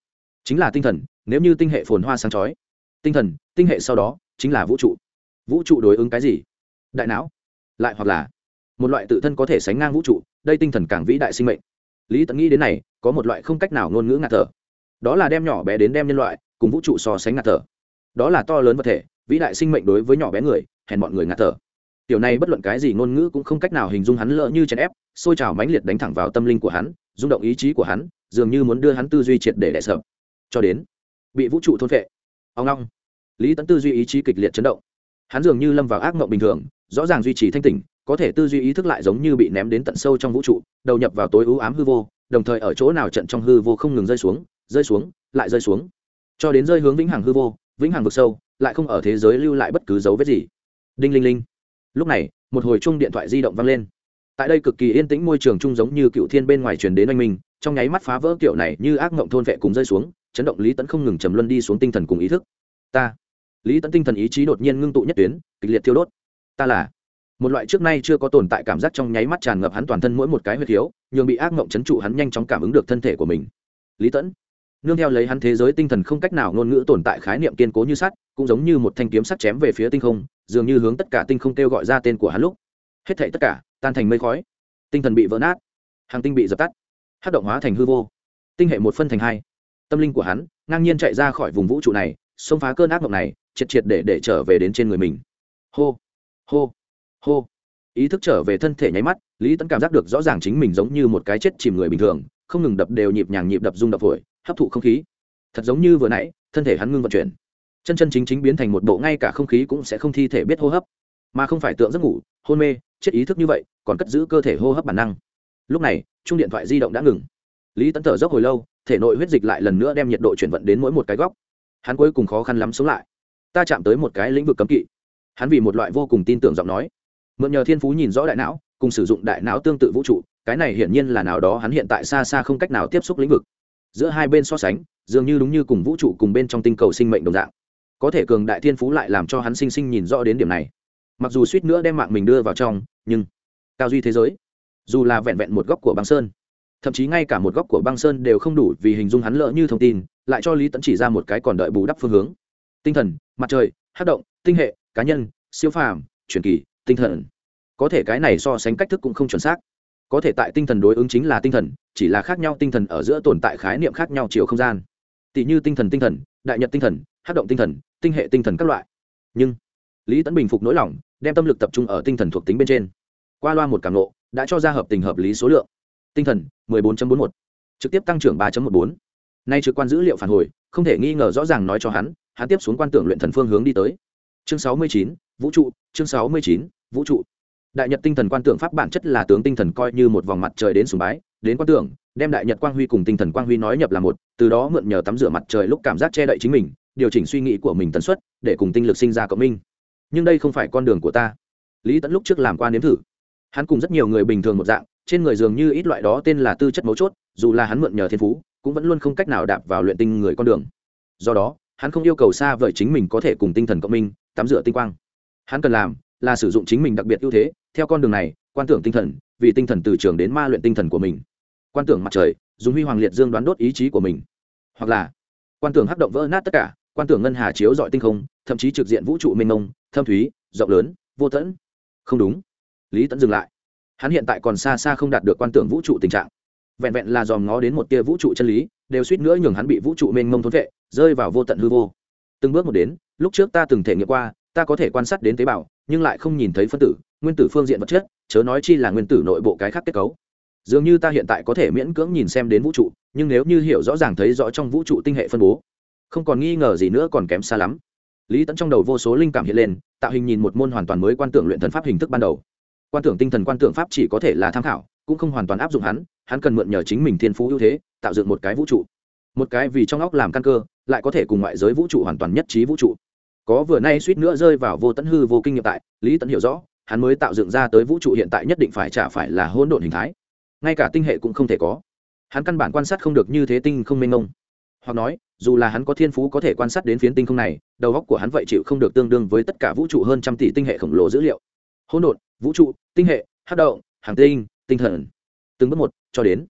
Chính là tinh thần, nếu như tinh hệ phồn hoa sáng chói. Tinh thần, tinh hệ sau đó, chính là vũ trụ. Vũ trụ đối ứng cái gì? Đại não. Lại hoặc là, một loại tự thân có thể sánh ngang vũ trụ, đây tinh thần càng vĩ đại sinh mệnh. Lý tận nghĩ đến này, có một loại không cách nào ngôn ngữ ngạt thở. Đó là đem nhỏ bé đến đem nhân loại, cùng vũ trụ so sánh ngạt thở. Đó là to lớn vật thể, vĩ đại sinh mệnh đối với nhỏ bé người, hèn bọn người ngạt thở tiểu này bất luận cái gì ngôn ngữ cũng không cách nào hình dung hắn lỡ như chèn ép, xôi trào mãnh liệt đánh thẳng vào tâm linh của hắn, rung động ý chí của hắn, dường như muốn đưa hắn tư duy triệt để đẻ sợ cho đến, bị vũ trụ thôn phệ. Ông long lý tấn tư duy ý chí kịch liệt chấn động. Hắn dường như lâm vào ác mộng bình thường, rõ ràng duy trì thanh tỉnh, có thể tư duy ý thức lại giống như bị ném đến tận sâu trong vũ trụ, đầu nhập vào tối ưu ám hư vô, đồng thời ở chỗ nào trận trong hư vô không ngừng rơi xuống rơi xuống, lại rơi xuống. Cho đến rơi hướng vĩnh hằng hư vô, vĩnh hằng vực sâu, lại không ở thế giới lưu lại bất cứ dấu vết gì. Đinh linh linh lúc này, một hồi chung điện thoại di động vang lên. Tại đây cực kỳ yên tĩnh môi trường chung giống như cựu thiên bên ngoài truyền đến anh minh, trong nháy mắt phá vỡ kiểu này như ác mộng thôn vệ cùng rơi xuống, chấn động lý tẫn không ngừng trầm luân đi xuống tinh thần cùng ý thức. Ta, lý tẫn tinh thần ý chí đột nhiên ngưng tụ nhất tuyến, kịch liệt thiêu đốt. Ta là, một loại trước nay chưa có tồn tại cảm giác trong nháy mắt tràn ngập hắn toàn thân mỗi một cái huyết thiếu, nhường bị ác mộng chấn trụ hắn nhanh chóng cảm ứng được thân thể của mình. Lý tẫn nương theo lấy hắn thế giới tinh thần không cách nào ngôn ngữ tồn tại khái niệm kiên cố như sắt, cũng giống như một thanh kiếm sắt chém về phía tinh không dường như hướng tất cả tinh không kêu gọi ra tên của hắn lúc. Hết thảy tất cả, tan thành mây khói. Tinh thần bị vỡ nát. Hàng tinh bị dập tắt. Hát động hóa thành hư vô. Tinh hệ một phân thành hai. Tâm linh của hắn, ngang nhiên chạy ra khỏi vùng vũ trụ này, xông phá cơn ác mộng này, triệt triệt để để trở về đến trên người mình. Hô hô hô. Ý thức trở về thân thể nháy mắt, lý tẫn cảm giác được rõ ràng chính mình giống như một cái chết chìm người bình thường, không ngừng đập đều nhịp nhàng nhịp đập rung đập phổi, hấp thụ không khí. Thật giống như vừa nãy, thân thể hắn ngưng vận chuyển chân chân chính chính biến thành một bộ ngay cả không khí cũng sẽ không thi thể biết hô hấp. Mà không phải tượng giấc ngủ, hôn mê, chết ý thức như vậy, còn cất giữ cơ thể hô hấp bản năng. Lúc này, chung điện thoại di động đã ngừng. Lý tấn thở dốc hồi lâu, thể nội huyết dịch lại lần nữa đem nhiệt độ chuyển vận đến mỗi một cái góc. Hắn cuối cùng khó khăn lắm sống lại. Ta chạm tới một cái lĩnh vực cấm kỵ. Hắn vì một loại vô cùng tin tưởng giọng nói. Mượn nhờ thiên phú nhìn rõ đại não, cùng sử dụng đại não tương tự vũ trụ, cái này hiển nhiên là nào đó hắn hiện tại xa xa không cách nào tiếp xúc lĩnh vực. Giữa hai bên so sánh, dường như đúng như cùng vũ trụ cùng bên trong tinh cầu sinh mệnh đồng dạng có thể cường đại thiên phú lại làm cho hắn sinh sinh nhìn rõ đến điểm này. Mặc dù suýt nữa đem mạng mình đưa vào trong, nhưng cao duy thế giới, dù là vẹn vẹn một góc của băng sơn, thậm chí ngay cả một góc của băng sơn đều không đủ vì hình dung hắn lỡ như thông tin, lại cho lý tẫn chỉ ra một cái còn đợi bù đắp phương hướng. Tinh thần, mặt trời, hát động, tinh hệ, cá nhân, siêu phàm, truyền kỳ, tinh thần. Có thể cái này so sánh cách thức cũng không chuẩn xác. Có thể tại tinh thần đối ứng chính là tinh thần, chỉ là khác nhau tinh thần ở giữa tồn tại khái niệm khác nhau chiều không gian. Tỷ như tinh thần tinh thần, đại nhật tinh thần hát động tinh thần tinh hệ tinh thần các loại. Nhưng lý tẫn bình phục nỗi lòng đem tâm lực tập trung ở tinh thần thuộc tính bên trên. Qua loa một cảm nộ đã cho ra hợp tình hợp lý số lượng. Tinh thần 14.41, trực tiếp tăng trưởng 3.14. nay trực quan dữ liệu phản hồi không thể nghi ngờ rõ ràng nói cho hắn hắn tiếp xuống quan tưởng luyện thần phương hướng đi tới. Chương 69, vũ trụ chương 69, vũ trụ. Đại nhật tinh thần quan tưởng pháp bản chất là tướng tinh thần coi như một vòng mặt trời đến sùng bái đến quan tưởng đem đại nhật quang huy cùng tinh thần quang huy nói nhập là một từ đó mượn nhờ tắm rửa mặt trời lúc cảm giác che đậy chính mình điều chỉnh suy nghĩ của mình tần suất để cùng tinh lực sinh ra cộng minh. Nhưng đây không phải con đường của ta. Lý tẫn lúc trước làm qua nếm thử. Hắn cùng rất nhiều người bình thường một dạng, trên người dường như ít loại đó tên là tư chất mấu chốt, dù là hắn mượn nhờ thiên phú, cũng vẫn luôn không cách nào đạp vào luyện tinh người con đường. Do đó, hắn không yêu cầu xa vời chính mình có thể cùng tinh thần cộng minh, tắm rửa tinh quang. Hắn cần làm là sử dụng chính mình đặc biệt ưu thế, theo con đường này, quan tưởng tinh thần, vì tinh thần từ trường đến ma luyện tinh thần của mình. Quan tưởng mặt trời, dùng huy hoàng liệt dương đoán đốt ý chí của mình. Hoặc là, quan tưởng hắc động vỡ nát tất cả quan tưởng ngân hà chiếu dọi tinh không, thậm chí trực diện vũ trụ mênh mông, thâm thúy, rộng lớn, vô tẫn không đúng. Lý tẫn dừng lại. Hắn hiện tại còn xa xa không đạt được quan tưởng vũ trụ tình trạng. Vẹn vẹn là dòm ngó đến một tia vũ trụ chân lý, đều suýt nữa nhường hắn bị vũ trụ mênh mông thốn vệ, rơi vào vô tận hư vô. Từng bước một đến, lúc trước ta từng thể nghiệm qua, ta có thể quan sát đến tế bào, nhưng lại không nhìn thấy phân tử, nguyên tử phương diện vật chất, chớ nói chi là nguyên tử nội bộ cái khác kết cấu. Dường như ta hiện tại có thể miễn cưỡng nhìn xem đến vũ trụ, nhưng nếu như hiểu rõ ràng thấy rõ trong vũ trụ tinh hệ phân bố không còn nghi ngờ gì nữa còn kém xa lắm. Lý tẫn trong đầu vô số linh cảm hiện lên, tạo hình nhìn một môn hoàn toàn mới quan tưởng luyện thần pháp hình thức ban đầu. Quan tưởng tinh thần quan tưởng pháp chỉ có thể là tham khảo, cũng không hoàn toàn áp dụng hắn hắn cần mượn nhờ chính mình thiên phú ưu thế, tạo dựng một cái vũ trụ. Một cái vì trong óc làm căn cơ, lại có thể cùng ngoại giới vũ trụ hoàn toàn nhất trí vũ trụ. Có vừa nay suýt nữa rơi vào vô tận hư vô kinh nghiệm tại, lý tẫn hiểu rõ, hắn mới tạo dựng ra tới vũ trụ hiện tại nhất định phải trả phải là hỗn độn hình thái. Ngay cả tinh hệ cũng không thể có. Hắn căn bản quan sát không được như thế tinh không mênh mông hoặc nói, dù là hắn có thiên phú có thể quan sát đến phiến tinh không này, đầu óc của hắn vậy chịu không được tương đương với tất cả vũ trụ hơn trăm tỷ tinh hệ khổng lồ dữ liệu. Hỗn độn, vũ trụ, tinh hệ hát động, hàng tinh tinh thần. Từng bước một, cho đến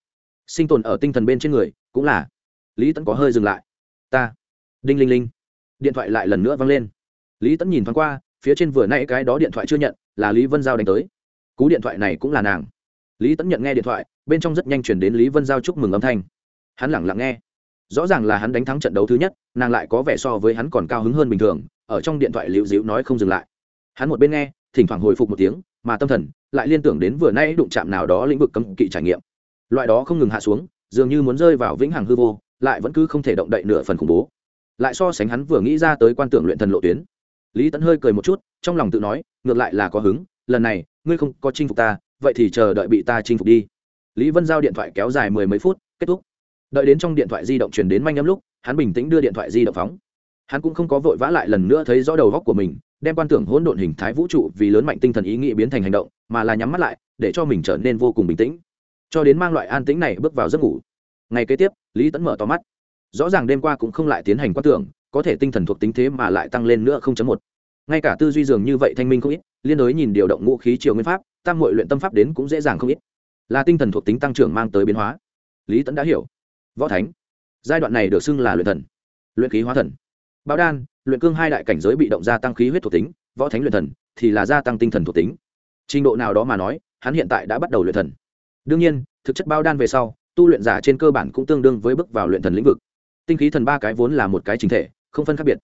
sinh tồn ở tinh thần bên trên người, cũng là lý tẫn có hơi dừng lại. Ta, đinh linh linh. Điện thoại lại lần nữa vang lên. Lý tẫn nhìn thoáng qua, phía trên vừa nãy cái đó điện thoại chưa nhận, là lý vân giao đánh tới. Cú điện thoại này cũng là nàng. Lý tẫn nhận nghe điện thoại, bên trong rất nhanh chuyển đến lý vân giao chúc mừng âm thanh. Hắn lẳng lặng nghe rõ ràng là hắn đánh thắng trận đấu thứ nhất, nàng lại có vẻ so với hắn còn cao hứng hơn bình thường, ở trong điện thoại liễu dịu nói không dừng lại. Hắn một bên nghe, thỉnh thoảng hồi phục một tiếng, mà tâm thần lại liên tưởng đến vừa nay đụng chạm nào đó lĩnh vực cấm kỵ trải nghiệm. Loại đó không ngừng hạ xuống, dường như muốn rơi vào vĩnh hằng hư vô, lại vẫn cứ không thể động đậy nửa phần khủng bố. Lại so sánh hắn vừa nghĩ ra tới quan tưởng luyện thần lộ tuyến. Lý tẫn hơi cười một chút, trong lòng tự nói, ngược lại là có hứng, lần này, ngươi không có chinh phục ta, vậy thì chờ đợi bị ta chinh phục đi. Lý vân giao điện thoại kéo dài mười mấy phút, kết thúc đợi đến trong điện thoại di động truyền đến manh âm lúc, hắn bình tĩnh đưa điện thoại di động phóng. Hắn cũng không có vội vã lại lần nữa thấy rõ đầu góc của mình, đem quan tưởng hỗn độn hình thái vũ trụ vì lớn mạnh tinh thần ý nghĩ biến thành hành động, mà là nhắm mắt lại, để cho mình trở nên vô cùng bình tĩnh. Cho đến mang loại an tĩnh này bước vào giấc ngủ. Ngày kế tiếp, lý tẫn mở to mắt. Rõ ràng đêm qua cũng không lại tiến hành quan tưởng, có thể tinh thần thuộc tính thế mà lại tăng lên nữa không chấm một. Ngay cả tư duy dường như vậy thanh minh không ít, liên đối nhìn điều động ngũ khí triều nguyên pháp, tam mội luyện tâm pháp đến cũng dễ dàng không ít. Là tinh thần thuộc tính tăng trưởng mang tới biến hóa. Lý tẫn đã hiểu võ thánh. Giai đoạn này được xưng là luyện thần, luyện khí hóa thần. Báo đan, luyện cương hai đại cảnh giới bị động gia tăng khí huyết thuộc tính, võ thánh luyện thần thì là gia tăng tinh thần thuộc tính. Trình độ nào đó mà nói, hắn hiện tại đã bắt đầu luyện thần. Đương nhiên, thực chất bao đan về sau, tu luyện giả trên cơ bản cũng tương đương với bước vào luyện thần lĩnh vực. Tinh khí thần ba cái vốn là một cái chính thể, không phân khác biệt.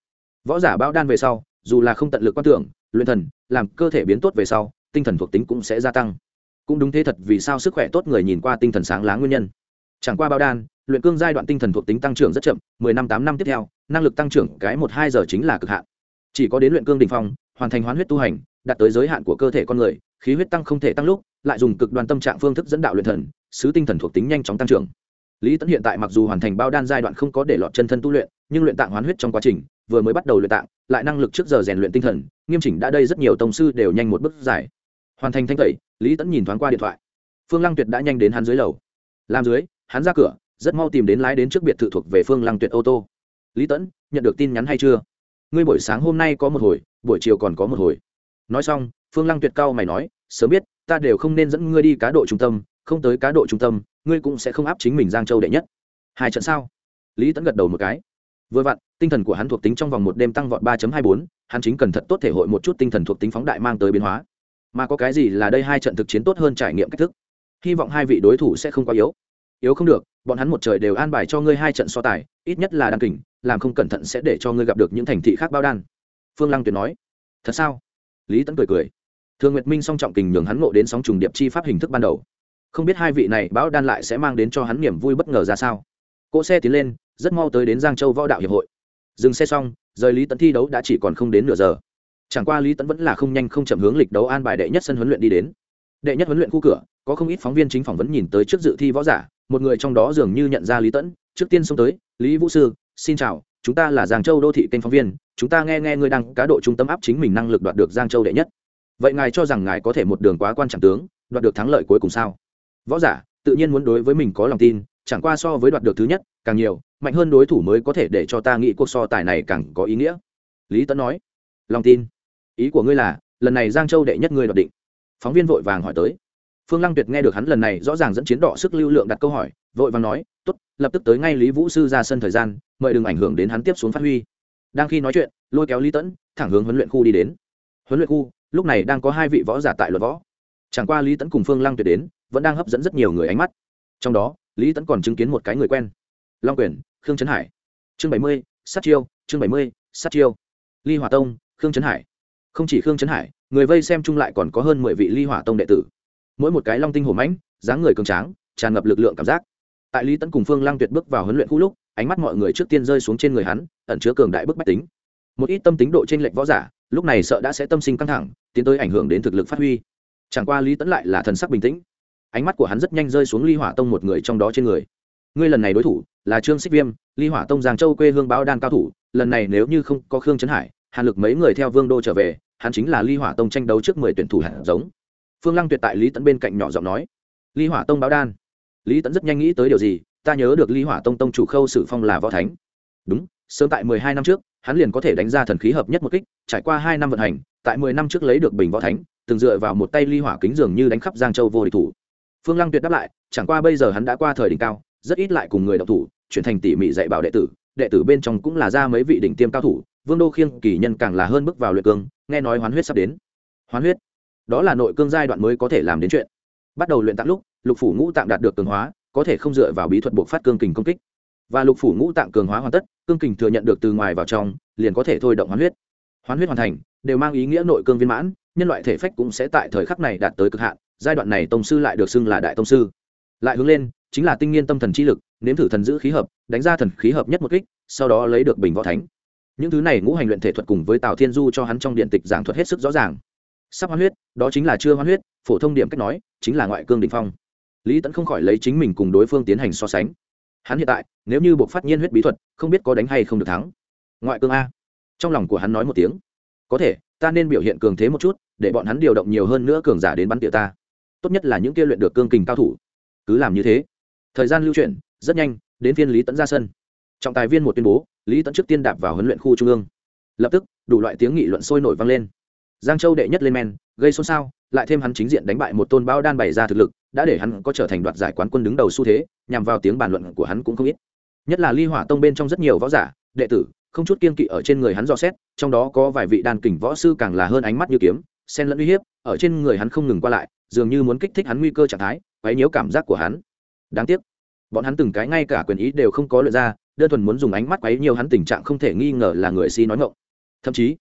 Võ giả bao đan về sau, dù là không tận lực quan tưởng, luyện thần, làm cơ thể biến tốt về sau, tinh thần thuộc tính cũng sẽ gia tăng. Cũng đúng thế thật vì sao sức khỏe tốt người nhìn qua tinh thần sáng láng nguyên nhân. Chẳng qua bao đan luyện cương giai đoạn tinh thần thuộc tính tăng trưởng rất chậm, mười năm, tám năm tiếp theo, năng lực tăng trưởng cái một, hai giờ chính là cực hạn. Chỉ có đến luyện cương đ ỉ n h phong, hoàn thành hoán huyết tu hành, đạt tới giới hạn của cơ thể con người, khí huyết tăng không thể tăng lúc, lại dùng cực đoan tâm trạng phương thức dẫn đạo luyện thần, sứ tinh thần thuộc tính nhanh chóng tăng trưởng. Lý tẫn hiện tại mặc dù hoàn thành bao đan giai đoạn không có để lọt chân thân tu luyện, nhưng luyện tạng hoán huyết trong quá trình, vừa mới bắt đầu luyện tạng, lại năng lực trước giờ rèn luyện tinh thần, nghiêm chỉnh đã đây rất nhiều tổng sư đều nhanh một bước giải. Hoàn thành thanh tẩy, lý tẫn nhìn thoáng qua điện thoại. Phương lăng tuyệt đã nhanh đến hắn dưới lầu. Làm dưới, hắn ra cửa rất mau tìm đến lái đến trước biệt thự thuộc về phương lăng tuyệt ô tô. Lý tẫn, nhận được tin nhắn hay chưa? Ngươi buổi sáng hôm nay có một hồi, buổi chiều còn có một hồi. Nói xong, phương lăng tuyệt cao mày nói, sớm biết, ta đều không nên dẫn ngươi đi cá độ trung tâm, không tới cá độ trung tâm, ngươi cũng sẽ không áp chính mình giang châu đệ nhất. Hai trận sao? Lý tẫn gật đầu một cái. Vừa vặn, tinh thần của hắn thuộc tính trong vòng một đêm tăng vọt ba hai bốn, hắn chính cần thật tốt thể hội một chút tinh thần thuộc tính phóng đại mang tới biến hóa. Mà có cái gì là đây hai trận thực chiến tốt hơn trải nghiệm cách thức? Hy vọng hai vị đối thủ sẽ không quá yếu yếu không được, bọn hắn một trời đều an bài cho ngươi hai trận so tài, ít nhất là đan kình, làm không cẩn thận sẽ để cho ngươi gặp được những thành thị khác bao đan. Phương lăng tuyệt nói. Thật sao? Lý tấn cười cười. Thương nguyệt minh song trọng kình nhường hắn ngộ đến sóng trùng điệp chi pháp hình thức ban đầu. Không biết hai vị này bão đan lại sẽ mang đến cho hắn niềm vui bất ngờ ra sao. Cỗ xe tiến lên, rất mau tới đến giang châu võ đạo hiệp hội. Dừng xe xong, rời lý tấn thi đấu đã chỉ còn không đến nửa giờ. Chẳng qua lý tấn vẫn là không nhanh không chậm hướng lịch đấu an bài đệ nhất sân huấn luyện đi đến. Đệ nhất huấn luyện khu cửa, có không ít phóng viên chính phỏng vấn nhìn tới trước dự thi võ giả một người trong đó dường như nhận ra lý tẫn trước tiên xông tới lý vũ sư xin chào chúng ta là giang châu đô thị kênh phóng viên chúng ta nghe nghe ngươi đang cá độ trung tâm áp chính mình năng lực đoạt được giang châu đệ nhất vậy ngài cho rằng ngài có thể một đường quá quan trọng tướng đoạt được thắng lợi cuối cùng sao võ giả tự nhiên muốn đối với mình có lòng tin chẳng qua so với đoạt được thứ nhất càng nhiều mạnh hơn đối thủ mới có thể để cho ta nghĩ cuộc so tài này càng có ý nghĩa lý tấn nói lòng tin ý của ngươi là lần này giang châu đệ nhất ngươi đoạt định phóng viên vội vàng hỏi tới phương lăng tuyệt nghe được hắn lần này rõ ràng dẫn chiến đỏ sức lưu lượng đặt câu hỏi, vội vàng nói t ố t lập tức tới ngay lý vũ sư ra sân thời gian, mời đừng ảnh hưởng đến hắn tiếp xuống phát huy. Đang khi nói chuyện, lôi kéo lý tẫn thẳng hướng huấn luyện khu đi đến. Huấn luyện khu, lúc này đang có hai vị võ giả tại luật võ. Chẳng qua lý tẫn cùng phương lăng tuyệt đến, vẫn đang hấp dẫn rất nhiều người ánh mắt. Trong đó, lý tẫn còn chứng kiến một cái người quen. Long quyền, khương trấn hải. Chương bảy mươi, sát chiêu, chương bảy mươi, sát chiêu. Ly hỏa tông, khương trấn hải. Không chỉ khương trấn hải, người vây xem chung lại còn có hơn mười vị ly hỏa tông đệ tử mỗi một cái long tinh hổ mãnh, dáng người cường tráng, tràn ngập lực lượng cảm giác. Tại lý Tấn cùng phương lăng tuyệt bước vào huấn luyện khu lúc, ánh mắt mọi người trước tiên rơi xuống trên người hắn, ẩn chứa cường đại bức bách tính. Một ít tâm tính độ trên lệnh võ giả, lúc này sợ đã sẽ tâm sinh căng thẳng, tiến tới ảnh hưởng đến thực lực phát huy. Chẳng qua lý Tấn lại là thần sắc bình tĩnh. Ánh mắt của hắn rất nhanh rơi xuống ly hỏa tông một người trong đó trên người. Ngươi lần này đối thủ, là trương xích viêm, ly hỏa tông giang châu quê hương báo đan cao thủ, lần này nếu như không có khương trấn hải, hàn lực mấy người theo vương đô trở về, hắn chính là ly hỏa tông tranh đấu trước mười tuyển thủ hạt giống phương lăng tuyệt tại lý tẫn bên cạnh nhỏ giọng nói ly hỏa tông báo đan. Lý tẫn rất nhanh nghĩ tới điều gì, ta nhớ được ly hỏa tông tông chủ khâu sử phong là võ thánh. Đúng, sớm tại mười hai năm trước, hắn liền có thể đánh ra thần khí hợp nhất một kích, trải qua hai năm vận hành, tại mười năm trước lấy được bình võ thánh, từng dựa vào một tay ly hỏa kính dường như đánh khắp giang châu vô địch thủ. Phương lăng tuyệt đáp lại, chẳng qua bây giờ hắn đã qua thời đỉnh cao, rất ít lại cùng người đọc thủ, chuyển thành tỉ mỉ dạy bảo đệ tử đệ tử bên trong cũng là ra mấy vị đỉnh tiêm cao thủ, vương đô khiêng kỳ nhân càng là hơn bước vào luyện cương, nghe nói hoán huyết sắp đến. Hoán huyết? Đó là nội cương giai đoạn mới có thể làm đến chuyện. Bắt đầu luyện tạng lúc, lục phủ ngũ tạng đạt được cường hóa, có thể không dựa vào bí thuật buộc phát cương kình công kích. Và lục phủ ngũ tạng cường hóa hoàn tất, cương kình thừa nhận được từ ngoài vào trong, liền có thể thôi động hoán huyết. Hoán huyết hoàn thành, đều mang ý nghĩa nội cương viên mãn, nhân loại thể phách cũng sẽ tại thời khắc này đạt tới cực hạn, giai đoạn này tông sư lại được xưng là đại tông sư. Lại hướng lên, chính là tinh nghiên tâm thần chi lực, nếm thử thần giữ khí hợp, đánh ra thần khí hợp nhất một kích, sau đó lấy được bình võ thánh. Những thứ này ngũ hành luyện thể thuật cùng với tào thiên du cho hắn trong điện tịch giảng thuật hết sức rõ ràng sắp hoán huyết, đó chính là chưa hoán huyết, phổ thông điểm cách nói, chính là ngoại cương định phong. Lý tẫn không khỏi lấy chính mình cùng đối phương tiến hành so sánh. Hắn hiện tại, nếu như buộc phát nhiên huyết bí thuật, không biết có đánh hay không được thắng. Ngoại cương a. Trong lòng của hắn nói một tiếng. Có thể, ta nên biểu hiện cường thế một chút, để bọn hắn điều động nhiều hơn nữa cường giả đến bắn tỉa ta. Tốt nhất là những kia luyện được cương kình cao thủ. Cứ làm như thế. Thời gian lưu chuyển, rất nhanh, đến phiên lý tẫn ra sân. Trọng tài viên một tuyên bố, lý tẫn trước tiên đạp vào huấn luyện khu trung ương. Lập tức, đủ loại tiếng nghị luận sôi nổi vang lên giang châu đệ nhất lên men, gây xôn xao, lại thêm hắn chính diện đánh bại một tôn bao đan bày ra thực lực, đã để hắn có trở thành đoạt giải quán quân đứng đầu xu thế, nhằm vào tiếng bàn luận của hắn cũng không ít. Nhất là ly hỏa tông bên trong rất nhiều võ giả, đệ tử, không chút kiên kỵ ở trên người hắn dò xét, trong đó có vài vị đàn kình võ sư càng là hơn ánh mắt như kiếm sen lẫn uy hiếp, ở trên người hắn không ngừng qua lại, dường như muốn kích thích hắn nguy cơ trạng thái, quấy nhiễu cảm giác của hắn. Đáng tiếc, bọn hắn từng cái ngay cả quyền ý đều không có luyện ra, đơn thuần muốn dùng ánh mắt quấy nhiều hắn tình trạng không thể nghi ngờ là người si nói ngộng thậm chí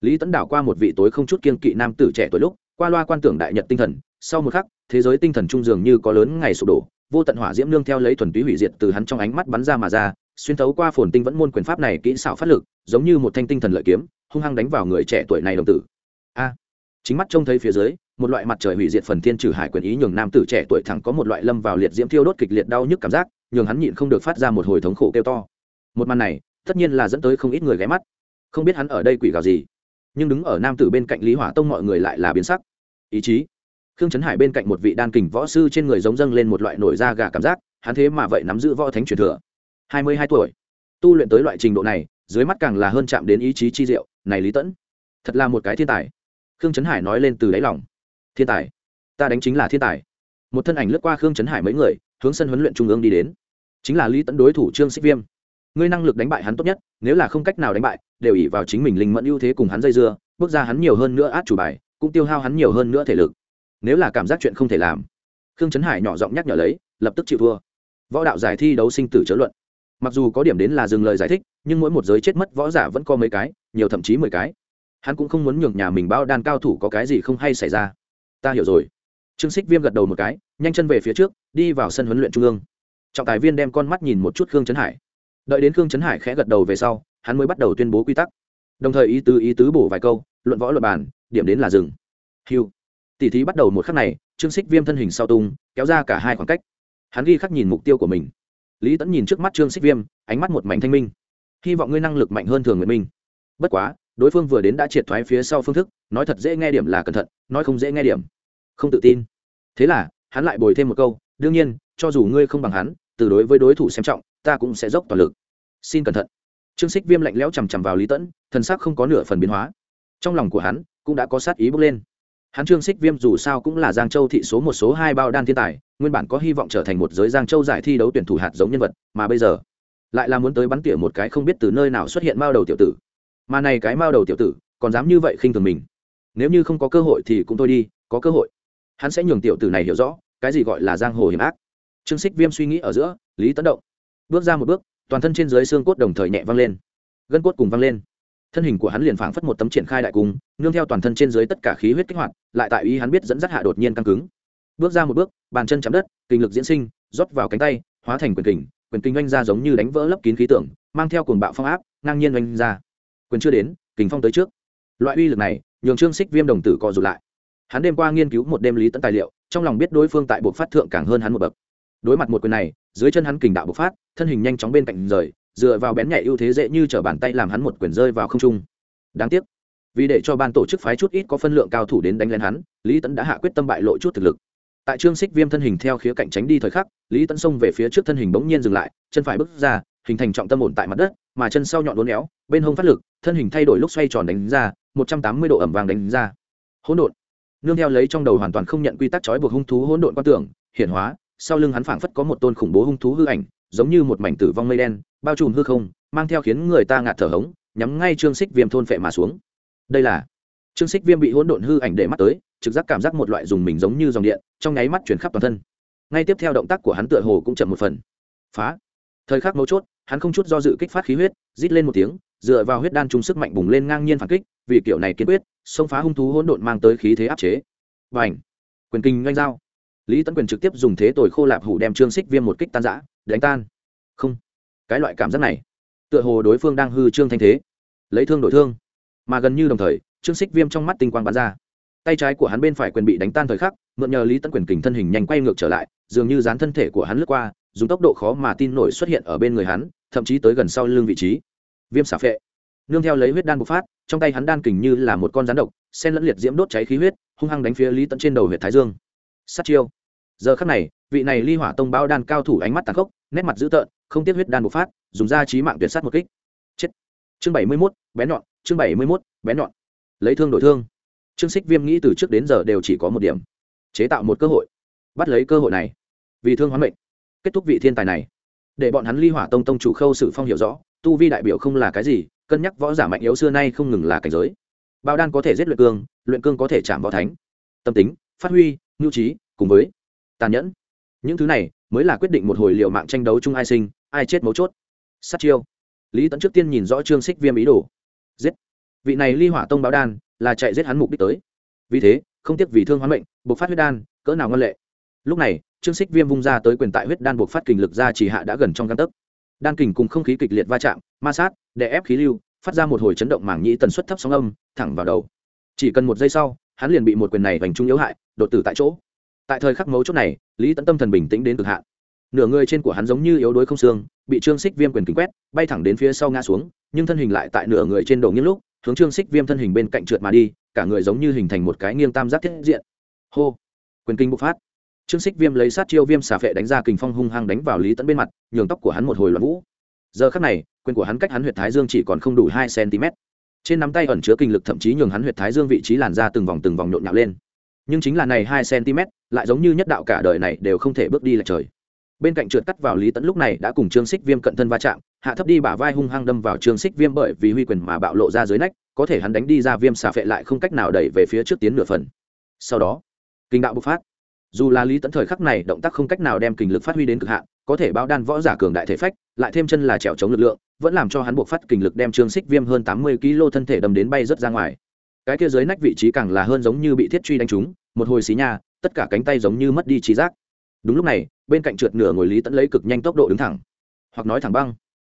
lý tấn đảo qua một vị tối không chút kiên kỵ nam tử trẻ tuổi lúc, qua loa quan tưởng đại nhật tinh thần, sau một khắc, thế giới tinh thần trung dường như có lớn ngày sụp đổ, vô tận hỏa diễm nương theo lấy thuần túy hủy diệt từ hắn trong ánh mắt bắn ra mà ra, xuyên thấu qua phồn tinh vẫn môn quyền pháp này kỹ xảo phát lực, giống như một thanh tinh thần lợi kiếm, hung hăng đánh vào người trẻ tuổi này đồng tử. A! Chính mắt trông thấy phía dưới, một loại mặt trời hủy diệt phần thiên trừ hải quyền ý nhường nam tử trẻ tuổi thẳng có một loại lâm vào liệt diễm thiêu đốt kịch liệt đau nhức cảm giác, nhường hắn nhịn không được phát ra một hồi thống khổ kêu to. Một màn này, tất nhiên là dẫn tới không ít người ghé mắt. Không biết hắn ở đây quỷ gào gì nhưng đứng ở nam tử bên cạnh lý hỏa tông mọi người lại là biến sắc. Ý chí. Khương trấn hải bên cạnh một vị đan kình võ sư trên người giống dâng lên một loại nổi da gà cảm giác, hắn thế mà vậy nắm giữ võ thánh truyền thừa. Hai mươi hai tuổi. Tu luyện tới loại trình độ này, dưới mắt càng là hơn chạm đến ý chí chi diệu, này lý tẫn, thật là một cái thiên tài. Khương trấn hải nói lên từ đáy lòng. Thiên tài. Ta đánh chính là thiên tài. Một thân ảnh lướt qua khương trấn hải mấy người, hướng sân huấn luyện trung ương đi đến. Chính là lý tẫn đối thủ trương xích viêm ngươi năng lực đánh bại hắn tốt nhất, nếu là không cách nào đánh bại, đều ỉ vào chính mình linh mẫn ưu thế cùng hắn dây dưa, bước ra hắn nhiều hơn nữa át chủ bài, cũng tiêu hao hắn nhiều hơn nữa thể lực. Nếu là cảm giác chuyện không thể làm, khương trấn hải nhỏ giọng nhắc nhở lấy, lập tức chịu thua. Võ đạo giải thi đấu sinh tử chớ luận. Mặc dù có điểm đến là dừng lời giải thích, nhưng mỗi một giới chết mất võ giả vẫn có mấy cái, nhiều thậm chí mười cái. Hắn cũng không muốn nhường nhà mình bao đan cao thủ có cái gì không hay xảy ra. Ta hiểu rồi. Trương xích viêm gật đầu một cái, nhanh chân về phía trước, đi vào sân huấn luyện trung ương. Trọng tài viên đem con mắt nhìn một chút khương trấn hải đợi đến khương trấn hải khẽ gật đầu về sau, hắn mới bắt đầu tuyên bố quy tắc. Đồng thời ý tứ ý tứ bổ vài câu, luận võ luật bàn, điểm đến là rừng hiu tỷ thí bắt đầu một khắc này, trương xích viêm thân hình sau tung, kéo ra cả hai khoảng cách. Hắn ghi khắc nhìn mục tiêu của mình. Lý tẫn nhìn trước mắt trương xích viêm, ánh mắt một mảnh thanh minh. Hy vọng ngươi năng lực mạnh hơn thường nguyện minh. Bất quá, đối phương vừa đến đã triệt thoái phía sau phương thức, nói thật dễ nghe điểm là cẩn thận, nói không dễ nghe điểm, không tự tin. Thế là, hắn lại bồi thêm một câu, đương nhiên, cho dù ngươi không bằng hắn, từ đối với đối thủ xem trọng ta cũng sẽ dốc toàn lực. Xin cẩn thận. Trương xích viêm lạnh lẽo chằm chằm vào lý tẫn, thần sắc không có nửa phần biến hóa. Trong lòng của hắn cũng đã có sát ý bước lên. Hắn trương xích viêm dù sao cũng là giang châu thị số một, số hai bao đan thiên tài, nguyên bản có hy vọng trở thành một giới giang châu giải thi đấu tuyển thủ hạt giống nhân vật, mà bây giờ lại là muốn tới bắn tỉa một cái không biết từ nơi nào xuất hiện mao đầu tiểu tử. Mà này cái mao đầu tiểu tử còn dám như vậy khinh thường mình. Nếu như không có cơ hội thì cũng thôi đi, có cơ hội. Hắn sẽ nhường tiểu tử này hiểu rõ cái gì gọi là giang hồ hiểm ác. Trương xích viêm suy nghĩ ở giữa, lý tấn động bước ra một bước, toàn thân trên dưới xương cốt đồng thời nhẹ văng lên. Gân cốt cùng văng lên. Thân hình của hắn liền phảng phất một tấm triển khai đại cung, nương theo toàn thân trên dưới tất cả khí huyết kích hoạt, lại tại ý hắn biết dẫn dắt hạ đột nhiên căng cứng. Bước ra một bước, bàn chân chạm đất, kinh lực diễn sinh, rót vào cánh tay, hóa thành quyền kình, quyền kinh oanh ra giống như đánh vỡ lấp kín khí tượng, mang theo cuồng bạo phong áp, ngang nhiên oanh ra. Quyền chưa đến, kình phong tới trước. Loại uy lực này, nhường trương xích viêm đồng tử co rụt lại. Hắn đêm qua nghiên cứu một đêm lý tận tài liệu, trong lòng biết đối phương tại buộc phát thượng càng hơn hắn một bậc đối mặt một quyền này, dưới chân hắn kình đạo bộc phát, thân hình nhanh chóng bên cạnh rời, dựa vào bén nhạy ưu thế dễ như t bàn tay làm hắn một quyền rơi vào không trung. Đáng tiếc, vì để cho ban tổ chức phái chút ít có phân lượng cao thủ đến đánh lên hắn, lý tẫn đã hạ quyết tâm bại lộ chút thực lực. Tại trương xích viêm thân hình theo khía cạnh tránh đi thời khắc, lý tẫn xông về phía trước thân hình bỗng nhiên dừng lại, chân phải bước ra, hình thành trọng tâm ổn tại mặt đất, mà chân sau nhọn đốn éo, bên hông phát lực, thân hình thay đổi lúc xoay tròn đánh ra, một trăm tám mươi độ ẩm vàng đánh ra. Hỗn độn. Nương theo lấy trong đầu hoàn toàn không nhận quy tắc trói buộc hung thú hỗn độn quan tưởng, hiển hóa sau lưng hắn phảng phất có một tôn khủng bố hung thú hư ảnh, giống như một mảnh tử vong mây đen, bao trùm hư không, mang theo khiến người ta ngạt thở hống, nhắm ngay trương xích viêm thôn phệ mà xuống. Đây là trương xích viêm bị hỗn độn hư ảnh để mắt tới, trực giác cảm giác một loại dùng mình giống như dòng điện, trong nháy mắt chuyển khắp toàn thân. Ngay tiếp theo động tác của hắn tựa hồ cũng chậm một phần. Phá. Thời khắc mấu chốt, hắn không chút do dự kích phát khí huyết, rít lên một tiếng, dựa vào huyết đan trung sức mạnh bùng lên ngang nhiên phản kích, vì kiểu này kiên quyết, xông phá hung thú hỗn độn mang tới khí thế áp chế. Và ảnh quyền kinh doanh dao lý tấn quyền trực tiếp dùng thế tồi khô lạp hủ đem trương xích viêm một kích tan giã đánh tan. Không, cái loại cảm giác này, tựa hồ đối phương đang hư trương thanh thế, lấy thương đổi thương. Mà gần như đồng thời, trương xích viêm trong mắt tinh quang bắn ra. Tay trái của hắn bên phải quyền bị đánh tan thời khắc, mượn nhờ lý tấn quyền kình thân hình nhanh quay ngược trở lại, dường như dán thân thể của hắn lướt qua, dùng tốc độ khó mà tin nổi xuất hiện ở bên người hắn, thậm chí tới gần sau lưng vị trí. Viêm xả phệ. Nương theo lấy huyết đan bộc phát, trong tay hắn đan kình như là một con rắn độc sen lẫn liệt diễm đốt cháy khí huyết, hung hăng đánh phía lý Tấn trên đầu huyệt thái dương. Sát chiêu giờ khắc này, vị này ly hỏa tông bao đan cao thủ ánh mắt tàn khốc, nét mặt dữ tợn, không tiếc huyết đan bộc phát, dùng ra trí mạng tuyệt sát một kích. Chết. Chương bảy mươi mốt bé nhọn, chương bảy mươi mốt bé nhọn. Lấy thương đổi thương. Trương xích viêm nghĩ từ trước đến giờ đều chỉ có một điểm. Chế tạo một cơ hội. Bắt lấy cơ hội này. Vì thương hoán mệnh. Kết thúc vị thiên tài này. Để bọn hắn ly hỏa tông tông chủ khâu sự phong hiểu rõ, tu vi đại biểu không là cái gì, cân nhắc võ giả mạnh yếu xưa nay không ngừng là cảnh giới. Bao đan có thể giết luyện cương luyện cương có thể chạm võ thánh. Tâm tính, phát huy, nhu trí, cùng với tàn nhẫn. Những thứ này mới là quyết định một hồi liệu mạng tranh đấu chung ai sinh, ai chết mấu chốt. Sát chiêu. Lý tẫn trước tiên nhìn rõ trương xích viêm ý đồ. Giết. Vị này ly hỏa tông báo đan là chạy giết hắn mục đích tới. Vì thế, không tiếc vì thương hoán mệnh, buộc phát huyết đan, cỡ nào ngân lệ. Lúc này, trương xích viêm vung ra tới quyền tại huyết đan buộc phát kình lực ra chỉ hạ đã gần trong găng tấc. Đan kình cùng không khí kịch liệt va chạm, ma sát, đè ép khí lưu, phát ra một hồi chấn động mảng nhĩ tần suất thấp sóng âm, thẳng vào đầu. Chỉ cần một giây sau, hắn liền bị một quyền này vành trung yếu hại, đột tử tại chỗ tại thời khắc mấu chốt này, lý tẫn tâm thần bình tĩnh đến cực hạn. Nửa người trên của hắn giống như yếu đuối không xương, bị trương xích viêm quyền kính quét, bay thẳng đến phía sau ngã xuống, nhưng thân hình lại tại nửa người trên đầu nghiêng lúc, hướng trương xích viêm thân hình bên cạnh trượt mà đi, cả người giống như hình thành một cái nghiêng tam giác thiết diện. Hô! Quyền kinh bộc phát. Trương xích viêm lấy sát chiêu viêm xà phệ đánh ra kình phong hung hăng đánh vào lý tẫn bên mặt, nhường tóc của hắn một hồi loạn vũ. Giờ khắc này, quyền của hắn cách hắn huyệt thái dương chỉ còn không đủ hai cm trên nắm tay ẩn chứa kinh lực thậm chí nhường hắn huyệt thái dương vị trí làn ra từng vòng từng vòng nhộn nhạo lên nhưng chính là này hai cm lại giống như nhất đạo cả đời này đều không thể bước đi lại trời. Bên cạnh trượt cắt vào lý tẫn lúc này đã cùng trương xích viêm cận thân va chạm, hạ thấp đi bả vai hung hăng đâm vào trương xích viêm bởi vì huy quyền mà bạo lộ ra dưới nách, có thể hắn đánh đi ra viêm xà phệ lại không cách nào đẩy về phía trước tiến nửa phần. Sau đó, kinh đạo bộc phát. Dù là lý tẫn thời khắc này động tác không cách nào đem kinh lực phát huy đến cực hạn, có thể bao đan võ giả cường đại thể phách, lại thêm chân là trèo chống lực lượng, vẫn làm cho hắn buộc phát kinh lực đem trương xích viêm hơn tám mươi kg thân thể đâm đến bay rớt ra ngoài cái kia dưới nách vị trí càng là hơn giống như bị thiết truy đánh trúng, một hồi xí nhà tất cả cánh tay giống như mất đi trí giác. Đúng lúc này, bên cạnh trượt nửa ngồi lý tẫn lấy cực nhanh tốc độ đứng thẳng. Hoặc nói thẳng băng.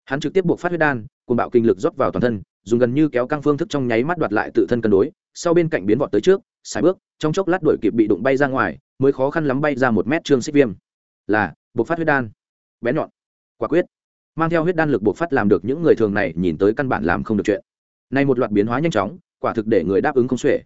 Hắn trực tiếp buộc phát huyết đan cùng bạo kinh lực rót vào toàn thân, dùng gần như kéo căng phương thức trong nháy mắt đoạt lại tự thân cân đối, sau bên cạnh biến vọt tới trước, sải bước, trong chốc lát đuổi kịp bị đụng bay ra ngoài, mới khó khăn lắm bay ra một mét trương xích viêm. Là, buộc phát huyết đan. Bén nhọn. Quả quyết. Mang theo huyết đan lực buộc phát làm được những người thường này nhìn tới căn bản làm không được chuyện. Nay một loạt biến hóa nhanh chóng quả thực để người đáp ứng không xuể.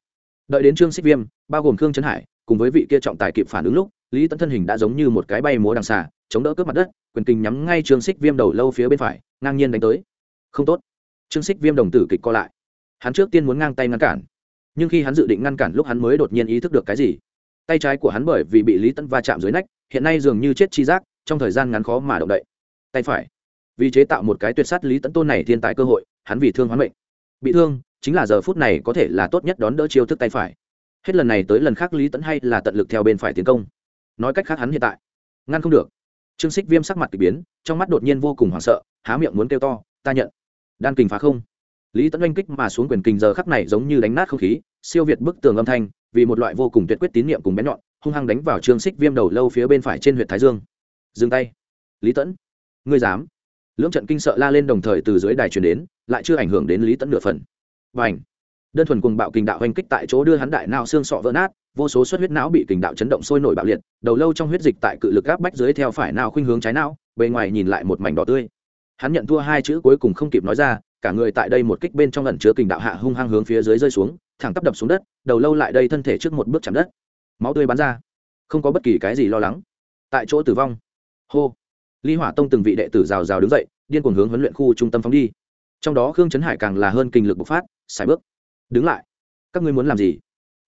Đợi đến trương xích viêm, bao gồm khương trấn hải, cùng với vị kia trọng tài kịp phản ứng lúc, lý tấn thân hình đã giống như một cái bay múa đằng xà, chống đỡ cướp mặt đất, quyền kinh nhắm ngay trương xích viêm đầu lâu phía bên phải, ngang nhiên đánh tới. Không tốt. Trương xích viêm đồng tử kịch co lại. Hắn trước tiên muốn ngang tay ngăn cản. Nhưng khi hắn dự định ngăn cản lúc hắn mới đột nhiên ý thức được cái gì? Tay trái của hắn bởi vì bị lý tấn va chạm dưới nách, hiện nay dường như chết chi giác, trong thời gian ngắn khó mà động đậy. Tay phải. Vì chế tạo một cái tuyệt sát lý tấn tôn này thiên tài cơ hội, hắn vì thương hoán mệnh. Bị thương chính là giờ phút này có thể là tốt nhất đón đỡ chiêu thức tay phải. Hết lần này tới lần khác lý tẫn hay là tận lực theo bên phải tiến công. Nói cách khác hắn hiện tại, ngăn không được. Trương xích viêm sắc mặt k ỳ biến, trong mắt đột nhiên vô cùng hoảng sợ, há miệng muốn kêu to, ta nhận, đan kình phá không. Lý tẫn oanh kích mà xuống quyền kình giờ khắc này giống như đánh nát không khí, siêu việt bức tường âm thanh, vì một loại vô cùng tuyệt quyết tín nhiệm cùng bén nhọn, hung hăng đánh vào trương xích viêm đầu lâu phía bên phải trên huyện thái dương. Dừng tay. Lý tẫn ngươi dám? Lưỡng trận kinh sợ la lên đồng thời từ dưới đài truyền đến, lại chưa ảnh hưởng đến lý tẫn nửa phần và ảnh. Đơn thuần cùng bạo kình đạo hành kích tại chỗ đưa hắn đại não xương sọ vỡ nát, vô số suất huyết não bị kình đạo chấn động sôi nổi bạo liệt, đầu lâu trong huyết dịch tại cự lực áp bách dưới theo phải não khuynh hướng trái não, bề ngoài nhìn lại một mảnh đỏ tươi. Hắn nhận thua hai chữ cuối cùng không kịp nói ra, cả người tại đây một kích bên trong ẩn chứa kình đạo hạ hung hăng hướng phía dưới rơi xuống, thẳng tắp đập xuống đất, đầu lâu lại đây thân thể trước một bước chạm đất. Máu tươi bắn ra. Không có bất kỳ cái gì lo lắng. Tại chỗ tử vong. Hô. Ly hỏa tông từng vị đệ tử rào rào đứng dậy, điên cuồng hướng huấn luyện khu trung tâm phóng đi trong đó khương trấn hải càng là hơn kinh lực bộc phát xài bước. Đứng lại. Các ngươi muốn làm gì?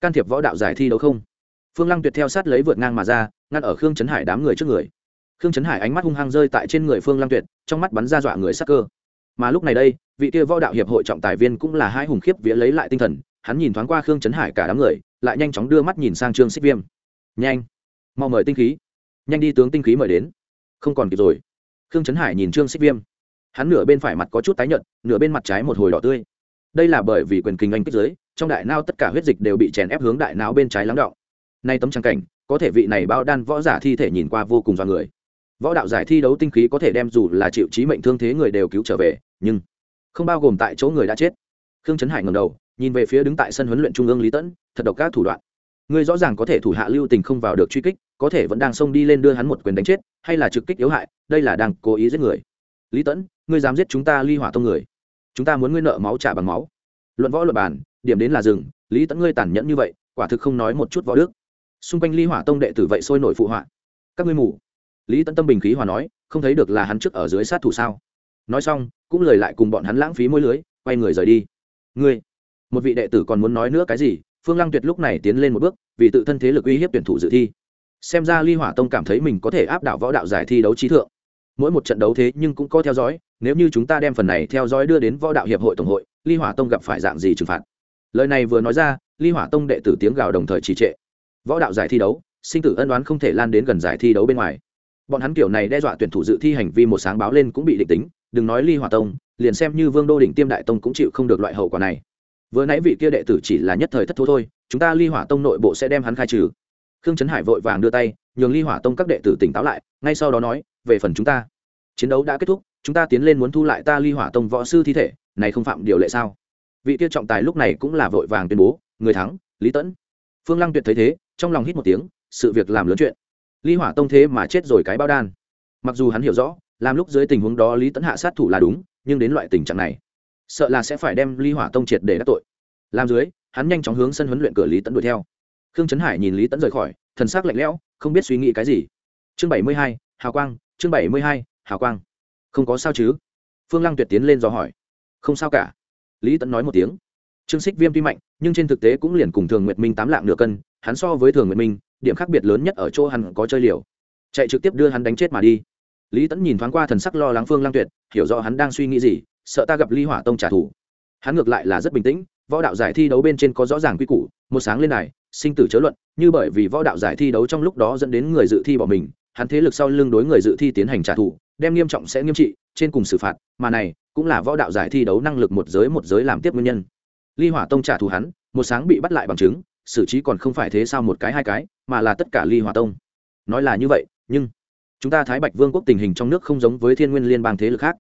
Can thiệp võ đạo giải thi đấu không? Phương lăng tuyệt theo sát lấy vượt ngang mà ra, ngăn ở khương trấn hải đám người trước người. Khương trấn hải ánh mắt hung hăng rơi tại trên người phương lăng tuyệt, trong mắt bắn ra dọa người sắc cơ. Mà lúc này đây, vị kia võ đạo hiệp hội trọng tài viên cũng là hai hùng khiếp vía lấy lại tinh thần, hắn nhìn thoáng qua khương trấn hải cả đám người, lại nhanh chóng đưa mắt nhìn sang trương xích viêm. Nhanh, mau mời tinh khí. Nhanh đi tướng tinh khí mời đến. Không còn kịp rồi. Khương trấn hải nhìn trương xích viêm hắn nửa bên phải mặt có chút tái nhợt, nửa bên mặt trái một hồi đỏ tươi. Đây là bởi vì quyền kinh anh kích giới, trong đại não tất cả huyết dịch đều bị chèn ép hướng đại não bên trái lắng động. Nay tấm trang cảnh, có thể vị này bao đan võ giả thi thể nhìn qua vô cùng do người. Võ đạo giải thi đấu tinh khí có thể đem dù là chịu trí mệnh thương thế người đều cứu trở về, nhưng không bao gồm tại chỗ người đã chết. Khương trấn hải ngầm đầu, nhìn về phía đứng tại sân huấn luyện trung ương lý tẫn, thật độc các thủ đoạn. Người rõ ràng có thể thủ hạ lưu tình không vào được truy kích, có thể vẫn đang xông đi lên đưa hắn một quyền đánh chết, hay là trực kích yếu hại, đây là đang cố ý giết người. Lý tẫn ngươi dám giết chúng ta ly hỏa tông người. Chúng ta muốn ngươi nợ máu trả bằng máu. Luận võ luật bàn, điểm đến là rừng lý tẫn ngươi tàn nhẫn như vậy, quả thực không nói một chút võ đức. Xung quanh ly hỏa tông đệ tử vậy sôi nổi phụ họa. Các ngươi mù. Lý tẫn tâm bình khí hòa nói, không thấy được là hắn trước ở dưới sát thủ sao. Nói xong, cũng lời lại cùng bọn hắn lãng phí môi lưới, quay người rời đi. Ngươi, một vị đệ tử còn muốn nói nữa cái gì? Phương lăng tuyệt lúc này tiến lên một bước, vì tự thân thế lực uy hiếp tuyển thủ dự thi. Xem ra ly hỏa tông cảm thấy mình có thể áp đảo võ đạo giải thi đấu trí thượng. Mỗi một trận đấu thế nhưng cũng có theo dõi nếu như chúng ta đem phần này theo dõi đưa đến võ đạo hiệp hội tổng hội, ly hỏa tông gặp phải dạng gì trừng phạt? Lời này vừa nói ra, ly hỏa tông đệ tử tiếng gào đồng thời trì trệ. Võ đạo giải thi đấu, sinh tử ân đoán không thể lan đến gần giải thi đấu bên ngoài. Bọn hắn kiểu này đe dọa tuyển thủ dự thi hành vi một sáng báo lên cũng bị định tính, đừng nói ly hỏa tông, liền xem như vương đô đỉnh tiêm đại tông cũng chịu không được loại hậu quả này. Vừa nãy vị kia đệ tử chỉ là nhất thời thất thố thôi, chúng ta ly hỏa tông nội bộ sẽ đem hắn khai trừ. Khương trấn hải vội vàng đưa tay, nhường ly hỏa tông các đệ tử tỉnh táo lại, ngay sau đó nói, về phần chúng ta. Chiến đấu đã kết thúc chúng ta tiến lên muốn thu lại ta ly hỏa tông võ sư thi thể, này không phạm điều lệ sao? Vị kia trọng tài lúc này cũng là vội vàng tuyên bố, người thắng, lý tẫn phương lăng tuyệt thấy thế, trong lòng hít một tiếng, sự việc làm lớn chuyện. Ly hỏa tông thế mà chết rồi cái bao đan. Mặc dù hắn hiểu rõ, làm lúc dưới tình huống đó lý tẫn hạ sát thủ là đúng, nhưng đến loại tình trạng này, sợ là sẽ phải đem ly hỏa tông triệt để các tội. Làm dưới, hắn nhanh chóng hướng sân huấn luyện cửa lý tẫn đuổi theo. Khương trấn hải nhìn lý tẫn rời khỏi, thần s ắ c lạnh lẽo, không biết suy nghĩ cái gì. Chương bảy mươi hai, hào quang, chương bảy mươi hai, hào quang không có sao chứ? Phương lăng tuyệt tiến lên do hỏi. Không sao cả. Lý tẫn nói một tiếng. Trương xích viêm tuy mạnh, nhưng trên thực tế cũng liền cùng thường nguyệt minh tám lạng nửa cân, hắn so với thường nguyệt minh, điểm khác biệt lớn nhất ở chỗ hắn có chơi liều. Chạy trực tiếp đưa hắn đánh chết mà đi. Lý tẫn nhìn thoáng qua thần sắc lo lắng phương lăng tuyệt, hiểu rõ hắn đang suy nghĩ gì, sợ ta gặp ly hỏa tông trả thù. Hắn ngược lại là rất bình tĩnh, võ đạo giải thi đấu bên trên có rõ ràng quy củ, một sáng lên này sinh tử chớ luận, như bởi vì võ đạo giải thi đấu trong lúc đó dẫn đến người dự thi bỏ mình hắn thế lực sau lưng đối người dự thi tiến hành trả thù, đem nghiêm trọng sẽ nghiêm trị, trên cùng xử phạt, mà này cũng là võ đạo giải thi đấu năng lực một giới một giới làm tiếp nguyên nhân. Ly hỏa tông trả thù hắn, một sáng bị bắt lại bằng chứng, xử trí còn không phải thế sao một cái hai cái, mà là tất cả ly hỏa tông. Nói là như vậy, nhưng chúng ta thái bạch vương quốc tình hình trong nước không giống với thiên nguyên liên bang thế lực khác.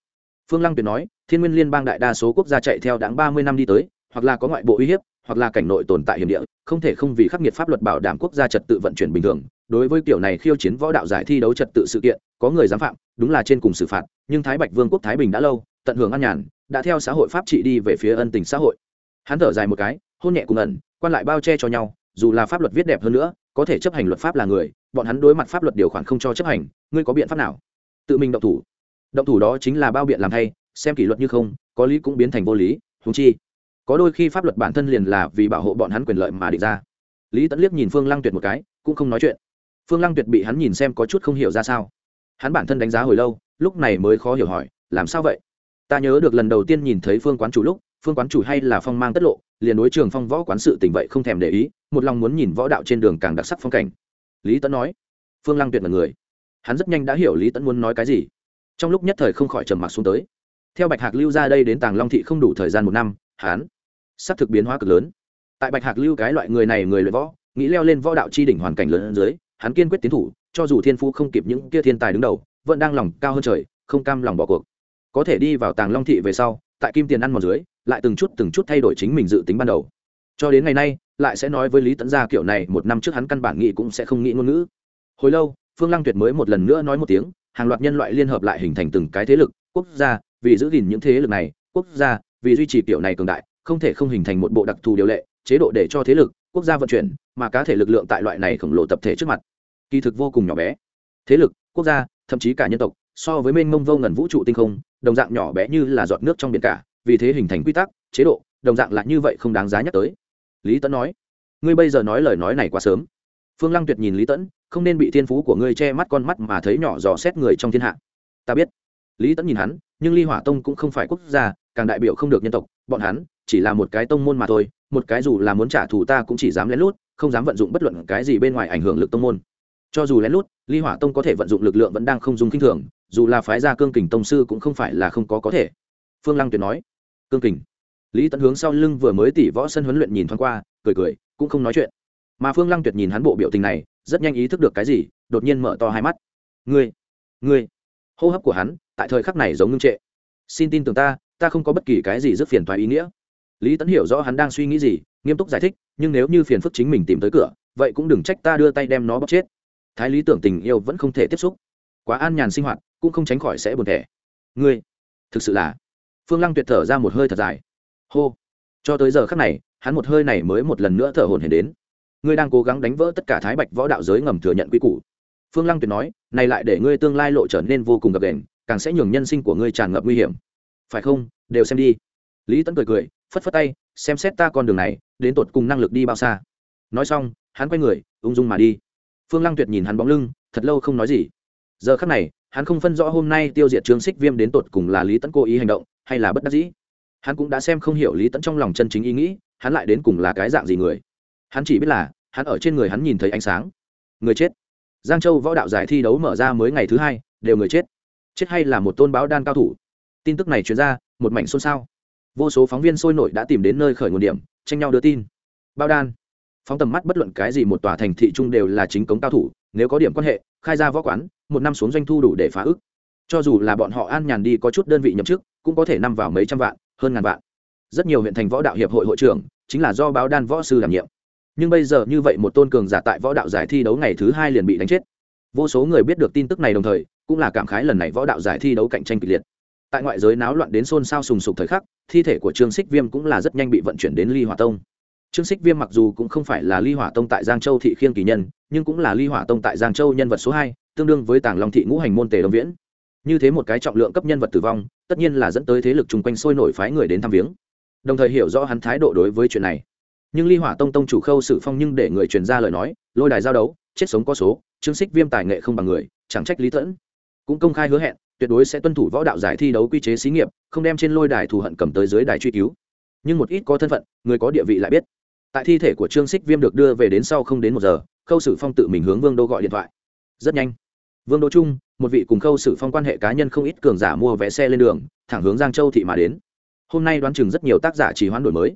Phương lăng tuyệt nói, thiên nguyên liên bang đại đa số quốc gia chạy theo đáng ba mươi năm đi tới, hoặc là có ngoại bộ uy hiếp hoặc là cảnh nội tồn tại hiểm địa, không thể không vì khắc nghiệt pháp luật bảo đảm quốc gia trật tự vận chuyển bình thường. Đối với kiểu này khiêu chiến võ đạo giải thi đấu trật tự sự kiện, có người dám phạm, đúng là trên cùng xử phạt, nhưng thái bạch vương quốc thái bình đã lâu, tận hưởng an nhàn, đã theo xã hội pháp trị đi về phía ân tình xã hội. Hắn thở dài một cái, hôn nhẹ cùng ẩn, quan lại bao che cho nhau, dù là pháp luật viết đẹp hơn nữa, có thể chấp hành luật pháp là người, bọn hắn đối mặt pháp luật điều khoản không cho chấp hành, ngươi có biện pháp nào? Tự mình động thủ. Động thủ đó chính là bao biện làm thay, xem kỷ luật như không, có lý cũng biến thành vô lý húng chi có đôi khi pháp luật bản thân liền là vì bảo hộ bọn hắn quyền lợi mà định ra. Lý tẫn liếc nhìn phương lăng tuyệt một cái, cũng không nói chuyện. Phương lăng tuyệt bị hắn nhìn xem có chút không hiểu ra sao. Hắn bản thân đánh giá hồi lâu, lúc này mới khó hiểu hỏi, làm sao vậy? Ta nhớ được lần đầu tiên nhìn thấy phương quán chủ lúc, phương quán chủ hay là phong mang tất lộ, liền đối trường phong võ quán sự tình vậy không thèm để ý, một lòng muốn nhìn võ đạo trên đường càng đặc sắc phong cảnh. Lý tẫn nói. Phương lăng tuyệt là người. Hắn rất nhanh đã hiểu lý tẫn muốn nói cái gì. Trong lúc nhất thời không khỏi trầm mặc xuống tới. Theo bạch hạc lưu ra đây đến tàng long thị không đủ thời gian một năm, hắn sắp thực biến hóa cực lớn. Tại bạch hạc lưu cái loại người này người luyện võ, nghĩ leo lên võ đạo chi đỉnh hoàn cảnh lớn hơn dưới, hắn kiên quyết tiến thủ, cho dù thiên phú không kịp những kia thiên tài đứng đầu, vẫn đang lòng cao hơn trời, không cam lòng bỏ cuộc. Có thể đi vào tàng long thị về sau, tại kim tiền ăn mòn dưới, lại từng chút từng chút thay đổi chính mình dự tính ban đầu. Cho đến ngày nay, lại sẽ nói với lý tẫn gia kiểu này, một năm trước hắn căn bản nghĩ cũng sẽ không nghĩ ngôn ngữ. Hồi lâu, phương lăng tuyệt mới một lần nữa nói một tiếng, hàng loạt nhân loại liên hợp lại hình thành từng cái thế lực, quốc gia, vì giữ gìn những thế lực này, quốc gia, vì duy trì kiểu này cường đại không thể không hình thành một bộ đặc thù điều lệ, chế độ để cho thế lực, quốc gia vận chuyển, mà cá thể lực lượng tại loại này khổng lồ tập thể trước mặt. Kỳ thực vô cùng nhỏ bé. Thế lực, quốc gia, thậm chí cả nhân tộc, so với mênh mông vô ngần vũ trụ tinh không, đồng dạng nhỏ bé như là giọt nước trong biển cả, vì thế hình thành quy tắc, chế độ, đồng dạng lại như vậy không đáng giá nhắc tới. Lý tẫn nói, ngươi bây giờ nói lời nói này quá sớm. Phương lăng tuyệt nhìn lý tẫn không nên bị thiên phú của ngươi che mắt con mắt mà thấy nhỏ dò xét người trong thiên hạ. Ta biết. Lý tẫn nhìn hắn, nhưng ly hỏa tông cũng không phải quốc gia, càng đại biểu không được nhân tộc, bọn hắn chỉ là một cái tông môn mà thôi, một cái dù là muốn trả thù ta cũng chỉ dám lén lút, không dám vận dụng bất luận cái gì bên ngoài ảnh hưởng lực tông môn. Cho dù lén lút, ly hỏa tông có thể vận dụng lực lượng vẫn đang không dùng k i n h thường, dù là phái gia cương kình tông sư cũng không phải là không có có thể. Phương lăng tuyệt nói. Cương kình. Lý tẫn hướng sau lưng vừa mới tỉ võ sân huấn luyện nhìn thoáng qua, cười cười, cũng không nói chuyện. Mà phương lăng tuyệt nhìn hắn bộ biểu tình này, rất nhanh ý thức được cái gì, đột nhiên mở to hai mắt. Ngươi ngươi. Hô hấp của hắn, tại thời khắc này giống ngưng trệ. Xin tin tưởng ta ta không có bất kỳ cái gì rất phiền thoái ý nghĩa lý tẫn hiểu rõ hắn đang suy nghĩ gì, nghiêm túc giải thích, nhưng nếu như phiền phức chính mình tìm tới cửa, vậy cũng đừng trách ta đưa tay đem nó bóc chết. Thái lý tưởng tình yêu vẫn không thể tiếp xúc. Quá an nhàn sinh hoạt, cũng không tránh khỏi sẽ buồn thẻ. Ngươi, thực sự là. Phương lăng tuyệt thở ra một hơi thật dài. Hô. Cho tới giờ khắc này, hắn một hơi này mới một lần nữa thở hồn hển đến. Ngươi đang cố gắng đánh vỡ tất cả thái bạch võ đạo giới ngầm thừa nhận quy củ. Phương lăng tuyệt nói, này lại để ngươi tương lai lộ trở nên vô cùng gập đền càng sẽ nhường nhân sinh của ngươi tràn ngập nguy hiểm. Phải không? Đều xem đi. Lý tấn cười cười phất phất tay, xem xét ta con đường này, đến tột cùng năng lực đi bao xa. Nói xong, hắn quay người, ung dung mà đi. Phương lăng tuyệt nhìn hắn bóng lưng, thật lâu không nói gì. Giờ khắc này, hắn không phân rõ hôm nay tiêu diệt trương xích viêm đến tột cùng là lý tẫn cố ý hành động, hay là bất đắc dĩ. Hắn cũng đã xem không hiểu lý tẫn trong lòng chân chính ý nghĩ, hắn lại đến cùng là cái dạng gì người. Hắn chỉ biết là, hắn ở trên người hắn nhìn thấy ánh sáng. Người chết. Giang châu võ đạo giải thi đấu mở ra mới ngày thứ hai, đều người chết. Chết hay là một tôn báo đan cao thủ? Tin tức này truyền ra, một mảnh xôn xao vô số phóng viên sôi nổi đã tìm đến nơi khởi nguồn điểm, tranh nhau đưa tin. Bao đan. Phóng tầm mắt bất luận cái gì một tòa thành thị trung đều là chính cống cao thủ, nếu có điểm quan hệ, khai ra võ quán, một năm xuống doanh thu đủ để phá ức cho dù là bọn họ an nhàn đi có chút đơn vị nhậm chức, cũng có thể năm vào mấy trăm vạn, hơn ngàn vạn. Rất nhiều huyện thành võ đạo hiệp hội hội trưởng, chính là do báo đan võ sư đảm nhiệm. Nhưng bây giờ như vậy một tôn cường giả tại võ đạo giải thi đấu ngày thứ hai liền bị đánh chết. Vô số người biết được tin tức này đồng thời, cũng là cảm khái lần này võ đạo giải thi đấu cạnh tranh kịch liệt tại ngoại giới náo loạn đến xôn xao sùng sục thời khắc, thi thể của trương xích viêm cũng là rất nhanh bị vận chuyển đến ly hòa tông. Trương xích viêm mặc dù cũng không phải là ly hỏa tông tại giang châu thị khiên kỳ nhân, nhưng cũng là ly hỏa tông tại giang châu nhân vật số hai, tương đương với tàng long thị ngũ hành môn tề đông viễn. Như thế một cái trọng lượng cấp nhân vật tử vong, tất nhiên là dẫn tới thế lực chung quanh sôi nổi phái người đến thăm viếng. Đồng thời hiểu rõ hắn thái độ đối với chuyện này. Nhưng ly hỏa tông tông chủ khâu sự phong nhưng để người truyền ra lời nói, lôi đài giao đấu, chết sống có số, trương xích viêm tài nghệ không bằng người, chẳng trách lý tẫn cũng công khai hứa hẹn tuyệt đối sẽ tuân thủ võ đạo giải thi đấu quy chế xí nghiệp, không đem trên lôi đài thù hận cầm tới dưới đài truy cứu. Nhưng một ít có thân phận, người có địa vị lại biết. Tại thi thể của trương xích viêm được đưa về đến sau không đến một giờ, khâu sử phong tự mình hướng vương đô gọi điện thoại. Rất nhanh. Vương đô trung, một vị cùng khâu sử phong quan hệ cá nhân không ít cường giả mua vé xe lên đường, thẳng hướng giang châu thị mà đến. Hôm nay đoán chừng rất nhiều tác giả chỉ hoán đổi mới.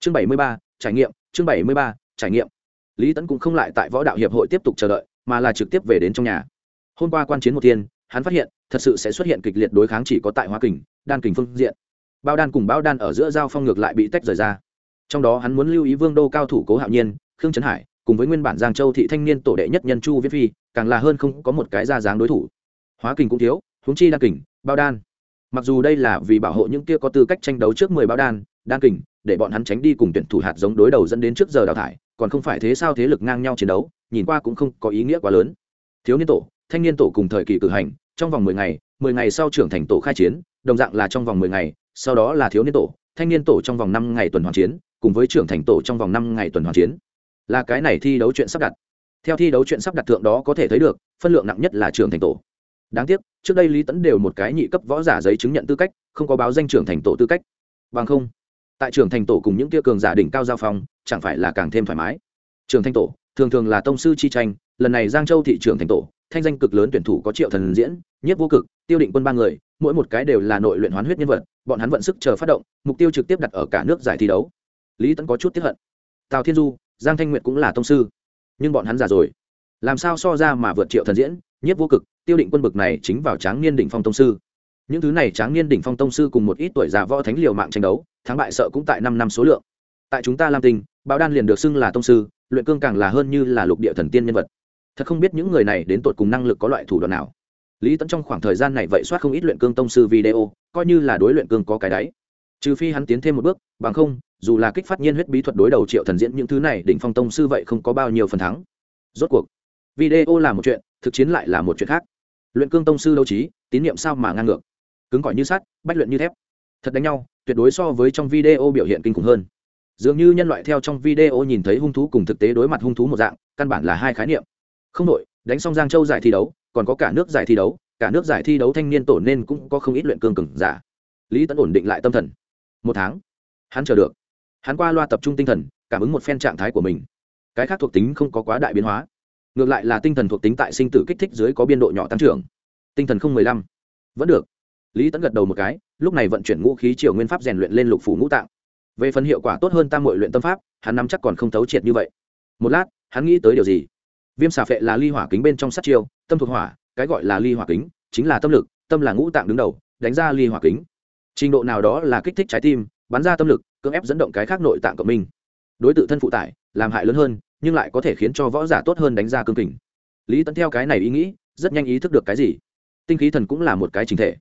Chương bảy mươi ba, trải nghiệm, chương bảy mươi ba, trải nghiệm. Lý tấn cũng không lại tại võ đạo hiệp hội tiếp tục chờ đợi, mà là trực tiếp về đến trong nhà. Hôm qua quan chiến một thiên, hắn phát hiện thật sự sẽ xuất hiện kịch liệt đối kháng chỉ có tại hoa kình, đan kình phương diện. Bao đan cùng bao đan ở giữa giao phong ngược lại bị tách rời ra. Trong đó hắn muốn lưu ý vương đô cao thủ cố hạo nhiên, khương trấn hải, cùng với nguyên bản giang châu thị thanh niên tổ đệ nhất nhân chu viết phi, càng là hơn không có một cái ra dáng đối thủ. Hóa kình cũng thiếu, huống chi đan kình, bao đan. Mặc dù đây là vì bảo hộ những kia có tư cách tranh đấu trước mười bao đan đan kình, để bọn hắn tránh đi cùng tuyển thủ hạt giống đối đầu dẫn đến trước giờ đào thải, còn không phải thế sao thế lực ngang nhau chiến đấu, nhìn qua cũng không có ý nghĩa quá lớn. Thiếu niên tổ, thanh niên tổ cùng thời kỳ cử hành trong vòng mười ngày mười ngày sau trưởng thành tổ khai chiến, đồng dạng là trong vòng mười ngày, sau đó là thiếu niên tổ, thanh niên tổ trong vòng năm ngày tuần hoàn chiến, cùng với trưởng thành tổ trong vòng năm ngày tuần hoàn chiến. Là cái này thi đấu chuyện sắp đặt. Theo thi đấu chuyện sắp đặt thượng đó có thể thấy được, phân lượng nặng nhất là trưởng thành tổ. Đáng tiếc, trước đây lý tẫn đều một cái nhị cấp võ giả giấy chứng nhận tư cách, không có báo danh trưởng thành tổ tư cách. Bằng không, tại trưởng thành tổ cùng những tia cường giả đỉnh cao giao phong, chẳng phải là càng thêm thoải mái. Trưởng thành tổ, thường thường là tông sư chi tranh, lần này giang châu thị trưởng thành tổ thanh danh cực lớn tuyển thủ có triệu thần diễn nhất vô cực, tiêu định quân ba người, mỗi một cái đều là nội luyện hoán huyết nhân vật, bọn hắn vận sức chờ phát động, mục tiêu trực tiếp đặt ở cả nước giải thi đấu. Lý tẫn có chút tiếp hận. Tào thiên du, giang thanh nguyệt cũng là tông sư. Nhưng bọn hắn già rồi. Làm sao so ra mà vượt triệu thần diễn nhất vô cực, tiêu định quân bực này chính vào tráng niên đỉnh phong tông sư. Những thứ này tráng niên đỉnh phong tông sư cùng một ít tuổi già võ thánh liều mạng tranh đấu, thắng bại sợ cũng tại năm năm số lượng. Tại chúng ta lam tinh bảo đan liền được xưng là tông sư, luyện cương càng là hơn như là lục địa thần tiên nhân vật thật không biết những người này đến tột cùng năng lực có loại thủ đoạn nào. Lý tẫn trong khoảng thời gian này vậy soát không ít luyện cương tông sư video, coi như là đối luyện cương có cái đáy. Trừ phi hắn tiến thêm một bước, bằng không, dù là kích phát nhiên huyết bí thuật đối đầu triệu thần diễn những thứ này, đỉnh phong tông sư vậy không có bao nhiêu phần thắng. Rốt cuộc, video là một chuyện, thực chiến lại là một chuyện khác. Luyện cương tông sư đấu trí, tín nhiệm sao mà ngang ngược. Cứng cỏi như sắt, bách luyện như thép. Thật đánh nhau, tuyệt đối so với trong video biểu hiện kinh khủng hơn. Dường như nhân loại theo trong video nhìn thấy hung thú cùng thực tế đối mặt hung thú một dạng, căn bản là hai khái niệm không đội, đánh xong giang châu giải thi đấu, còn có cả nước giải thi đấu, cả nước giải thi đấu thanh niên tổ nên cũng có không ít luyện cương cừng giả. Lý tẫn ổn định lại tâm thần. Một tháng, hắn chờ được. Hắn qua loa tập trung tinh thần, cảm ứng một phen trạng thái của mình. Cái khác thuộc tính không có quá đại biến hóa. Ngược lại là tinh thần thuộc tính tại sinh tử kích thích dưới có biên độ nhỏ tăng trưởng. Tinh thần không mười lăm. Vẫn được. Lý tẫn gật đầu một cái, lúc này vận chuyển ngũ khí chiều nguyên pháp rèn luyện lên lục phủ ngũ tạng. Về phần hiệu quả tốt hơn tam mội luyện tâm pháp, hắn nắm chắc còn không thấu triệt như vậy. Một lát, hắn nghĩ tới điều gì? Viêm xà phệ là ly hỏa kính bên trong sát chiêu, tâm thuộc hỏa, cái gọi là ly hỏa kính, chính là tâm lực, tâm là ngũ tạng đứng đầu, đánh ra ly hỏa kính. Trình độ nào đó là kích thích trái tim, bắn ra tâm lực, cưỡng ép dẫn động cái khác nội tạng cộng minh. Đối tượng thân phụ tải, làm hại lớn hơn, nhưng lại có thể khiến cho võ giả tốt hơn đánh ra cương kình. Lý Tấn theo cái này ý nghĩ, rất nhanh ý thức được cái gì. Tinh khí thần cũng là một cái trình thể.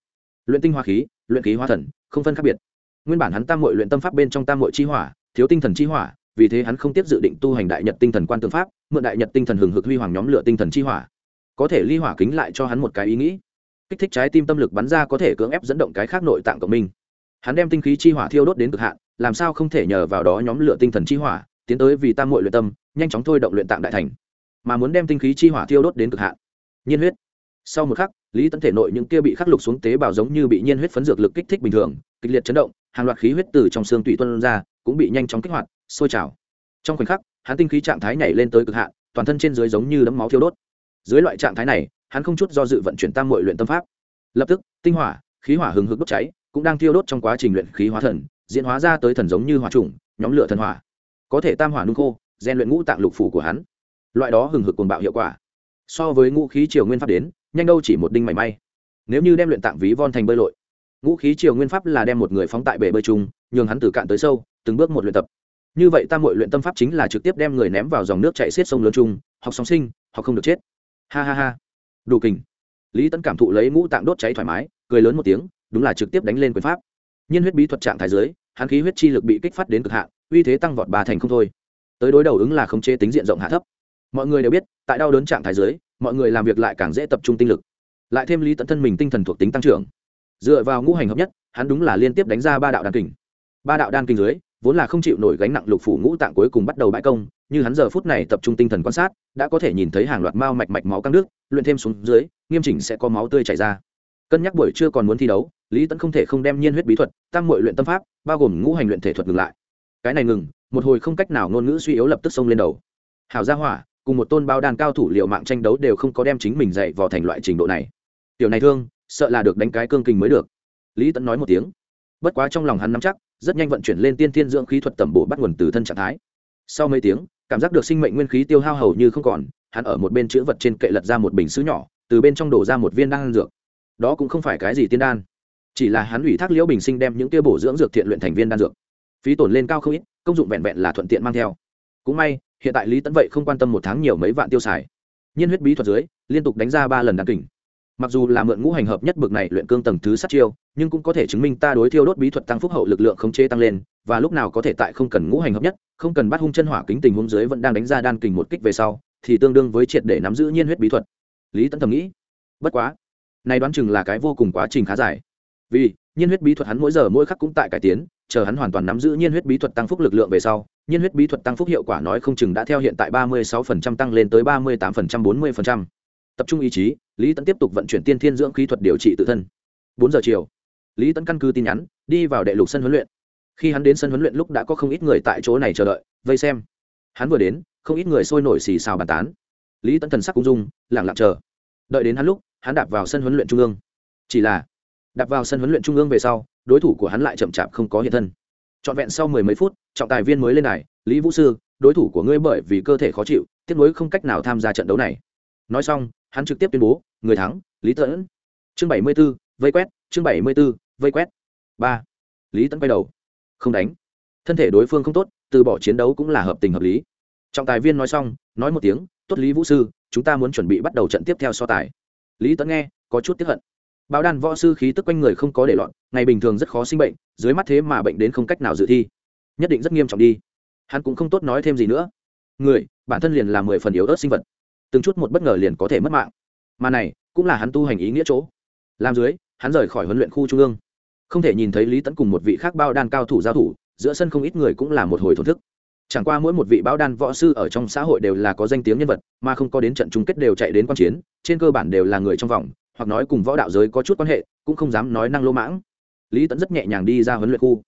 Luyện tinh hoa khí, luyện khí hoa thần, không phân khác biệt. Nguyên bản hắn tam mội luyện tâm pháp bên trong tam mội chi hỏa, thiếu tinh thần chi hỏa, vì thế hắn không tiếp dự định tu hành đại nhật tinh thần quan tư pháp mượn đại nhật tinh thần hừng hực huy hoàng nhóm lửa tinh thần chi hỏa. Có thể ly hỏa kính lại cho hắn một cái ý nghĩ. Kích thích trái tim tâm lực bắn ra có thể cưỡng ép dẫn động cái khác nội tạng cộng minh hắn đem tinh khí chi hỏa thiêu đốt đến cực hạn, làm sao không thể nhờ vào đó nhóm lửa tinh thần chi hỏa, tiến tới vì tam muội luyện tâm, nhanh chóng thôi động luyện tạng đại thành. Mà muốn đem tinh khí chi hỏa thiêu đốt đến cực hạn. Nhiên huyết. Sau một khắc, lý tấn thể nội những kia bị khắc lục xuống tế bào giống như bị nhiên huyết phấn dược lực kích thích bình thường, kịch liệt chấn động, hàng loạt khí huyết từ trong xương tủy tuân ra, cũng bị nhanh chóng kích hoạt, sôi trào. Trong khoảnh khắc hắn tinh khí trạng thái nhảy lên tới cực hạn, toàn thân trên dưới giống như đấm máu thiêu đốt. Dưới loại trạng thái này, hắn không chút do dự vận chuyển tam mội luyện tâm pháp. Lập tức, tinh hỏa, khí hỏa hừng hực đốt cháy, cũng đang thiêu đốt trong quá trình luyện khí hóa thần, diễn hóa ra tới thần giống như hỏa trùng, nhóm lửa thần hỏa. Có thể tam hỏa nung khô rèn luyện ngũ tạng lục phủ của hắn. Loại đó hừng hực cuồng bạo hiệu quả. So với ngũ khí triều nguyên pháp đến, nhanh đâu chỉ một đinh mảy may. Nếu như đem luyện tạng ví von thành bơi lội, ngũ khí triều nguyên pháp là đem một người phóng tại bể bơi chung, nhường hắn từ cạn tới sâu, từng bước một luyện tập như vậy tam mội luyện tâm pháp chính là trực tiếp đem người ném vào dòng nước chạy xiết sông lớn chung, học sóng sinh, học không được chết. Ha ha ha. Đủ kình. Lý tấn cảm thụ lấy ngũ tạng đốt cháy thoải mái, cười lớn một tiếng, đúng là trực tiếp đánh lên quyền pháp. Nhân huyết bí thuật trạng thái dưới, hắn khí huyết chi lực bị kích phát đến cực hạn, uy thế tăng vọt ba thành không thôi. Tới đối đầu ứng là khống chế tính diện rộng hạ thấp. Mọi người đều biết, tại đau đớn trạng thái dưới, mọi người làm việc lại càng dễ tập trung tinh lực. Lại thêm lý tận thân mình tinh thần thuộc tính tăng trưởng. Dựa vào ngũ hành hợp nhất, hắn đúng là liên tiếp đánh ra ba đạo đan kình. Ba đạo đan kình dưới vốn là không chịu nổi gánh nặng lục phủ ngũ tạng cuối cùng bắt đầu bãi công, như hắn giờ phút này tập trung tinh thần quan sát, đã có thể nhìn thấy hàng loạt mao mạch mạch máu căng nước, luyện thêm xuống dưới, nghiêm chỉnh sẽ có máu tươi chảy ra. Cân nhắc buổi trưa còn muốn thi đấu, lý tẫn không thể không đem nhiên huyết bí thuật tăng mội luyện tâm pháp, bao gồm ngũ hành luyện thể thuật ngừng lại. Cái này ngừng, một hồi không cách nào ngôn ngữ suy yếu lập tức xông lên đầu. Hào gia hỏa, cùng một tôn bao đàn cao thủ liệu mạng tranh đấu đều không có đem chính mình dạy vào thành loại trình độ này. Tiểu này thương, sợ là được đánh cái cương kình mới được. Lý tẫn nói một tiếng. Bất quá trong lòng hắn nắm chắc rất nhanh vận chuyển lên tiên tiên dưỡng khí thuật tẩm bổ bắt nguồn từ thân trạng thái. Sau mấy tiếng, cảm giác được sinh mệnh nguyên khí tiêu hao hầu như không còn, hắn ở một bên chữ vật trên kệ lật ra một bình xứ nhỏ, từ bên trong đổ ra một viên đan dược. Đó cũng không phải cái gì tiên đan, chỉ là hắn ủy thác liễu bình sinh đem những tiêu bổ dưỡng dược thiện luyện thành viên đan dược. Phí tổn lên cao không ít, công dụng vẹn vẹn là thuận tiện mang theo. Cũng may, hiện tại lý tấn vậy không quan tâm một tháng nhiều mấy vạn tiêu xài. Nhiên huyết bí thuật dưới, liên tục đánh ra ba lần đăng kình mặc dù là mượn ngũ hành hợp nhất bực này luyện cương tầng thứ sát chiêu, nhưng cũng có thể chứng minh ta đối thiêu đốt bí thuật tăng phúc hậu lực lượng khống chế tăng lên, và lúc nào có thể tại không cần ngũ hành hợp nhất, không cần bắt hung chân hỏa kính tình huống dưới vẫn đang đánh ra đan kình một kích về sau, thì tương đương với triệt để nắm giữ nhiên huyết bí thuật lý tấn thầm nghĩ, bất quá nay đoán chừng là cái vô cùng quá trình khá dài vì, nhiên huyết bí thuật hắn mỗi giờ mỗi khắc cũng tại cải tiến, chờ hắn hoàn toàn nắm giữ nhiên huyết bí thuật tăng phúc lực lượng về sau, nhiên huyết bí thuật tăng phúc hiệu quả nói không chừng đã theo hiện tại ba mươi 36% tăng lên tới ba mươi 38% 40% tập trung ý chí, lý tẫn tiếp tục vận chuyển tiên thiên dưỡng khí thuật điều trị tự thân. Bốn giờ chiều, lý tẫn căn cứ tin nhắn, đi vào đệ lục sân huấn luyện. Khi hắn đến sân huấn luyện lúc đã có không ít người tại chỗ này chờ đợi, vây xem. Hắn vừa đến, không ít người sôi nổi xì xào bàn tán. Lý tẫn thần sắc cung dung lẳng lặng chờ. Đợi đến hắn lúc, hắn đạp vào sân huấn luyện trung ương. Chỉ là, đạp vào sân huấn luyện trung ương về sau, đối thủ của hắn lại chậm chạp không có hiện thân. Trọn vẹn sau mười mấy phút, trọng tài viên mới lên này lý vũ sư, đối thủ của ngươi bởi vì cơ thể khó chịu, tiếc nuối không cách nào tham gia trận đấu này. Nói xong hắn trực tiếp tuyên bố, người thắng, lý tẫn chương bảy mươi b ố vây quét, chương bảy mươi b ố vây quét. ba. Lý tẫn quay đầu. Không đánh. Thân thể đối phương không tốt, từ bỏ chiến đấu cũng là hợp tình hợp lý. Trọng tài viên nói xong, nói một tiếng, tốt lý vũ sư, chúng ta muốn chuẩn bị bắt đầu trận tiếp theo so tài. Lý tẫn nghe, có chút tiếp hận. Báo đàn võ sư khí tức quanh người không có để loạn ngày bình thường rất khó sinh bệnh, dưới mắt thế mà bệnh đến không cách nào dự thi. Nhất định rất nghiêm trọng đi. Hắn cũng không tốt nói thêm gì nữa. Người, bản thân liền là mười phần yếu ớt sinh vật từng chút một bất ngờ liền có thể mất mạng. Mà này, cũng là hắn tu hành ý nghĩa chỗ. Làm dưới, hắn rời khỏi huấn luyện khu trung ương. Không thể nhìn thấy lý tẫn cùng một vị khác bao đan cao thủ giao thủ, giữa sân không ít người cũng là một hồi thổn thức. Chẳng qua mỗi một vị bao đan võ sư ở trong xã hội đều là có danh tiếng nhân vật, mà không có đến trận chung kết đều chạy đến q u a n chiến, trên cơ bản đều là người trong vòng, hoặc nói cùng võ đạo giới có chút quan hệ, cũng không dám nói năng lô mãng. Lý tẫn rất nhẹ nhàng đi ra huấn luyện khu.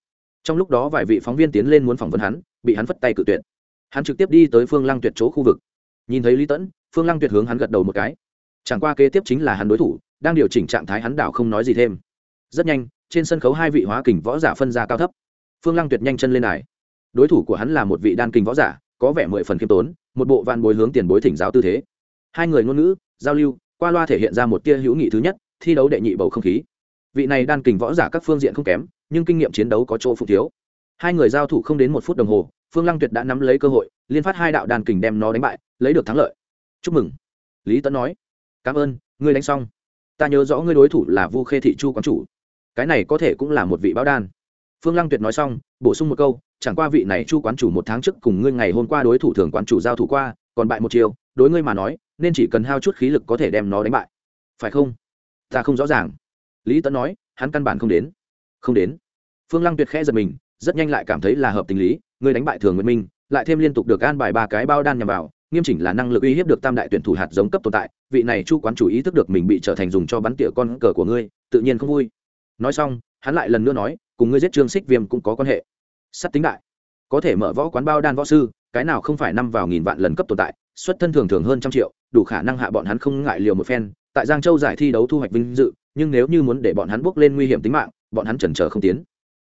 Trong lúc đó vài vị phóng viên tiến lên muốn phỏng vấn hắn, bị hắn phất tay cự tuyệt. Hắn trực tiếp đi tới phương lăng tuyệt chỗ khu vực nhìn thấy lý tẫn, phương lăng tuyệt hướng hắn gật đầu một cái. Chẳng qua kế tiếp chính là hắn đối thủ, đang điều chỉnh trạng thái hắn đảo không nói gì thêm. Rất nhanh, trên sân khấu hai vị hóa kình võ giả phân ra cao thấp. Phương lăng tuyệt nhanh chân lên này. Đối thủ của hắn là một vị đan kình võ giả, có vẻ mười phần khiêm tốn, một bộ van bối hướng tiền bối thỉnh giáo tư thế. Hai người ngôn ngữ, giao lưu, qua loa thể hiện ra một tia hữu nghị thứ nhất, thi đấu đệ nhị bầu không khí. Vị này đan kình võ giả các phương diện không kém, nhưng kinh nghiệm chiến đấu có chỗ phụ thiếu. Hai người giao thủ không đến một phút đồng hồ phương lăng tuyệt đã nắm lấy cơ hội, liên phát hai đạo đàn kình đem nó đánh bại, lấy được thắng lợi. Chúc mừng. Lý tấn nói. Cảm ơn, ngươi đánh xong. Ta nhớ rõ ngươi đối thủ là vu khê thị chu quán chủ. Cái này có thể cũng là một vị báo đan. Phương lăng tuyệt nói xong, bổ sung một câu, chẳng qua vị này chu quán chủ một tháng trước cùng ngươi ngày hôm qua đối thủ thường quán chủ giao thủ qua, còn bại một chiều, đối ngươi mà nói, nên chỉ cần hao chút khí lực có thể đem nó đánh bại. Phải không? Ta không rõ ràng. Lý tấn nói, hắn căn bản không đến. Không đến. Phương lăng tuyệt khẽ giật mình, rất nhanh lại cảm thấy là hợp tình lý ngươi đánh bại thường nguyện minh, lại thêm liên tục được an bài ba cái bao đan nhằm vào, nghiêm chỉnh là năng lực uy hiếp được tam đại tuyển thủ hạt giống cấp tồn tại, vị này chu quán chủ ý thức được mình bị trở thành dùng cho bắn tỉa con cờ của ngươi, tự nhiên không vui. Nói xong, hắn lại lần nữa nói, cùng ngươi giết trương xích viêm cũng có quan hệ. Sắt tính đại. Có thể mở võ quán bao đan võ sư, cái nào không phải năm vào nghìn vạn lần cấp tồn tại, xuất thân thường thường hơn trăm triệu, đủ khả năng hạ bọn hắn không ngại liều một phen, tại giang châu giải thi đấu thu hoạch vinh dự, nhưng nếu như muốn để bọn hắn bước lên nguy hiểm tính mạng, bọn hắn chần chờ không tiến.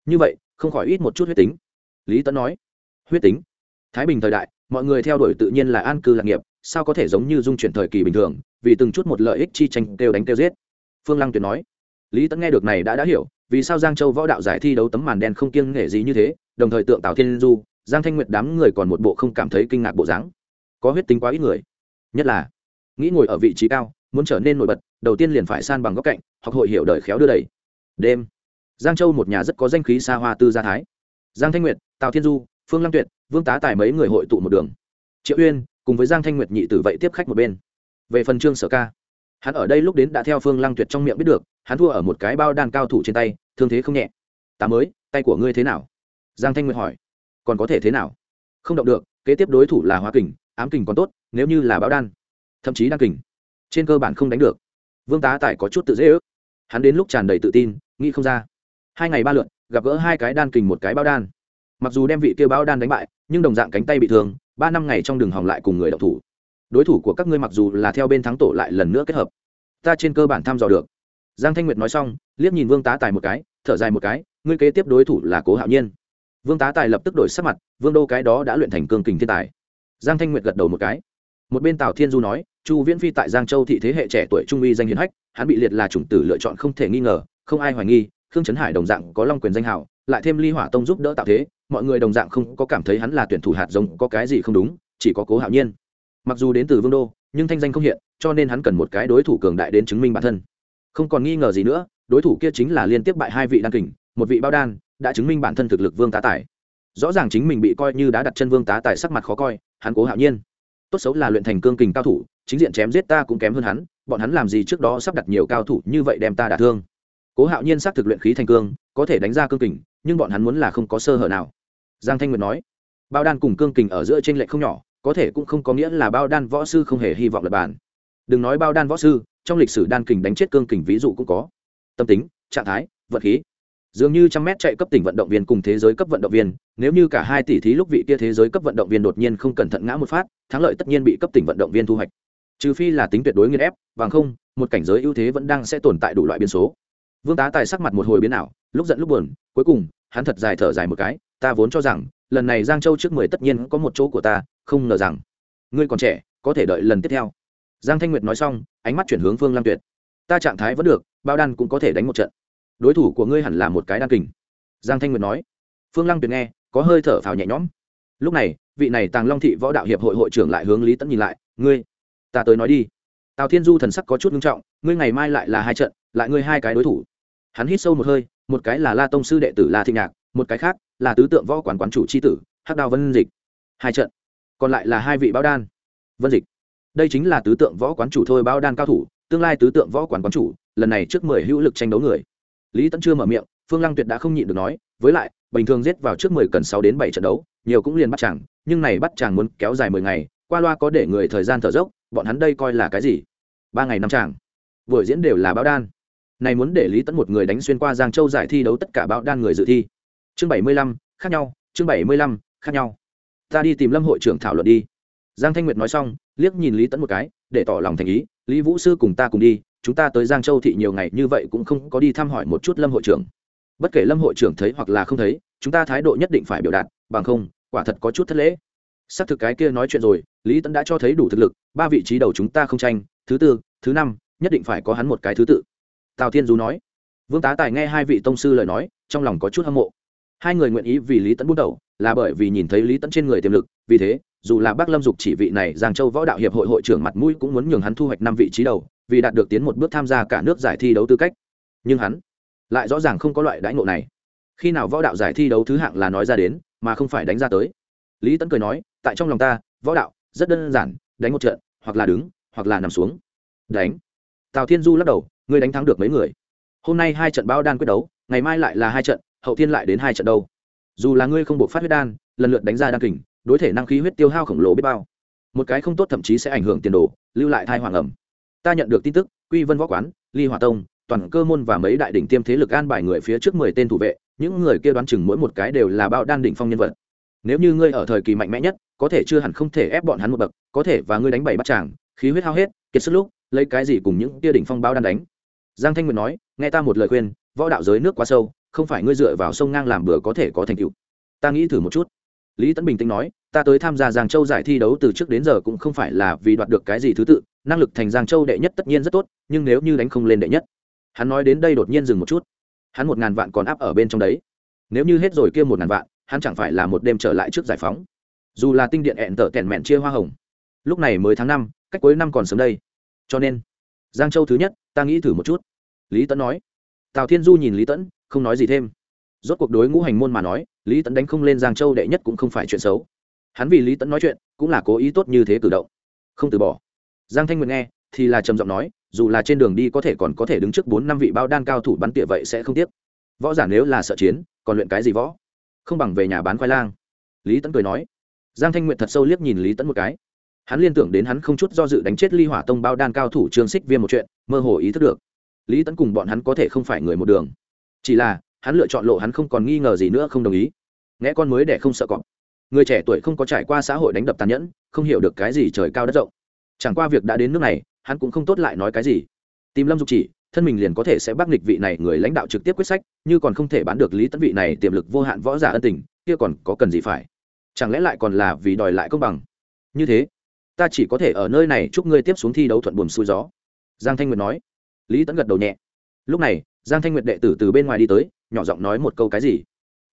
Như vậy, không khỏi ít một chút huyết tính lý tấn nói, huyết tính, thái bình thời đại, mọi người theo đuổi tự nhiên là an cư lạc nghiệp, sao có thể giống như dung chuyển thời kỳ bình thường, vì từng chút một lợi ích chi tranh kêu đánh kêu giết? Phương lăng tuyệt nói, lý tẫn nghe được này đã đã hiểu, vì sao giang châu võ đạo giải thi đấu tấm màn đen không kiêng nghệ gì như thế, đồng thời tượng tạo thiên du, giang thanh nguyệt đám người còn một bộ không cảm thấy kinh ngạc bộ dáng. Có huyết tính quá ít người. Nhất là, nghĩ ngồi ở vị trí cao, muốn trở nên nổi bật, đầu tiên liền phải san bằng góc cạnh hoặc hội hiểu đời khéo đưa đẩy. Đêm, giang châu một nhà rất có danh khí xa hoa tư gia thái giang thanh nguyệt, tào thiên du, phương lăng tuyệt, vương tá tài mấy người hội tụ một đường. Triệu uyên cùng với giang thanh nguyệt nhị tử vậy tiếp khách một bên. Về phần trương sở ca, hắn ở đây lúc đến đã theo phương lăng tuyệt trong miệng biết được, hắn thua ở một cái bao đan cao thủ trên tay, thương thế không nhẹ. Tá mới, tay của ngươi thế nào? Giang thanh nguyệt hỏi. Còn có thể thế nào? Không động được, kế tiếp đối thủ là hoa kình, ám kình còn tốt, nếu như là báo đan, thậm chí đan kình, trên cơ bản không đánh được. Vương tá tài có chút tự dễ ước. Hắn đến lúc tràn đầy tự tin, nghĩ không ra. Hai ngày ba lượn gặp gỡ hai cái đan kình một cái báo đan. Mặc dù đem vị kia báo đan đánh bại, nhưng đồng dạng cánh tay bị thương, ba năm ngày trong đường hỏng lại cùng người đọc thủ. Đối thủ của các ngươi mặc dù là theo bên thắng tổ lại lần nữa kết hợp, ta trên cơ bản thăm dò được. Giang thanh nguyệt nói xong, liếc nhìn vương tá tài một cái, thở dài một cái, ngươi kế tiếp đối thủ là cố hạo nhiên. Vương tá tài lập tức đổi sắc mặt, vương đô cái đó đã luyện thành cương kình thiên tài. Giang thanh nguyệt gật đầu một cái. Một bên tào thiên du nói, chu viễn phi tại giang châu thị thế hệ trẻ tuổi trung uy danh hiền hách, hắn bị liệt là chủng tử lựa chọn không thể nghi ngờ, không ai hoài nghi khương trấn hải đồng dạng có long quyền danh hào, lại thêm ly hỏa tông giúp đỡ tạo thế, mọi người đồng dạng không có cảm thấy hắn là tuyển thủ hạt giống có cái gì không đúng, chỉ có cố hạo nhiên. Mặc dù đến từ vương đô, nhưng thanh danh không hiện, cho nên hắn cần một cái đối thủ cường đại đến chứng minh bản thân. Không còn nghi ngờ gì nữa, đối thủ kia chính là liên tiếp bại hai vị đan kình, một vị bao đan, đã chứng minh bản thân thực lực vương tá tài. Rõ ràng chính mình bị coi như đã đặt chân vương tá tài sắc mặt khó coi, hắn cố hạo nhiên. Tốt xấu là luyện thành cương kình cao thủ, chính diện chém giết ta cũng kém hơn hắn, bọn hắn làm gì trước đó sắp đặt nhiều cao thủ như vậy đem ta đả thương cố hạo nhiên xác thực luyện khí thành cương, có thể đánh ra cương kình, nhưng bọn hắn muốn là không có sơ hở nào. Giang thanh nguyệt nói, bao đan cùng cương kình ở giữa t r ê n lệch không nhỏ, có thể cũng không có nghĩa là bao đan võ sư không hề hy vọng lập bản đừng nói bao đan võ sư, trong lịch sử đan kình đánh chết cương kình ví dụ cũng có. Tâm tính, trạng thái vật khí. Dường như trăm mét chạy cấp tỉnh vận động viên cùng thế giới cấp vận động viên, nếu như cả hai tỷ thí lúc vị kia thế giới cấp vận động viên đột nhiên không cẩn thận ngã một phát, thắng lợi tất nhiên bị cấp tỉnh vận động viên thu hoạch. Trừ phi là tính tuyệt đối nghiên ép, bằng không, một cảnh giới ưu thế vẫn đang sẽ tồn tại đủ loại biên số vương tá tài sắc mặt một hồi biến ảo, lúc giận lúc buồn, cuối cùng, hắn thật dài thở dài một cái, ta vốn cho rằng, lần này giang châu trước mười tất nhiên có một chỗ của ta, không ngờ rằng, ngươi còn trẻ, có thể đợi lần tiếp theo. Giang thanh nguyệt nói xong, ánh mắt chuyển hướng phương lam tuyệt. Ta trạng thái vẫn được, bao đan cũng có thể đánh một trận. Đối thủ của ngươi hẳn là một cái đan kình. Giang thanh nguyệt nói. Phương lăng tuyệt nghe, có hơi thở phào nhẹ nhõm. Lúc này, vị này tàng long thị võ đạo hiệp hội hội trưởng lại hướng lý tẫn nhìn lại, ngươi, ta tới nói đi. Tào thiên du thần sắc có chút nghiêm trọng, ngươi ngày mai lại là hai trận, lại ngươi hai cái đối thủ hắn hít sâu một hơi một cái là la tông sư đệ tử la thị nhạc một cái khác là tứ tượng võ quán quán chủ c h i tử hắc đao vân dịch. Hai trận còn lại là hai vị báo đan. Vân dịch. Đây chính là tứ tượng võ quán chủ thôi báo đan cao thủ tương lai tứ tượng võ quán quán chủ lần này trước mười hữu lực tranh đấu người. Lý tẫn chưa mở miệng phương lăng tuyệt đã không nhịn được nói với lại bình thường giết vào trước mười cần sáu đến bảy trận đấu nhiều cũng liền bắt chàng nhưng này bắt chàng muốn kéo dài mười ngày qua loa có để người thời gian thở dốc bọn hắn đây coi là cái gì? Ba ngày năm chàng, buổi diễn đều là báo đan này muốn để lý tẫn một người đánh xuyên qua giang châu giải thi đấu tất cả báo đan người dự thi. Chương bảy mươi lăm, khác nhau, chương bảy mươi lăm, khác nhau. Ta đi tìm lâm hội trưởng thảo luận đi. Giang thanh nguyệt nói xong, liếc nhìn lý tẫn một cái, để tỏ lòng thành ý, lý vũ sư cùng ta cùng đi, chúng ta tới giang châu thị nhiều ngày như vậy cũng không có đi thăm hỏi một chút lâm hội trưởng. Bất kể lâm hội trưởng thấy hoặc là không thấy, chúng ta thái độ nhất định phải biểu đạt, bằng không, quả thật có chút thất lễ. Xác thực cái kia nói chuyện rồi, lý tẫn đã cho thấy đủ thực lực, ba vị trí đầu chúng ta không tranh, thứ tư, thứ năm, nhất định phải có hắn một cái thứ tự tào thiên du nói. Vương tá tài nghe hai vị tông sư lời nói, trong lòng có chút hâm mộ. Hai người nguyện ý vì lý tẫn bút đầu, là bởi vì nhìn thấy lý tẫn trên người tiềm lực, vì thế, dù là bác lâm dục chỉ vị này, giang châu võ đạo hiệp hội hội trưởng mặt mũi cũng muốn nhường hắn thu hoạch năm vị trí đầu, vì đạt được tiến một bước tham gia cả nước giải thi đấu tư cách. Nhưng hắn lại rõ ràng không có loại đãi ngộ này. Khi nào võ đạo giải thi đấu thứ hạng là nói ra đến, mà không phải đánh ra tới. Lý tẫn cười nói, tại trong lòng ta, võ đạo rất đơn giản, đánh một trận, hoặc là đứng, hoặc là nằm xuống. Đánh tào thiên du lắc đầu, ngươi đánh thắng được mấy người? Hôm nay hai trận bao đan quyết đấu, ngày mai lại là hai trận, hậu thiên lại đến hai trận đâu? Dù là ngươi không buộc phát huyết đan, lần lượt đánh ra đan kình, đối thể năng khí huyết tiêu hao khổng lồ biết bao. Một cái không tốt thậm chí sẽ ảnh hưởng tiền đồ, lưu lại thai hoàng ẩm. Ta nhận được tin tức, quy vân võ quán, ly hòa tông, toàn cơ môn và mấy đại đỉnh tiêm thế lực an bài người phía trước mười tên thủ vệ, những người kia đoán chừng mỗi một cái đều là bao đan đỉnh phong nhân vật. Nếu như ngươi ở thời kỳ mạnh mẽ nhất, có thể chưa hẳn không thể ép bọn hắn một bậc, có thể và ngươi đánh bảy bắt chàng khí huyết hao hết, kiệt sức lúc lấy cái gì cùng những tia đỉnh phong báo đan đánh? Giang thanh nguyệt nói, nghe ta một lời khuyên, võ đạo giới nước quá sâu, không phải ngươi dựa vào sông ngang làm bừa có thể có thành tựu. Ta nghĩ thử một chút. Lý tấn bình tĩnh nói, ta tới tham gia giang châu giải thi đấu từ trước đến giờ cũng không phải là vì đoạt được cái gì thứ tự, năng lực thành giang châu đệ nhất tất nhiên rất tốt, nhưng nếu như đánh không lên đệ nhất, hắn nói đến đây đột nhiên dừng một chút. Hắn một ngàn vạn còn áp ở bên trong đấy. Nếu như hết rồi kia một ngàn vạn, hắn chẳng phải là một đêm trở lại trước giải phóng. Dù là tinh điện hẹn tở tẻn mẹn chia hoa hồng. Lúc này mới tháng năm, cách cuối năm còn sớm đây cho nên, giang châu thứ nhất, ta nghĩ thử một chút. Lý tẫn nói. Tào thiên du nhìn lý tẫn không nói gì thêm. Rốt cuộc đối ngũ hành môn mà nói, lý tẫn đánh không lên giang châu đệ nhất cũng không phải chuyện xấu. Hắn vì lý tẫn nói chuyện, cũng là cố ý tốt như thế cử động. Không từ bỏ. Giang thanh nguyện nghe, thì là trầm giọng nói, dù là trên đường đi có thể còn có thể đứng trước bốn năm vị bao đan cao thủ bắn tỉa vậy sẽ không tiếc. Võ giả nếu là sợ chiến, còn luyện cái gì võ? Không bằng về nhà bán khoai lang. Lý tẫn cười nói. Giang thanh nguyện thật sâu liếc nhìn lý tẫn một cái hắn liên tưởng đến hắn không chút do dự đánh chết ly hỏa tông bao đan cao thủ trương xích viêm một chuyện, mơ hồ ý thức được. Lý Tấn cùng bọn hắn có thể không phải người một đường. Chỉ là, hắn lựa chọn lộ hắn không còn nghi ngờ gì nữa không đồng ý. Nghe con mới để không sợ cọp. Người trẻ tuổi không có trải qua xã hội đánh đập tàn nhẫn, không hiểu được cái gì trời cao đất rộng. Chẳng qua việc đã đến nước này, hắn cũng không tốt lại nói cái gì. Tìm lâm dục chỉ, thân mình liền có thể sẽ bác nghịch vị này người lãnh đạo trực tiếp quyết sách, như còn không thể bán được lý tấn vị này tiềm lực vô hạn võ giả ân tình, kia còn có cần gì phải? Chẳng lẽ lại còn là vì đòi lại công bằng? Như thế ta chỉ có thể ở nơi này chúc ngươi tiếp xuống thi đấu thuận buồm xuôi gió. Giang thanh nguyệt nói. Lý Tẫn gật đầu nhẹ. Lúc này, giang thanh nguyệt đệ tử từ bên ngoài đi tới, nhỏ giọng nói một câu cái gì?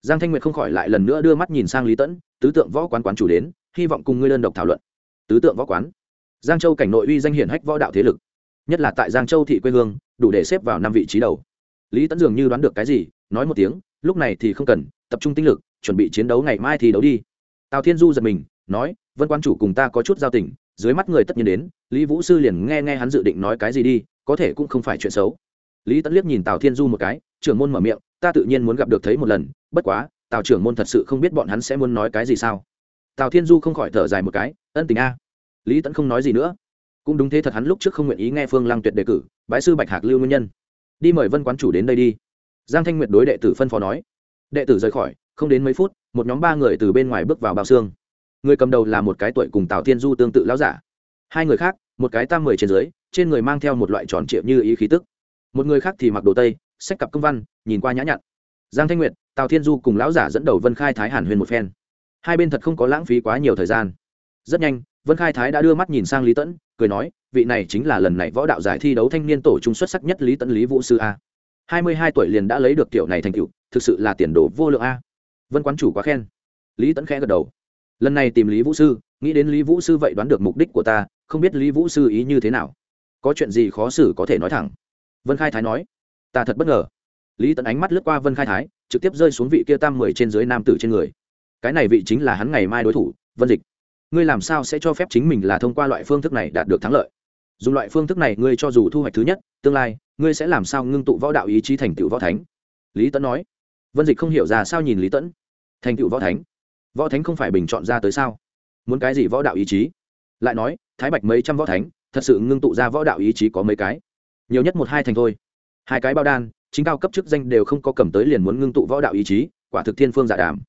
Giang thanh nguyệt không khỏi lại lần nữa đưa mắt nhìn sang lý tẫn tứ tượng võ quán quán chủ đến, hy vọng cùng ngươi đơn độc thảo luận. Tứ tượng võ quán. Giang châu cảnh nội uy danh hiển hách võ đạo thế lực. Nhất là tại giang châu thị quê hương, đủ để xếp vào năm vị trí đầu. Lý tẫn dường như đoán được cái gì, nói một tiếng, lúc này thì không cần, tập trung tinh lực, chuẩn bị chiến đấu ngày mai thì đấu đi. Tào thiên du giật mình nói, vân quan chủ cùng ta có chút giao tình, dưới mắt người tất nhiên đến, lý vũ sư liền nghe nghe hắn dự định nói cái gì đi, có thể cũng không phải chuyện xấu. Lý tẫn liếc nhìn tào thiên du một cái, trưởng môn mở miệng, ta tự nhiên muốn gặp được thấy một lần, bất quá, tào trưởng môn thật sự không biết bọn hắn sẽ muốn nói cái gì sao. Tào thiên du không khỏi thở dài một cái, ân tình a. Lý tẫn không nói gì nữa. Cũng đúng thế thật hắn lúc trước không nguyện ý nghe phương lăng tuyệt đề cử, bái sư bạch hạc lưu nguyên nhân. Đi mời vân quán chủ đến đây đi. Giang thanh nguyệt đối đệ tử phân phó nói. Đệ tử rời khỏi, không đến mấy phút, một nhóm ba người từ bên ngoài bước vào bao xương người cầm đầu là một cái tuổi cùng tào thiên du tương tự lão giả. Hai người khác, một cái tam mười trên dưới, trên người mang theo một loại tròn triệu như ý khí tức. Một người khác thì mặc đồ tây sách cặp công văn, nhìn qua nhã nhặn. Giang thanh nguyệt, tào thiên du cùng lão giả dẫn đầu vân khai thái hàn huyền một phen. Hai bên thật không có lãng phí quá nhiều thời gian. Rất nhanh, vân khai thái đã đưa mắt nhìn sang lý tẫn, cười nói, vị này chính là lần này võ đạo giải thi đấu thanh niên tổ trung xuất sắc nhất lý tẫn lý vũ sư a. Hai mươi hai tuổi liền đã lấy được kiểu này thành tựu, thực sự là tiền đồ vô lượng a. Vân quán chủ quá khen. Lý tẫn khẽ gật đầu lần này tìm lý vũ sư, nghĩ đến lý vũ sư vậy đoán được mục đích của ta, không biết lý vũ sư ý như thế nào. Có chuyện gì khó xử có thể nói thẳng. Vân khai thái nói. Ta thật bất ngờ. Lý tẫn ánh mắt lướt qua vân khai thái, trực tiếp rơi xuống vị kia tam mười trên dưới nam tử trên người. Cái này vị chính là hắn ngày mai đối thủ, vân dịch. Ngươi làm sao sẽ cho phép chính mình là thông qua loại phương thức này đạt được thắng lợi? Dùng loại phương thức này ngươi cho dù thu hoạch thứ nhất, tương lai, ngươi sẽ làm sao ngưng tụ võ đạo ý chí thành tựu võ thánh? Lý tẫn nói. Vân dịch không hiểu ra sao nhìn lý tẫn thành tựu võ thánh? Võ thánh không phải bình chọn ra tới sao? Muốn cái gì võ đạo ý chí? Lại nói, thái bạch mấy trăm võ thánh, thật sự ngưng tụ ra võ đạo ý chí có mấy cái? Nhiều nhất một hai thành thôi. Hai cái bao đan, chính cao cấp chức danh đều không có cầm tới liền muốn ngưng tụ võ đạo ý chí, quả thực thiên phương giả đàm.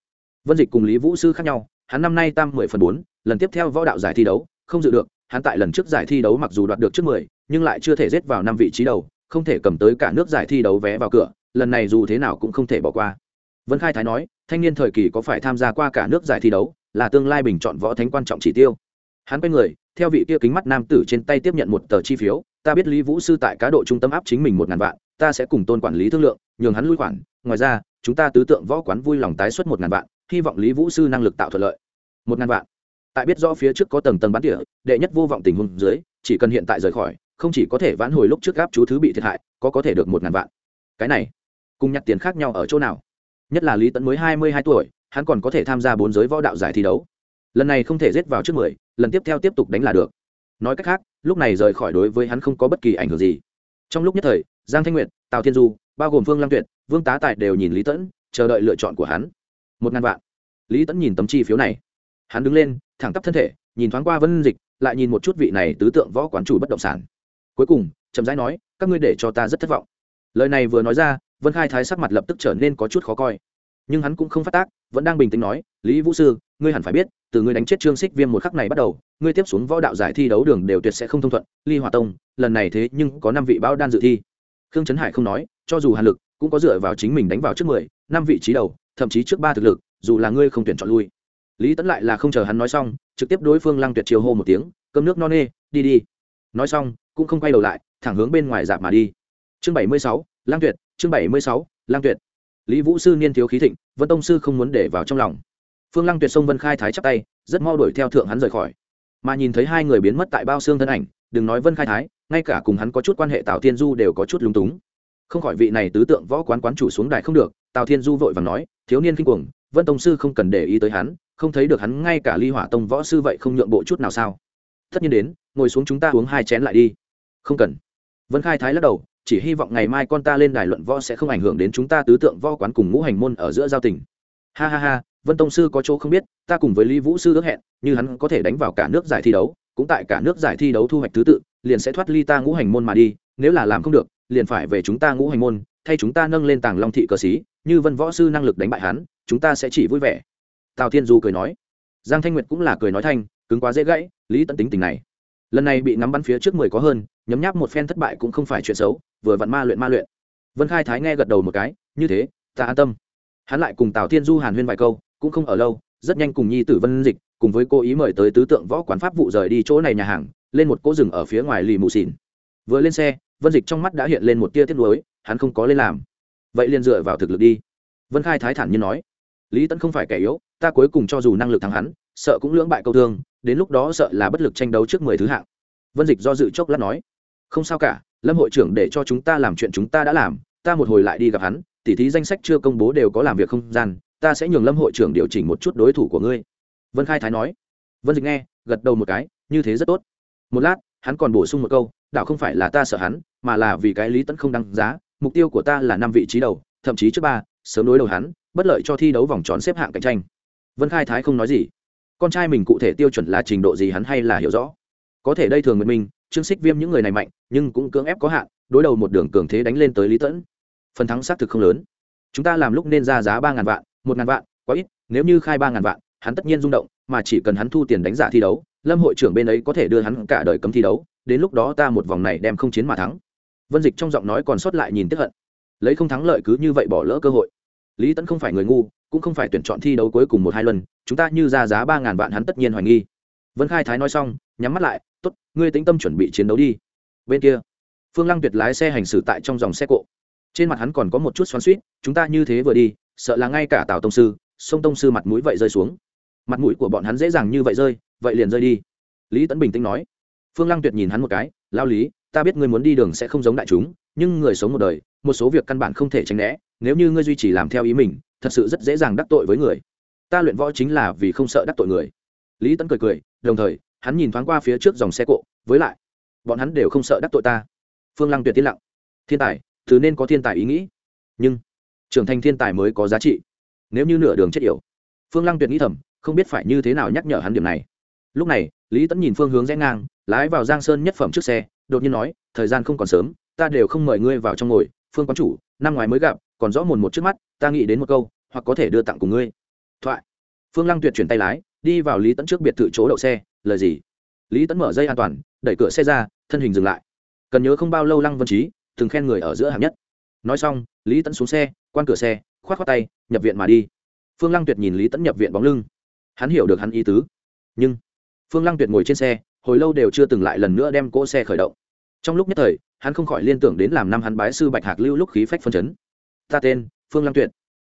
Vân dịch cùng lý vũ sư khác nhau, hắn năm nay tam mười phần bốn, lần tiếp theo võ đạo giải thi đấu, không dự được, hắn tại lần trước giải thi đấu mặc dù đoạt được trước mười, nhưng lại chưa thể rết vào năm vị trí đầu, không thể cầm tới cả nước giải thi đấu vé vào cửa, lần này dù thế nào cũng không thể bỏ qua vân khai thái nói, thanh niên thời kỳ có phải tham gia qua cả nước giải thi đấu, là tương lai bình chọn võ thánh quan trọng chỉ tiêu. Hắn quay người, theo vị kia kính mắt nam tử trên tay tiếp nhận một tờ chi phiếu, ta biết lý vũ sư tại cá độ trung tâm áp chính mình một ngàn vạn, ta sẽ cùng tôn quản lý thương lượng, nhường hắn lui khoản, ngoài ra, chúng ta tứ tượng võ quán vui lòng tái xuất một ngàn vạn, hy vọng lý vũ sư năng lực tạo thuận lợi. Một ngàn vạn. Tại biết rõ phía trước có tầng tầng bán tỉa đệ nhất vô vọng tình huống dưới, chỉ cần hiện tại rời khỏi, không chỉ có thể vãn hồi lúc trước gáp chú thứ bị thiệt hại, có có thể được một ngàn vạn. Cái này, cùng nhặt tiền khác nhau ở chỗ nào? Nhất là lý tẫn mới hai mươi hai tuổi, hắn còn có thể tham gia bốn giới võ đạo giải thi đấu. Lần này không thể rết vào trước mười, lần tiếp theo tiếp tục đánh là được. Nói cách khác, lúc này rời khỏi đối với hắn không có bất kỳ ảnh hưởng gì. Trong lúc nhất thời, giang thanh nguyệt, tào thiên du, bao gồm Vương lam tuyệt, vương tá tài đều nhìn lý tẫn chờ đợi lựa chọn của hắn. Một ngàn vạn. Lý tẫn nhìn tấm chi phiếu này. Hắn đứng lên, thẳng tắp thân thể, nhìn thoáng qua vân dịch, lại nhìn một chút vị này tứ tượng võ quán chủ bất động sản. Cuối cùng, chậm rãi nói, các ngươi để cho ta rất thất vọng. Lời này vừa nói ra vân khai thái sắc mặt lập tức trở nên có chút khó coi. Nhưng hắn cũng không phát tác, vẫn đang bình tĩnh nói, lý vũ sư, ngươi hẳn phải biết, từ ngươi đánh chết trương xích viêm một khắc này bắt đầu, ngươi tiếp xuống võ đạo giải thi đấu đường đều tuyệt sẽ không thông thuận, ly hòa tông, lần này thế nhưng có năm vị bão đan dự thi. Khương trấn hải không nói, cho dù hàn lực cũng có dựa vào chính mình đánh vào trước mười, năm vị trí đầu, thậm chí trước ba thực lực, dù là ngươi không tuyển chọn lui. Lý tấn lại là không chờ hắn nói xong, trực tiếp đối phương lăng tuyệt chiều hô một tiếng, cơm nước no nê, đi đi. Nói xong, cũng không quay đầu lại, thẳng hướng bên ngoài dạp mà đi. Chương bảy mươi sáu lang tuyệt chương bảy mươi sáu lang tuyệt. Lý vũ sư niên thiếu khí thịnh, vân tông sư không muốn để vào trong lòng. Phương lăng tuyệt sông vân khai thái chắp tay, rất mau đuổi theo thượng hắn rời khỏi. Mà nhìn thấy hai người biến mất tại bao xương thân ảnh, đừng nói vân khai thái, ngay cả cùng hắn có chút quan hệ tào thiên du đều có chút lúng túng. Không khỏi vị này tứ tượng võ quán quán chủ xuống đài không được, tào thiên du vội và nói, thiếu niên kinh cuồng, vân tông sư không cần để ý tới hắn, không thấy được hắn ngay cả ly hỏa tông võ sư vậy không nhượng bộ chút nào sao? Tất nhiên đến, ngồi xuống chúng ta uống hai chén lại đi. Không cần. Vân khai thái lắc đầu chỉ hy vọng ngày mai con ta lên đài luận võ sẽ không ảnh hưởng đến chúng ta tứ tượng võ quán cùng ngũ hành môn ở giữa giao tình. Ha ha ha, vân tông sư có chỗ không biết, ta cùng với lý vũ sư ước hẹn, như hắn có thể đánh vào cả nước giải thi đấu, cũng tại cả nước giải thi đấu thu hoạch thứ tự, liền sẽ thoát ly ta ngũ hành môn mà đi, nếu là làm không được, liền phải về chúng ta ngũ hành môn, thay chúng ta nâng lên tàng long thị cờ xí, như vân võ sư năng lực đánh bại hắn, chúng ta sẽ chỉ vui vẻ. Tào thiên du cười nói. Giang thanh nguyệt cũng là cười nói thanh, cứng quá dễ gãy, lý tận tính tình này. Lần này bị ngắm bắn phía trước mười có hơn, nhấm nháp một phen thất bại cũng không phải chuyện xấu vừa vặn ma luyện ma luyện. Vân khai thái nghe gật đầu một cái, như thế, ta an tâm. Hắn lại cùng tào thiên du hàn huyên vài câu, cũng không ở lâu, rất nhanh cùng nhi tử vân dịch cùng với cô ý mời tới tứ tượng võ quán pháp vụ rời đi chỗ này nhà hàng, lên một cỗ rừng ở phía ngoài lì mù xỉn vừa lên xe, vân dịch trong mắt đã hiện lên một tia tiếc nuối, hắn không có lên làm. Vậy liền dựa vào thực lực đi. Vân khai thái thản nhiên nói. Lý tẫn không phải kẻ yếu, ta cuối cùng cho dù năng lực thắng hắn, sợ cũng lưỡng bại câu thương, đến lúc đó sợ là bất lực tranh đấu trước mười thứ hạng. Vân dịch do dự chốc lát nói. Không sao cả lâm hội trưởng để cho chúng ta làm chuyện chúng ta đã làm, ta một hồi lại đi gặp hắn, tỉ thí danh sách chưa công bố đều có làm việc không gian, ta sẽ nhường lâm hội trưởng điều chỉnh một chút đối thủ của ngươi. Vân khai thái nói. Vân dịch nghe, gật đầu một cái, như thế rất tốt. Một lát, hắn còn bổ sung một câu, đạo không phải là ta sợ hắn, mà là vì cái lý tẫn không đăng giá, mục tiêu của ta là năm vị trí đầu, thậm chí trước ba, sớm đối đầu hắn, bất lợi cho thi đấu vòng tròn xếp hạng cạnh tranh. Vân khai thái không nói gì. Con trai mình cụ thể tiêu chuẩn là trình độ gì hắn hay là hiểu rõ. Có thể đây thường nguyện minh trương xích viêm những người này mạnh, nhưng cũng cưỡng ép có hạn, đối đầu một đường cường thế đánh lên tới lý tẫn. Phần thắng xác thực không lớn. Chúng ta làm lúc nên ra giá ba ngàn vạn, một ngàn vạn, quá ít, nếu như khai ba ngàn vạn, hắn tất nhiên rung động, mà chỉ cần hắn thu tiền đánh giả thi đấu, lâm hội trưởng bên ấy có thể đưa hắn cả đời cấm thi đấu, đến lúc đó ta một vòng này đem không chiến mà thắng. Vân dịch trong giọng nói còn sót lại nhìn tiếp hận. Lấy không thắng lợi cứ như vậy bỏ lỡ cơ hội. Lý tẫn không phải người ngu, cũng không phải tuyển chọn thi đấu cuối cùng một hai lần, chúng ta như ra giá ba ngàn vạn hắn tất nhiên hoài nghi vân khai thái nói xong, nhắm mắt lại t ố t ngươi tĩnh tâm chuẩn bị chiến đấu đi. Bên kia, phương lăng tuyệt lái xe hành xử tại trong dòng xe cộ. Trên mặt hắn còn có một chút xoắn suýt chúng ta như thế vừa đi, sợ là ngay cả tào tông sư, sông tông sư mặt mũi vậy rơi xuống. Mặt mũi của bọn hắn dễ dàng như vậy rơi, vậy liền rơi đi. Lý tẫn bình tĩnh nói. Phương lăng tuyệt nhìn hắn một cái, lao lý, ta biết ngươi muốn đi đường sẽ không giống đại chúng, nhưng người sống một đời, một số việc căn bản không thể tránh né, nếu như ngươi duy trì làm theo ý mình, thật sự rất dễ dàng đắc tội với người. Ta luyện võ chính là vì không sợ đắc tội người lý tấn cười cười, đồng thời, hắn nhìn thoáng qua phía trước dòng xe cộ, với lại, bọn hắn đều không sợ đắc tội ta. Phương lăng tuyệt tiên lặng. Thiên tài, thứ nên có thiên tài ý nghĩ. Nhưng, trưởng thành thiên tài mới có giá trị. Nếu như nửa đường chết yểu, phương lăng tuyệt nghĩ thầm, không biết phải như thế nào nhắc nhở hắn điểm này. Lúc này, lý tẫn nhìn phương hướng rẽ ngang, lái vào giang sơn nhất phẩm trước xe, đột nhiên nói, thời gian không còn sớm, ta đều không mời ngươi vào trong ngồi, phương quán chủ, năm ngoái mới gặp, còn rõ mồn một trước mắt, ta nghĩ đến một câu, hoặc có thể đưa tặng cùng ngươi. Thoại. Phương lăng tuyệt chuyển tay lái đi vào lý tẫn trước biệt thự chỗ đậu xe, lời gì? Lý tẫn mở dây an toàn, đẩy cửa xe ra, thân hình dừng lại. Cần nhớ không bao lâu lăng vân trí từng khen người ở giữa hạng nhất. Nói xong, lý tẫn xuống xe, quan cửa xe k h o á t khoác tay, nhập viện mà đi. Phương lăng tuyệt nhìn lý tẫn nhập viện bóng lưng. Hắn hiểu được hắn ý tứ. Nhưng phương lăng tuyệt ngồi trên xe, hồi lâu đều chưa từng lại lần nữa đem cỗ xe khởi động. Trong lúc nhất thời, hắn không khỏi liên tưởng đến làm năm hắn bái sư bạch hạc lưu lúc khí phách phân chấn. Ta tên phương lăng tuyệt.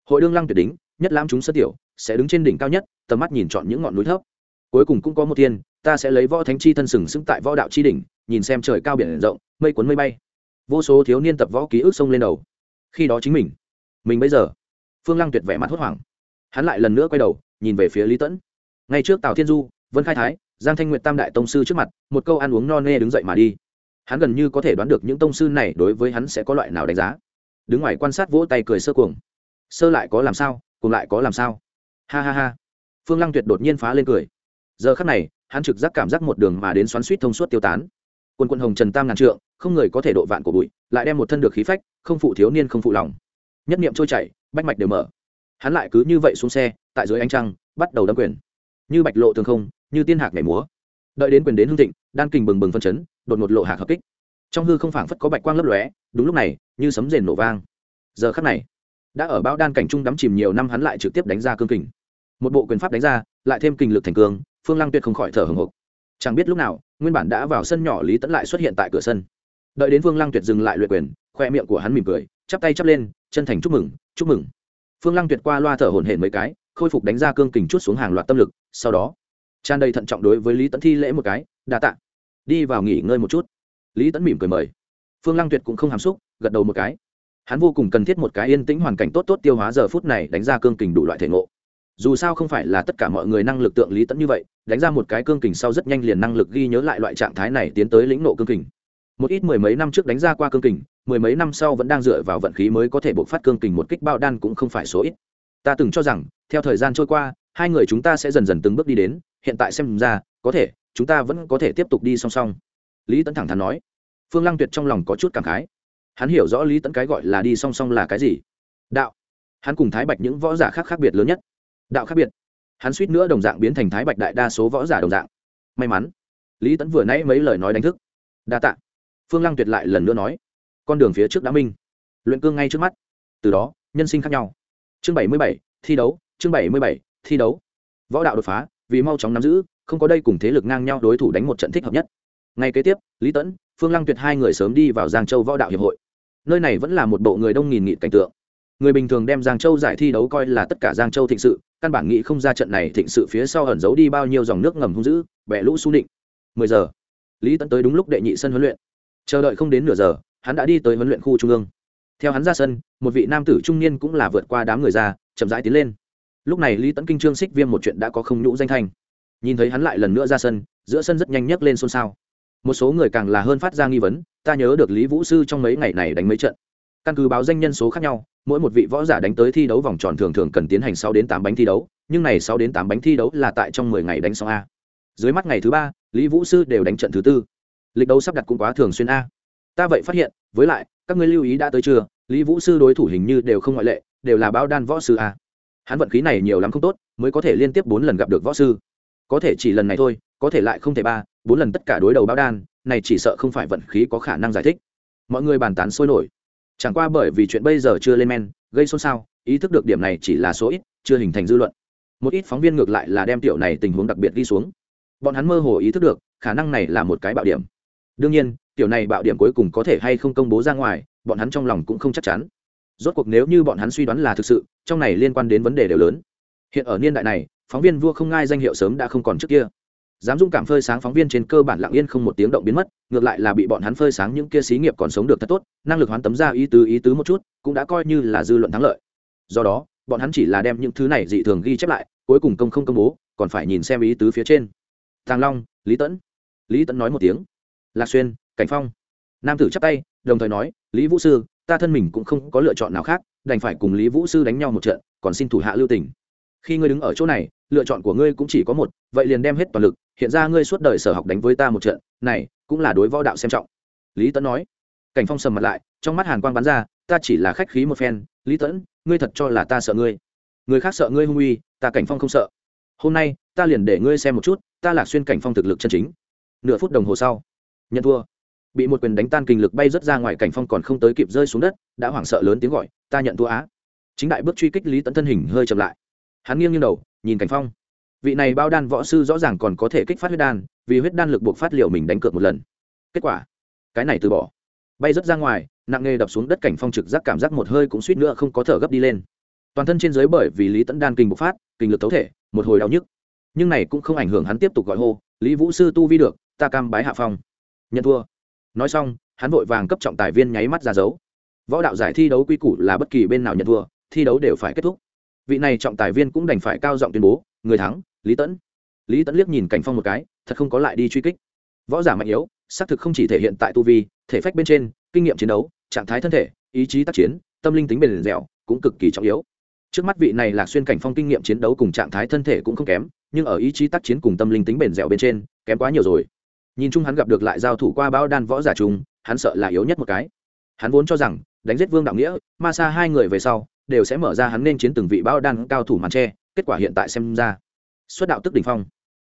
Hội đương lăng tuyệt đính, nhất Lam chúng sơ tiểu sẽ đứng trên đỉnh cao nhất tầm mắt nhìn chọn những ngọn núi thấp. Cuối cùng cũng có một thiên, ta sẽ lấy võ thánh chi thân sừng sững tại võ đạo chi đỉnh nhìn xem trời cao biển rộng mây cuốn mây bay. Vô số thiếu niên tập võ ký ức sông lên đầu. Khi đó chính mình mình bây giờ phương lăng tuyệt vẻ mặt hốt hoảng. Hắn lại lần nữa quay đầu nhìn về phía lý tẫn. Ngay trước tào thiên du vân khai thái giang thanh nguyệt tam đại tông sư trước mặt một câu ăn uống no nê đứng dậy mà đi. Hắn gần như có thể đoán được những tông sư này đối với hắn sẽ có loại nào đánh giá. Đứng ngoài quan sát vỗ tay cười sơ cuồng. Sơ lại có làm sao cùng lại có làm sao ha ha ha. Phương lăng tuyệt đột nhiên phá lên cười. Giờ khắc này, hắn trực giác cảm giác một đường mà đến xoắn suýt thông suốt tiêu tán. Quân quân hồng trần tam ngàn trượng, không người có thể độ vạn của bụi, lại đem một thân được khí phách, không phụ thiếu niên không phụ lòng. Nhất niệm trôi chảy, bách mạch đều mở. Hắn lại cứ như vậy xuống xe, tại dưới ánh trăng, bắt đầu đâm quyền. Như bạch lộ thường không, như tiên hạc nhảy múa. Đợi đến quyền đến hương thịnh, đan kình bừng bừng phân chấn, đột ngột lộ hạc hợp kích. Trong hư không phảng phất có bạch quang lấp lóe, đúng lúc này, như sấm rền nổ vang. Giờ khắc này, đã ở bão đan cảnh trung đắm chìm nhiều năm hắn lại trực tiếp đánh ra cương kình một bộ quyền pháp đánh ra, lại thêm kình lực thành cương, phương lăng tuyệt không khỏi thở hồng hộc. Chẳng biết lúc nào, nguyên bản đã vào sân nhỏ lý tẫn lại xuất hiện tại cửa sân. Đợi đến phương lăng tuyệt dừng lại luyện quyền, khoe miệng của hắn mỉm cười, chắp tay chắp lên, chân thành chúc mừng chúc mừng. Phương lăng tuyệt qua loa thở hổn hển mấy cái, khôi phục đánh ra cương kình chút xuống hàng loạt tâm lực, sau đó, tràn đầy thận trọng đối với lý tẫn thi lễ một cái, đa tạ. Đi vào nghỉ ngơi một chút. Lý tẫn mỉm cười mời. Phương lăng tuyệt cũng không hàm xúc, gật đầu một cái. Hắn vô cùng cần thiết một cái yên tĩnh hoàn cảnh tốt tốt tiêu hóa giờ phút này đánh ra cương kình đủ loại thể ngộ dù sao không phải là tất cả mọi người năng lực tượng lý tẫn như vậy, đánh ra một cái cương kình sau rất nhanh liền năng lực ghi nhớ lại loại trạng thái này tiến tới lĩnh nộ cương kình. Một ít mười mấy năm trước đánh ra qua cương kình, mười mấy năm sau vẫn đang dựa vào vận khí mới có thể bộc phát cương kình một kích bao đan cũng không phải số ít. Ta từng cho rằng, theo thời gian trôi qua, hai người chúng ta sẽ dần dần từng bước đi đến, hiện tại xem ra, có thể, chúng ta vẫn có thể tiếp tục đi song song. Lý tẫn thẳng thắn nói. Phương lăng tuyệt trong lòng có chút cảm khái. Hắn hiểu rõ lý tẫn cái gọi là đi song song là cái gì. Đạo. Hắn cùng thái bạch những võ giả khác khác biệt lớn nhất đạo khác biệt. Hắn suýt nữa đồng dạng biến thành thái bạch đại đa số võ giả đồng dạng. May mắn, lý tẫn vừa nãy mấy lời nói đánh thức. Đa t ạ phương lăng tuyệt lại lần nữa nói, con đường phía trước đã minh. Luyện cương ngay trước mắt. Từ đó, nhân sinh khác nhau. Chương bảy mươi bảy, thi đấu. Chương bảy mươi bảy, thi đấu. Võ đạo đột phá, vì mau chóng nắm giữ, không có đây cùng thế lực ngang nhau đối thủ đánh một trận thích hợp nhất. Ngay kế tiếp, lý tẫn phương lăng tuyệt hai người sớm đi vào giang châu võ đạo hiệp hội. Nơi này vẫn là một bộ người đông nghìn nghị cảnh tượng người bình thường đem giang châu giải thi đấu coi là tất cả giang châu thịnh sự, căn bản nghĩ không ra trận này thịnh sự phía sau ẩn giấu đi bao nhiêu dòng nước ngầm hung dữ, bẻ lũ su định mười giờ, lý tẫn tới đúng lúc đệ nhị sân huấn luyện. Chờ đợi không đến nửa giờ, hắn đã đi tới huấn luyện khu trung ương. Theo hắn ra sân, một vị nam tử trung niên cũng là vượt qua đám người ra, chậm rãi tiến lên. Lúc này lý tẫn kinh trương xích viêm một chuyện đã có không nhũ danh thanh. Nhìn thấy hắn lại lần nữa ra sân, giữa sân rất nhanh nhấc lên xôn xao. Một số người càng là hơn phát ra nghi vấn, ta nhớ được lý vũ sư trong mấy ngày này đánh mấy trận. Căn cứ báo danh nhân số khác nhau mỗi một vị võ giả đánh tới thi đấu vòng tròn thường thường cần tiến hành sáu đến tám bánh thi đấu, nhưng này sáu đến tám bánh thi đấu là tại trong mười ngày đánh xong a. Dưới mắt ngày thứ ba, lý vũ sư đều đánh trận thứ tư. Lịch đấu sắp đặt cũng quá thường xuyên a. Ta vậy phát hiện, với lại, các ngươi lưu ý đã tới chưa? Lý vũ sư đối thủ hình như đều không ngoại lệ, đều là báo đan võ sư a. Hắn vận khí này nhiều lắm không tốt, mới có thể liên tiếp bốn lần gặp được võ sư. Có thể chỉ lần này thôi, có thể lại không thể ba, bốn lần tất cả đối đầu báo đan, này chỉ sợ không phải vận khí có khả năng giải thích. Mọi người bàn tán sôi nổi chẳng qua bởi vì chuyện bây giờ chưa lên men, gây xôn xao, ý thức được điểm này chỉ là số ít, chưa hình thành dư luận. Một ít phóng viên ngược lại là đem tiểu này tình huống đặc biệt ghi xuống. Bọn hắn mơ hồ ý thức được, khả năng này là một cái bạo điểm. Đương nhiên, tiểu này bạo điểm cuối cùng có thể hay không công bố ra ngoài, bọn hắn trong lòng cũng không chắc chắn. Rốt cuộc nếu như bọn hắn suy đoán là thực sự, trong này liên quan đến vấn đề đều lớn. Hiện ở niên đại này, phóng viên vua không ngai danh hiệu sớm đã không còn trước kia dám dũng cảm phơi sáng phóng viên trên cơ bản lặng yên không một tiếng động biến mất, ngược lại là bị bọn hắn phơi sáng những kia xí nghiệp còn sống được thật tốt, năng lực hoán tấm ra ý tứ ý tứ một chút, cũng đã coi như là dư luận thắng lợi. Do đó, bọn hắn chỉ là đem những thứ này dị thường ghi chép lại, cuối cùng công không công bố, còn phải nhìn xem ý tứ phía trên. Thàng long, lý tẫn lý tẫn nói một tiếng. Lạc xuyên, cảnh phong. Nam tử chắp tay, đồng thời nói, lý vũ sư, ta thân mình cũng không có lựa chọn nào khác, đành phải cùng lý vũ sư đánh nhau một trận, còn xin thủ hạ lưu tình. Khi ngươi đứng ở chỗ này, lựa chọn của ngươi cũng chỉ có một, vậy liền đem hết toàn lực hiện ra ngươi suốt đời sở học đánh với ta một trận, này, cũng là đối võ đạo xem trọng. Lý tẫn nói. Cảnh phong sầm mặt lại, trong mắt hàn quang bắn ra, ta chỉ là khách khí một phen, lý tẫn ngươi thật cho là ta sợ ngươi. Người khác sợ ngươi hung uy, ta cảnh phong không sợ. Hôm nay, ta liền để ngươi xem một chút, ta lạc xuyên cảnh phong thực lực chân chính. Nửa phút đồng hồ sau, nhận thua. Bị một quyền đánh tan kinh lực bay rớt ra ngoài, cảnh phong còn không tới kịp rơi xuống đất, đã hoảng sợ lớn tiếng gọi, ta nhận thua á. Chính đại bước truy kích lý tẫn thân hình hơi chậm lại. Hắn nghiêng nghiêng đầu, nhìn cảnh phong vị này bao đan võ sư rõ ràng còn có thể kích phát huyết đan, vì huyết đan lực buộc phát liệu mình đánh cược một lần. Kết quả, cái này từ bỏ. Bay rớt ra ngoài, nặng nề đập xuống đất cảnh phong trực giác cảm giác một hơi cũng suýt nữa không có thở gấp đi lên. Toàn thân trên dưới bởi vì lý tẫn đan kinh bộc phát, kinh lực tấu thể, một hồi đau nhức. Nhưng này cũng không ảnh hưởng hắn tiếp tục gọi hô, lý vũ sư tu vi được, ta cam bái hạ phong. Nhận thua. Nói xong, hắn vội vàng cấp trọng tài viên nháy mắt ra dấu. Võ đạo giải thi đấu quy củ là bất kỳ bên nào nhận thua, thi đấu đều phải kết thúc. Vị này trọng tài viên cũng đành phải cao giọng tuyên bố, người thắng lý tẫn lý tẫn liếc nhìn cảnh phong một cái thật không có lại đi truy kích. Võ giả mạnh yếu xác thực không chỉ thể hiện tại tu vi thể phách bên trên kinh nghiệm chiến đấu trạng thái thân thể ý chí tác chiến tâm linh tính bền dẻo cũng cực kỳ trọng yếu. Trước mắt vị này là xuyên cảnh phong kinh nghiệm chiến đấu cùng trạng thái thân thể cũng không kém nhưng ở ý chí tác chiến cùng tâm linh tính bền dẻo bên trên kém quá nhiều rồi. Nhìn chung hắn gặp được lại giao thủ qua bao đan võ giả chúng, hắn sợ là yếu nhất một cái. Hắn vốn cho rằng đánh giết vương đạo nghĩa ma xa hai người về sau đều sẽ mở ra hắn nên chiến từng vị bao đan cao thủ màn tre kết quả hiện tại xem ra xuất đạo tức đỉnh phong.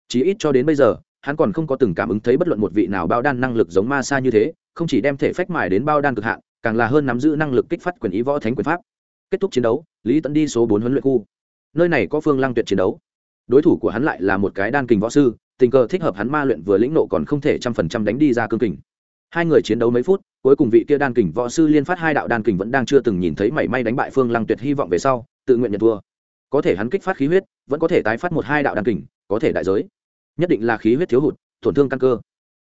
Chí ít cho đến bây giờ, hắn còn không có từng cảm ứng thấy bất luận một vị nào bao đan năng lực giống ma xa như thế, không chỉ đem thể phách mài đến bao đan cực hạn, càng là hơn nắm giữ năng lực kích phát quyền ý võ thánh quyền pháp. Kết thúc chiến đấu, lý tẫn đi số bốn huấn luyện khu. Nơi này có phương lăng tuyệt chiến đấu. Đối thủ của hắn lại là một cái đan kình võ sư, tình cờ thích hợp hắn ma luyện vừa lĩnh nộ còn không thể trăm phần trăm đánh đi ra cương kình. Hai người chiến đấu mấy phút, cuối cùng vị kia đan kình võ sư liên phát hai đạo đan kình vẫn đang chưa từng nhìn thấy mảy may đánh bại phương lăng tuyệt hy vọng về sau, tự nguyện nhận thua có thể hắn kích phát khí huyết, vẫn có thể tái phát một hai đạo đan kình, có thể đại giới. Nhất định là khí huyết thiếu hụt, tổn thương căn cơ.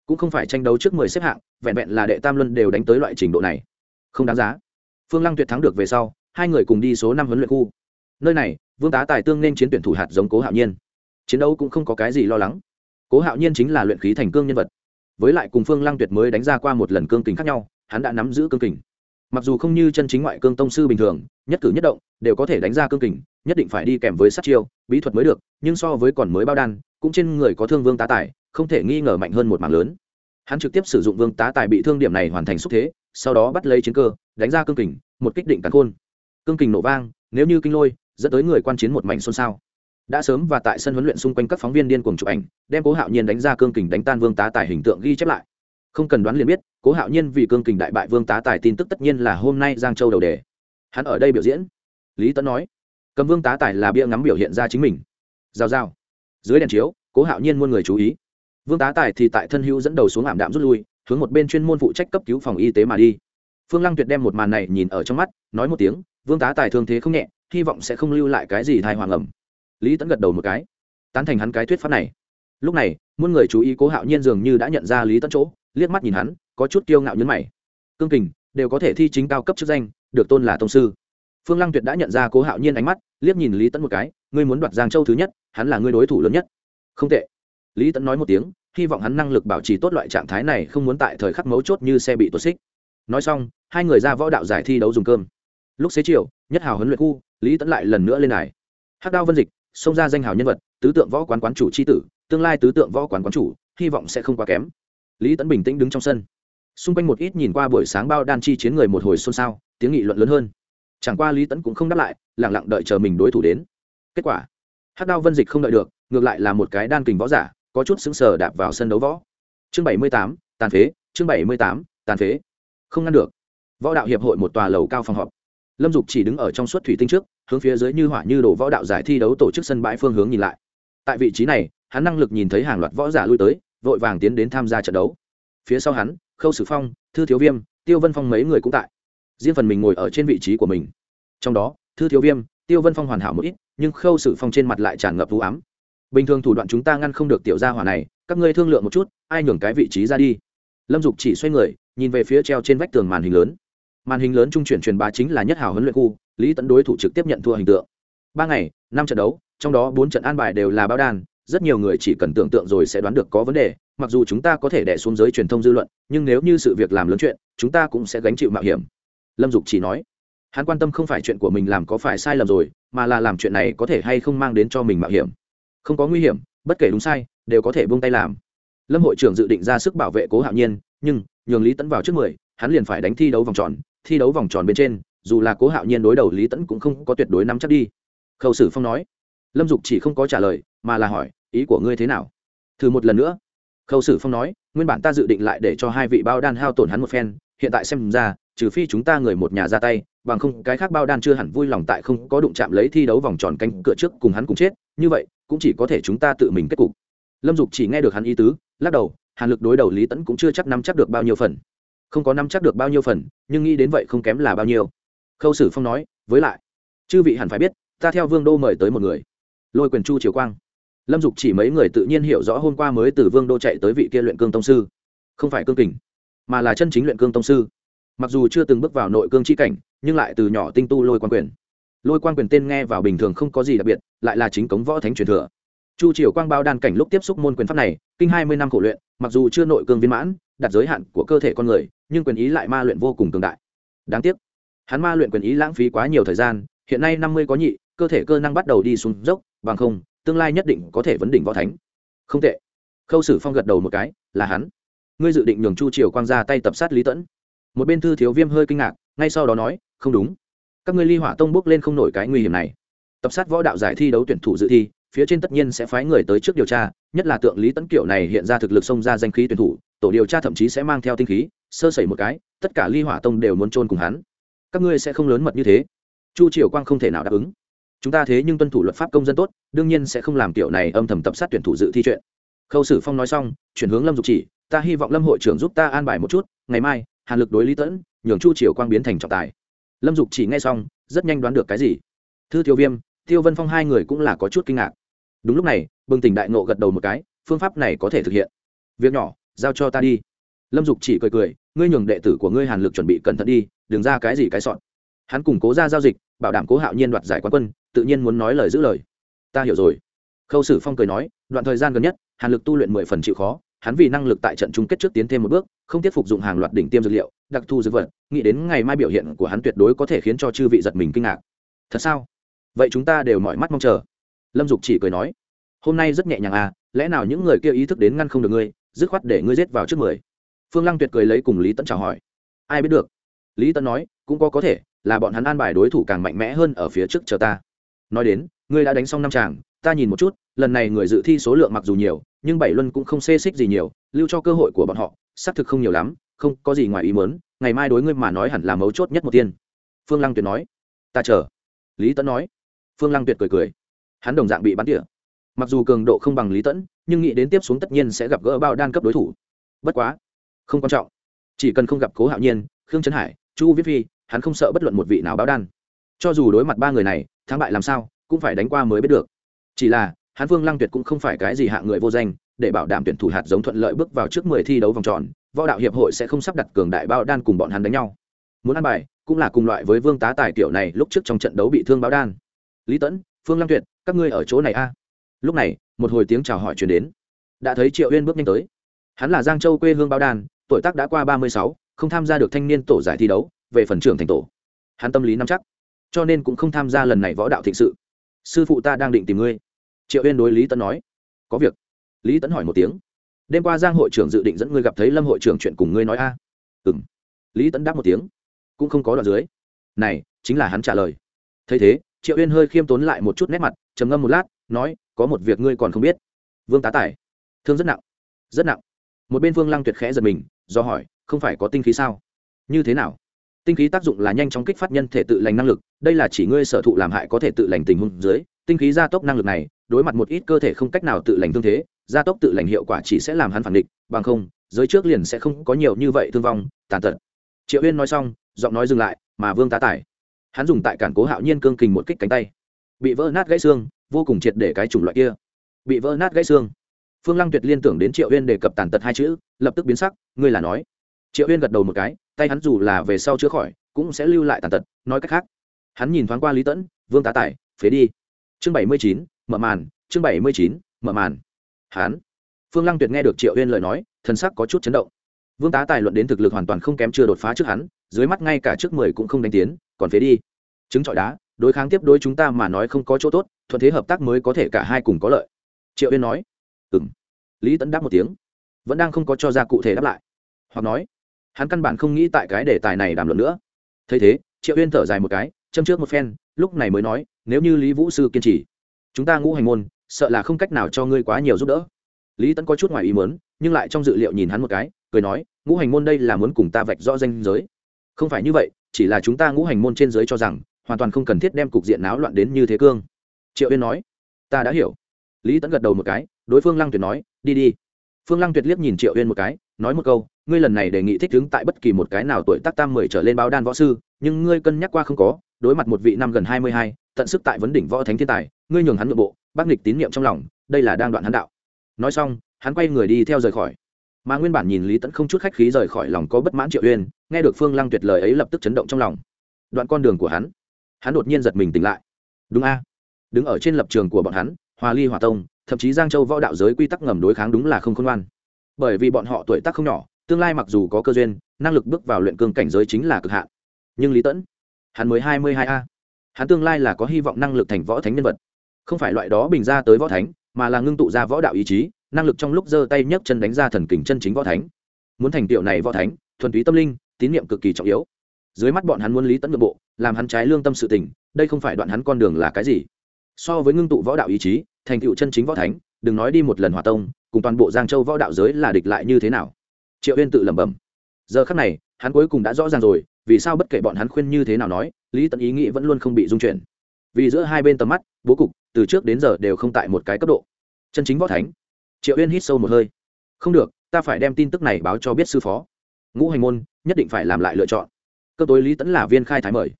Cũng không phải tranh đấu trước mười xếp hạng, vẹn vẹn là đệ tam luân đều đánh tới loại trình độ này. Không đáng giá. Phương lăng tuyệt thắng được về sau, hai người cùng đi số năm huấn luyện khu. Nơi này, vương tá tài tương nên chiến tuyển thủ hạt giống cố hạo nhiên. Chiến đấu cũng không có cái gì lo lắng. Cố hạo nhiên chính là luyện khí thành cương nhân vật. Với lại cùng phương lăng tuyệt mới đánh ra qua một lần cương kình khác nhau, hắn đã nắm giữ cương kình mặc dù không như chân chính ngoại cương tông sư bình thường, nhất cử nhất động đều có thể đánh ra cương kình, nhất định phải đi kèm với sát chiêu, bí thuật mới được, nhưng so với còn mới bao đan, cũng trên người có thương vương tá tài, không thể nghi ngờ mạnh hơn một mảng lớn. Hắn trực tiếp sử dụng vương tá tài bị thương điểm này hoàn thành xúc thế, sau đó bắt lấy chiến cơ, đánh ra cương kình, một kích định cắn khôn. Cương kình nổ vang, nếu như kinh lôi, dẫn tới người quan chiến một mảnh xôn xao. Đã sớm và tại sân huấn luyện xung quanh các phóng viên điên cuồng chụp ảnh, đem cố hạo nhiên đánh ra cương kình đánh tan vương tá tài hình tượng ghi chép lại. Không cần đoán liền biết cố hạo nhiên vì cương kình đại bại vương tá tài tin tức tất nhiên là hôm nay giang châu đầu đề. Hắn ở đây biểu diễn. Lý tấn nói, cầm vương tá tài là bia ngắm biểu hiện ra chính mình. Giao giao. Dưới đèn chiếu, cố hạo nhiên muôn người chú ý. Vương tá tài thì tại thân hữu dẫn đầu xuống ảm đạm rút lui, hướng một bên chuyên môn phụ trách cấp cứu phòng y tế mà đi. Phương lăng tuyệt đem một màn này nhìn ở trong mắt, nói một tiếng, vương tá tài thương thế không nhẹ, hy vọng sẽ không lưu lại cái gì thai hoàng ẩm lý tẫn gật đầu một cái. Tán thành hắn cái thuyết pháp này lúc này, muôn người chú ý cố hạo nhiên dường như đã nhận ra lý tẫn chỗ, liếc mắt nhìn hắn, có chút kiêu ngạo nhấn mày. Cương kình, đều có thể thi chính cao cấp chức danh, được tôn là tông sư. Phương lăng tuyệt đã nhận ra cố hạo nhiên ánh mắt, liếc nhìn lý tẫn một cái, ngươi muốn đoạt giang châu thứ nhất, hắn là ngươi đối thủ lớn nhất. Không tệ. Lý tẫn nói một tiếng, hy vọng hắn năng lực bảo trì tốt loại trạng thái này không muốn tại thời khắc mấu chốt như xe bị tuột xích. Nói xong, hai người ra võ đạo giải thi đấu dùng cơm. Lúc xế chiều, nhất hào huấn luyện khu, lý tẫn lại lần nữa lên đài. Hắc đao vân dịch, xông ra danh hào nhân vật, tứ tượng võ quán quán chủ c h i tử tương lai tứ tượng võ quán quán chủ, hy vọng sẽ không quá kém. Lý tẫn bình tĩnh đứng trong sân. Xung quanh một ít nhìn qua buổi sáng bao đan chi chiến người một hồi xôn xao, tiếng nghị luận lớn hơn. Chẳng qua lý tẫn cũng không đáp lại lẳng lặng đợi chờ mình đối thủ đến. Kết quả, hắc đao vân dịch không đợi được, ngược lại là một cái đan kình võ giả, có chút xứng sờ đạp vào sân đấu võ. Chương bảy mươi tám, tàn phế, chương bảy mươi tám, tàn phế. Không ngăn được. Võ đạo hiệp hội một tòa lầu cao phòng họp. Lâm dục chỉ đứng ở trong suốt thủy tinh trước, hướng phía dưới như hỏa như đổ võ đạo giải thi đấu tổ chức sân bãi phương hướng nhìn lại. Tại vị trí này hắn năng lực nhìn thấy hàng loạt võ giả lui tới, vội vàng tiến đến tham gia trận đấu. Phía sau hắn, khâu sử phong, thư thiếu viêm, tiêu vân phong mấy người cũng tại. Riêng phần mình ngồi ở trên vị trí của mình. Trong đó, thư thiếu viêm, tiêu vân phong hoàn hảo một ít, nhưng khâu sử phong trên mặt lại tràn ngập vũ ám. Bình thường thủ đoạn chúng ta ngăn không được tiểu gia hỏa này, các ngươi thương lượng một chút, ai nhường cái vị trí ra đi. Lâm dục chỉ xoay người, nhìn về phía treo trên vách tường màn hình lớn. Màn hình lớn trung chuyển truyền bá chính là nhất hào huấn luyện khu, lý tấn đối thủ trực tiếp nhận thua hình tượng. Ba ngày, năm trận đấu, trong đó bốn trận an bài đều là bao đan rất nhiều người chỉ cần tưởng tượng rồi sẽ đoán được có vấn đề, mặc dù chúng ta có thể đẻ xuống giới truyền thông dư luận, nhưng nếu như sự việc làm lớn chuyện, chúng ta cũng sẽ gánh chịu mạo hiểm. Lâm dục chỉ nói. Hắn quan tâm không phải chuyện của mình làm có phải sai lầm rồi, mà là làm chuyện này có thể hay không mang đến cho mình mạo hiểm. Không có nguy hiểm, bất kể đúng sai, đều có thể buông tay làm. Lâm hội trưởng dự định ra sức bảo vệ cố hạo nhiên, nhưng nhường lý tẫn vào trước mười, hắn liền phải đánh thi đấu vòng tròn, thi đấu vòng tròn bên trên, dù là cố hạo nhiên đối đầu lý tẫn cũng không có tuyệt đối nắm chắc đi. Khâu sử phong nói. Lâm dục chỉ không có trả lời mà là hỏi, ý của ngươi thế nào? Thử một lần nữa. Khâu sử phong nói, nguyên bản ta dự định lại để cho hai vị bao đan hao tổn hắn một phen, hiện tại xem ra, trừ phi chúng ta người một nhà ra tay, bằng không cái khác bao đan chưa hẳn vui lòng tại không có đụng chạm lấy thi đấu vòng tròn canh cửa trước cùng hắn cùng chết, như vậy, cũng chỉ có thể chúng ta tự mình kết cục. Lâm dục chỉ nghe được hắn ý tứ, lắc đầu, hàn lực đối đầu lý tẫn cũng chưa chắc nắm chắc được bao nhiêu phần. Không có nắm chắc được bao nhiêu phần, nhưng nghĩ đến vậy không kém là bao nhiêu. Khâu sử phong nói, với lại, chư vị hẳn phải biết, ta theo vương đô mời tới một người. Lôi quyền chu triều quang lâm dục chỉ mấy người tự nhiên hiểu rõ hôm qua mới từ vương đô chạy tới vị kia luyện cương tông sư. Không phải cương kình, mà là chân chính luyện cương tông sư. Mặc dù chưa từng bước vào nội cương chi cảnh, nhưng lại từ nhỏ tinh tu lôi quan quyền. Lôi quan quyền tên nghe vào bình thường không có gì đặc biệt, lại là chính cống võ thánh truyền thừa. Chu triều quang bao đan cảnh lúc tiếp xúc môn quyền pháp này, kinh hai mươi năm khổ luyện, mặc dù chưa nội cương viên mãn đặt giới hạn của cơ thể con người, nhưng quyền ý lại ma luyện vô cùng cường đại. Đáng tiếc, hắn ma luyện quyền ý lãng phí quá nhiều thời gian, hiện nay năm mươi có nhị, cơ thể cơ năng bắt đầu đi xuống dốc, bằng không tương lai nhất định có thể vấn đỉnh võ thánh. Không tệ. Khâu sử phong gật đầu một cái, là hắn. Ngươi dự định nhường chu triều quang ra tay tập sát lý tẫn. Một bên thư thiếu viêm hơi kinh ngạc, ngay sau đó nói, không đúng. Các ngươi ly hỏa tông bước lên không nổi cái nguy hiểm này. Tập sát võ đạo giải thi đấu tuyển thủ dự thi, phía trên tất nhiên sẽ phái người tới trước điều tra, nhất là tượng lý tấn kiểu này hiện ra thực lực xông ra danh khí tuyển thủ, tổ điều tra thậm chí sẽ mang theo tinh khí, sơ sẩy một cái, tất cả ly hỏa tông đều muốn trôn cùng hắn. Các ngươi sẽ không lớn mật như thế. Chu triều quang không thể nào đáp ứng chúng ta thế nhưng tuân thủ luật pháp công dân tốt, đương nhiên sẽ không làm kiểu này âm thầm tập sát tuyển thủ dự thi chuyện. Khâu sử phong nói xong, chuyển hướng lâm dục chỉ, ta hy vọng lâm hội trưởng giúp ta an bài một chút, ngày mai, hàn lực đối lý tẫn, nhường chu triều quang biến thành trọng tài. Lâm dục chỉ nghe xong, rất nhanh đoán được cái gì. Thư tiêu viêm, tiêu vân phong hai người cũng là có chút kinh ngạc. Đúng lúc này, bừng tỉnh đại nộ gật đầu một cái, phương pháp này có thể thực hiện. Việc nhỏ, giao cho ta đi. Lâm dục chỉ cười cười, ngươi nhường đệ tử của ngươi hàn lực chuẩn bị cẩn thận đi, đừng ra cái gì cái sọn hắn củng cố ra giao dịch, bảo đảm cố hạo nhiên đoạt giải quán quân, tự nhiên muốn nói lời giữ lời. Ta hiểu rồi. Khâu sử phong cười nói, đoạn thời gian gần nhất, hàn lực tu luyện mười phần chịu khó, hắn vì năng lực tại trận chung kết trước tiến thêm một bước, không tiếp phục dụng hàng loạt đỉnh tiêm dược liệu, đặc thù dược vật, nghĩ đến ngày mai biểu hiện của hắn tuyệt đối có thể khiến cho chư vị giật mình kinh ngạc. Thật sao? Vậy chúng ta đều mỏi mắt mong chờ. Lâm dục chỉ cười nói, hôm nay rất nhẹ nhàng à lẽ nào những người kia ý thức đến ngăn không được ngươi, dứt khoát để ngươi giết vào trước mười? Phương lăng tuyệt cười lấy cùng lý tẫn chào hỏi, ai biết được? Lý tẫn nói, cũng có có thể là bọn hắn an bài đối thủ càng mạnh mẽ hơn ở phía trước chờ ta. Nói đến, ngươi đã đánh xong năm tràng ta nhìn một chút, lần này người dự thi số lượng mặc dù nhiều, nhưng bảy luân cũng không xê xích gì nhiều, lưu cho cơ hội của bọn họ, xác thực không nhiều lắm, không có gì ngoài ý mớn ngày mai đối ngươi mà nói hẳn là mấu chốt nhất một tiên. Phương lăng tuyệt nói. Ta chờ. Lý tẫn nói. Phương lăng tuyệt cười cười. Hắn đồng dạng bị bắn tỉa. Mặc dù cường độ không bằng lý tẫn nhưng nghĩ đến tiếp xuống tất nhiên sẽ gặp gỡ bao đan cấp đối thủ. Bất quá, không quan trọng. Chỉ cần không gặp cố hạo nhiên, khương trấn hải, chu viết phi hắn không sợ bất luận một vị nào báo đan. Cho dù đối mặt ba người này, thắng bại làm sao, cũng phải đánh qua mới biết được. Chỉ là, hắn vương lăng tuyệt cũng không phải cái gì hạ người vô danh, để bảo đảm tuyển thủ hạt giống thuận lợi bước vào trước mười thi đấu vòng tròn, võ đạo hiệp hội sẽ không sắp đặt cường đại bao đan cùng bọn hắn đánh nhau. Muốn ăn bài, cũng là cùng loại với vương tá tài kiểu này lúc trước trong trận đấu bị thương báo đan. Lý tẫn phương lăng tuyệt, các ngươi ở chỗ này a. Lúc này, một hồi tiếng chào hỏi chuyển đến. Đã thấy triệu uyên bước nhanh tới. Hắn là giang châu quê hương báo đan, tuổi tác đã qua ba mươi sáu, không tham gia được thanh niên tổ giải thi đấu về phần trưởng thành tổ. Hắn tâm lý nắm chắc, cho nên cũng không tham gia lần này võ đạo thịnh sự. Sư phụ ta đang định tìm ngươi. Triệu uyên đối lý tấn nói, có việc. Lý tấn hỏi một tiếng, đêm qua giang hội trưởng dự định dẫn ngươi gặp thấy lâm hội trưởng chuyện cùng ngươi nói a? À? ừ m lý tấn đáp một tiếng, cũng không có đoạn dưới. Này, chính là hắn trả lời. Thấy thế, triệu uyên hơi khiêm tốn lại một chút nét mặt, trầm ngâm một lát, nói, có một việc ngươi còn không biết. Vương tá tài, thương rất nặng rất nặng. Một bên vương lăng tuyệt khẽ giật mình, do hỏi, không phải có tinh khí sao? Như thế nào? Tinh khí tác dụng là nhanh chóng kích phát nhân thể tự lành năng lực, đây là chỉ ngươi sở thụ làm hại có thể tự lành tình huống dưới, tinh khí gia tốc năng lực này, đối mặt một ít cơ thể không cách nào tự lành thương thế, gia tốc tự lành hiệu quả chỉ sẽ làm hắn phản địch, bằng không, giới trước liền sẽ không có nhiều như vậy thương vong, tàn tật. Triệu uyên nói xong, giọng nói dừng lại, mà vương tá tải hắn dùng tại cản cố hạo nhiên cương kình một kích cánh tay. Bị vỡ nát gãy xương, vô cùng triệt để cái chủng loại kia. Bị vỡ nát gãy xương. Phương lăng tuyệt liên tưởng đến triệu uyên đề cập tàn tật hai chữ, lập tức biến sắc, ngươi là nói. Triệu uyên gật đầu một cái tay hắn dù là về sau chữa khỏi, cũng sẽ lưu lại tàn tật, nói cách khác. Hắn nhìn thoáng qua lý tẫn, vương tá tài, phế đi. Chương bảy mươi chín, mở màn, chương bảy mươi chín, mở màn. Hắn. Phương lăng tuyệt nghe được triệu uyên lời nói thân sắc có chút chấn động. Vương tá tài luận đến thực lực hoàn toàn không kém chưa đột phá trước hắn, dưới mắt ngay cả trước mười cũng không đánh tiến, còn phế đi. Chứng trọi đá, đối kháng tiếp đối chúng ta mà nói không có chỗ tốt, thuận thế hợp tác mới có thể cả hai cùng có lợi. Triệu uyên nói. Ừ m lý tẫn đáp một tiếng. Vẫn đang không có cho ra cụ thể đáp lại. Hoặc nói hắn căn bản không nghĩ tại cái đề tài này đàm luận nữa. Thấy thế, triệu uyên thở dài một cái, châm trước một phen, lúc này mới nói, nếu như lý vũ sư kiên trì, chúng ta ngũ hành môn, sợ là không cách nào cho ngươi quá nhiều giúp đỡ. Lý tẫn có chút ngoài ý mớn nhưng lại trong dự liệu nhìn hắn một cái, cười nói, ngũ hành môn đây là muốn cùng ta vạch rõ danh giới. Không phải như vậy, chỉ là chúng ta ngũ hành môn trên giới cho rằng, hoàn toàn không cần thiết đem cục diện náo loạn đến như thế cương. Triệu uyên nói, ta đã hiểu. Lý tẫn gật đầu một cái, đối phương lăng tuyệt nói, đi đi phương lăng tuyệt liếc nhìn triệu uyên một cái, nói một câu, ngươi lần này đề nghị thích ứng tại bất kỳ một cái nào tuổi tác tam mười trở lên báo đan võ sư, nhưng ngươi cân nhắc qua không có, đối mặt một vị năm gần hai mươi hai, tận sức tại vấn đỉnh võ thánh thiên tài, ngươi nhường hắn nội bộ, bác nghịch tín nhiệm trong lòng, đây là đang đoạn hắn đạo. Nói xong, hắn quay người đi theo rời khỏi. Mà nguyên bản nhìn lý tẫn không chút khách khí rời khỏi lòng có bất mãn triệu uyên, nghe được phương lăng tuyệt lời ấy lập tức chấn động trong lòng. Đoạn con đường của hắn hắn đột nhiên giật mình tỉnh lại. Đúng a, đứng ở trên lập trường của bọn hắn, hòa ly hòa tông thậm chí giang châu võ đạo giới quy tắc ngầm đối kháng đúng là không khôn ngoan. Bởi vì bọn họ tuổi tác không nhỏ, tương lai mặc dù có cơ duyên, năng lực bước vào luyện cương cảnh giới chính là cực hạn. Nhưng lý tẫn, hắn mới hai mươi hai a. Hắn tương lai là có hy vọng năng lực thành võ thánh nhân vật. Không phải loại đó bình ra tới võ thánh, mà là ngưng tụ ra võ đạo ý chí, năng lực trong lúc giơ tay nhấc chân đánh ra thần kình chân chính võ thánh. Muốn thành tiệu này võ thánh, thuần túy tâm linh, tín nhiệm cực kỳ trọng yếu. Dưới mắt bọn hắn muốn lý tẫn nội bộ, làm hắn trái lương tâm sự tình, đây không phải đoạn hắn con đường là cái gì. So với ngưng tụ võ đạo ý chí thành tựu chân chính võ thánh, đừng nói đi một lần hòa tông, cùng toàn bộ giang châu võ đạo giới là địch lại như thế nào. Triệu uyên tự lẩm bẩm. Giờ khắc này, hắn cuối cùng đã rõ ràng rồi, vì sao bất kể bọn hắn khuyên như thế nào nói, lý Tận ý nghĩ vẫn luôn không bị dung chuyển. Vì giữa hai bên tầm mắt, bố cục, từ trước đến giờ đều không tại một cái cấp độ. Chân chính võ thánh. Triệu uyên hít sâu một hơi. Không được, ta phải đem tin tức này báo cho biết sư phó. Ngũ hành môn, nhất định phải làm lại lựa chọn. Cơ tối lý tẫn là viên khai thái mời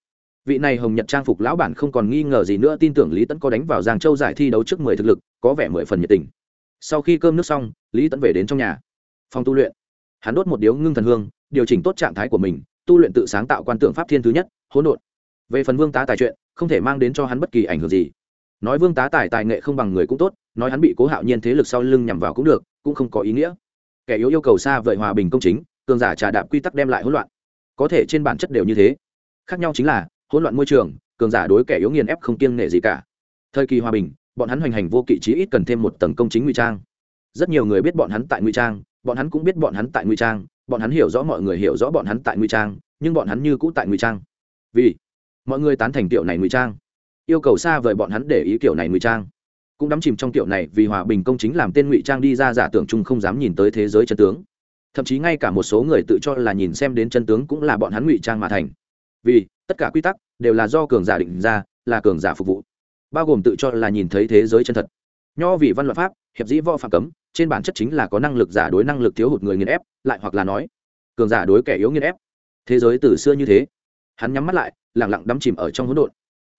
vị này hồng nhật trang phục lão bản không còn nghi ngờ gì nữa, tin tưởng lý tẫn có đánh vào giang châu giải thi đấu trước mười thực lực, có vẻ mười phần nhiệt tình. Sau khi cơm nước xong, lý tẫn về đến trong nhà. Phòng tu luyện. Hắn đốt một điếu ngưng thần hương, điều chỉnh tốt trạng thái của mình, tu luyện tự sáng tạo quan tượng pháp thiên thứ nhất, hỗn độn. Về phần vương tá tài chuyện, không thể mang đến cho hắn bất kỳ ảnh hưởng gì. Nói vương tá tài tài nghệ không bằng người cũng tốt, nói hắn bị cố hạo nhiên thế lực sau lưng nhằm vào cũng được, cũng không có ý nghĩa. Kẻ yếu yêu cầu xa vời hòa bình công chính, cường giả trà đạp quy tắc đem lại hỗn loạn. Có thể trên bản chất đều như thế. Khác nhau chính là hỗn loạn môi trường, cường giả đối kẻ yếu nghiền ép không kiêng nể gì cả. Thời kỳ hòa bình, bọn hắn hoành hành vô kỵ trí ít cần thêm một tầng công chính ngụy trang. Rất nhiều người biết bọn hắn tại ngụy trang, bọn hắn cũng biết bọn hắn tại ngụy trang, bọn hắn hiểu rõ mọi người hiểu rõ bọn hắn tại ngụy trang, nhưng bọn hắn như cũ tại ngụy trang. Vì mọi người tán thành tiểu này ngụy trang, yêu cầu xa vời bọn hắn để ý kiểu này ngụy trang. Cũng đắm chìm trong kiểu này vì hòa bình công chính làm tên ngụy trang đi ra giả tưởng chung không dám nhìn tới thế giới chân tướng. Thậm chí ngay cả một số người tự cho là nhìn xem đến chân tướng cũng là bọn hắn ngụy trang mà thành. Vì tất cả quy tắc đều là do cường giả định ra, là cường giả phục vụ. Bao gồm tự cho là nhìn thấy thế giới chân thật. Nho vì văn luật pháp, hiệp dĩ võ phạm cấm, trên bản chất chính là có năng lực giả đối năng lực thiếu hụt người nghiền ép, lại hoặc là nói, cường giả đối kẻ yếu nghiền ép. Thế giới từ xưa như thế. Hắn nhắm mắt lại lẳng lặng đắm chìm ở trong hỗn độn.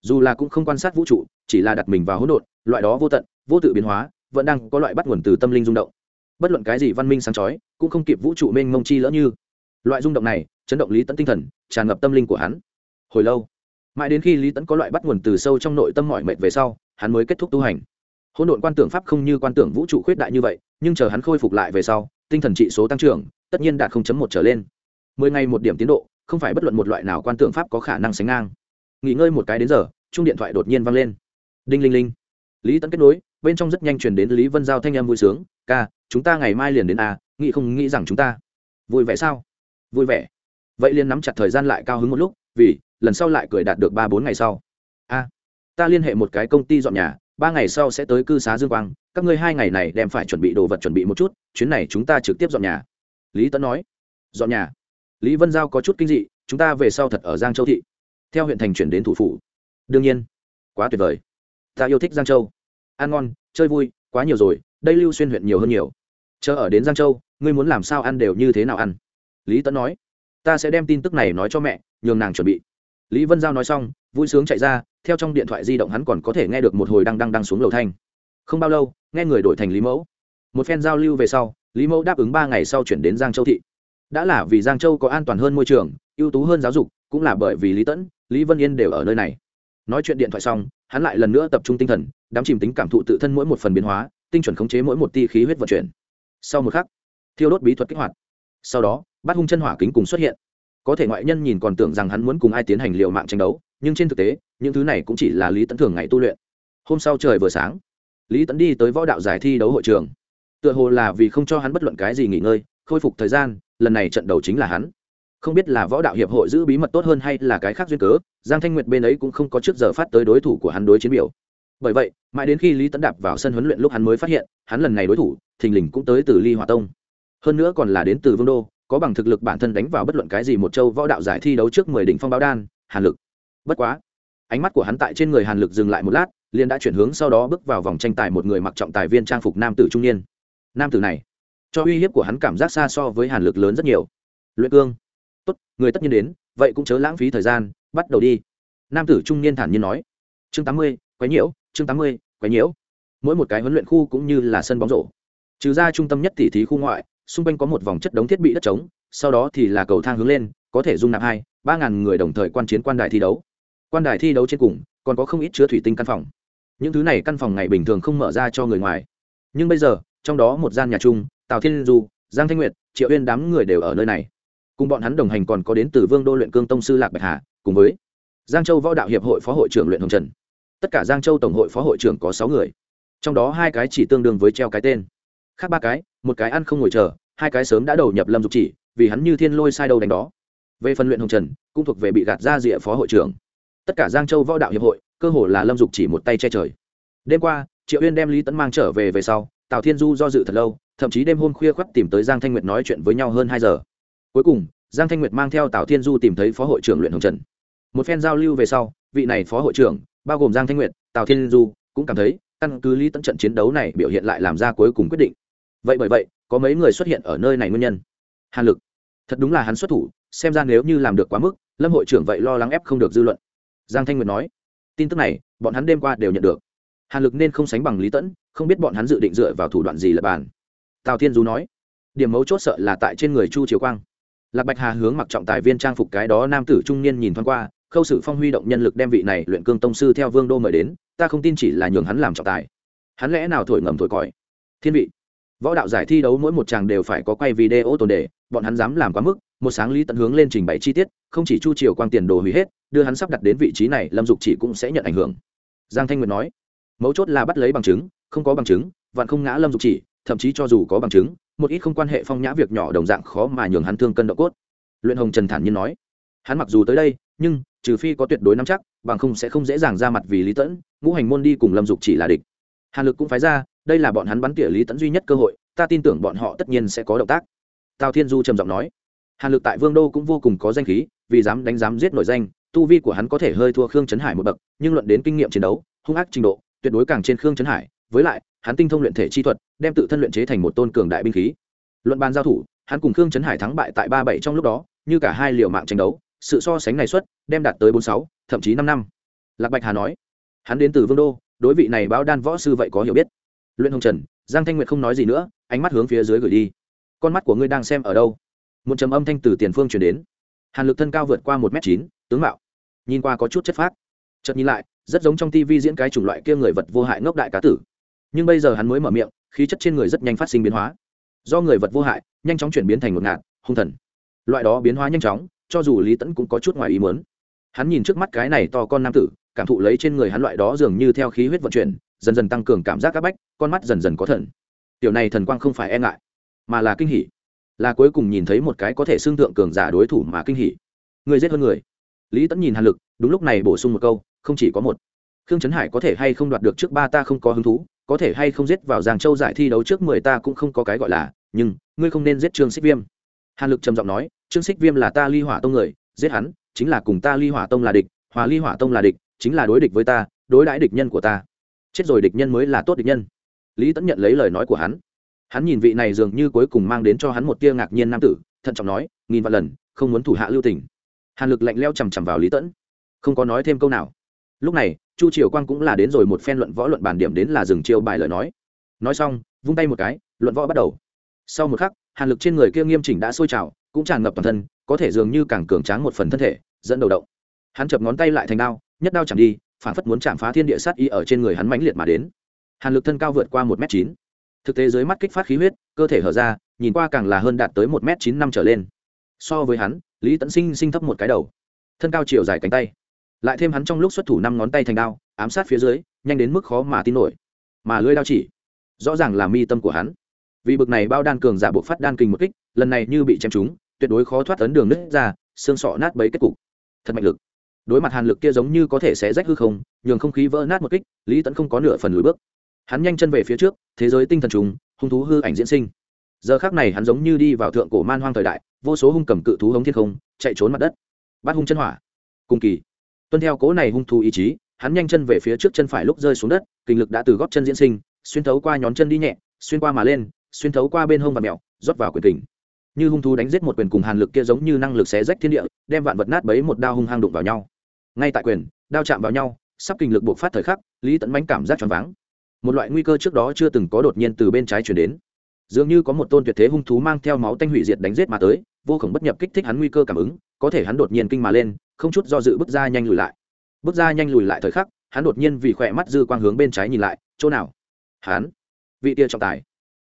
Dù là cũng không quan sát vũ trụ, chỉ là đặt mình vào hỗn độn, loại đó vô tận, vô tự biến hóa, vẫn đang có loại bắt nguồn từ tâm linh rung động. Bất luận cái gì văn minh sáng chói, cũng không kịp vũ trụ mênh mông chi lỡ như. Loại rung động này, chấn động lý tẫn tinh thần, tràn ngập tâm linh của hắn hồi lâu. Mãi đến khi lý tẫn có loại bắt nguồn từ sâu trong nội tâm mọi mệt về sau, hắn mới kết thúc tu hành. Hỗn độn quan tưởng pháp không như quan tưởng vũ trụ khuyết đại như vậy, nhưng chờ hắn khôi phục lại về sau, tinh thần trị số tăng trưởng, tất nhiên đạt một trở lên. Mười ngày một điểm tiến độ, không phải bất luận một loại nào quan tưởng pháp có khả năng sánh ngang. Nghỉ ngơi một cái đến giờ, chung điện thoại đột nhiên vang lên. Đinh linh linh. Lý tẫn kết nối, bên trong rất nhanh truyền đến lý vân giao thanh em vui sướng, ca, chúng ta ngày mai liền đến a nghĩ không nghĩ rằng chúng ta. Vui vẻ sao? Vui vẻ. Vậy liền nắm chặt thời gian lại cao hứng một lúc, vì lần sau lại cười đạt được ba bốn ngày sau. A, ta liên hệ một cái công ty dọn nhà, ba ngày sau sẽ tới cư xá dương quang, các ngươi hai ngày này đem phải chuẩn bị đồ vật chuẩn bị một chút, chuyến này chúng ta trực tiếp dọn nhà. Lý tấn nói. Dọn nhà? Lý vân giao có chút kinh dị, chúng ta về sau thật ở giang châu thị. Theo huyện thành chuyển đến thủ phủ. Đương nhiên. Quá tuyệt vời. Ta yêu thích giang châu. Ăn ngon, chơi vui, quá nhiều rồi, đây lưu xuyên huyện nhiều hơn nhiều. Chờ ở đến giang châu, ngươi muốn làm sao ăn đều như thế nào ăn? Lý tấn nói. Ta sẽ đem tin tức này nói cho mẹ, nhường nàng chuẩn bị lý vân giao nói xong, vui sướng chạy ra, theo trong điện thoại di động hắn còn có thể nghe được một hồi đang đang đang xuống lầu thanh. Không bao lâu, nghe người đổi thành lý mẫu. Một phen giao lưu về sau, lý mẫu đáp ứng ba ngày sau chuyển đến giang châu thị. Đã là vì giang châu có an toàn hơn môi trường, ưu tú hơn giáo dục, cũng là bởi vì lý tẫn, lý vân yên đều ở nơi này. Nói chuyện điện thoại xong, hắn lại lần nữa tập trung tinh thần, đắm chìm tính cảm thụ tự thân mỗi một phần biến hóa, tinh chuẩn khống chế mỗi một ti khí huyết vận chuyển. Sau một khắc, thiêu đốt bí thuật kích hoạt. Sau đó bắt hung chân hỏa kính cùng xuất hiện có thể ngoại nhân nhìn còn tưởng rằng hắn muốn cùng ai tiến hành liệu mạng tranh đấu, nhưng trên thực tế, những thứ này cũng chỉ là lý tấn thường ngày tu luyện. Hôm sau trời vừa sáng, lý tấn đi tới võ đạo giải thi đấu hội trường. Tựa hồ là vì không cho hắn bất luận cái gì nghỉ ngơi, khôi phục thời gian, lần này trận đầu chính là hắn. Không biết là võ đạo hiệp hội giữ bí mật tốt hơn hay là cái khác duyên cớ, giang thanh nguyệt bên ấy cũng không có trước giờ phát tới đối thủ của hắn đối chiến biểu. Bởi vậy, mãi đến khi lý tấn đạp vào sân huấn luyện lúc hắn mới phát hiện, hắn lần này đối thủ, thình lình cũng tới từ ly hòa tông. Hơn nữa còn là đến từ vương đô có bằng thực lực bản thân đánh vào bất luận cái gì một châu võ đạo giải thi đấu trước mười đỉnh phong báo đan, hàn lực. Bất quá, ánh mắt của hắn tại trên người hàn lực dừng lại một lát, liền đã chuyển hướng sau đó bước vào vòng tranh tài một người mặc trọng tài viên trang phục nam tử trung niên. Nam tử này, cho uy hiếp của hắn cảm giác xa so với hàn lực lớn rất nhiều. Luyện cương. Tốt, người tất nhiên đến, vậy cũng chớ lãng phí thời gian, bắt đầu đi. Nam tử trung niên thản nhiên nói. Chương tám mươi quái nhiễu, chương tám mươi quái nhiễu. Mỗi một cái huấn luyện khu cũng như là sân bóng rổ. Trừ ra trung tâm nhất tỷ thí khu ngoại xung quanh có một vòng chất đống thiết bị đất trống, sau đó thì là cầu thang hướng lên, có thể dung nạp hai, ba ngàn người đồng thời quan chiến quan đài thi đấu. Quan đài thi đấu trên cùng, còn có không ít chứa thủy tinh căn phòng. Những thứ này căn phòng ngày bình thường không mở ra cho người ngoài. Nhưng bây giờ, trong đó một gian nhà chung, tào thiên du, giang thanh nguyệt, triệu uyên đám người đều ở nơi này. Cùng bọn hắn đồng hành còn có đến từ vương đô luyện cương tông sư lạc bạch hà, cùng với giang châu võ đạo hiệp hội phó hội trưởng luyện hồng trần. Tất cả giang châu tổng hội phó hội trưởng có sáu người. Trong đó hai cái chỉ tương đương với treo cái tên. Khác ba cái một cái ăn không ngồi chờ, hai cái sớm đã đầu nhập lâm dục chỉ, vì hắn như thiên lôi sai đầu đánh đó. Về phần luyện hồng trần, cũng thuộc về bị gạt ra rìa phó hội trưởng. Tất cả giang châu võ đạo hiệp hội, cơ hồ là lâm dục chỉ một tay che trời. Đêm qua, triệu uyên đem lý tấn mang trở về về sau, tào thiên du do dự thật lâu, thậm chí đêm hôm khuya khoắt tìm tới giang thanh nguyệt nói chuyện với nhau hơn hai giờ. Cuối cùng, giang thanh nguyệt mang theo tào thiên du tìm thấy phó hội trưởng luyện hồng trần. Một phen giao lưu về sau, vị này phó hội trưởng, bao gồm giang thanh nguyệt, tào thiên du, cũng cảm thấy căn cứ lý tấn trận chiến đấu này biểu hiện lại làm ra cuối cùng quyết định vậy bởi vậy, có mấy người xuất hiện ở nơi này nguyên nhân? Hàn lực. Thật đúng là hắn xuất thủ, xem ra nếu như làm được quá mức, lâm hội trưởng vậy lo lắng ép không được dư luận. Giang thanh nguyệt nói. Tin tức này, bọn hắn đêm qua đều nhận được. Hàn lực nên không sánh bằng lý tẫn, không biết bọn hắn dự định dựa vào thủ đoạn gì lập bàn. Tào thiên du nói. Điểm mấu chốt sợ là tại trên người chu triều quang. Lạc bạch hà hướng mặc trọng tài viên trang phục cái đó nam tử trung niên nhìn thoáng qua, khâu sử phong huy động nhân lực đem vị này luyện cương tông sư theo vương đô mời đến, ta không tin chỉ là nhường hắn làm trọng tài. Hắn lẽ nào thổi ngầm thổi còi? Thiên vị võ đạo giải thi đấu mỗi một chàng đều phải có quay video tồn đề bọn hắn dám làm quá mức, một sáng lý tận hướng lên trình bày chi tiết, không chỉ chu triều quang tiền đồ hủy hết, đưa hắn sắp đặt đến vị trí này, lâm dục chỉ cũng sẽ nhận ảnh hưởng. Giang thanh nguyệt nói, mấu chốt là bắt lấy bằng chứng, không có bằng chứng, vạn không ngã lâm dục chỉ, thậm chí cho dù có bằng chứng, một ít không quan hệ phong nhã việc nhỏ đồng dạng khó mà nhường hắn thương cân độ cốt. Luyện hồng trần thản nhiên nói, hắn mặc dù tới đây, nhưng, trừ phi có tuyệt đối nắm chắc, bằng không sẽ không dễ dàng ra mặt vì lý tẫn, ngũ hành môn đi cùng lâm dục chỉ là địch. Hàn lực cũng phái ra đây là bọn hắn bắn tỉa lý tẫn duy nhất cơ hội, ta tin tưởng bọn họ tất nhiên sẽ có động tác. Tào thiên du trầm giọng nói. Hàn lực tại vương đô cũng vô cùng có danh khí, vì dám đánh dám giết nổi danh, tu vi của hắn có thể hơi thua khương trấn hải một bậc, nhưng luận đến kinh nghiệm chiến đấu, hung ác trình độ, tuyệt đối càng trên khương trấn hải, với lại, hắn tinh thông luyện thể chi thuật, đem tự thân luyện chế thành một tôn cường đại binh khí. Luận bàn giao thủ, hắn cùng khương trấn hải thắng bại tại ba bảy trong lúc đó, như cả hai liều mạng tranh đấu, sự so sánh này xuất đem đạt tới bốn sáu, thậm chí năm năm. Lạc bạch hà nói, hắn đến từ vương đô, đối vị này báo đan võ sư vậy có hiểu biết luyện hồng trần, giang thanh nguyệt không nói gì nữa, ánh mắt hướng phía dưới gửi đi. Con mắt của ngươi đang xem ở đâu? Một trầm âm thanh từ tiền phương chuyển đến. Hàn lực thân cao vượt qua một m chín, tướng mạo. Nhìn qua có chút chất phác. Chật nhìn lại, rất giống trong tivi diễn cái chủng loại kia người vật vô hại ngốc đại cá tử. Nhưng bây giờ hắn mới mở miệng, khí chất trên người rất nhanh phát sinh biến hóa. Do người vật vô hại, nhanh chóng chuyển biến thành một ngạt hung thần. Loại đó biến hóa nhanh chóng, cho dù lý tẫn cũng có chút ngoài ý muốn. Hắn nhìn trước mắt cái này to con nam tử, cảm thụ lấy trên người hắn loại đó dường như theo khí huyết vận chuyển dần dần tăng cường cảm giác các bách, con mắt dần dần có thần. Tiểu này thần quang không phải e ngại, mà là kinh hỉ. Là cuối cùng nhìn thấy một cái có thể xương tượng cường giả đối thủ mà kinh hỉ. Người giết hơn người. Lý tẫn nhìn hàn lực, đúng lúc này bổ sung một câu, không chỉ có một. Khương trấn hải có thể hay không đoạt được trước ba ta không có hứng thú, có thể hay không giết vào giang châu giải thi đấu trước mười ta cũng không có cái gọi là, nhưng, ngươi không nên giết trương xích viêm. Hàn lực trầm giọng nói, trương xích viêm là ta ly hỏa tông người, giết hắn, chính là cùng ta ly hỏa tông là địch, hòa ly hỏa tông là địch, chính là đối địch với ta, đối đãi địch nhân của ta chết rồi địch nhân mới là tốt địch nhân. Lý tẫn nhận lấy lời nói của hắn. Hắn nhìn vị này dường như cuối cùng mang đến cho hắn một tia ngạc nhiên nam tử, thận trọng nói, nghìn vạn lần, không muốn thủ hạ lưu tình. Hàn lực lạnh leo chằm chằm vào lý tẫn không có nói thêm câu nào. Lúc này, chu triều quang cũng là đến rồi một phen luận võ luận bàn điểm đến là dừng chiêu bài lời nói. Nói xong, vung tay một cái, luận võ bắt đầu. Sau một khắc, hàn lực trên người kia nghiêm chỉnh đã sôi trào, cũng tràn ngập toàn thân, có thể dường như càng cường tráng một phần thân thể, dẫn đầu động. Hắn chập ngón tay lại thành đao, nhất đao chẳng đi phản phất muốn chạm phá thiên địa sát y ở trên người hắn mãnh liệt mà đến. Hàn lực thân cao vượt qua một m chín. Thực tế dưới mắt kích phát khí huyết, cơ thể hở ra, nhìn qua càng là hơn đạt tới một m chín năm trở lên. So với hắn, lý tẫn sinh sinh thấp một cái đầu. Thân cao chiều dài cánh tay. Lại thêm hắn trong lúc xuất thủ năm ngón tay thành đao, ám sát phía dưới, nhanh đến mức khó mà tin nổi. Mà lưỡi đao chỉ, rõ ràng là mi tâm của hắn. Vì bực này bao đan cường giả bộ phát đan kinh một kích, lần này như bị chém trúng, tuyệt đối khó thoát ấn đường nứt ra, xương sọ nát bấy kết cục. Thật mạnh lực đối mặt hàn lực kia giống như có thể sẽ rách hư không, nhường không khí vỡ nát một kích, lý tẫn không có nửa phần lùi bước. Hắn nhanh chân về phía trước, thế giới tinh thần trùng, hung thú hư ảnh diễn sinh. Giờ khác này hắn giống như đi vào thượng cổ man hoang thời đại, vô số hung cầm cự thú hống thiên không, chạy trốn mặt đất. Bắt hung chân hỏa. Cùng kỳ. Tuân theo cố này hung thú ý chí, hắn nhanh chân về phía trước chân phải lúc rơi xuống đất, kinh lực đã từ góp chân diễn sinh, xuyên thấu qua nhón chân đi nhẹ, xuyên qua mà lên, xuyên thấu qua bên hông và mèo rót vào quyền kình. Như hung thú đánh giết một quyền cùng hàn lực kia giống như năng lực xé rách thiên địa, đem vạn vật nát bấy một đao hung hăng đụng vào nhau ngay tại quyền, đao chạm vào nhau, sắp kinh lực bộc phát thời khắc, lý tẫn mánh cảm giác choáng váng. Một loại nguy cơ trước đó chưa từng có đột nhiên từ bên trái chuyển đến. Dường như có một tôn tuyệt thế hung thú mang theo máu tanh hủy diệt đánh giết mà tới, vô khổng bất nhập kích thích hắn nguy cơ cảm ứng, có thể hắn đột nhiên kinh mà lên, không chút do dự bước ra nhanh lùi lại. Bước ra nhanh lùi lại thời khắc, hắn đột nhiên vì khỏe mắt dư quang hướng bên trái nhìn lại, chỗ nào? Hắn, vị tia trọng tài.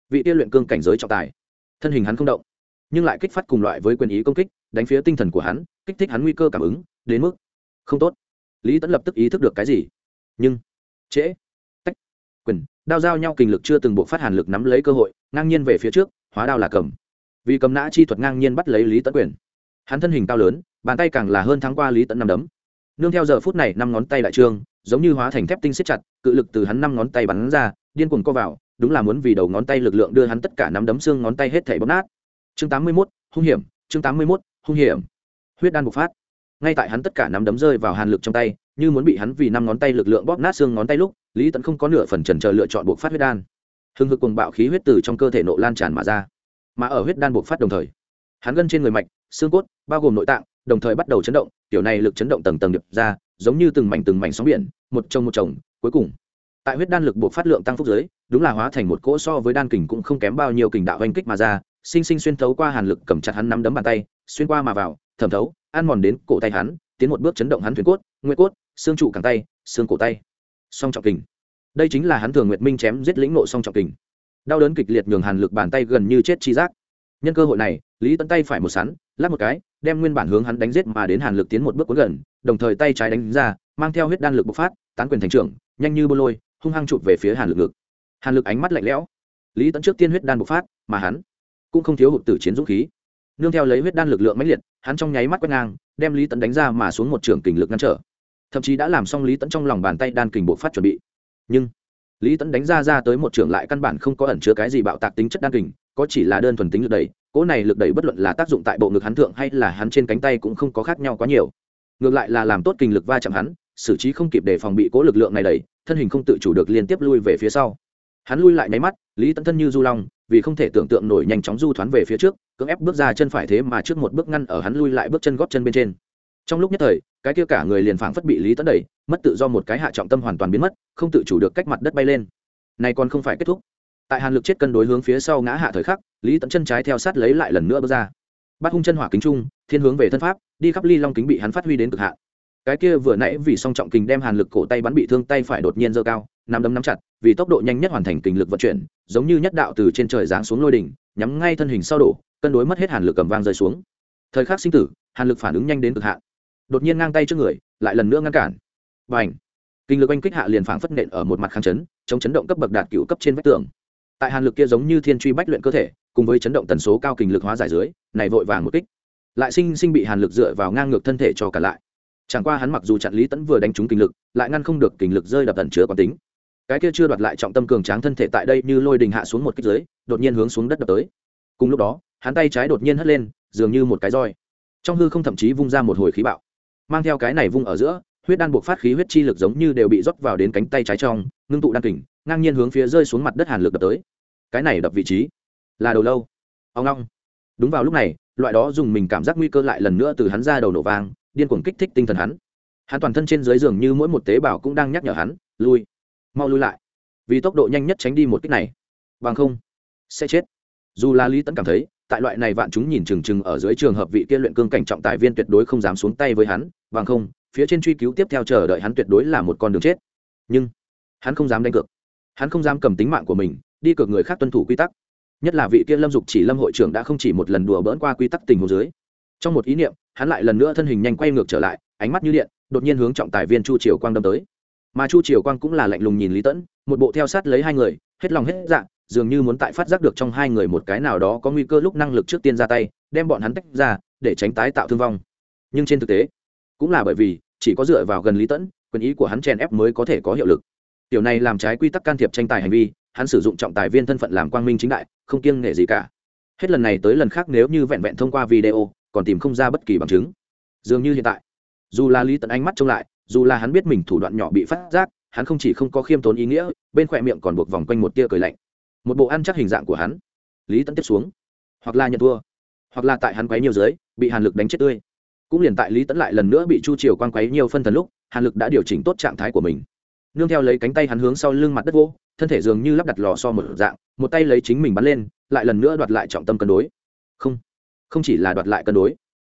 Vị tia luyện cương cảnh giới trọng tài. Thân hình hắn không động, nhưng lại kích phát cùng loại với quyền ý công kích, đánh phía tinh thần của hắn, kích thích hắn nguy cơ cảm ứng, đến mức không tốt. Lý tẫn lập tức ý thức được cái gì? Nhưng trễ. Tách. Quyền đao giao nhau kình lực chưa từng bộ phát hàn lực nắm lấy cơ hội ngang nhiên về phía trước hóa đao là cầm. Vì cầm nã chi thuật ngang nhiên bắt lấy lý tẫn quyền. Hắn thân hình cao lớn bàn tay càng là hơn tháng qua lý tẫn năm đấm. Nương theo giờ phút này năm ngón tay đại trương giống như hóa thành thép tinh siết chặt cự lực từ hắn năm ngón tay bắn ra điên cuồng co vào đúng là muốn vì đầu ngón tay lực lượng đưa hắn tất cả năm đấm xương ngón tay hết thảy bóp nát. Chương tám mươi 81, hung hiểm chương tám mươi 81, hung hiểm. Huyết đan bộc phát ngay tại hắn tất cả nắm đấm rơi vào hàn lực trong tay, như muốn bị hắn vì năm ngón tay lực lượng bóp nát xương ngón tay lúc, lý tẫn không có nửa phần trần chờ lựa chọn buộc phát huyết đan. Hưng hực cùng bạo khí huyết từ trong cơ thể nộ lan tràn mà ra. Mà ở huyết đan buộc phát đồng thời, hắn gân trên người mạch, xương cốt, bao gồm nội tạng, đồng thời bắt đầu chấn động tiểu này lực chấn động tầng tầng điệp ra, giống như từng mảnh từng mảnh sóng biển, một chồng một chồng, cuối cùng, tại huyết đan lực buộc phát lượng tăng phúc giới, đúng là hóa thành một cỗ so với đan kình cũng không kém bao nhiêu kình đạo oanh kích mà ra, sinh sinh xuyên thấu qua hàn lực cầm chặt hắn nắm đấm bàn tay, xuyên qua mà vào thẩm thấu, ăn mòn đến cổ tay hắn, tiến một bước chấn động hắn thuyền cốt, nguyên cốt, xương trụ cẳng tay, xương cổ tay. Song trọng kình. Đây chính là hắn thường nguyệt minh chém giết lĩnh nộ song trọng kình. Đau đớn kịch liệt nhường hàn lực bàn tay gần như chết chi giác. Nhân cơ hội này, lý tấn tay phải một sắn, lắc một cái, đem nguyên bản hướng hắn đánh giết mà đến hàn lực tiến một bước cuốn gần, đồng thời tay trái đánh ra, mang theo huyết đan lực bộc phát, tán quyền thành trưởng, nhanh như bô lôi, hung hăng chụp về phía hàn lực ngực. Hàn lực ánh mắt lạnh lẽo. Lý tấn trước tiên huyết đan bộc phát, mà hắn cũng không thiếu hụt tử chiến dũng khí nương theo lấy huyết đan lực lượng mãnh liệt, hắn trong nháy mắt quét ngang, đem lý tấn đánh ra mà xuống một trường kình lực ngăn trở. Thậm chí đã làm xong lý tấn trong lòng bàn tay đan kình bộ phát chuẩn bị. Nhưng, lý tấn đánh ra ra tới một trường lại căn bản không có ẩn chứa cái gì bạo tạc tính chất đan kình, có chỉ là đơn thuần tính lực đẩy, cỗ này lực đẩy bất luận là tác dụng tại bộ ngực hắn thượng hay là hắn trên cánh tay cũng không có khác nhau quá nhiều. Ngược lại là làm tốt kình lực va chạm hắn, xử trí không kịp để phòng bị cỗ lực lượng này đẩy, thân hình không tự chủ được liên tiếp lui về phía sau. Hắn lui lại nháy mắt, lý tấn thân như du long vì không thể tưởng tượng nổi nhanh chóng du thoán về phía trước, cưỡng ép bước ra chân phải thế mà trước một bước ngăn ở hắn lui lại bước chân góp chân bên trên. Trong lúc nhất thời, cái kia cả người liền phảng phất bị lý tấn đẩy, mất tự do một cái hạ trọng tâm hoàn toàn biến mất, không tự chủ được cách mặt đất bay lên. Này còn không phải kết thúc. Tại hàn lực chết cân đối hướng phía sau ngã hạ thời khắc, lý tấn chân trái theo sát lấy lại lần nữa bước ra. Bắt hung chân hỏa kính trung, thiên hướng về thân pháp, đi khắp ly long kính bị hắn phát huy đến cực hạ cái kia vừa nãy vì song trọng kình đem hàn lực cổ tay bắn bị thương tay phải đột nhiên giơ cao, nắm đấm nắm chặt, vì tốc độ nhanh nhất hoàn thành kình lực vận chuyển, giống như nhất đạo từ trên trời giáng xuống lôi đỉnh, nhắm ngay thân hình sau đổ, cân đối mất hết hàn lực cầm vang rơi xuống. Thời khắc sinh tử, hàn lực phản ứng nhanh đến cực hạn. Đột nhiên ngang tay trước người, lại lần nữa ngăn cản. Và ảnh kinh lực oanh kích hạ liền phảng phất nện ở một mặt kháng chấn, chống chấn động cấp bậc đạt cựu cấp trên vách tường. Tại hàn lực kia giống như thiên truy bách luyện cơ thể, cùng với chấn động tần số cao kinh lực hóa giải dưới, này vội vàng một kích. Lại sinh sinh bị hàn lực dựa vào ngang ngược thân thể cho cả lại chẳng qua hắn mặc dù chặn lý tẫn vừa đánh trúng kinh lực, lại ngăn không được kinh lực rơi đập tần chứa quán tính. Cái kia chưa đoạt lại trọng tâm cường tráng thân thể tại đây như lôi đình hạ xuống một kích dưới, đột nhiên hướng xuống đất đập tới. Cùng lúc đó, hắn tay trái đột nhiên hất lên, dường như một cái roi. Trong hư không thậm chí vung ra một hồi khí bạo. Mang theo cái này vung ở giữa, huyết đan buộc phát khí huyết chi lực giống như đều bị rót vào đến cánh tay trái trong, ngưng tụ đan kình, ngang nhiên hướng phía rơi xuống mặt đất hàn lực đập tới. Cái này đập vị trí là đầu lâu. Ông long. Đúng vào lúc này, loại đó dùng mình cảm giác nguy cơ lại lần nữa từ hắn ra đầu nổ vang điên cuồng kích thích tinh thần hắn. Hắn toàn thân trên dưới giường như mỗi một tế bào cũng đang nhắc nhở hắn, lui, mau lui lại. Vì tốc độ nhanh nhất tránh đi một kích này. Bằng không, sẽ chết. Dù là lý tẫn cảm thấy, tại loại này vạn chúng nhìn chừng chừng ở dưới trường hợp vị kia luyện cương cảnh trọng tài viên tuyệt đối không dám xuống tay với hắn, bằng không, phía trên truy cứu tiếp theo chờ đợi hắn tuyệt đối là một con đường chết. Nhưng, hắn không dám đánh cược. Hắn không dám cầm tính mạng của mình, đi cược người khác tuân thủ quy tắc. Nhất là vị kia lâm dục chỉ lâm hội trưởng đã không chỉ một lần đùa bỡn qua quy tắc tình hồ dưới. Trong một ý niệm hắn lại lần nữa thân hình nhanh quay ngược trở lại, ánh mắt như điện, đột nhiên hướng trọng tài viên chu triều quang đâm tới. Mà chu triều quang cũng là lạnh lùng nhìn lý tẫn một bộ theo sát lấy hai người, hết lòng hết dạ dường như muốn tại phát giác được trong hai người một cái nào đó có nguy cơ lúc năng lực trước tiên ra tay, đem bọn hắn tách ra, để tránh tái tạo thương vong. Nhưng trên thực tế, cũng là bởi vì, chỉ có dựa vào gần lý tẫn quyền ý của hắn chèn ép mới có thể có hiệu lực. Điều này làm trái quy tắc can thiệp tranh tài hành vi, hắn sử dụng trọng tài viên thân phận làm quang minh chính đại, không kiêng nể gì cả. Hết lần này tới lần khác nếu như vẹn vẹn thông qua video còn tìm không ra bất kỳ bằng chứng. Dường như hiện tại, dù là lý tận ánh mắt trông lại, dù là hắn biết mình thủ đoạn nhỏ bị phát giác, hắn không chỉ không có khiêm tốn ý nghĩa, bên khỏe miệng còn buộc vòng quanh một tia cười lạnh. Một bộ ăn chắc hình dạng của hắn. Lý tận tiếp xuống. Hoặc là nhận thua, hoặc là tại hắn quấy nhiều dưới, bị hàn lực đánh chết tươi. Cũng liền tại lý tẫn lại lần nữa bị chu triều quan quấy nhiều phân thần lúc, hàn lực đã điều chỉnh tốt trạng thái của mình. Nương theo lấy cánh tay hắn hướng sau lưng mặt đất vô, thân thể dường như lắp đặt lò so một dạng, một tay lấy chính mình bắn lên, lại lần nữa đoạt lại trọng tâm cân đối. Không không chỉ là đoạt lại cân đối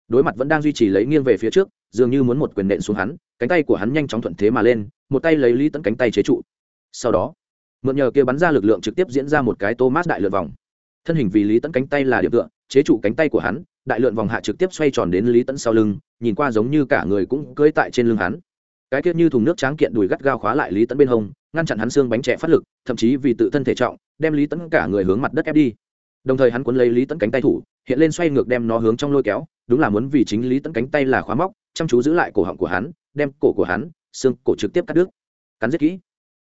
đối mặt vẫn đang duy trì lấy nghiêng về phía trước, dường như muốn một quyền nện xuống hắn, cánh tay của hắn nhanh chóng thuận thế mà lên, một tay lấy lý tẫn cánh tay chế trụ. Sau đó, mượn nhờ kia bắn ra lực lượng trực tiếp diễn ra một cái thomas đại lượn vòng. Thân hình vì lý tẫn cánh tay là điểm tựa, chế trụ cánh tay của hắn, đại lượn vòng hạ trực tiếp xoay tròn đến lý tẫn sau lưng, nhìn qua giống như cả người cũng cưỡi tại trên lưng hắn. Cái kia như thùng nước tráng kiện đùi gắt gao khóa lại lý tẫn bên hông, ngăn chặn hắn xương bánh trẻ phát lực, thậm chí vì tự thân thể trọng, đem lý tẫn cả người hướng mặt đất ép đi đồng thời hắn cuốn lấy lý tẫn cánh tay thủ, hiện lên xoay ngược đem nó hướng trong lôi kéo, đúng là muốn vì chính lý tẫn cánh tay là khóa móc, chăm chú giữ lại cổ họng của hắn, đem cổ của hắn, xương cổ trực tiếp cắt đứt. Cắn giết kỹ.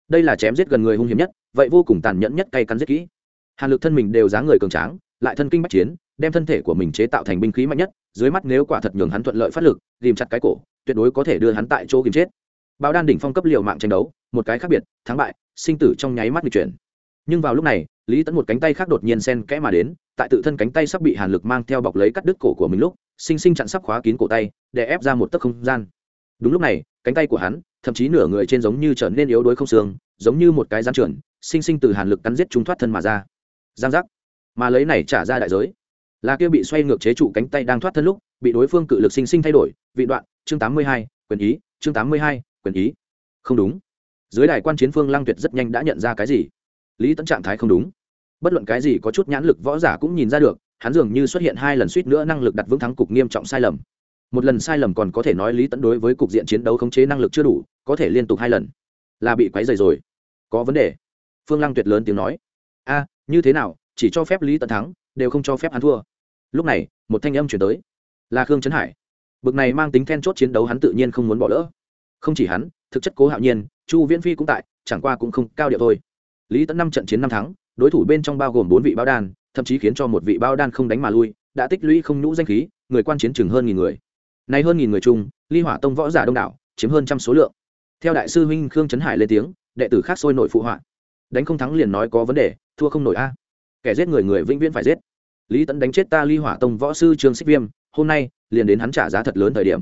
Đây là chém giết gần người hung hiểm nhất, vậy vô cùng tàn nhẫn nhất cay cắn giết kỹ. Hàn lực thân mình đều dáng người cường tráng, lại thân kinh bách chiến, đem thân thể của mình chế tạo thành binh khí mạnh nhất, dưới mắt nếu quả thật nhường hắn thuận lợi phát lực ghìm chặt cái cổ, tuyệt đối có thể đưa hắn tại chỗ kìm chết. Bao đan đỉnh phong cấp liều mạng tranh đấu, một cái khác biệt, thắng bại, sinh tử trong nháy mắt di chuyển. Nhưng vào lúc này lý tẫn một cánh tay khác đột nhiên sen kẽ mà đến, tại tự thân cánh tay sắp bị hàn lực mang theo bọc lấy cắt đứt cổ của mình lúc, sinh sinh chặn sắp khóa kín cổ tay, để ép ra một tấc không gian. Đúng lúc này, cánh tay của hắn, thậm chí nửa người trên giống như trở nên yếu đuối không xương, giống như một cái gian trượn sinh sinh từ hàn lực cắn giết chúng thoát thân mà ra. Giang giác. Mà lấy này trả ra đại giới. Là kia bị xoay ngược chế trụ cánh tay đang thoát thân lúc, bị đối phương cự lực sinh sinh thay đổi, vị đoạn, chương tám mươi hai, quyền ý, chương tám mươi hai, quyền ý. Không đúng. Dưới đài quan chiến phương lăng tuyệt rất nhanh đã nhận ra cái gì? Lý tẫn trạng thái không đúng bất luận cái gì có chút nhãn lực võ giả cũng nhìn ra được, hắn dường như xuất hiện hai lần suýt nữa năng lực đặt vững thắng cục nghiêm trọng sai lầm. Một lần sai lầm còn có thể nói lý tẫn đối với cục diện chiến đấu khống chế năng lực chưa đủ, có thể liên tục hai lần. Là bị quấy dày rồi. Có vấn đề. Phương lăng tuyệt lớn tiếng nói. A, như thế nào, chỉ cho phép lý tẫn thắng, đều không cho phép hắn thua. Lúc này, một thanh âm chuyển tới. Là khương trấn hải. Bực này mang tính then chốt chiến đấu hắn tự nhiên không muốn bỏ lỡ. Không chỉ hắn, thực chất cố hạo nhiên, chu viễn phi cũng tại, chẳng qua cũng không cao điệu thôi. Lý tẫn năm trận chiến năm thắng đối thủ bên trong bao gồm bốn vị bao đan, thậm chí khiến cho một vị bao đan không đánh mà lui, đã tích lũy không nhũ danh khí, người quan chiến chừng hơn nghìn người. Nay hơn nghìn người chung, ly hỏa tông võ giả đông đảo, chiếm hơn trăm số lượng. Theo đại sư huynh khương trấn hải lên tiếng, đệ tử khác sôi nổi phụ họa. Đánh không thắng liền nói có vấn đề, thua không nổi a. Kẻ giết người người vĩnh viễn phải giết. Lý tẫn đánh chết ta ly hỏa tông võ sư trương xích viêm, hôm nay liền đến hắn trả giá thật lớn thời điểm.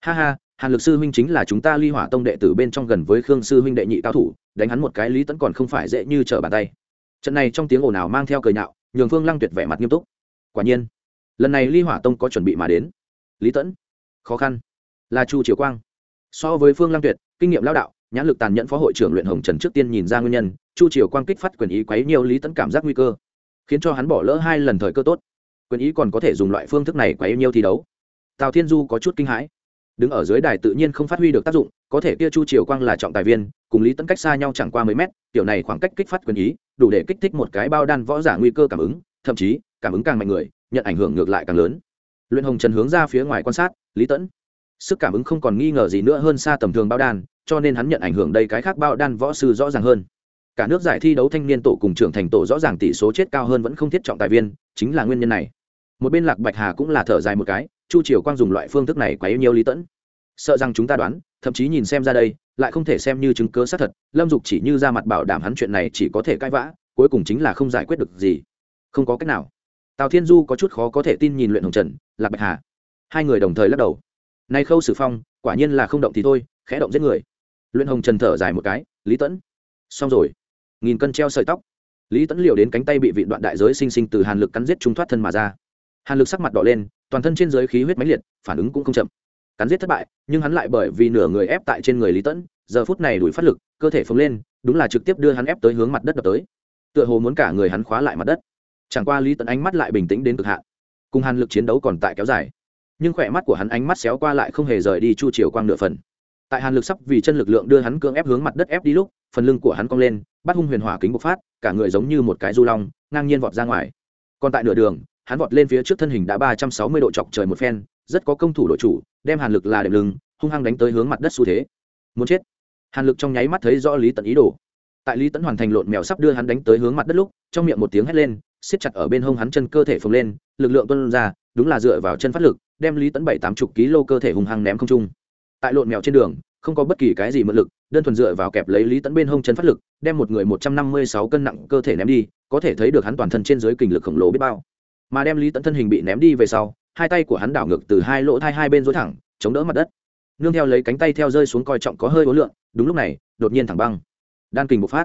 Ha ha, hàn lực sư huynh chính là chúng ta ly hỏa tông đệ tử bên trong gần với khương sư huynh đệ nhị cao thủ, đánh hắn một cái lý tẫn còn không phải dễ như trở bàn tay trận này trong tiếng ồn ào mang theo cười nhạo, nhường phương lăng tuyệt vẻ mặt nghiêm túc. Quả nhiên, lần này ly hỏa tông có chuẩn bị mà đến. Lý tẫn, khó khăn. Là chu triều quang. So với phương lăng tuyệt, kinh nghiệm lao đạo, nhãn lực tàn nhẫn phó hội trưởng luyện hồng trần trước tiên nhìn ra nguyên nhân, chu triều quang kích phát quyền ý quấy nhiều lý tẫn cảm giác nguy cơ, khiến cho hắn bỏ lỡ hai lần thời cơ tốt. Quyền ý còn có thể dùng loại phương thức này quấy nhiều thi đấu. Tào thiên du có chút kinh hãi đứng ở dưới đài tự nhiên không phát huy được tác dụng, có thể kia chu triều quang là trọng tài viên, cùng lý tẫn cách xa nhau chẳng qua mấy mét, kiểu này khoảng cách kích phát quyền ý, đủ để kích thích một cái bao đan võ giả nguy cơ cảm ứng, thậm chí, cảm ứng càng mạnh người, nhận ảnh hưởng ngược lại càng lớn. Luyện hồng trần hướng ra phía ngoài quan sát, lý tẫn sức cảm ứng không còn nghi ngờ gì nữa hơn xa tầm thường bao đan, cho nên hắn nhận ảnh hưởng đây cái khác bao đan võ sư rõ ràng hơn. Cả nước giải thi đấu thanh niên tổ cùng trưởng thành tổ rõ ràng tỷ số chết cao hơn vẫn không thiết trọng tài viên, chính là nguyên nhân này. Một bên lạc bạch hà cũng là thở dài một cái chu triều quang dùng loại phương thức này quá yêu nhiều lý tẫn. Sợ rằng chúng ta đoán, thậm chí nhìn xem ra đây, lại không thể xem như chứng cớ xác thật, lâm dục chỉ như ra mặt bảo đảm hắn chuyện này chỉ có thể cãi vã, cuối cùng chính là không giải quyết được gì. Không có cách nào. Tào thiên du có chút khó có thể tin nhìn luyện hồng trần, lạc bạch hà. Hai người đồng thời lắc đầu. Nay khâu sử phong, quả nhiên là không động thì thôi, khẽ động giết người. Luyện hồng trần thở dài một cái, lý tẫn. Xong rồi. Nghìn cân treo sợi tóc. Lý tẫn liều đến cánh tay bị vị đoạn đại giới sinh sinh từ hàn lực cắn giết trung thoát thân mà ra. Hàn lực sắc mặt đỏ lên toàn thân trên giới khí huyết máy liệt, phản ứng cũng không chậm. Cắn giết thất bại, nhưng hắn lại bởi vì nửa người ép tại trên người lý tẫn, giờ phút này đuổi phát lực, cơ thể phồng lên, đúng là trực tiếp đưa hắn ép tới hướng mặt đất đập tới. Tựa hồ muốn cả người hắn khóa lại mặt đất. Chẳng qua lý tẫn ánh mắt lại bình tĩnh đến cực hạn. Cùng hàn lực chiến đấu còn tại kéo dài. Nhưng khỏe mắt của hắn ánh mắt xéo qua lại không hề rời đi chu chiều quang nửa phần. Tại hàn lực sắp vì chân lực lượng đưa hắn cưỡng ép hướng mặt đất ép đi lúc, phần lưng của hắn cong lên bắt hung huyền hỏa kính bộc phát, cả người giống như một cái du long, ngang nhiên vọt ra ngoài. Còn tại nửa đường hắn vọt lên phía trước thân hình đã ba trăm sáu mươi độ chọc trời một phen, rất có công thủ đội chủ, đem hàn lực là đệm lưng, hung hăng đánh tới hướng mặt đất xu thế. Muốn chết. Hàn lực trong nháy mắt thấy rõ lý tận ý đồ. Tại lý tẫn hoàn thành lộn mèo sắp đưa hắn đánh tới hướng mặt đất lúc, trong miệng một tiếng hét lên, siết chặt ở bên hông hắn chân cơ thể phồng lên, lực lượng tuân ra, đúng là dựa vào chân phát lực, đem lý tẫn bảy tám chục kg cơ thể hung hăng ném không trung. Tại lộn mèo trên đường, không có bất kỳ cái gì mượn lực, đơn thuần dựa vào kẹp lấy lý tẫn bên hông chân phát lực, đem một người một trăm năm mươi sáu cân nặng cơ thể ném đi, có thể thấy được hắn toàn thân trên dưới kình lực khổng lồ biết bao mà đem lý tẫn thân hình bị ném đi về sau, hai tay của hắn đảo ngược từ hai lỗ thai hai bên dối thẳng, chống đỡ mặt đất. Nương theo lấy cánh tay theo rơi xuống coi trọng có hơi ố lượn đúng lúc này, đột nhiên thẳng băng. Đan kình bộc phát.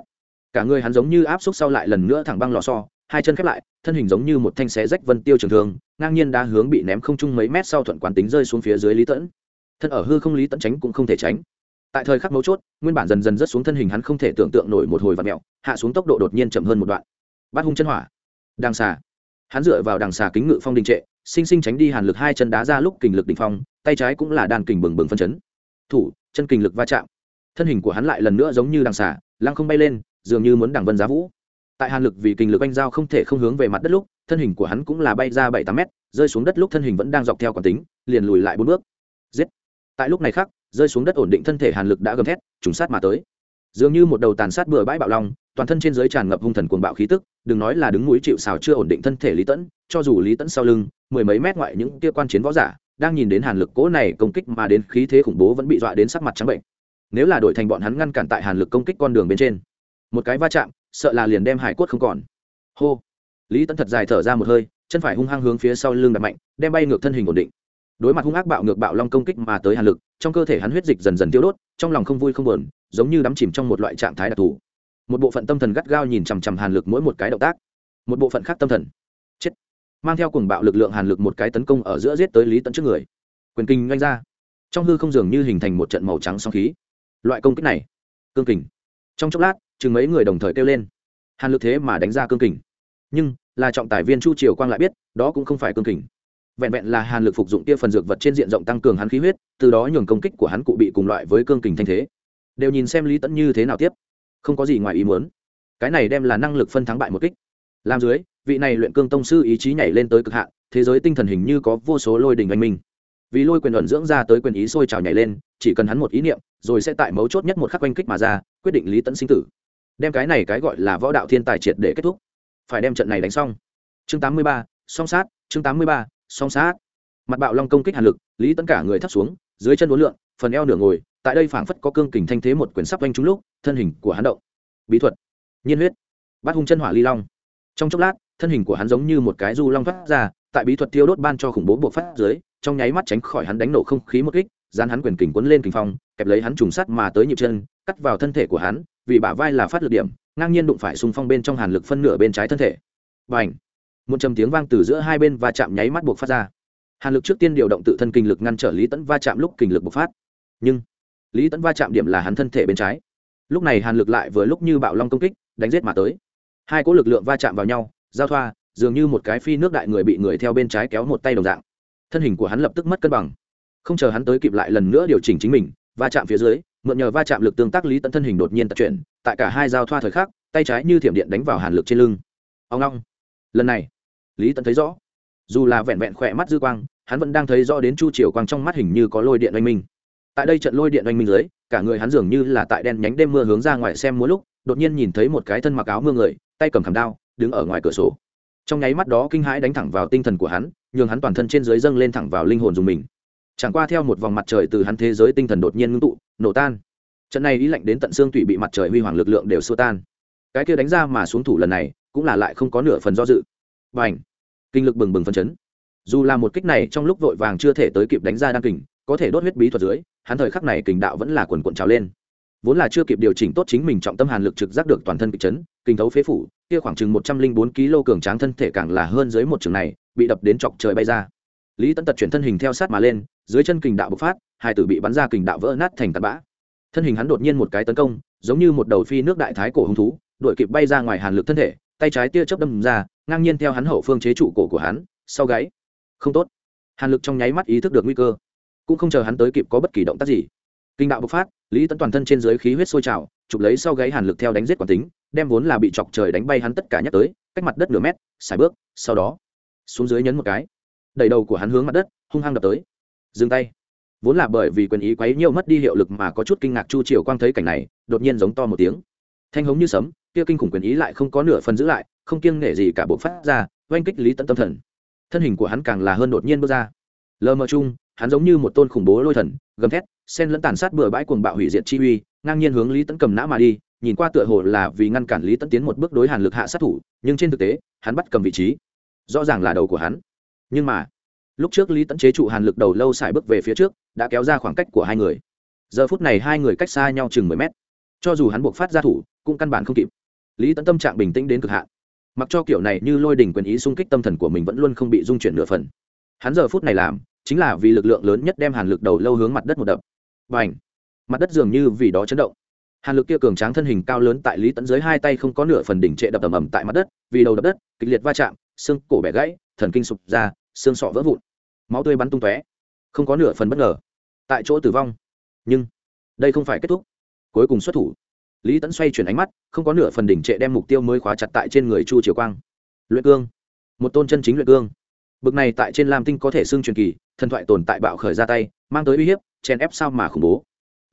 Cả người hắn giống như áp xúc sau lại lần nữa thẳng băng lò so hai chân khép lại, thân hình giống như một thanh xé rách vân tiêu trường thường ngang nhiên đã hướng bị ném không trung mấy mét sau thuận quán tính rơi xuống phía dưới lý tẫn thân ở hư không lý tẫn tránh cũng không thể tránh. Tại thời khắc mấu chốt, nguyên bản dần dần rớt xuống thân hình hắn không thể tưởng tượng nổi một hồi và mẹo hạ xuống tốc độ đột nhiên chậm hơn một đoạn. Bắt hung chân hỏa. Đang xả hắn dựa vào đằng xà kính ngự phong đình trệ, sinh sinh tránh đi hàn lực hai chân đá ra lúc kình lực đình phong, tay trái cũng là đàn kình bừng bừng phân chấn. Thủ, chân kình lực va chạm. Thân hình của hắn lại lần nữa giống như đằng xà, lăng không bay lên, dường như muốn đằng vân giá vũ. Tại hàn lực vì kình lực anh giao không thể không hướng về mặt đất lúc, thân hình của hắn cũng là bay ra bảy tám mét, rơi xuống đất lúc thân hình vẫn đang dọc theo quản tính, liền lùi lại bốn bước. Giết. Tại lúc này khác, rơi xuống đất ổn định thân thể hàn lực đã gầm thét, trùng sát mà tới. Dường như một đầu tàn sát bừa bãi bạo long toàn thân trên dưới tràn ngập hung thần cuồng bạo khí tức, đừng nói là đứng núi chịu xào chưa ổn định thân thể lý tẫn, cho dù lý tẫn sau lưng, mười mấy mét ngoại những kia quan chiến võ giả, đang nhìn đến hàn lực cố này công kích mà đến khí thế khủng bố vẫn bị dọa đến sắc mặt trắng bệnh. Nếu là đổi thành bọn hắn ngăn cản tại hàn lực công kích con đường bên trên, một cái va chạm, sợ là liền đem hải quất không còn. Hô. Lý tẫn thật dài thở ra một hơi, chân phải hung hăng hướng phía sau lưng đập mạnh, đem bay ngược thân hình ổn định. Đối mặt hung ác bạo ngược bạo long công kích mà tới hàn lực, trong cơ thể hắn huyết dịch dần dần tiêu đốt, trong lòng không vui không buồn, giống như đắm chìm trong một loại trạng thái đặc thù một bộ phận tâm thần gắt gao nhìn chằm chằm hàn lực mỗi một cái động tác. Một bộ phận khác tâm thần. Chết. Mang theo cùng bạo lực lượng hàn lực một cái tấn công ở giữa giết tới lý tận trước người. Quyền kinh nhanh ra. Trong hư không dường như hình thành một trận màu trắng song khí. Loại công kích này, cương kình. Trong chốc lát, chừng mấy người đồng thời kêu lên. Hàn lực thế mà đánh ra cương kình. Nhưng, là trọng tài viên chu triều quang lại biết, đó cũng không phải cương kình. Vẹn vẹn là hàn lực phục dụng kia phần dược vật trên diện rộng tăng cường hắn khí huyết, từ đó nhường công kích của hắn cụ bị cùng loại với cương kình thanh thế. Đều nhìn xem lý tẫn như thế nào tiếp không có gì ngoài ý muốn. Cái này đem là năng lực phân thắng bại một kích. Làm dưới vị này luyện cương tông sư ý chí nhảy lên tới cực hạn thế giới tinh thần hình như có vô số lôi đình anh minh. Vì lôi quyền luận dưỡng ra tới quyền ý sôi trào nhảy lên chỉ cần hắn một ý niệm rồi sẽ tại mấu chốt nhất một khắc oanh kích mà ra quyết định lý tẫn sinh tử. Đem cái này cái gọi là võ đạo thiên tài triệt để kết thúc. Phải đem trận này đánh xong. Chương 83, song sát chương 83, song sát. Mặt bạo long công kích hàn lực lý tẫn cả người thấp xuống dưới chân uốn lượn phần eo nửa ngồi tại đây phảng phất có cương kình thanh thế một quyển sắp quanh trúng lúc, thân hình của hắn động. Bí thuật. Nhiên huyết. Bắt hung chân hỏa ly long. Trong chốc lát, thân hình của hắn giống như một cái du long thoát ra, tại bí thuật tiêu đốt ban cho khủng bố buộc phát dưới, trong nháy mắt tránh khỏi hắn đánh nổ không khí một kích, dán hắn quyền kình quấn lên kình phong, kẹp lấy hắn trùng sắt mà tới nhịp chân, cắt vào thân thể của hắn, vì bả vai là phát lực điểm, ngang nhiên đụng phải xung phong bên trong hàn lực phân nửa bên trái thân thể. Và ảnh một trầm tiếng vang từ giữa hai bên và chạm nháy mắt buộc phát ra. Hàn lực trước tiên điều động tự thân kinh lực ngăn trở lý tẫn va chạm lúc kinh lực bộc phát. Nhưng lý tẫn va chạm điểm là hắn thân thể bên trái. Lúc này hàn lực lại vừa lúc như bạo long công kích, đánh giết mà tới. Hai cỗ lực lượng va chạm vào nhau, giao thoa, dường như một cái phi nước đại người bị người theo bên trái kéo một tay đồng dạng. Thân hình của hắn lập tức mất cân bằng. Không chờ hắn tới kịp lại lần nữa điều chỉnh chính mình, va chạm phía dưới, mượn nhờ va chạm lực tương tác lý Tẫn thân hình đột nhiên tật chuyển, tại cả hai giao thoa thời khắc, tay trái như thiểm điện đánh vào hàn lực trên lưng. Ông long. Lần này, lý Tẫn thấy rõ. Dù là vẹn vẹn khỏe mắt dư quang, hắn vẫn đang thấy rõ đến chu triều quang trong mắt hình như có lôi điện oanh minh tại đây trận lôi điện oanh minh dưới, cả người hắn dường như là tại đen nhánh đêm mưa hướng ra ngoài xem mỗi lúc, đột nhiên nhìn thấy một cái thân mặc áo mưa người, tay cầm khảm đao, đứng ở ngoài cửa sổ. Trong nháy mắt đó kinh hãi đánh thẳng vào tinh thần của hắn, nhường hắn toàn thân trên dưới dâng lên thẳng vào linh hồn dùng mình. Chẳng qua theo một vòng mặt trời từ hắn thế giới tinh thần đột nhiên ngưng tụ, nổ tan. Trận này ý lạnh đến tận xương tụy bị mặt trời huy hoàng lực lượng đều xua tan. Cái kia đánh ra mà xuống thủ lần này, cũng là lại không có nửa phần do dự. Và ảnh kinh lực bừng bừng phân chấn. Dù là một kích này trong lúc vội vàng chưa thể tới kịp đánh ra đăng kình, có thể đốt huyết bí thuật dưới hắn thời khắc này kình đạo vẫn là quần quận trào lên. Vốn là chưa kịp điều chỉnh tốt chính mình trọng tâm hàn lực trực giác được toàn thân kịch chấn kinh thấu phế phủ, kia khoảng chừng một trăm linh bốn kg cường tráng thân thể càng là hơn dưới một trường này, bị đập đến chọc trời bay ra. Lý tấn tật chuyển thân hình theo sát mà lên, dưới chân kình đạo bộc phát, hai tử bị bắn ra kình đạo vỡ nát thành tạt bã. Thân hình hắn đột nhiên một cái tấn công, giống như một đầu phi nước đại thái cổ hung thú đội kịp bay ra ngoài hàn lực thân thể, tay trái tia chớp đâm ra, ngang nhiên theo hắn hậu phương chế trụ cổ của hắn, sau gáy. Không tốt. Hàn lực trong nháy mắt ý thức được nguy cơ cũng không chờ hắn tới kịp có bất kỳ động tác gì. Kinh đạo bộc phát, lý tấn toàn thân trên dưới khí huyết sôi trào, chụp lấy sau gáy hàn lực theo đánh giết quản tính, đem vốn là bị chọc trời đánh bay hắn tất cả nhắc tới, cách mặt đất nửa mét, xài bước, sau đó, xuống dưới nhấn một cái. Đẩy đầu của hắn hướng mặt đất, hung hăng đập tới. Dừng tay. Vốn là bởi vì quyền ý quấy nhiều mất đi hiệu lực mà có chút kinh ngạc chu triều quang thấy cảnh này, đột nhiên giống to một tiếng. Thanh hống như sấm, kia kinh khủng quyền ý lại không có nửa phần giữ lại, không kiêng nể gì cả bộ phát ra, oanh kích lý tận tâm thần. Thân hình của hắn càng là hơn đột nhiên bước ra. Lờ mờ chung hắn giống như một tôn khủng bố lôi thần, gầm thét sen lẫn tàn sát bừa bãi cuồng bạo hủy diệt chi uy, ngang nhiên hướng lý tấn cầm nã mà đi, nhìn qua tựa hồ là vì ngăn cản lý tấn tiến một bước đối hàn lực hạ sát thủ, nhưng trên thực tế, hắn bắt cầm vị trí. Rõ ràng là đầu của hắn. Nhưng mà, lúc trước lý tấn chế trụ hàn lực đầu lâu xài bước về phía trước, đã kéo ra khoảng cách của hai người. Giờ phút này hai người cách xa nhau chừng mười mét. Cho dù hắn buộc phát ra thủ, cũng căn bản không kịp. Lý tấn tâm trạng bình tĩnh đến cực hạn. Mặc cho kiểu này như lôi đỉnh quyền ý xung kích tâm thần của mình vẫn luôn không bị dung chuyển nửa phần. Hắn giờ phút này làm chính là vì lực lượng lớn nhất đem hàn lực đầu lâu hướng mặt đất một đập. Và ảnh mặt đất dường như vì đó chấn động. Hàn lực kia cường tráng thân hình cao lớn tại lý tẫn dưới hai tay không có nửa phần đỉnh trệ đập ầm ầm tại mặt đất, vì đầu đập đất, kịch liệt va chạm, xương cổ bẻ gãy, thần kinh sụp ra, xương sọ vỡ vụn, máu tươi bắn tung tóe, không có nửa phần bất ngờ. Tại chỗ tử vong. Nhưng, đây không phải kết thúc. Cuối cùng xuất thủ. Lý tẫn xoay chuyển ánh mắt, không có nửa phần đỉnh trệ đem mục tiêu mới khóa chặt tại trên người chu triều quang. Luyện cương. Một tôn chân chính luyện cương bực này tại trên lam tinh có thể xưng truyền kỳ, thần thoại tồn tại bạo khởi ra tay, mang tới uy hiếp, chèn ép sao mà khủng bố.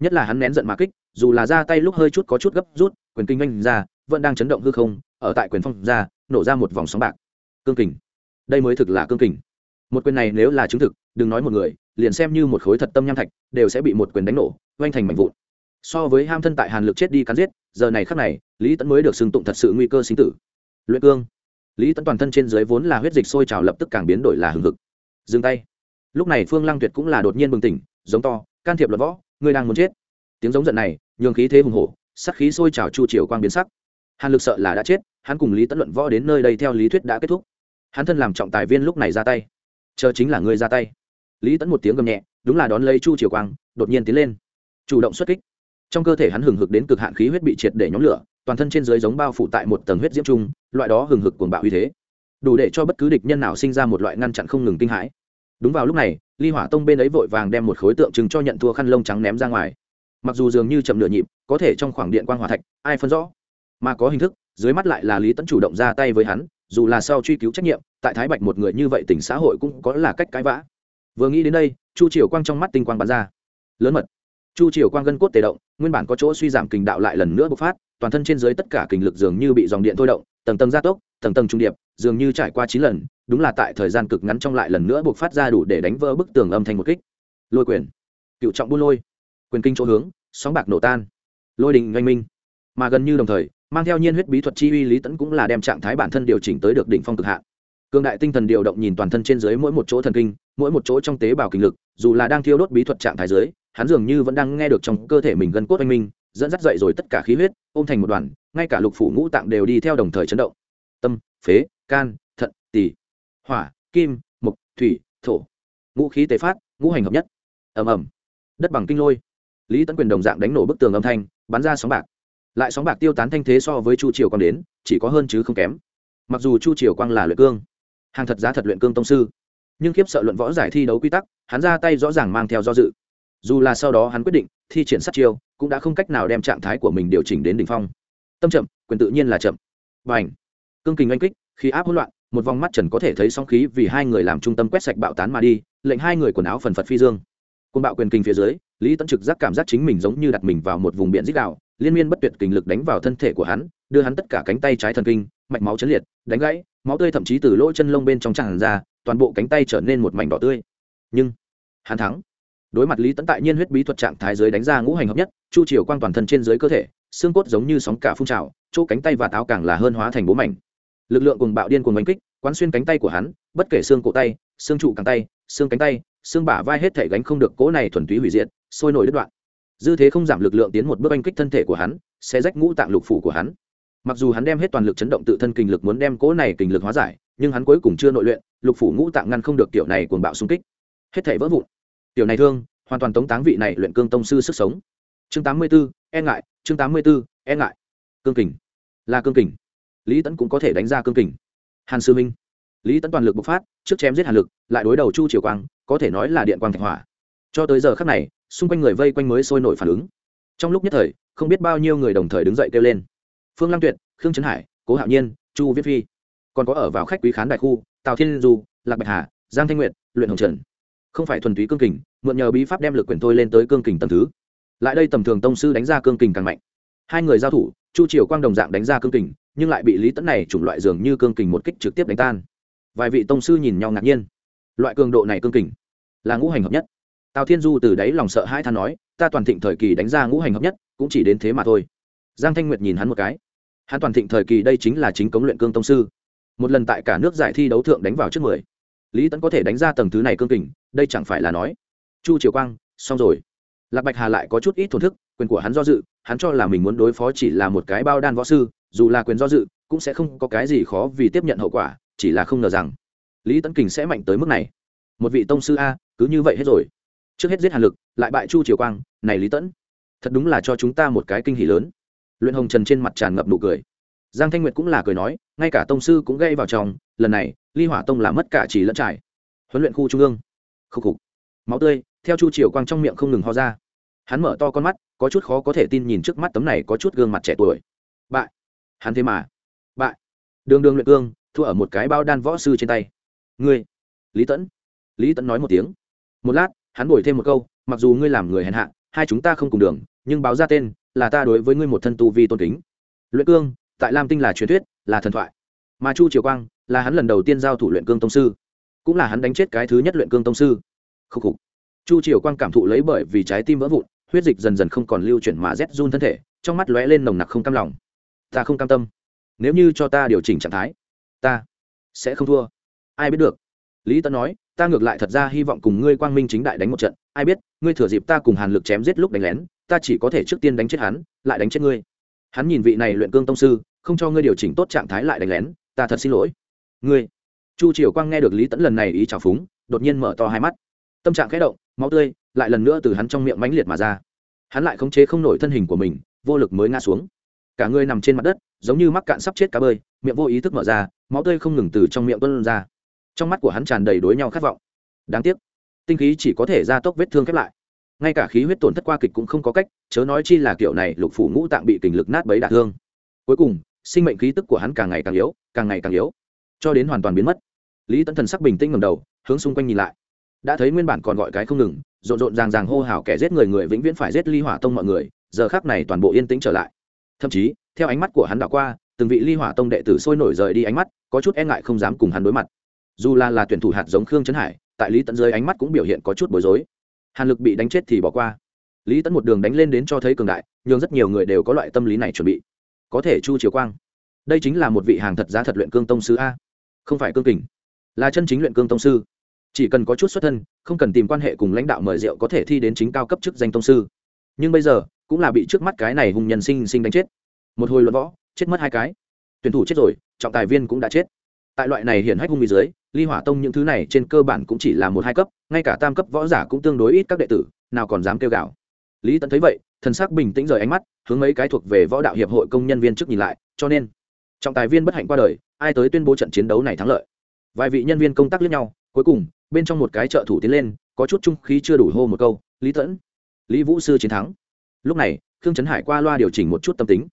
Nhất là hắn nén giận mà kích, dù là ra tay lúc hơi chút có chút gấp rút, quyền kinh doanh ra, vẫn đang chấn động hư không, ở tại quyền phong ra, nổ ra một vòng sóng bạc. Cương kình. Đây mới thực là cương kình. Một quyền này nếu là chứng thực, đừng nói một người, liền xem như một khối thật tâm nham thạch, đều sẽ bị một quyền đánh nổ, oanh thành mảnh vụn. So với ham thân tại hàn lực chết đi cắn giết, giờ này khắc này, lý tẫn mới được xưng tụng thật sự nguy cơ sinh tử. Luyện cương lý tẫn toàn thân trên dưới vốn là huyết dịch sôi trào lập tức càng biến đổi là hừng hực. Dừng tay. Lúc này phương lăng tuyệt cũng là đột nhiên bừng tỉnh, giống to, can thiệp luật võ, ngươi đang muốn chết. Tiếng giống giận này, nhường khí thế hùng hổ sắc khí sôi trào chu triều quang biến sắc. Hàn lực sợ là đã chết, hắn cùng lý tẫn luận võ đến nơi đây theo lý thuyết đã kết thúc. Hắn thân làm trọng tài viên lúc này ra tay. Chờ chính là ngươi ra tay. Lý tẫn một tiếng gầm nhẹ, đúng là đón lấy chu triều quang, đột nhiên tiến lên. Chủ động xuất kích. Trong cơ thể hắn hừng hực đến cực hạn khí huyết bị triệt để nhóm lửa toàn thân trên dưới giống bao phủ tại một tầng huyết diễm trung loại đó hừng hực cuồng bạo uy thế. Đủ để cho bất cứ địch nhân nào sinh ra một loại ngăn chặn không ngừng kinh hãi. Đúng vào lúc này, ly hỏa tông bên ấy vội vàng đem một khối tượng trưng cho nhận thua khăn lông trắng ném ra ngoài. Mặc dù dường như chậm nửa nhịp, có thể trong khoảng điện quan hỏa thạch, ai phân rõ? Mà có hình thức, dưới mắt lại là lý Tấn chủ động ra tay với hắn, dù là sau truy cứu trách nhiệm, tại thái bạch một người như vậy tỉnh xã hội cũng có là cách cãi vã. Vừa nghĩ đến đây, chu triều quang trong mắt tinh quang bắn ra. Lớn mật. Chu triều quang gân cốt tề động, nguyên bản có chỗ suy giảm kình đạo lại lần nữa bộc phát toàn thân trên dưới tất cả kình lực dường như bị dòng điện thôi động, tầng tầng gia tốc, tầng tầng trung điệp, dường như trải qua chín lần, đúng là tại thời gian cực ngắn trong lại lần nữa buộc phát ra đủ để đánh vỡ bức tường âm thành một kích. Lôi quyền. Cựu trọng buôn lôi. Quyền kinh chỗ hướng, sóng bạc nổ tan. Lôi đình oanh minh. Mà gần như đồng thời, mang theo nhiên huyết bí thuật chi uy lý tẫn cũng là đem trạng thái bản thân điều chỉnh tới được đỉnh phong cực hạn. Cương đại tinh thần điều động nhìn toàn thân trên dưới mỗi một chỗ thần kinh, mỗi một chỗ trong tế bào kinh lực, dù là đang thiêu đốt bí thuật trạng thái dưới, hắn dường như vẫn đang nghe được trong cơ thể mình gần cốt oanh minh dẫn dắt dậy rồi tất cả khí huyết, ôm thành một đoàn, ngay cả lục phủ ngũ tạng đều đi theo đồng thời chấn động. Tâm, phế, can, thận, tỳ, hỏa, kim mục thủy, thổ. Ngũ khí tế phát, ngũ hành hợp nhất. Ầm ầm. Đất bằng kinh lôi. Lý tấn quyền đồng dạng đánh nổ bức tường âm thanh, bắn ra sóng bạc. Lại sóng bạc tiêu tán thanh thế so với chu triều quang đến, chỉ có hơn chứ không kém. Mặc dù chu triều quang là luyện cương, hàng thật giá thật luyện cương tông sư, nhưng khiếp sợ luận võ giải thi đấu quy tắc, hắn ra tay rõ ràng mang theo do dự. Dù là sau đó hắn quyết định thi triển sát chiêu cũng đã không cách nào đem trạng thái của mình điều chỉnh đến đỉnh phong. Tâm chậm, quyền tự nhiên là chậm. Và ảnh cương kình oanh kích, khí áp hỗn loạn, một vòng mắt trần có thể thấy sóng khí vì hai người làm trung tâm quét sạch bạo tán mà đi, lệnh hai người quần áo phần phật phi dương. Côn bạo quyền kinh phía dưới, lý tấn trực giác cảm giác chính mình giống như đặt mình vào một vùng biển dích đạo liên miên bất tuyệt kình lực đánh vào thân thể của hắn, đưa hắn tất cả cánh tay trái thần kinh, mạch máu chấn liệt, đánh gãy, máu tươi thậm chí từ lỗ chân lông bên trong tràn ra, toàn bộ cánh tay trở nên một mảnh đỏ tươi. Nhưng, hắn thắng đối mặt lý Tẫn tại nhiên huyết bí thuật trạng thái dưới đánh ra ngũ hành hợp nhất, chu triều quang toàn thân trên dưới cơ thể, xương cốt giống như sóng cả phun trào, chỗ cánh tay và táo càng là hơn hóa thành bố mảnh. Lực lượng cùng bạo điên cùng đánh kích, quán xuyên cánh tay của hắn, bất kể xương cổ tay, xương trụ càng tay, xương cánh tay, xương bả vai hết thể gánh không được cỗ này thuần túy hủy diệt, sôi nổi đứt đoạn. Dư thế không giảm lực lượng tiến một bước oanh kích thân thể của hắn sẽ rách ngũ tạng lục phủ của hắn. Mặc dù hắn đem hết toàn lực chấn động tự thân kinh lực muốn đem cỗ này kinh lực hóa giải, nhưng hắn cuối cùng chưa nội luyện, lục phủ ngũ tạng ngăn không được kiểu này cuồng bạo xung kích. Hết thể vỡ vụn tiểu này thương hoàn toàn tống táng vị này luyện cương tông sư sức sống. Chương 84, e ngại chương 84, e ngại. Cương kình. Là cương kình. Lý Tấn cũng có thể đánh ra cương kình. Hàn sư minh. Lý Tấn toàn lực bộc phát trước chém giết hàn lực lại đối đầu chu triều quang có thể nói là điện quang thạch hỏa. Cho tới giờ khắc này xung quanh người vây quanh mới sôi nổi phản ứng. Trong lúc nhất thời không biết bao nhiêu người đồng thời đứng dậy kêu lên. Phương lăng tuyệt khương trấn hải cố hạo nhiên chu viết phi. Còn có ở vào khách quý khán đại khu tào thiên du lạc bạch hà giang thanh nguyệt luyện hồng trần không phải thuần túy cương kình, mượn nhờ bí pháp đem lực quyền thôi lên tới cương kình tầm thứ. Lại đây tầm thường tông sư đánh ra cương kình càng mạnh. Hai người giao thủ, chu triều quang đồng dạng đánh ra cương kình, nhưng lại bị lý tẫn này chủng loại dường như cương kình một kích trực tiếp đánh tan. Vài vị tông sư nhìn nhau ngạc nhiên. Loại cường độ này cương kình là ngũ hành hợp nhất. Tào thiên du từ đáy lòng sợ hai than nói, ta toàn thịnh thời kỳ đánh ra ngũ hành hợp nhất, cũng chỉ đến thế mà thôi. Giang thanh nguyệt nhìn hắn một cái. Hắn toàn thịnh thời kỳ đây chính là chính cống luyện cương tông sư. Một lần tại cả nước giải thi đấu thượng đánh vào trước mười, lý tẫn có thể đánh ra tầng thứ này cương kình đây chẳng phải là nói, chu triều quang, xong rồi. Lạc bạch hà lại có chút ít thổn thức, quyền của hắn do dự, hắn cho là mình muốn đối phó chỉ là một cái bao đan võ sư, dù là quyền do dự, cũng sẽ không có cái gì khó vì tiếp nhận hậu quả, chỉ là không ngờ rằng, lý tấn kình sẽ mạnh tới mức này. Một vị tông sư a, cứ như vậy hết rồi. Trước hết giết hàn lực, lại bại chu triều quang, này lý tẫn thật đúng là cho chúng ta một cái kinh hỉ lớn. Luyện hồng trần trên mặt tràn ngập nụ cười. Giang thanh nguyệt cũng là cười nói, ngay cả tông sư cũng gây vào chồng lần này, ly hỏa tông là mất cả chỉ lẫn trải. Huấn luyện khu trung ương khúc khục. Máu tươi, theo chu triều quang trong miệng không ngừng ho ra. Hắn mở to con mắt, có chút khó có thể tin nhìn trước mắt tấm này có chút gương mặt trẻ tuổi. Bại. Hắn thế mà. Bại. Đường đường luyện cương, thua ở một cái bao đan võ sư trên tay. Ngươi. Lý tẫn. Lý tẫn nói một tiếng. Một lát, hắn đổi thêm một câu, mặc dù ngươi làm người hèn hạ, hai chúng ta không cùng đường, nhưng báo ra tên, là ta đối với ngươi một thân tu vi tôn kính. Luyện cương, tại lam tinh là truyền thuyết, là thần thoại. Mà chu triều quang, là hắn lần đầu tiên giao thủ luyện cương tông sư cũng là hắn đánh chết cái thứ nhất luyện cương tông sư. Khúc khục. Chu triều quang cảm thụ lấy bởi vì trái tim vỡ vụn, huyết dịch dần dần không còn lưu chuyển mà rét run thân thể, trong mắt lóe lên nồng nặc không cam lòng. Ta không cam tâm. Nếu như cho ta điều chỉnh trạng thái, ta sẽ không thua. Ai biết được? Lý tân nói, ta ngược lại thật ra hy vọng cùng ngươi quang minh chính đại đánh một trận. Ai biết, ngươi thừa dịp ta cùng hàn lực chém giết lúc đánh lén, ta chỉ có thể trước tiên đánh chết hắn, lại đánh chết ngươi. Hắn nhìn vị này luyện cương tông sư, không cho ngươi điều chỉnh tốt trạng thái lại đánh lén, ta thật xin lỗi. Ngươi chu triều quang nghe được lý tẫn lần này ý trào phúng, đột nhiên mở to hai mắt. Tâm trạng khẽ động, máu tươi lại lần nữa từ hắn trong miệng mãnh liệt mà ra. Hắn lại khống chế không nổi thân hình của mình, vô lực mới ngã xuống. Cả người nằm trên mặt đất, giống như mắc cạn sắp chết cá bơi, miệng vô ý thức mở ra, máu tươi không ngừng từ trong miệng tuân ra. Trong mắt của hắn tràn đầy đối nhau khát vọng. Đáng tiếc, tinh khí chỉ có thể ra tốc vết thương khép lại. Ngay cả khí huyết tổn thất qua kịch cũng không có cách, chớ nói chi là kiểu này, lục phủ ngũ tạng bị kình lực nát bấy đả thương. Cuối cùng, sinh mệnh khí tức của hắn càng ngày càng yếu, càng ngày càng yếu cho đến hoàn toàn biến mất. Lý tấn thần sắc bình tĩnh ngầm đầu, hướng xung quanh nhìn lại. Đã thấy nguyên bản còn gọi cái không ngừng, rộn rộn ràng ràng hô hào kẻ giết người người vĩnh viễn phải giết ly hỏa tông mọi người, giờ khác này toàn bộ yên tĩnh trở lại. Thậm chí, theo ánh mắt của hắn đảo qua, từng vị ly hỏa tông đệ tử sôi nổi rời đi ánh mắt, có chút e ngại không dám cùng hắn đối mặt. Dù là là tuyển thủ hạt giống khương trấn hải, tại lý tẫn dưới ánh mắt cũng biểu hiện có chút bối rối. Hàn lực bị đánh chết thì bỏ qua. Lý tẫn một đường đánh lên đến cho thấy cường đại nhưng rất nhiều người đều có loại tâm lý này chuẩn bị. Có thể chu chiều quang. Đây chính là một vị hàng thật giá thật luyện cương tông sứ a không phải cương kình, là chân chính luyện cương tông sư. Chỉ cần có chút xuất thân, không cần tìm quan hệ cùng lãnh đạo mời rượu có thể thi đến chính cao cấp chức danh tông sư. Nhưng bây giờ, cũng là bị trước mắt cái này hùng nhân sinh sinh đánh chết. Một hồi luận võ, chết mất hai cái. Tuyển thủ chết rồi, trọng tài viên cũng đã chết. Tại loại này hiển hách hung bị dưới, ly hỏa tông những thứ này trên cơ bản cũng chỉ là một hai cấp, ngay cả tam cấp võ giả cũng tương đối ít các đệ tử, nào còn dám kêu gào. Lý tẫn thấy vậy, thần sắc bình tĩnh rời ánh mắt, hướng mấy cái thuộc về võ đạo hiệp hội công nhân viên trước nhìn lại, cho nên trọng tài viên bất hạnh qua đời, ai tới tuyên bố trận chiến đấu này thắng lợi. Vài vị nhân viên công tác lẫn nhau, cuối cùng, bên trong một cái trợ thủ tiến lên, có chút trung khí chưa đủ hô một câu, lý tẫn, lý vũ sư chiến thắng. Lúc này, khương trấn hải qua loa điều chỉnh một chút tâm tính.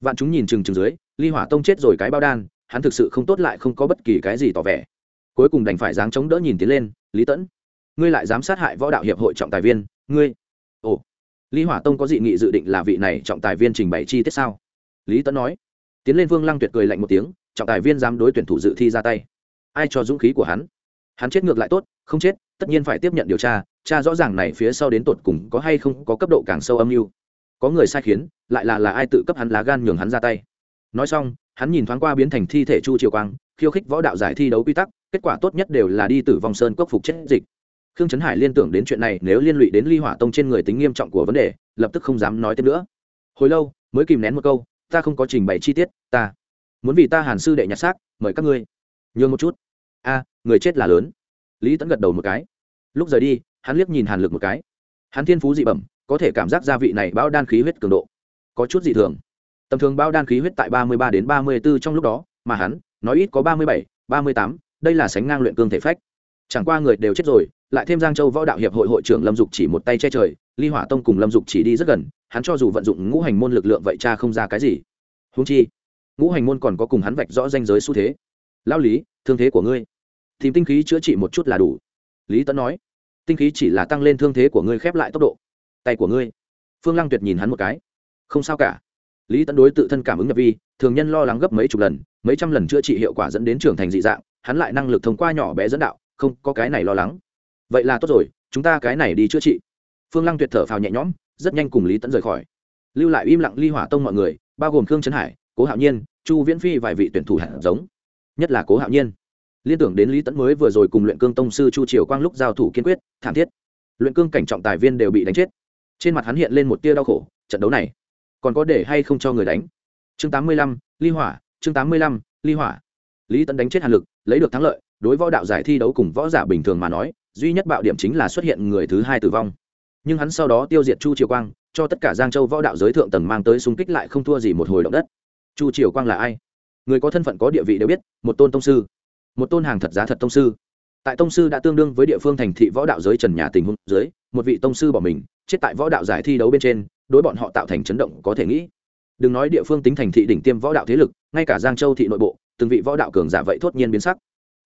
Vạn chúng nhìn chừng chừng dưới, ly hỏa tông chết rồi cái bao đan, hắn thực sự không tốt lại không có bất kỳ cái gì tỏ vẻ. Cuối cùng đành phải dáng chống đỡ nhìn tiến lên, lý tẫn, ngươi lại dám sát hại võ đạo hiệp hội trọng tài viên, ngươi? Ồ. Lý hỏa tông có dị nghị dự định là vị này trọng tài viên trình bày chi tiết sao? Lý tẫn nói tiến lên vương lăng tuyệt cười lạnh một tiếng, trọng tài viên dám đối tuyển thủ dự thi ra tay. Ai cho dũng khí của hắn? Hắn chết ngược lại tốt, không chết, tất nhiên phải tiếp nhận điều tra, cha rõ ràng này phía sau đến tột cùng có hay không có cấp độ càng sâu âm mưu. Có người sai khiến, lại là là ai tự cấp hắn lá gan nhường hắn ra tay. Nói xong, hắn nhìn thoáng qua biến thành thi thể chu triều quang, khiêu khích võ đạo giải thi đấu quy tắc, kết quả tốt nhất đều là đi từ vòng sơn cốc phục chết dịch. Khương trấn hải liên tưởng đến chuyện này, nếu liên lụy đến ly hỏa tông trên người tính nghiêm trọng của vấn đề, lập tức không dám nói tiếp nữa. Hồi lâu, mới kìm nén một câu ta không có trình bày chi tiết, ta muốn vì ta hàn sư đệ nhặt xác, mời các ngươi. Nhường một chút. A, người chết là lớn. Lý tẫn gật đầu một cái. Lúc rời đi, hắn liếc nhìn hàn lực một cái. Hắn thiên phú dị bẩm, có thể cảm giác gia vị này bão đan khí huyết cường độ. Có chút dị thường. Tầm thường bão đan khí huyết tại ba mươi ba đến ba mươi b ố trong lúc đó, mà hắn, nói ít có ba mươi bảy, ba mươi tám, đây là sánh ngang luyện cương thể phách. Chẳng qua người đều chết rồi, lại thêm giang châu võ đạo hiệp hội hội trưởng lâm dục chỉ một tay che trời, ly hỏa tông cùng lâm dục chỉ đi rất gần hắn cho dù vận dụng ngũ hành môn lực lượng vậy cha không ra cái gì. Húng chi, ngũ hành môn còn có cùng hắn vạch rõ danh giới xu thế. Lao lý, thương thế của ngươi. Tìm tinh khí chữa trị một chút là đủ. Lý tấn nói, tinh khí chỉ là tăng lên thương thế của ngươi khép lại tốc độ. Tay của ngươi. Phương lăng tuyệt nhìn hắn một cái. Không sao cả. Lý tấn đối tự thân cảm ứng nhập vi, thường nhân lo lắng gấp mấy chục lần, mấy trăm lần chữa trị hiệu quả dẫn đến trưởng thành dị dạng, hắn lại năng lực thông qua nhỏ bé dẫn đạo, không có cái này lo lắng. Vậy là tốt rồi, chúng ta cái này đi chữa trị. Phương lăng tuyệt thở phào nhẹ nhõm rất nhanh cùng lý tẫn rời khỏi. Lưu lại im lặng ly hỏa tông mọi người, bao gồm khương trấn hải, cố hạo nhiên, chu viễn phi vài vị tuyển thủ hạt giống. Nhất là cố hạo nhiên. Liên tưởng đến lý tẫn mới vừa rồi cùng luyện cương tông sư chu triều quang lúc giao thủ kiên quyết, thảm thiết. Luyện cương cảnh trọng tài viên đều bị đánh chết. Trên mặt hắn hiện lên một tia đau khổ, trận đấu này còn có để hay không cho người đánh? Chương tám mươi lăm, ly hỏa, chương tám mươi lăm, ly hỏa. Lý tẫn đánh chết hàn lực, lấy được thắng lợi, đối võ đạo giải thi đấu cùng võ giả bình thường mà nói, duy nhất bạo điểm chính là xuất hiện người thứ hai tử vong nhưng hắn sau đó tiêu diệt chu triều quang, cho tất cả giang châu võ đạo giới thượng tầng mang tới xung kích lại không thua gì một hồi động đất. Chu triều quang là ai? Người có thân phận có địa vị đều biết, một tôn tông sư. Một tôn hàng thật giá thật tông sư. Tại tông sư đã tương đương với địa phương thành thị võ đạo giới trần nhà tình huống dưới một vị tông sư bỏ mình, chết tại võ đạo giải thi đấu bên trên, đối bọn họ tạo thành chấn động có thể nghĩ. Đừng nói địa phương tính thành thị đỉnh tiêm võ đạo thế lực, ngay cả giang châu thị nội bộ, từng vị võ đạo cường giả vậy thốt nhiên biến sắc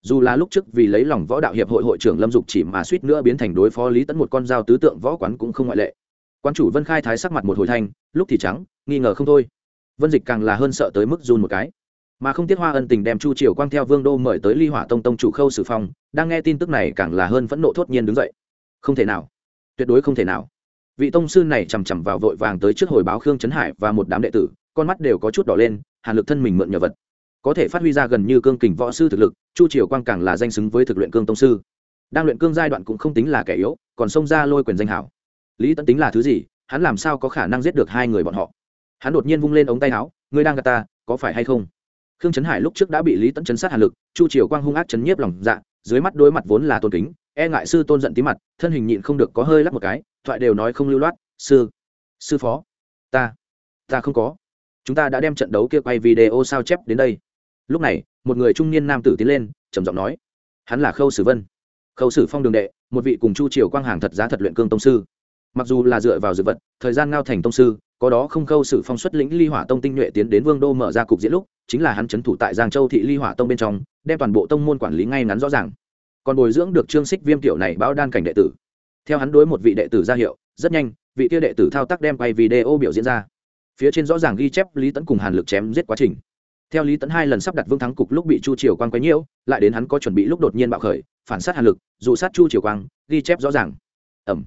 dù là lúc trước vì lấy lòng võ đạo hiệp hội hội trưởng lâm dục chỉ mà suýt nữa biến thành đối phó lý tẫn một con dao tứ tượng võ quán cũng không ngoại lệ. Quan chủ vân khai thái sắc mặt một hồi thanh, lúc thì trắng, nghi ngờ không thôi. Vân dịch càng là hơn sợ tới mức run một cái. Mà không tiếc hoa ân tình đem chu triều quang theo vương đô mời tới ly hỏa tông tông chủ khâu sử phong, đang nghe tin tức này càng là hơn phẫn nộ thốt nhiên đứng dậy. Không thể nào. Tuyệt đối không thể nào. Vị tông sư này chằm chằm vào vội vàng tới trước hồi báo khương trấn hải và một đám đệ tử, con mắt đều có chút đỏ lên, hàn lực thân mình mượn nhờ vật có thể phát huy ra gần như cương kình võ sư thực lực, chu triều quang càng là danh xứng với thực luyện cương tông sư. Đang luyện cương giai đoạn cũng không tính là kẻ yếu, còn xông ra lôi quyền danh hảo. Lý tẫn tính là thứ gì, hắn làm sao có khả năng giết được hai người bọn họ? Hắn đột nhiên vung lên ống tay áo, ngươi đang gạt ta, có phải hay không? Khương trấn hải lúc trước đã bị lý tẫn chấn sát hàn lực, chu triều quang hung ác chấn nhiếp lòng dạ dưới mắt đối mặt vốn là tôn kính e ngại sư tôn giận tí mặt, thân hình nhịn không được có hơi lắc một cái, thoại đều nói không lưu loát, sư sư phó, ta ta không có. Chúng ta đã đem trận đấu kia quay video sao chép đến đây lúc này, một người trung niên nam tử tiến lên, trầm giọng nói, hắn là khâu sử vân. Khâu sử phong đường đệ, một vị cùng chu triều quang hàng thật giá thật luyện cương tông sư. Mặc dù là dựa vào dự vật, thời gian ngao thành tông sư, có đó không khâu sử phong xuất lĩnh ly hỏa tông tinh nhuệ tiến đến vương đô mở ra cục diễn lúc, chính là hắn c h ấ n thủ tại giang châu thị ly hỏa tông bên trong, đem toàn bộ tông môn quản lý ngay ngắn rõ ràng. Còn bồi dưỡng được trương xích viêm tiểu này báo đan cảnh đệ tử. Theo hắn đối một vị đệ tử ra hiệu, rất nhanh, vị kia đệ tử thao tác đem quay video biểu diễn ra. Phía trên rõ ràng ghi chép lý tấn cùng hàn lực chém giết quá trình theo lý tấn hai lần sắp đặt vương thắng cục lúc bị chu triều quang quấy nhiễu, lại đến hắn có chuẩn bị lúc đột nhiên bạo khởi, phản sát hàn lực, dụ sát chu triều quang, ghi chép rõ ràng. Ẩm.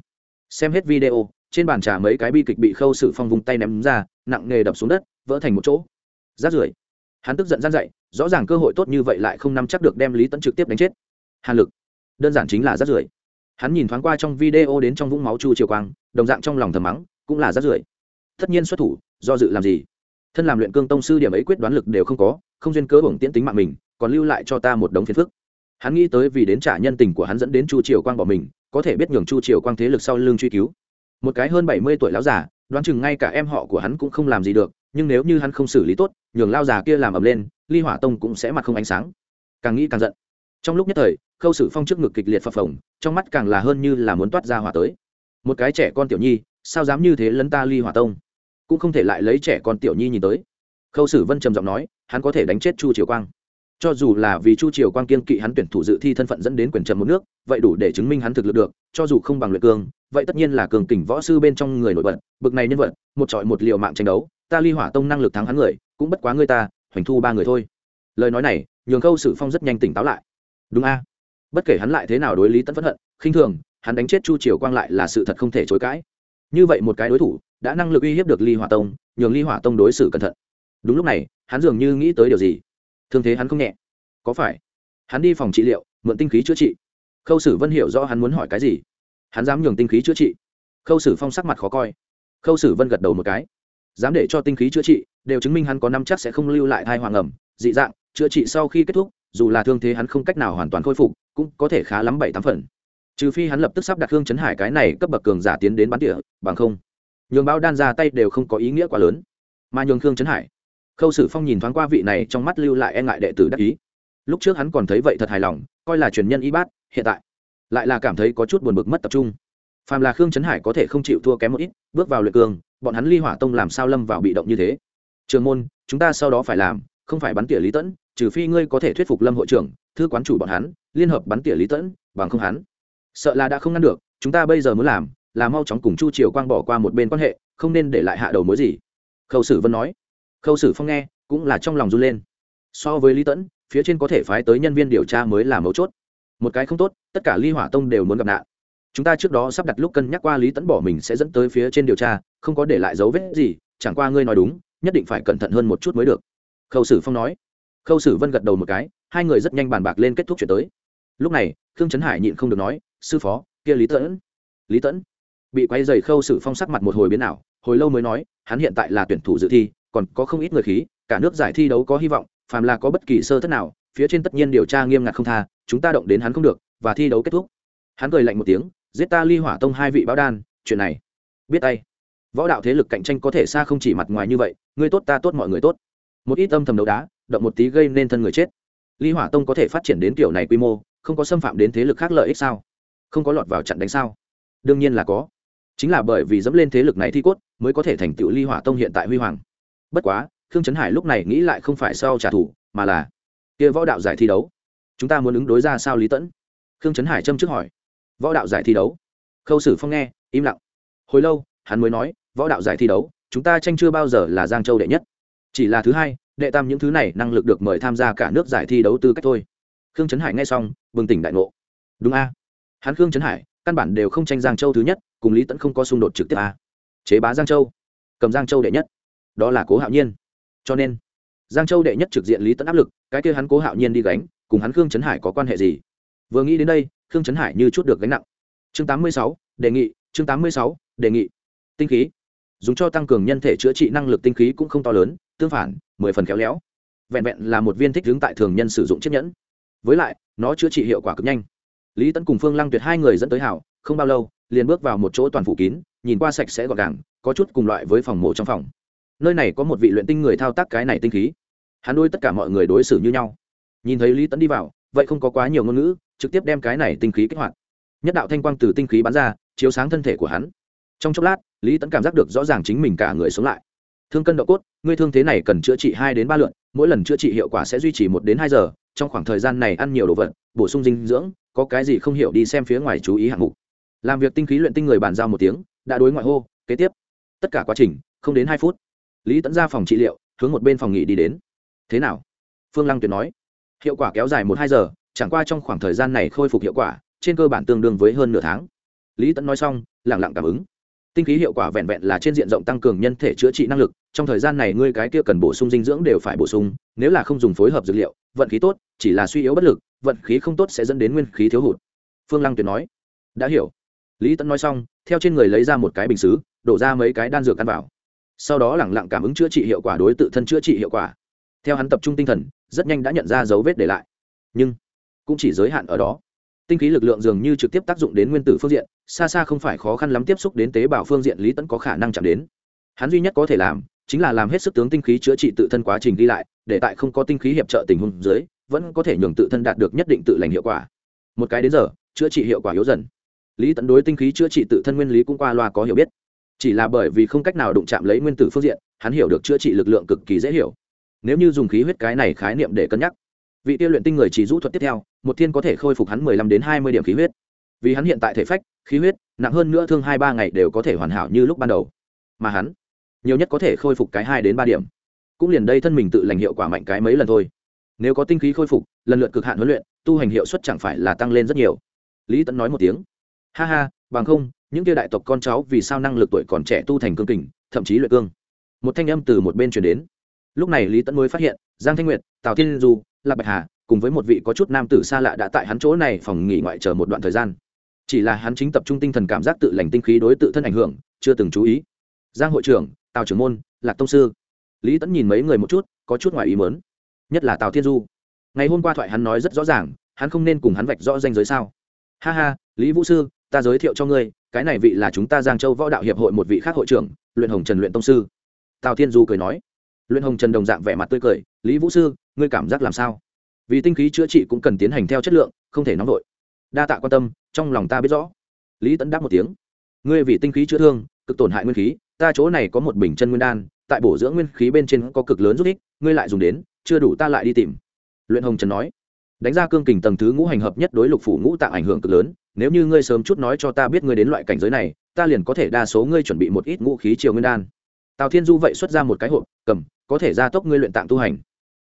Xem hết video, trên bàn trà mấy cái bi kịch bị khâu sự phong vùng tay ném ra, nặng nghề đập xuống đất, vỡ thành một chỗ. Rát rưởi. Hắn tức giận gian dậy rõ ràng cơ hội tốt như vậy lại không nắm chắc được đem lý tấn trực tiếp đánh chết. Hàn lực. Đơn giản chính là rát rưởi. Hắn nhìn thoáng qua trong video đến trong vũng máu chu triều quang, đồng dạng trong lòng thầm mắng, cũng là rát rưởi. Tất nhiên xuất thủ, do dự làm gì? Thân làm luyện cương tông sư điểm ấy quyết đoán lực đều không có, không duyên cớ bổng tiễn tính mạng mình, còn lưu lại cho ta một đống phiền phức. Hắn nghĩ tới vì đến trả nhân tình của hắn dẫn đến chu triều quang bỏ mình, có thể biết nhường chu triều quang thế lực sau lưng truy cứu. Một cái hơn bảy mươi tuổi lão già, đoán chừng ngay cả em họ của hắn cũng không làm gì được, nhưng nếu như hắn không xử lý tốt, nhường lao già kia làm ầm lên, ly hỏa tông cũng sẽ mặt không ánh sáng. Càng nghĩ càng giận. Trong lúc nhất thời, khâu sử phong trước ngực kịch liệt phập phồng, trong mắt càng là hơn như là muốn toát ra hỏa tới. Một cái trẻ con tiểu nhi, sao dám như thế lấn ta ly hỏa tông? Cũng không thể lại lấy trẻ con tiểu nhi nhìn tới. Khâu sử vân trầm giọng nói, hắn có thể đánh chết chu triều quang. Cho dù là vì chu triều quang kiên kỵ hắn tuyển thủ dự thi thân phận dẫn đến quyền trầm một nước, vậy đủ để chứng minh hắn thực lực được, cho dù không bằng luyện cương vậy tất nhiên là cường kình võ sư bên trong người nổi bật, bực này nhân vật, một trọi một liệu mạng tranh đấu, ta ly hỏa tông năng lực thắng hắn người, cũng bất quá ngươi ta, hoành thu ba người thôi. Lời nói này, nhường khâu sử phong rất nhanh tỉnh táo lại. Đúng a. Bất kể hắn lại thế nào đối lý tẫn phẫn hận, khinh thường, hắn đánh chết chu triều quang lại là sự thật không thể chối cãi. Như vậy một cái đối thủ đã năng lực uy hiếp được ly hỏa tông, nhường ly hỏa tông đối xử cẩn thận. Đúng lúc này, hắn dường như nghĩ tới điều gì. Thương thế hắn không nhẹ. Có phải hắn đi phòng trị liệu, mượn tinh khí chữa trị? Khâu sử vân hiểu rõ hắn muốn hỏi cái gì. Hắn dám nhường tinh khí chữa trị? Khâu sử phong sắc mặt khó coi. Khâu sử vân gật đầu một cái. Dám để cho tinh khí chữa trị, đều chứng minh hắn có năm chắc sẽ không lưu lại thai hoàng ẩm, dị dạng, chữa trị sau khi kết thúc, dù là thương thế hắn không cách nào hoàn toàn khôi phục, cũng có thể khá lắm bảy tám phần. Trừ phi hắn lập tức sắp đặt hương chấn hải cái này cấp bậc cường giả tiến đến bán tỉa bằng không nhường bao đan ra tay đều không có ý nghĩa quá lớn. Mà nhường khương chấn hải, khâu sử phong nhìn thoáng qua vị này trong mắt lưu lại e ngại đệ tử đắc ý. Lúc trước hắn còn thấy vậy thật hài lòng, coi là truyền nhân y bát, hiện tại lại là cảm thấy có chút buồn bực mất tập trung. Phàm là khương chấn hải có thể không chịu thua kém một ít, bước vào luyện cường, bọn hắn ly hỏa tông làm sao lâm vào bị động như thế? Trường môn, chúng ta sau đó phải làm, không phải bắn tỉa lý tẫn, trừ phi ngươi có thể thuyết phục lâm hội trưởng, thư quán chủ bọn hắn, liên hợp bắn tỉa lý tẫn, bằng không hắn sợ là đã không ngăn được, chúng ta bây giờ muốn làm là mau chóng cùng chu triều quang bỏ qua một bên quan hệ, không nên để lại hạ đầu mối gì. Khâu sử vân nói. Khâu sử phong nghe, cũng là trong lòng run lên. So với lý tẫn, phía trên có thể phái tới nhân viên điều tra mới là mấu chốt. Một cái không tốt, tất cả ly hỏa tông đều muốn gặp nạn. Chúng ta trước đó sắp đặt lúc cân nhắc qua lý tẫn bỏ mình sẽ dẫn tới phía trên điều tra, không có để lại dấu vết gì, chẳng qua ngươi nói đúng, nhất định phải cẩn thận hơn một chút mới được. Khâu sử phong nói. Khâu sử vân gật đầu một cái, hai người rất nhanh bàn bạc lên kết thúc chuyện tới. Lúc này, khương trấn hải nhịn không được nói, sư phó, kia lý tẫn. Lý tẫn? Bị quay dày khâu xử phong sắc mặt một hồi biến ảo, hồi lâu mới nói, hắn hiện tại là tuyển thủ dự thi, còn có không ít người khí, cả nước giải thi đấu có hy vọng, phàm là có bất kỳ sơ thất nào, phía trên tất nhiên điều tra nghiêm ngặt không tha, chúng ta động đến hắn không được, và thi đấu kết thúc. Hắn cười lạnh một tiếng, giết ta ly hỏa tông hai vị báo đan, chuyện này, biết tay. Võ đạo thế lực cạnh tranh có thể xa không chỉ mặt ngoài như vậy, ngươi tốt ta tốt mọi người tốt. Một ít âm thầm đấu đá, động một tí gây nên thân người chết. Ly hỏa tông có thể phát triển đến kiểu này quy mô, không có xâm phạm đến thế lực khác lợi ích sao? Không có lọt vào trận đánh sao? Đương nhiên là có chính là bởi vì dẫm lên thế lực này thi cốt mới có thể thành tựu ly hỏa tông hiện tại huy hoàng bất quá khương trấn hải lúc này nghĩ lại không phải sao trả thù mà là kia võ đạo giải thi đấu chúng ta muốn ứng đối ra sao lý tẫn khương trấn hải châm trước hỏi võ đạo giải thi đấu khâu sử phong nghe im lặng hồi lâu hắn mới nói võ đạo giải thi đấu chúng ta tranh chưa bao giờ là giang châu đệ nhất chỉ là thứ hai đệ tam những thứ này năng lực được mời tham gia cả nước giải thi đấu tư cách thôi khương trấn hải nghe xong bừng tỉnh đại ngộ đúng a hắn khương trấn hải căn bản đều không tranh giang châu thứ nhất cùng lý tẫn không có xung đột trực tiếp a chế bá giang châu cầm giang châu đệ nhất. Đó là cố hạo nhiên. Cho nên giang châu đệ nhất trực diện lý tẫn áp lực cái kia hắn cố hạo nhiên đi gánh cùng hắn khương trấn hải có quan hệ gì? Vừa nghĩ đến đây khương trấn hải như chút được gánh nặng. Chương 86, đề nghị chương 86, đề nghị. Tinh khí. Dùng cho tăng cường nhân thể chữa trị năng lực tinh khí cũng không to lớn tương phản mười phần khéo léo. Vẹn vẹn là một viên thích hướng tại thường nhân sử dụng chiếc nhẫn. Với lại nó chữa trị hiệu quả cực nhanh lý Tẫn cùng phương lăng tuyệt hai người dẫn tới hảo, không bao lâu, liền bước vào một chỗ toàn phủ kín, nhìn qua sạch sẽ gọn gàng, có chút cùng loại với phòng mổ trong phòng. Nơi này có một vị luyện tinh người thao tác cái này tinh khí. Hắn đôi tất cả mọi người đối xử như nhau. Nhìn thấy lý Tẫn đi vào, vậy không có quá nhiều ngôn ngữ, trực tiếp đem cái này tinh khí kích hoạt. Nhất đạo thanh quang từ tinh khí bắn ra, chiếu sáng thân thể của hắn. Trong chốc lát, lý Tẫn cảm giác được rõ ràng chính mình cả người sống lại. Thương cân độ cốt, ngươi thương thế này cần chữa trị hai đến ba lượn mỗi lần chữa trị hiệu quả sẽ duy trì một đến hai giờ, trong khoảng thời gian này ăn nhiều đồ vật, bổ sung dinh dưỡng có cái gì không hiểu đi xem phía ngoài chú ý hạng mục. Làm việc tinh khí luyện tinh người bàn giao một tiếng, đã đối ngoại hô, kế tiếp. Tất cả quá trình, không đến hai phút, lý tẫn ra phòng trị liệu, hướng một bên phòng nghỉ đi đến. Thế nào? Phương lăng tuyệt nói. Hiệu quả kéo dài một hai giờ, chẳng qua trong khoảng thời gian này khôi phục hiệu quả, trên cơ bản tương đương với hơn nửa tháng. Lý tẫn nói xong lẳng lặng cảm ứng. Tinh khí hiệu quả vẹn vẹn là trên diện rộng tăng cường nhân thể chữa trị năng lực, trong thời gian này ngươi cái kia cần bổ sung dinh dưỡng đều phải bổ sung, nếu là không dùng phối hợp dược liệu, vận khí tốt, chỉ là suy yếu bất lực vận khí không tốt sẽ dẫn đến nguyên khí thiếu hụt. Phương lăng tuyệt nói, đã hiểu. Lý tẫn nói xong, theo trên người lấy ra một cái bình xứ, đổ ra mấy cái đan dược ăn vào. Sau đó lẳng lặng cảm ứng chữa trị hiệu quả đối tự thân chữa trị hiệu quả. Theo hắn tập trung tinh thần, rất nhanh đã nhận ra dấu vết để lại. Nhưng, cũng chỉ giới hạn ở đó. Tinh khí lực lượng dường như trực tiếp tác dụng đến nguyên tử phương diện, xa xa không phải khó khăn lắm tiếp xúc đến tế bào phương diện lý tẫn có khả năng chạm đến. Hắn duy nhất có thể làm, chính là làm hết sức tướng tinh khí chữa trị tự thân quá trình đi lại, để tại không có tinh khí hiệp trợ tình huống dưới vẫn có thể nhường tự thân đạt được nhất định tự lành hiệu quả. Một cái đến giờ, chữa trị hiệu quả yếu dần. Lý tận đối tinh khí chữa trị tự thân nguyên lý cũng qua loa có hiểu biết. Chỉ là bởi vì không cách nào đụng chạm lấy nguyên tử phương diện, hắn hiểu được chữa trị lực lượng cực kỳ dễ hiểu. Nếu như dùng khí huyết cái này khái niệm để cân nhắc, vị tiêu luyện tinh người chỉ rũ thuật tiếp theo, một thiên có thể khôi phục hắn mười lăm đến hai mươi điểm khí huyết. Vì hắn hiện tại thể phách, khí huyết, nặng hơn nữa thương hai ba ngày đều có thể hoàn hảo như lúc ban đầu. Mà hắn, nhiều nhất có thể khôi phục cái hai đến ba điểm. Cũng liền đây thân mình tự lành hiệu quả mạnh cái mấy lần thôi nếu có tinh khí khôi phục, lần lượt cực hạn huấn luyện, tu hành hiệu suất chẳng phải là tăng lên rất nhiều. Lý tẫn nói một tiếng. Ha ha, bằng không, những kia đại tộc con cháu vì sao năng lực tuổi còn trẻ tu thành cương kình, thậm chí luyện cương? Một thanh âm từ một bên truyền đến. Lúc này lý tẫn mới phát hiện, giang thanh nguyệt, tào thiên du, lạc bạch hà, cùng với một vị có chút nam tử xa lạ đã tại hắn chỗ này phòng nghỉ ngoại chờ một đoạn thời gian. Chỉ là hắn chính tập trung tinh thần cảm giác tự lành tinh khí đối tự thân ảnh hưởng, chưa từng chú ý. Giang hội trưởng, tào trưởng môn, lạc tông sư. Lý tẫn nhìn mấy người một chút, có chút ngoài ý mớn nhất là tào thiên du ngày hôm qua thoại hắn nói rất rõ ràng hắn không nên cùng hắn vạch rõ danh giới sao ha ha lý vũ sư ta giới thiệu cho ngươi cái này vị là chúng ta giang châu võ đạo hiệp hội một vị khác hội trưởng luyện hồng trần luyện tông sư tào thiên du cười nói luyện hồng trần đồng dạng vẻ mặt tươi cười lý vũ sư ngươi cảm giác làm sao vì tinh khí chữa trị cũng cần tiến hành theo chất lượng không thể nóng vội đa tạ quan tâm trong lòng ta biết rõ lý tẫn đáp một tiếng ngươi vì tinh khí chữa thương cực tổn hại nguyên khí ta chỗ này có một bình chân nguyên đan tại bổ dưỡng nguyên khí bên trên có cực lớn giúp ích, ngươi lại dùng đến, chưa đủ ta lại đi tìm. Luyện hồng trần nói. Đánh ra cương kình tầng thứ ngũ hành hợp nhất đối lục phủ ngũ tạng ảnh hưởng cực lớn, nếu như ngươi sớm chút nói cho ta biết ngươi đến loại cảnh giới này, ta liền có thể đa số ngươi chuẩn bị một ít ngũ khí triều nguyên đan. Tào thiên du vậy xuất ra một cái hộp, cầm, có thể gia tốc ngươi luyện tạng tu hành.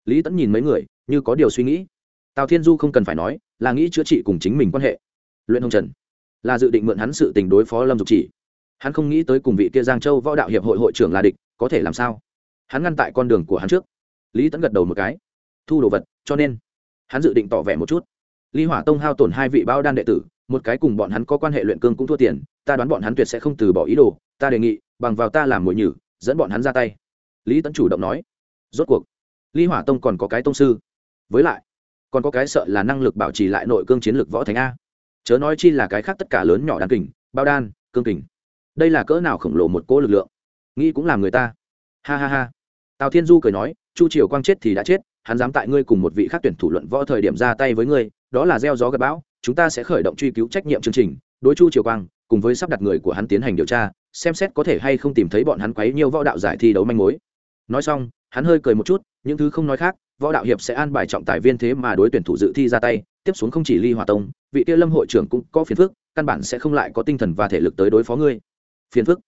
Lý tẫn nhìn mấy người, như có điều suy nghĩ. Tào thiên du không cần phải nói, là nghĩ chữa trị cùng chính mình quan hệ. Luyện hồng trần, là dự định mượn hắn sự tình đối phó lâm dục chỉ. Hắn không nghĩ tới cùng vị kia giang châu võ đạo hiệp hội hội trưởng là địch có thể làm sao? Hắn ngăn tại con đường của hắn trước. Lý tẫn gật đầu một cái. Thu đồ vật, cho nên. Hắn dự định tỏ vẻ một chút. Ly hỏa tông hao tổn hai vị bao đan đệ tử, một cái cùng bọn hắn có quan hệ luyện cương cũng thua tiền, ta đoán bọn hắn tuyệt sẽ không từ bỏ ý đồ, ta đề nghị, bằng vào ta làm mồi nhử, dẫn bọn hắn ra tay. Lý tẫn chủ động nói. Rốt cuộc ly hỏa tông còn có cái tông sư. Với lại, còn có cái sợ là năng lực bảo trì lại nội cương chiến lược võ thánh a. Chớ nói chi là cái khác tất cả lớn nhỏ đan kình, bao đan, cương kình. Đây là cỡ nào khổng lồ một cỗ lực lượng? Nghĩ cũng làm người ta. Ha ha ha. Tào thiên du cười nói, chu triều quang chết thì đã chết, hắn dám tại ngươi cùng một vị khác tuyển thủ luận võ thời điểm ra tay với ngươi, đó là gieo gió gặp bão, chúng ta sẽ khởi động truy cứu trách nhiệm chương trình. Đối chu triều quang, cùng với sắp đặt người của hắn tiến hành điều tra, xem xét có thể hay không tìm thấy bọn hắn quấy nhiều võ đạo giải thi đấu manh mối. Nói xong, hắn hơi cười một chút, những thứ không nói khác, võ đạo hiệp sẽ an bài trọng tài viên thế mà đối tuyển thủ dự thi ra tay, tiếp xuống không chỉ ly hòa tông, vị kia lâm hội trưởng cũng có phiền phức, căn bản sẽ không lại có tinh thần và thể lực tới đối phó ngươi. Phiền phức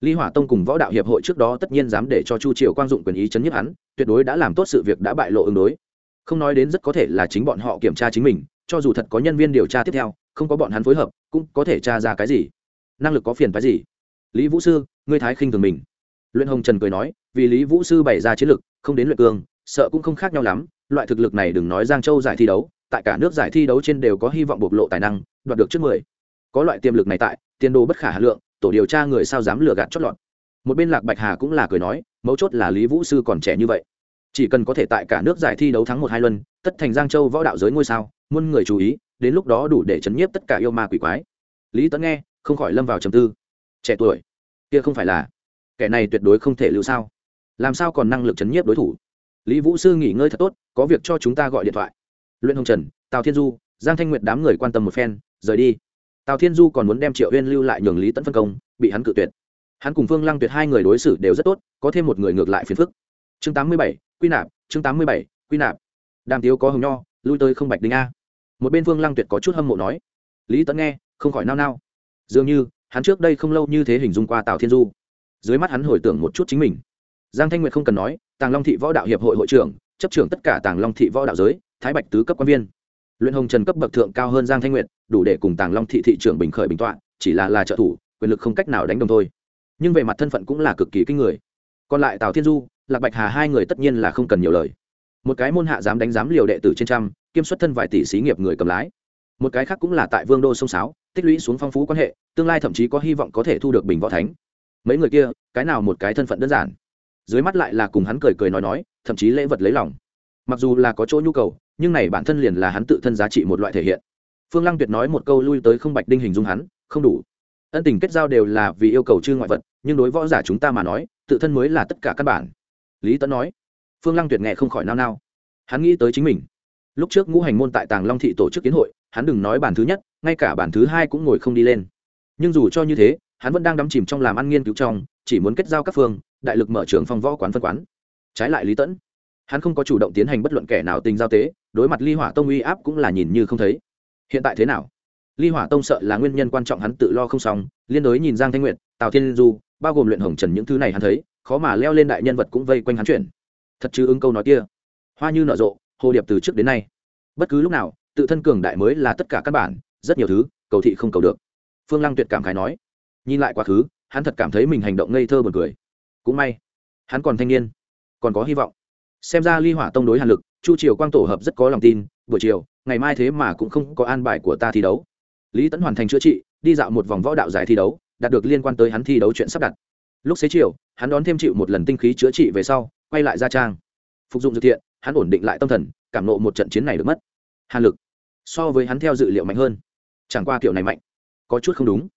ly hỏa tông cùng võ đạo hiệp hội trước đó tất nhiên dám để cho chu triều quang dụng quyền ý chấn nhức hắn tuyệt đối đã làm tốt sự việc đã bại lộ ứng đối. Không nói đến rất có thể là chính bọn họ kiểm tra chính mình cho dù thật có nhân viên điều tra tiếp theo không có bọn hắn phối hợp cũng có thể tra ra cái gì? Năng lực có phiền phái gì? Lý vũ sư ngươi thái khinh thường mình. Luyện hồng trần cười nói vì lý vũ sư bày ra chiến lực không đến luyện cường, sợ cũng không khác nhau lắm loại thực lực này đừng nói giang châu giải thi đấu tại cả nước giải thi đấu trên đều có hy vọng bộc lộ tài năng đoạt được trước mười. Có loại tiềm lực này tại tiền đồ bất khả hà lượng tổ điều tra người sao dám lừa gạt chót lọt. Một bên lạc bạch hà cũng là cười nói, mấu chốt là lý vũ sư còn trẻ như vậy. Chỉ cần có thể tại cả nước giải thi đấu thắng một hai luân, tất thành giang châu võ đạo giới ngôi sao, muôn người chú ý, đến lúc đó đủ để chấn nhiếp tất cả yêu ma quỷ quái. Lý tấn nghe, không khỏi lâm vào trầm tư. Trẻ tuổi, kia không phải là kẻ này tuyệt đối không thể lưu sao? Làm sao còn năng lực chấn nhiếp đối thủ? Lý vũ sư nghỉ ngơi thật tốt, có việc cho chúng ta gọi điện thoại. Luyện hồng trần, tào thiên du, giang thanh nguyệt đám người quan tâm một phen, rời đi tào thiên du còn muốn đem triệu Uyên lưu lại nhường lý tẫn phân công, bị hắn cự tuyệt. Hắn cùng phương lăng tuyệt hai người đối xử đều rất tốt, có thêm một người ngược lại phiền phức. Chương tám mươi bảy, quy nạp, chương tám mươi bảy, quy nạp. Đàm tiếu có hồng nho, lui tới không bạch đinh a. Một bên phương lăng tuyệt có chút hâm mộ nói. Lý tẫn nghe, không khỏi nao nao. Dường như, hắn trước đây không lâu như thế hình dung qua tào thiên du. Dưới mắt hắn hồi tưởng một chút chính mình. Giang thanh nguyệt không cần nói, tàng long thị võ đạo hiệp hội hội trưởng, chấp trưởng tất cả tàng long thị võ đạo giới, thái bạch tứ cấp quan viên luyện hồng trần cấp bậc thượng cao hơn giang thanh nguyệt, đủ để cùng tàng long thị thị trưởng bình khởi bình tọa, chỉ là là trợ thủ, quyền lực không cách nào đánh đồng thôi. Nhưng về mặt thân phận cũng là cực kỳ kinh người. Còn lại tào thiên du, lạc bạch hà hai người tất nhiên là không cần nhiều lời. Một cái môn hạ dám đánh giám liều đệ tử trên trăm, kiêm xuất thân vài tỷ xí nghiệp người cầm lái. Một cái khác cũng là tại vương đô sông sáo, tích lũy xuống phong phú quan hệ, tương lai thậm chí có hy vọng có thể thu được bình võ thánh. Mấy người kia, cái nào một cái thân phận đơn giản? Dưới mắt lại là cùng hắn cười cười nói nói, thậm chí lễ vật lấy lòng mặc dù là có chỗ nhu cầu, nhưng này bản thân liền là hắn tự thân giá trị một loại thể hiện. Phương lăng tuyệt nói một câu lui tới không bạch đinh hình dung hắn, không đủ. Ân tình kết giao đều là vì yêu cầu chư ngoại vật, nhưng đối võ giả chúng ta mà nói, tự thân mới là tất cả căn bản. Lý tấn nói. Phương lăng tuyệt nghe không khỏi nao nao. Hắn nghĩ tới chính mình. Lúc trước ngũ hành môn tại tàng long thị tổ chức kiến hội, hắn đừng nói bản thứ nhất, ngay cả bản thứ hai cũng ngồi không đi lên. Nhưng dù cho như thế, hắn vẫn đang đắm chìm trong làm ăn nghiên cứu trong, chỉ muốn kết giao các phương, đại lực mở trường phong võ quán phân quán. Trái lại lý tẫn hắn không có chủ động tiến hành bất luận kẻ nào tình giao tế, đối mặt ly hỏa tông uy áp cũng là nhìn như không thấy. Hiện tại thế nào? Ly hỏa tông sợ là nguyên nhân quan trọng hắn tự lo không xong, liên đối nhìn giang thanh nguyện tào thiên du, bao gồm luyện hồng trần những thứ này hắn thấy, khó mà leo lên đại nhân vật cũng vây quanh hắn chuyển. Thật chứ ứng câu nói kia. Hoa như nở rộ, hồ điệp từ trước đến nay. Bất cứ lúc nào, tự thân cường đại mới là tất cả các bản, rất nhiều thứ, cầu thị không cầu được. Phương lăng tuyệt cảm khái nói. Nhìn lại quá khứ, hắn thật cảm thấy mình hành động ngây thơ b u ồ n cười. Cũng may, hắn còn thanh niên, còn có hy vọng xem ra ly hỏa tông đối hàn lực, chu triều quang tổ hợp rất có lòng tin, buổi chiều, ngày mai thế mà cũng không có an bài của ta thi đấu. Lý tẫn hoàn thành chữa trị, đi dạo một vòng võ đạo giải thi đấu, đạt được liên quan tới hắn thi đấu chuyện sắp đặt. Lúc xế chiều, hắn đón thêm chịu một lần tinh khí chữa trị về sau, quay lại gia trang. Phục dụng dược thiện hắn ổn định lại tâm thần, cảm nộ một trận chiến này được mất. Hàn lực, so với hắn theo dự liệu mạnh hơn. Chẳng qua kiểu này mạnh, có chút không đúng.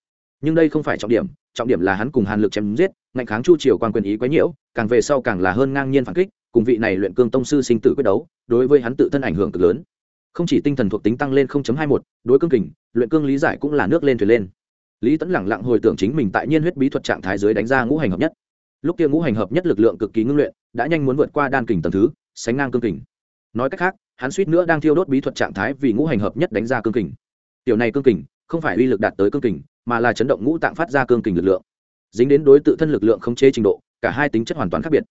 Nhưng đây không phải trọng điểm trọng điểm là hắn cùng hàn lực chém giết ngạnh kháng chu triều quan quyền ý quấy nhiễu, càng về sau càng là hơn ngang nhiên phản kích cùng vị này luyện cương tông sư sinh tử quyết đấu đối với hắn tự thân ảnh hưởng cực lớn. Không chỉ tinh thần thuộc tính tăng lên 0.21, đối cương kình luyện cương lý giải cũng là nước lên thuyền lên. Lý tẫn lẳng lặng hồi tưởng chính mình tại nhiên huyết bí thuật trạng thái dưới đánh ra ngũ hành hợp nhất. Lúc kia ngũ hành hợp nhất lực lượng cực kỳ ngưng luyện đã nhanh muốn vượt qua đan kình tầng thứ sánh ngang cương kình. Nói cách khác hắn suýt nữa đang thiêu đốt bí thuật trạng thái vì ngũ hành hợp nhất đánh ra cương kình. Tiểu này cương kình không phải uy lực đạt tới cương kình mà là chấn động ngũ tạng phát ra cương kình lực lượng. Dính đến đối tự thân lực lượng không chế trình độ cả hai tính chất hoàn toàn khác biệt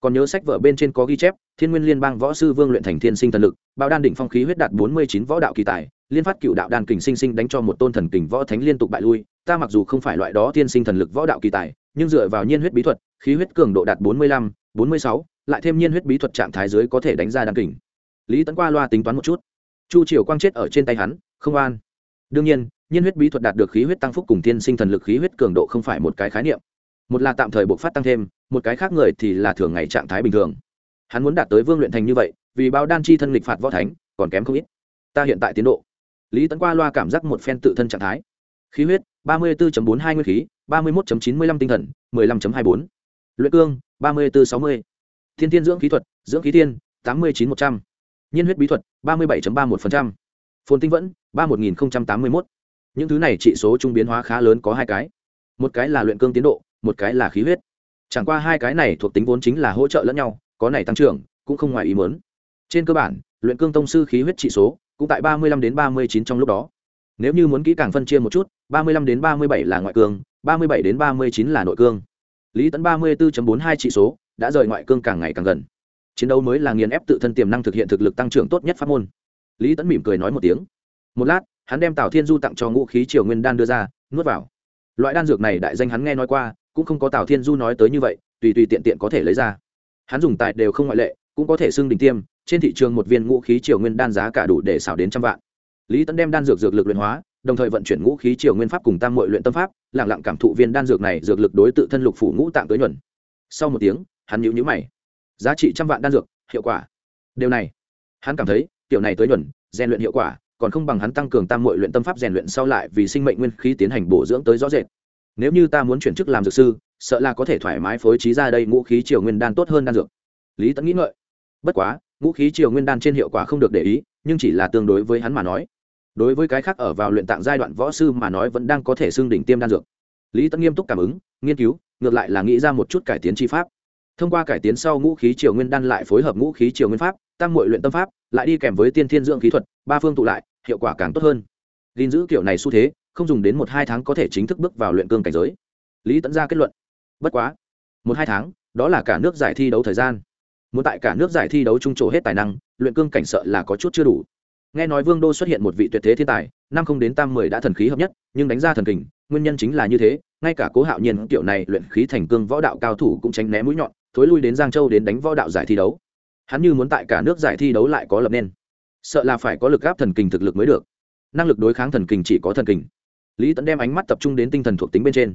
còn nhớ sách vở bên trên có ghi chép, thiên nguyên liên bang võ sư vương luyện thành thiên sinh thần lực, bao đan định phong khí huyết đạt bốn mươi chín võ đạo kỳ tài, liên phát cựu đạo đan kình sinh sinh đánh cho một tôn thần kình võ thánh liên tục bại lui. Ta mặc dù không phải loại đó thiên sinh thần lực võ đạo kỳ tài, nhưng dựa vào nhiên huyết bí thuật, khí huyết cường độ đạt bốn mươi lăm, bốn mươi sáu, lại thêm nhiên huyết bí thuật trạng thái dưới có thể đánh ra đan kình. Lý tấn qua loa tính toán một chút. Chu triều quang chết ở trên tay hắn, không an đương nhiên nhiên huyết bí thuật đạt được khí huyết tăng phúc cùng tiên sinh thần lực khí huyết cường độ không phải một cái khái niệm một là tạm thời bộc phát tăng thêm, một cái khác người thì là thường ngày trạng thái bình thường. Hắn muốn đạt tới vương luyện thành như vậy, vì bao đan chi thân lịch phạt võ thánh, còn kém không ít. Ta hiện tại tiến độ. Lý tấn qua loa cảm giác một phen tự thân trạng thái. Khí huyết, ba mươi 34 bốn hai nguyên khí, ba mươi 31 chín mươi lăm tinh thần, mười lăm hai bốn. Luyện cương, ba mươi bốn sáu mươi. Thiên thiên dưỡng khí thuật, dưỡng khí thiên, tám mươi chín một trăm. Nhiên huyết bí thuật, ba mươi bảy ba một phồn tinh vẫn, ba một nghìn tám mươi một những thứ này trị số trung biến hóa khá lớn có hai cái. Một cái là luyện cương tiến độ một cái là khí huyết. Chẳng qua hai cái này thuộc tính vốn chính là hỗ trợ lẫn nhau, có này tăng trưởng, cũng không ngoài ý muốn. Trên cơ bản, luyện cương tông sư khí huyết trị số cũng tại ba mươi lăm đến ba mươi chín trong lúc đó. Nếu như muốn kỹ càng phân chia một chút, ba mươi lăm đến ba mươi bảy là ngoại cương, ba mươi bảy đến ba mươi chín là nội cương. Lý tấn ba mươi bốn bốn hai trị số đã rời ngoại cương càng ngày càng gần. Chiến đấu mới là nghiền ép tự thân tiềm năng thực hiện thực lực tăng trưởng tốt nhất pháp môn. Lý tấn mỉm cười nói một tiếng. Một lát, hắn đem tào thiên du tặng cho ngũ khí triều nguyên đan đưa ra, nuốt vào. Loại đan dược này đại danh hắn nghe nói qua cũng không có tào thiên du nói tới như vậy, tùy tùy tiện tiện có thể lấy ra. Hắn dùng tài đều không ngoại lệ, cũng có thể xưng đỉnh tiêm, trên thị trường một viên ngũ khí triều nguyên đan giá cả đủ để xảo đến trăm vạn. Lý tấn đem đan dược dược lực luyện hóa, đồng thời vận chuyển ngũ khí triều nguyên pháp cùng tam mội luyện tâm pháp lẳng lặng cảm thụ viên đan dược này dược lực đối tự thân lục phủ ngũ tạng tới nhuận. Sau một tiếng, hắn nhíu nhíu mày. Giá trị trăm vạn đan dược, hiệu quả. Điều này, hắn cảm thấy tiểu này tới nhuận, rèn luyện hiệu quả, còn không bằng hắn tăng cường tam mội luyện tâm pháp rèn luyện sau lại vì sinh mệnh nguyên khí tiến hành bổ dưỡng tới rõ rệt nếu như ta muốn chuyển chức làm dược sư, sợ là có thể thoải mái phối trí ra đây ngũ khí triều nguyên đan tốt hơn đan dược. Lý tẫn nghĩ ngợi. Bất quá, ngũ khí triều nguyên đan trên hiệu quả không được để ý, nhưng chỉ là tương đối với hắn mà nói. Đối với cái khác ở vào luyện tạng giai đoạn võ sư mà nói vẫn đang có thể xương đỉnh tiêm đan dược. Lý tẫn nghiêm túc cảm ứng, nghiên cứu, ngược lại là nghĩ ra một chút cải tiến chi pháp. Thông qua cải tiến sau ngũ khí triều nguyên đan lại phối hợp ngũ khí triều nguyên pháp, tăng mọi luyện tâm pháp, lại đi kèm với tiên thiên dưỡng khí thuật, ba phương tụ lại, hiệu quả càng tốt hơn. Gìn giữ kiểu này xu thế không dùng đến một hai tháng có thể chính thức bước vào luyện cương cảnh giới. Lý tẫn ra kết luận, bất quá, một hai tháng, đó là cả nước giải thi đấu thời gian. Muốn tại cả nước giải thi đấu trung trổ hết tài năng, luyện cương cảnh sợ là có chút chưa đủ. Nghe nói vương đô xuất hiện một vị tuyệt thế thiên tài, năm không đến tam mười đã thần khí hợp nhất, nhưng đánh ra thần kình, nguyên nhân chính là như thế, ngay cả cố hạo nhiên kiểu này luyện khí thành cương võ đạo cao thủ cũng tránh né mũi nhọn, thối lui đến giang châu đến đánh võ đạo giải thi đấu. Hắn như muốn tại cả nước giải thi đấu lại có lập nên. Sợ là phải có lực gáp thần kình thực lực mới được. Năng lực đối kháng thần kình chỉ có thần kình lý tẫn đem ánh mắt tập trung đến tinh thần thuộc tính bên trên.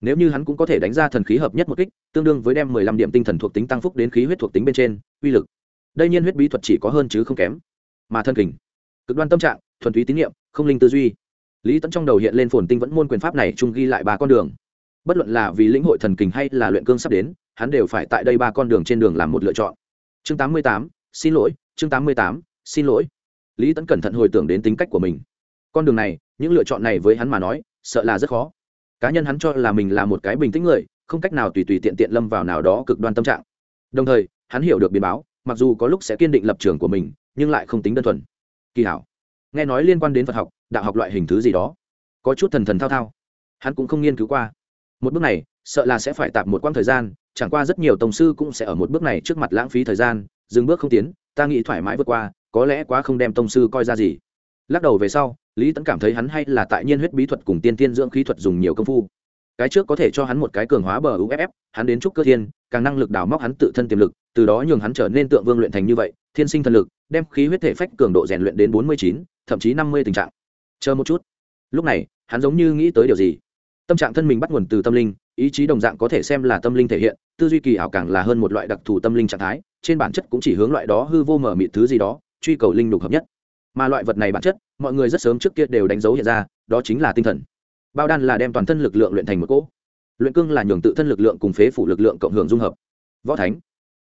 Nếu như hắn cũng có thể đánh ra thần khí hợp nhất một kích tương đương với đem mười lăm điểm tinh thần thuộc tính tăng phúc đến khí huyết thuộc tính bên trên uy lực. Đây nhiên huyết bí thuật chỉ có hơn chứ không kém. Mà thân kình cực đoan tâm trạng thuần túy tín nhiệm không linh tư duy. Lý tẫn trong đầu hiện lên phồn tinh vẫn môn quyền pháp này trung ghi lại ba con đường. Bất luận là vì lĩnh hội thần kình hay là luyện cương sắp đến hắn đều phải tại đây ba con đường trên đường làm một lựa chọn. Chương 88, xin lỗi chương 88, xin lỗi. Lý tẫn cẩn thận hồi tưởng đến tính cách của mình. Con đường này những lựa chọn này với hắn mà nói, sợ là rất khó. Cá nhân hắn cho là mình là một cái bình tĩnh người, không cách nào tùy tùy tiện tiện lâm vào nào đó cực đoan tâm trạng. Đồng thời, hắn hiểu được biến báo, mặc dù có lúc sẽ kiên định lập trường của mình, nhưng lại không tính đơn thuần. Kỳ hảo. Nghe nói liên quan đến phật học, đạo học loại hình thứ gì đó. Có chút thần thần thao thao. Hắn cũng không nghiên cứu qua. Một bước này, sợ là sẽ phải tạp một quãng thời gian, chẳng qua rất nhiều tổng sư cũng sẽ ở một bước này trước mặt lãng phí thời gian, dừng bước không tiến, ta nghĩ thoải mái vượt qua, có lẽ quá không đem tông sư coi ra gì. Lắc đầu về sau lý tẫn cảm thấy hắn hay là tại nhiên huyết bí thuật cùng tiên tiên dưỡng khí thuật dùng nhiều công phu. Cái trước có thể cho hắn một cái cường hóa bờ uff hắn đến trúc cơ thiên, càng năng lực đào móc hắn tự thân tiềm lực, từ đó nhường hắn trở nên tượng vương luyện thành như vậy, thiên sinh thần lực, đem khí huyết thể phách cường độ rèn luyện đến bốn mươi chín, thậm chí năm mươi tình trạng. Chờ một chút. Lúc này, hắn giống như nghĩ tới điều gì? Tâm trạng thân mình bắt nguồn từ tâm linh, ý chí đồng dạng có thể xem là tâm linh thể hiện, tư duy kỳ ảo càng là hơn một loại đặc thù tâm linh trạng thái, trên bản chất cũng chỉ hướng loại đó hư vô mở mịt thứ gì đó, truy cầu linh lục hợp nhất mà loại vật này bản chất, mọi người rất sớm trước kia đều đánh dấu hiện ra, đó chính là tinh thần. Bao đan là đem toàn thân lực lượng luyện thành một cỗ. Luyện cương là nhường tự thân lực lượng cùng phế phủ lực lượng cộng hưởng dung hợp. Võ thánh.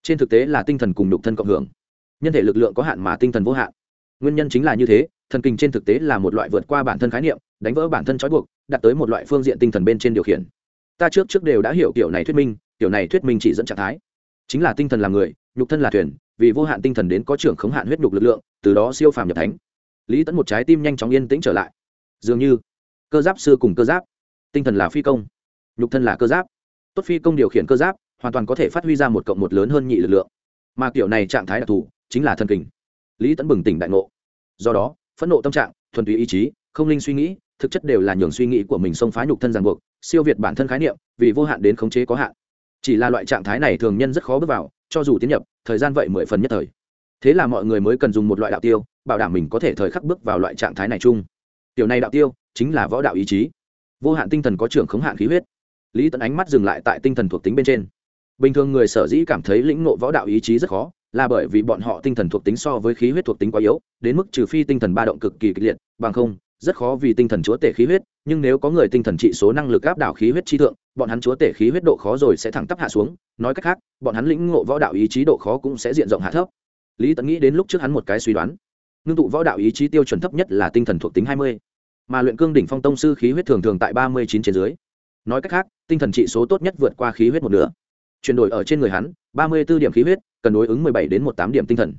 Trên thực tế là tinh thần cùng nhục thân cộng hưởng. Nhân thể lực lượng có hạn mà tinh thần vô hạn. Nguyên nhân chính là như thế, thần kinh trên thực tế là một loại vượt qua bản thân khái niệm, đánh vỡ bản thân trói buộc đạt tới một loại phương diện tinh thần bên trên điều khiển. Ta trước trước đều đã hiểu kiểu này thuyết minh, kiểu này thuyết minh chỉ dẫn trạng thái. Chính là tinh thần là người, nhục thân là thuyền vì vô hạn tinh thần đến có trưởng khống hạn huyết nhục lực lượng, từ đó siêu phàm nhập thánh. Lý tẫn một trái tim nhanh chóng yên tĩnh trở lại. Dường như, cơ giáp sư cùng cơ giáp. Tinh thần là phi công, nhục thân là cơ giáp. Tốt phi công điều khiển cơ giáp, hoàn toàn có thể phát huy ra một cộng một lớn hơn nhị lực lượng. Mà kiểu này trạng thái đặc thù, chính là thân kình. Lý tẫn bừng tỉnh đại ngộ. Do đó, phẫn nộ tâm trạng, thuần túy ý chí, không linh suy nghĩ, thực chất đều là nhường suy nghĩ của mình xông phá nhục thân ràng buộc, siêu việt bản thân khái niệm, vì vô hạn đến khống chế có hạn. Chỉ là loại trạng thái này thường nhân rất khó bước vào, cho dù tiến nhập thời gian vậy mười phần nhất thời. Thế là mọi người mới cần dùng một loại đạo tiêu, bảo đảm mình có thể thời khắc bước vào loại trạng thái này chung. Tiểu này đạo tiêu chính là võ đạo ý chí. Vô hạn tinh thần có trưởng khống hạn khí huyết. Lý tận ánh mắt dừng lại tại tinh thần thuộc tính bên trên. Bình thường người sở dĩ cảm thấy lĩnh ngộ võ đạo ý chí rất khó, là bởi vì bọn họ tinh thần thuộc tính so với khí huyết thuộc tính quá yếu, đến mức trừ phi tinh thần ba động cực kỳ kịch liệt, bằng không rất khó vì tinh thần chúa tể khí huyết, nhưng nếu có người tinh thần trị số năng lực áp đảo khí huyết chi thượng, bọn hắn chúa tể khí huyết độ khó rồi sẽ thẳng tắp hạ xuống, nói cách khác, bọn hắn lĩnh ngộ võ đạo ý chí độ khó cũng sẽ diện rộng hạ thấp. Lý tấn nghĩ đến lúc trước hắn một cái suy đoán, ngưng tụ võ đạo ý chí tiêu chuẩn thấp nhất là tinh thần thuộc tính hai mươi, mà luyện cương đỉnh phong tông sư khí huyết thường thường tại ba mươi chín trên dưới. Nói cách khác, tinh thần trị số tốt nhất vượt qua khí huyết một nửa. Chuyển đổi ở trên người hắn, ba mươi b ố điểm khí huyết, cần đối ứng mười bảy đến một tám điểm tinh thần.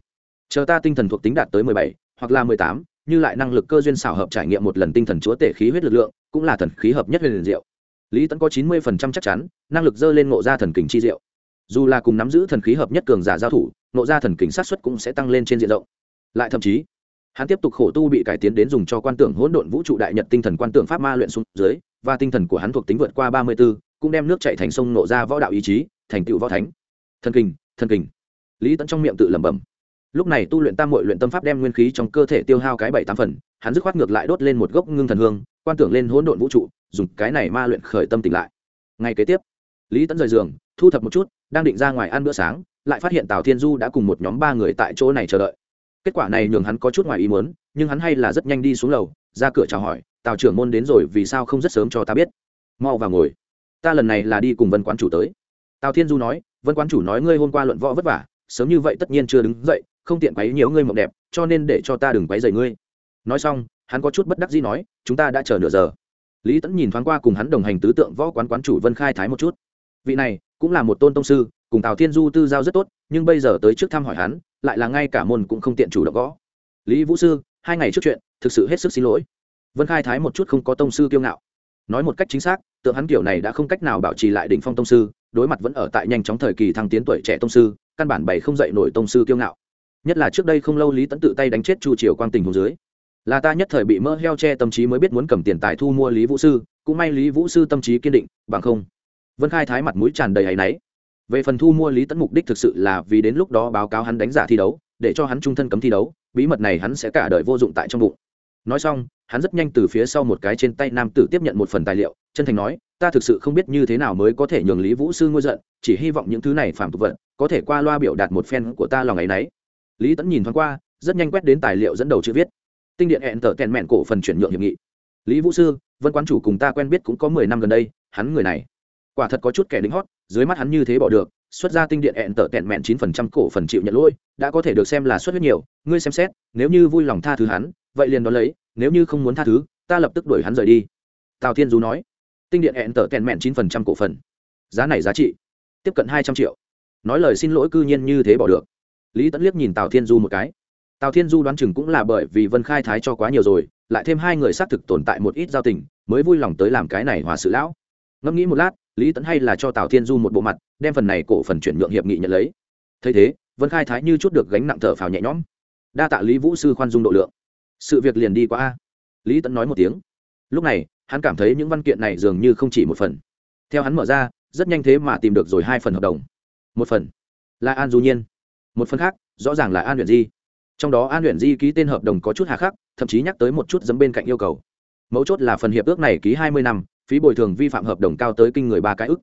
Chờ ta tinh thần thuộc tính đạt tới mười bảy hoặc là mười tám như lại năng lực cơ duyên xảo hợp trải nghiệm một lần tinh thần chúa tể khí huyết lực lượng, cũng là thần khí hợp nhất huyền diệu. Lý tẫn có chín mươi phần trăm chắc chắn, năng lực dơ lên ngộ ra thần kình chi diệu. Dù là cùng nắm giữ thần khí hợp nhất cường giả giao thủ, ngộ ra thần kình sát xuất cũng sẽ tăng lên trên diện rộng. Lại thậm chí, hắn tiếp tục khổ tu bị cải tiến đến dùng cho quan tưởng hỗn độn vũ trụ đại nhật tinh thần quan tưởng pháp ma luyện xuống dưới, và tinh thần của hắn thuộc tính vượt qua ba mươi b ố cũng đem nước chạy thành sông nộ ra võ đạo ý chí, thành tựu võ thánh. Thần kình thần kình. Lý tẫn trong miệng tự lẩm bẩm lúc này tu luyện tam mội luyện tâm pháp đem nguyên khí trong cơ thể tiêu hao cái bảy tám phần, hắn dứt khoát ngược lại đốt lên một gốc ngưng thần hương, quan tưởng lên hỗn độn vũ trụ, dùng cái này ma luyện khởi tâm tỉnh lại. Ngay kế tiếp, lý tẫn rời giường, thu thập một chút, đang định ra ngoài ăn bữa sáng, lại phát hiện tào thiên du đã cùng một nhóm ba người tại chỗ này chờ đợi. Kết quả này nhường hắn có chút ngoài ý muốn, nhưng hắn hay là rất nhanh đi xuống lầu, ra cửa chào hỏi, tào trưởng môn đến rồi, vì sao không rất sớm cho ta biết? Mau vào ngồi. Ta lần này là đi cùng vân quán chủ tới. Tào thiên du nói, vân quán chủ nói ngươi hôm qua luận võ vất vả, sớm như vậy tất nhiên chưa đứng dậy không tiện quấy nhiều ngươi mộng đẹp, cho nên để cho ta đừng quấy rầy ngươi. Nói xong, hắn có chút bất đắc dĩ nói, chúng ta đã chờ nửa giờ. Lý tẫn nhìn thoáng qua cùng hắn đồng hành tứ tượng võ quán quán chủ vân khai thái một chút. Vị này cũng là một tôn tông sư, cùng tào thiên du tư giao rất tốt, nhưng bây giờ tới trước thăm hỏi hắn, lại là ngay cả môn cũng không tiện chủ động gõ. Lý vũ sư, hai ngày trước chuyện, thực sự hết sức xin lỗi. Vân khai thái một chút không có tông sư kiêu ngạo. Nói một cách chính xác, tượng hắn kiểu này đã không cách nào bảo trì lại đỉnh phong tông sư, đối mặt vẫn ở tại nhanh chóng thời kỳ thăng tiến tuổi trẻ tông sư, căn bản bày không dậy nổi tông sư kiêu ngạo nhất là trước đây không lâu lý tẫn tự tay đánh chết chu triều quang tình hồ dưới là ta nhất thời bị mỡ heo che tâm trí mới biết muốn cầm tiền tài thu mua lý vũ sư cũng may lý vũ sư tâm trí kiên định bằng không vân khai thái mặt mũi tràn đầy áy náy về phần thu mua lý tẫn mục đích thực sự là vì đến lúc đó báo cáo hắn đánh giả thi đấu để cho hắn trung thân cấm thi đấu bí mật này hắn sẽ cả đời vô dụng tại trong bụng nói xong hắn rất nhanh từ phía sau một cái trên tay nam tử tiếp nhận một phần tài liệu chân thành nói ta thực sự không biết như thế nào mới có thể nhường lý vũ sư ngôi giận chỉ hy vọng những thứ này phạm tục vận có thể qua loa biểu đạt một phen của ta lòng ấ y n ấ y lý tẫn nhìn thoáng qua, rất nhanh quét đến tài liệu dẫn đầu chữ viết. Tinh điện hẹn tở kèn mẹn cổ phần chuyển nhượng hiệp nghị. Lý vũ sư, vân quán chủ cùng ta quen biết cũng có mười năm gần đây, hắn người này. Quả thật có chút kẻ lính hót, dưới mắt hắn như thế bỏ được, xuất ra tinh điện hẹn tở tẹn mẹn chín phần trăm cổ phần chịu nhận lỗi, đã có thể được xem là xuất huyết nhiều, ngươi xem xét, nếu như vui lòng tha thứ hắn, vậy liền đón lấy, nếu như không muốn tha thứ, ta lập tức đuổi hắn rời đi. Tào thiên du nói. Tinh điện hẹn tở tẹn mẹn chín phần trăm cổ phần. Giá này giá trị, tiếp cận hai trăm triệu. Nói lời xin lỗi cư nhiên như thế bỏ được lý tẫn liếc nhìn tào thiên du một cái. Tào thiên du đoán chừng cũng là bởi vì vân khai thái cho quá nhiều rồi, lại thêm hai người xác thực tồn tại một ít giao tình, mới vui lòng tới làm cái này hòa sự lão. Ngẫm nghĩ một lát, lý tẫn hay là cho tào thiên du một bộ mặt, đem phần này cổ phần chuyển nhượng hiệp nghị nhận lấy. Thấy thế, vân khai thái như chút được gánh nặng thở phào nhẹ nhõm. Đa tạ lý vũ sư khoan dung độ lượng. Sự việc liền đi qua a. Lý tẫn nói một tiếng. Lúc này, hắn cảm thấy những văn kiện này dường như không chỉ một phần. Theo hắn mở ra, rất nhanh thế mà tìm được rồi hai phần hợp đồng. Một phần. Là an du nhiên một phần khác, rõ ràng là an luyện di. Trong đó an luyện di ký tên hợp đồng có chút hà khắc, thậm chí nhắc tới một chút dấm bên cạnh yêu cầu. Mấu chốt là phần hiệp ước này ký hai mươi năm, phí bồi thường vi phạm hợp đồng cao tới kinh người ba cái ức.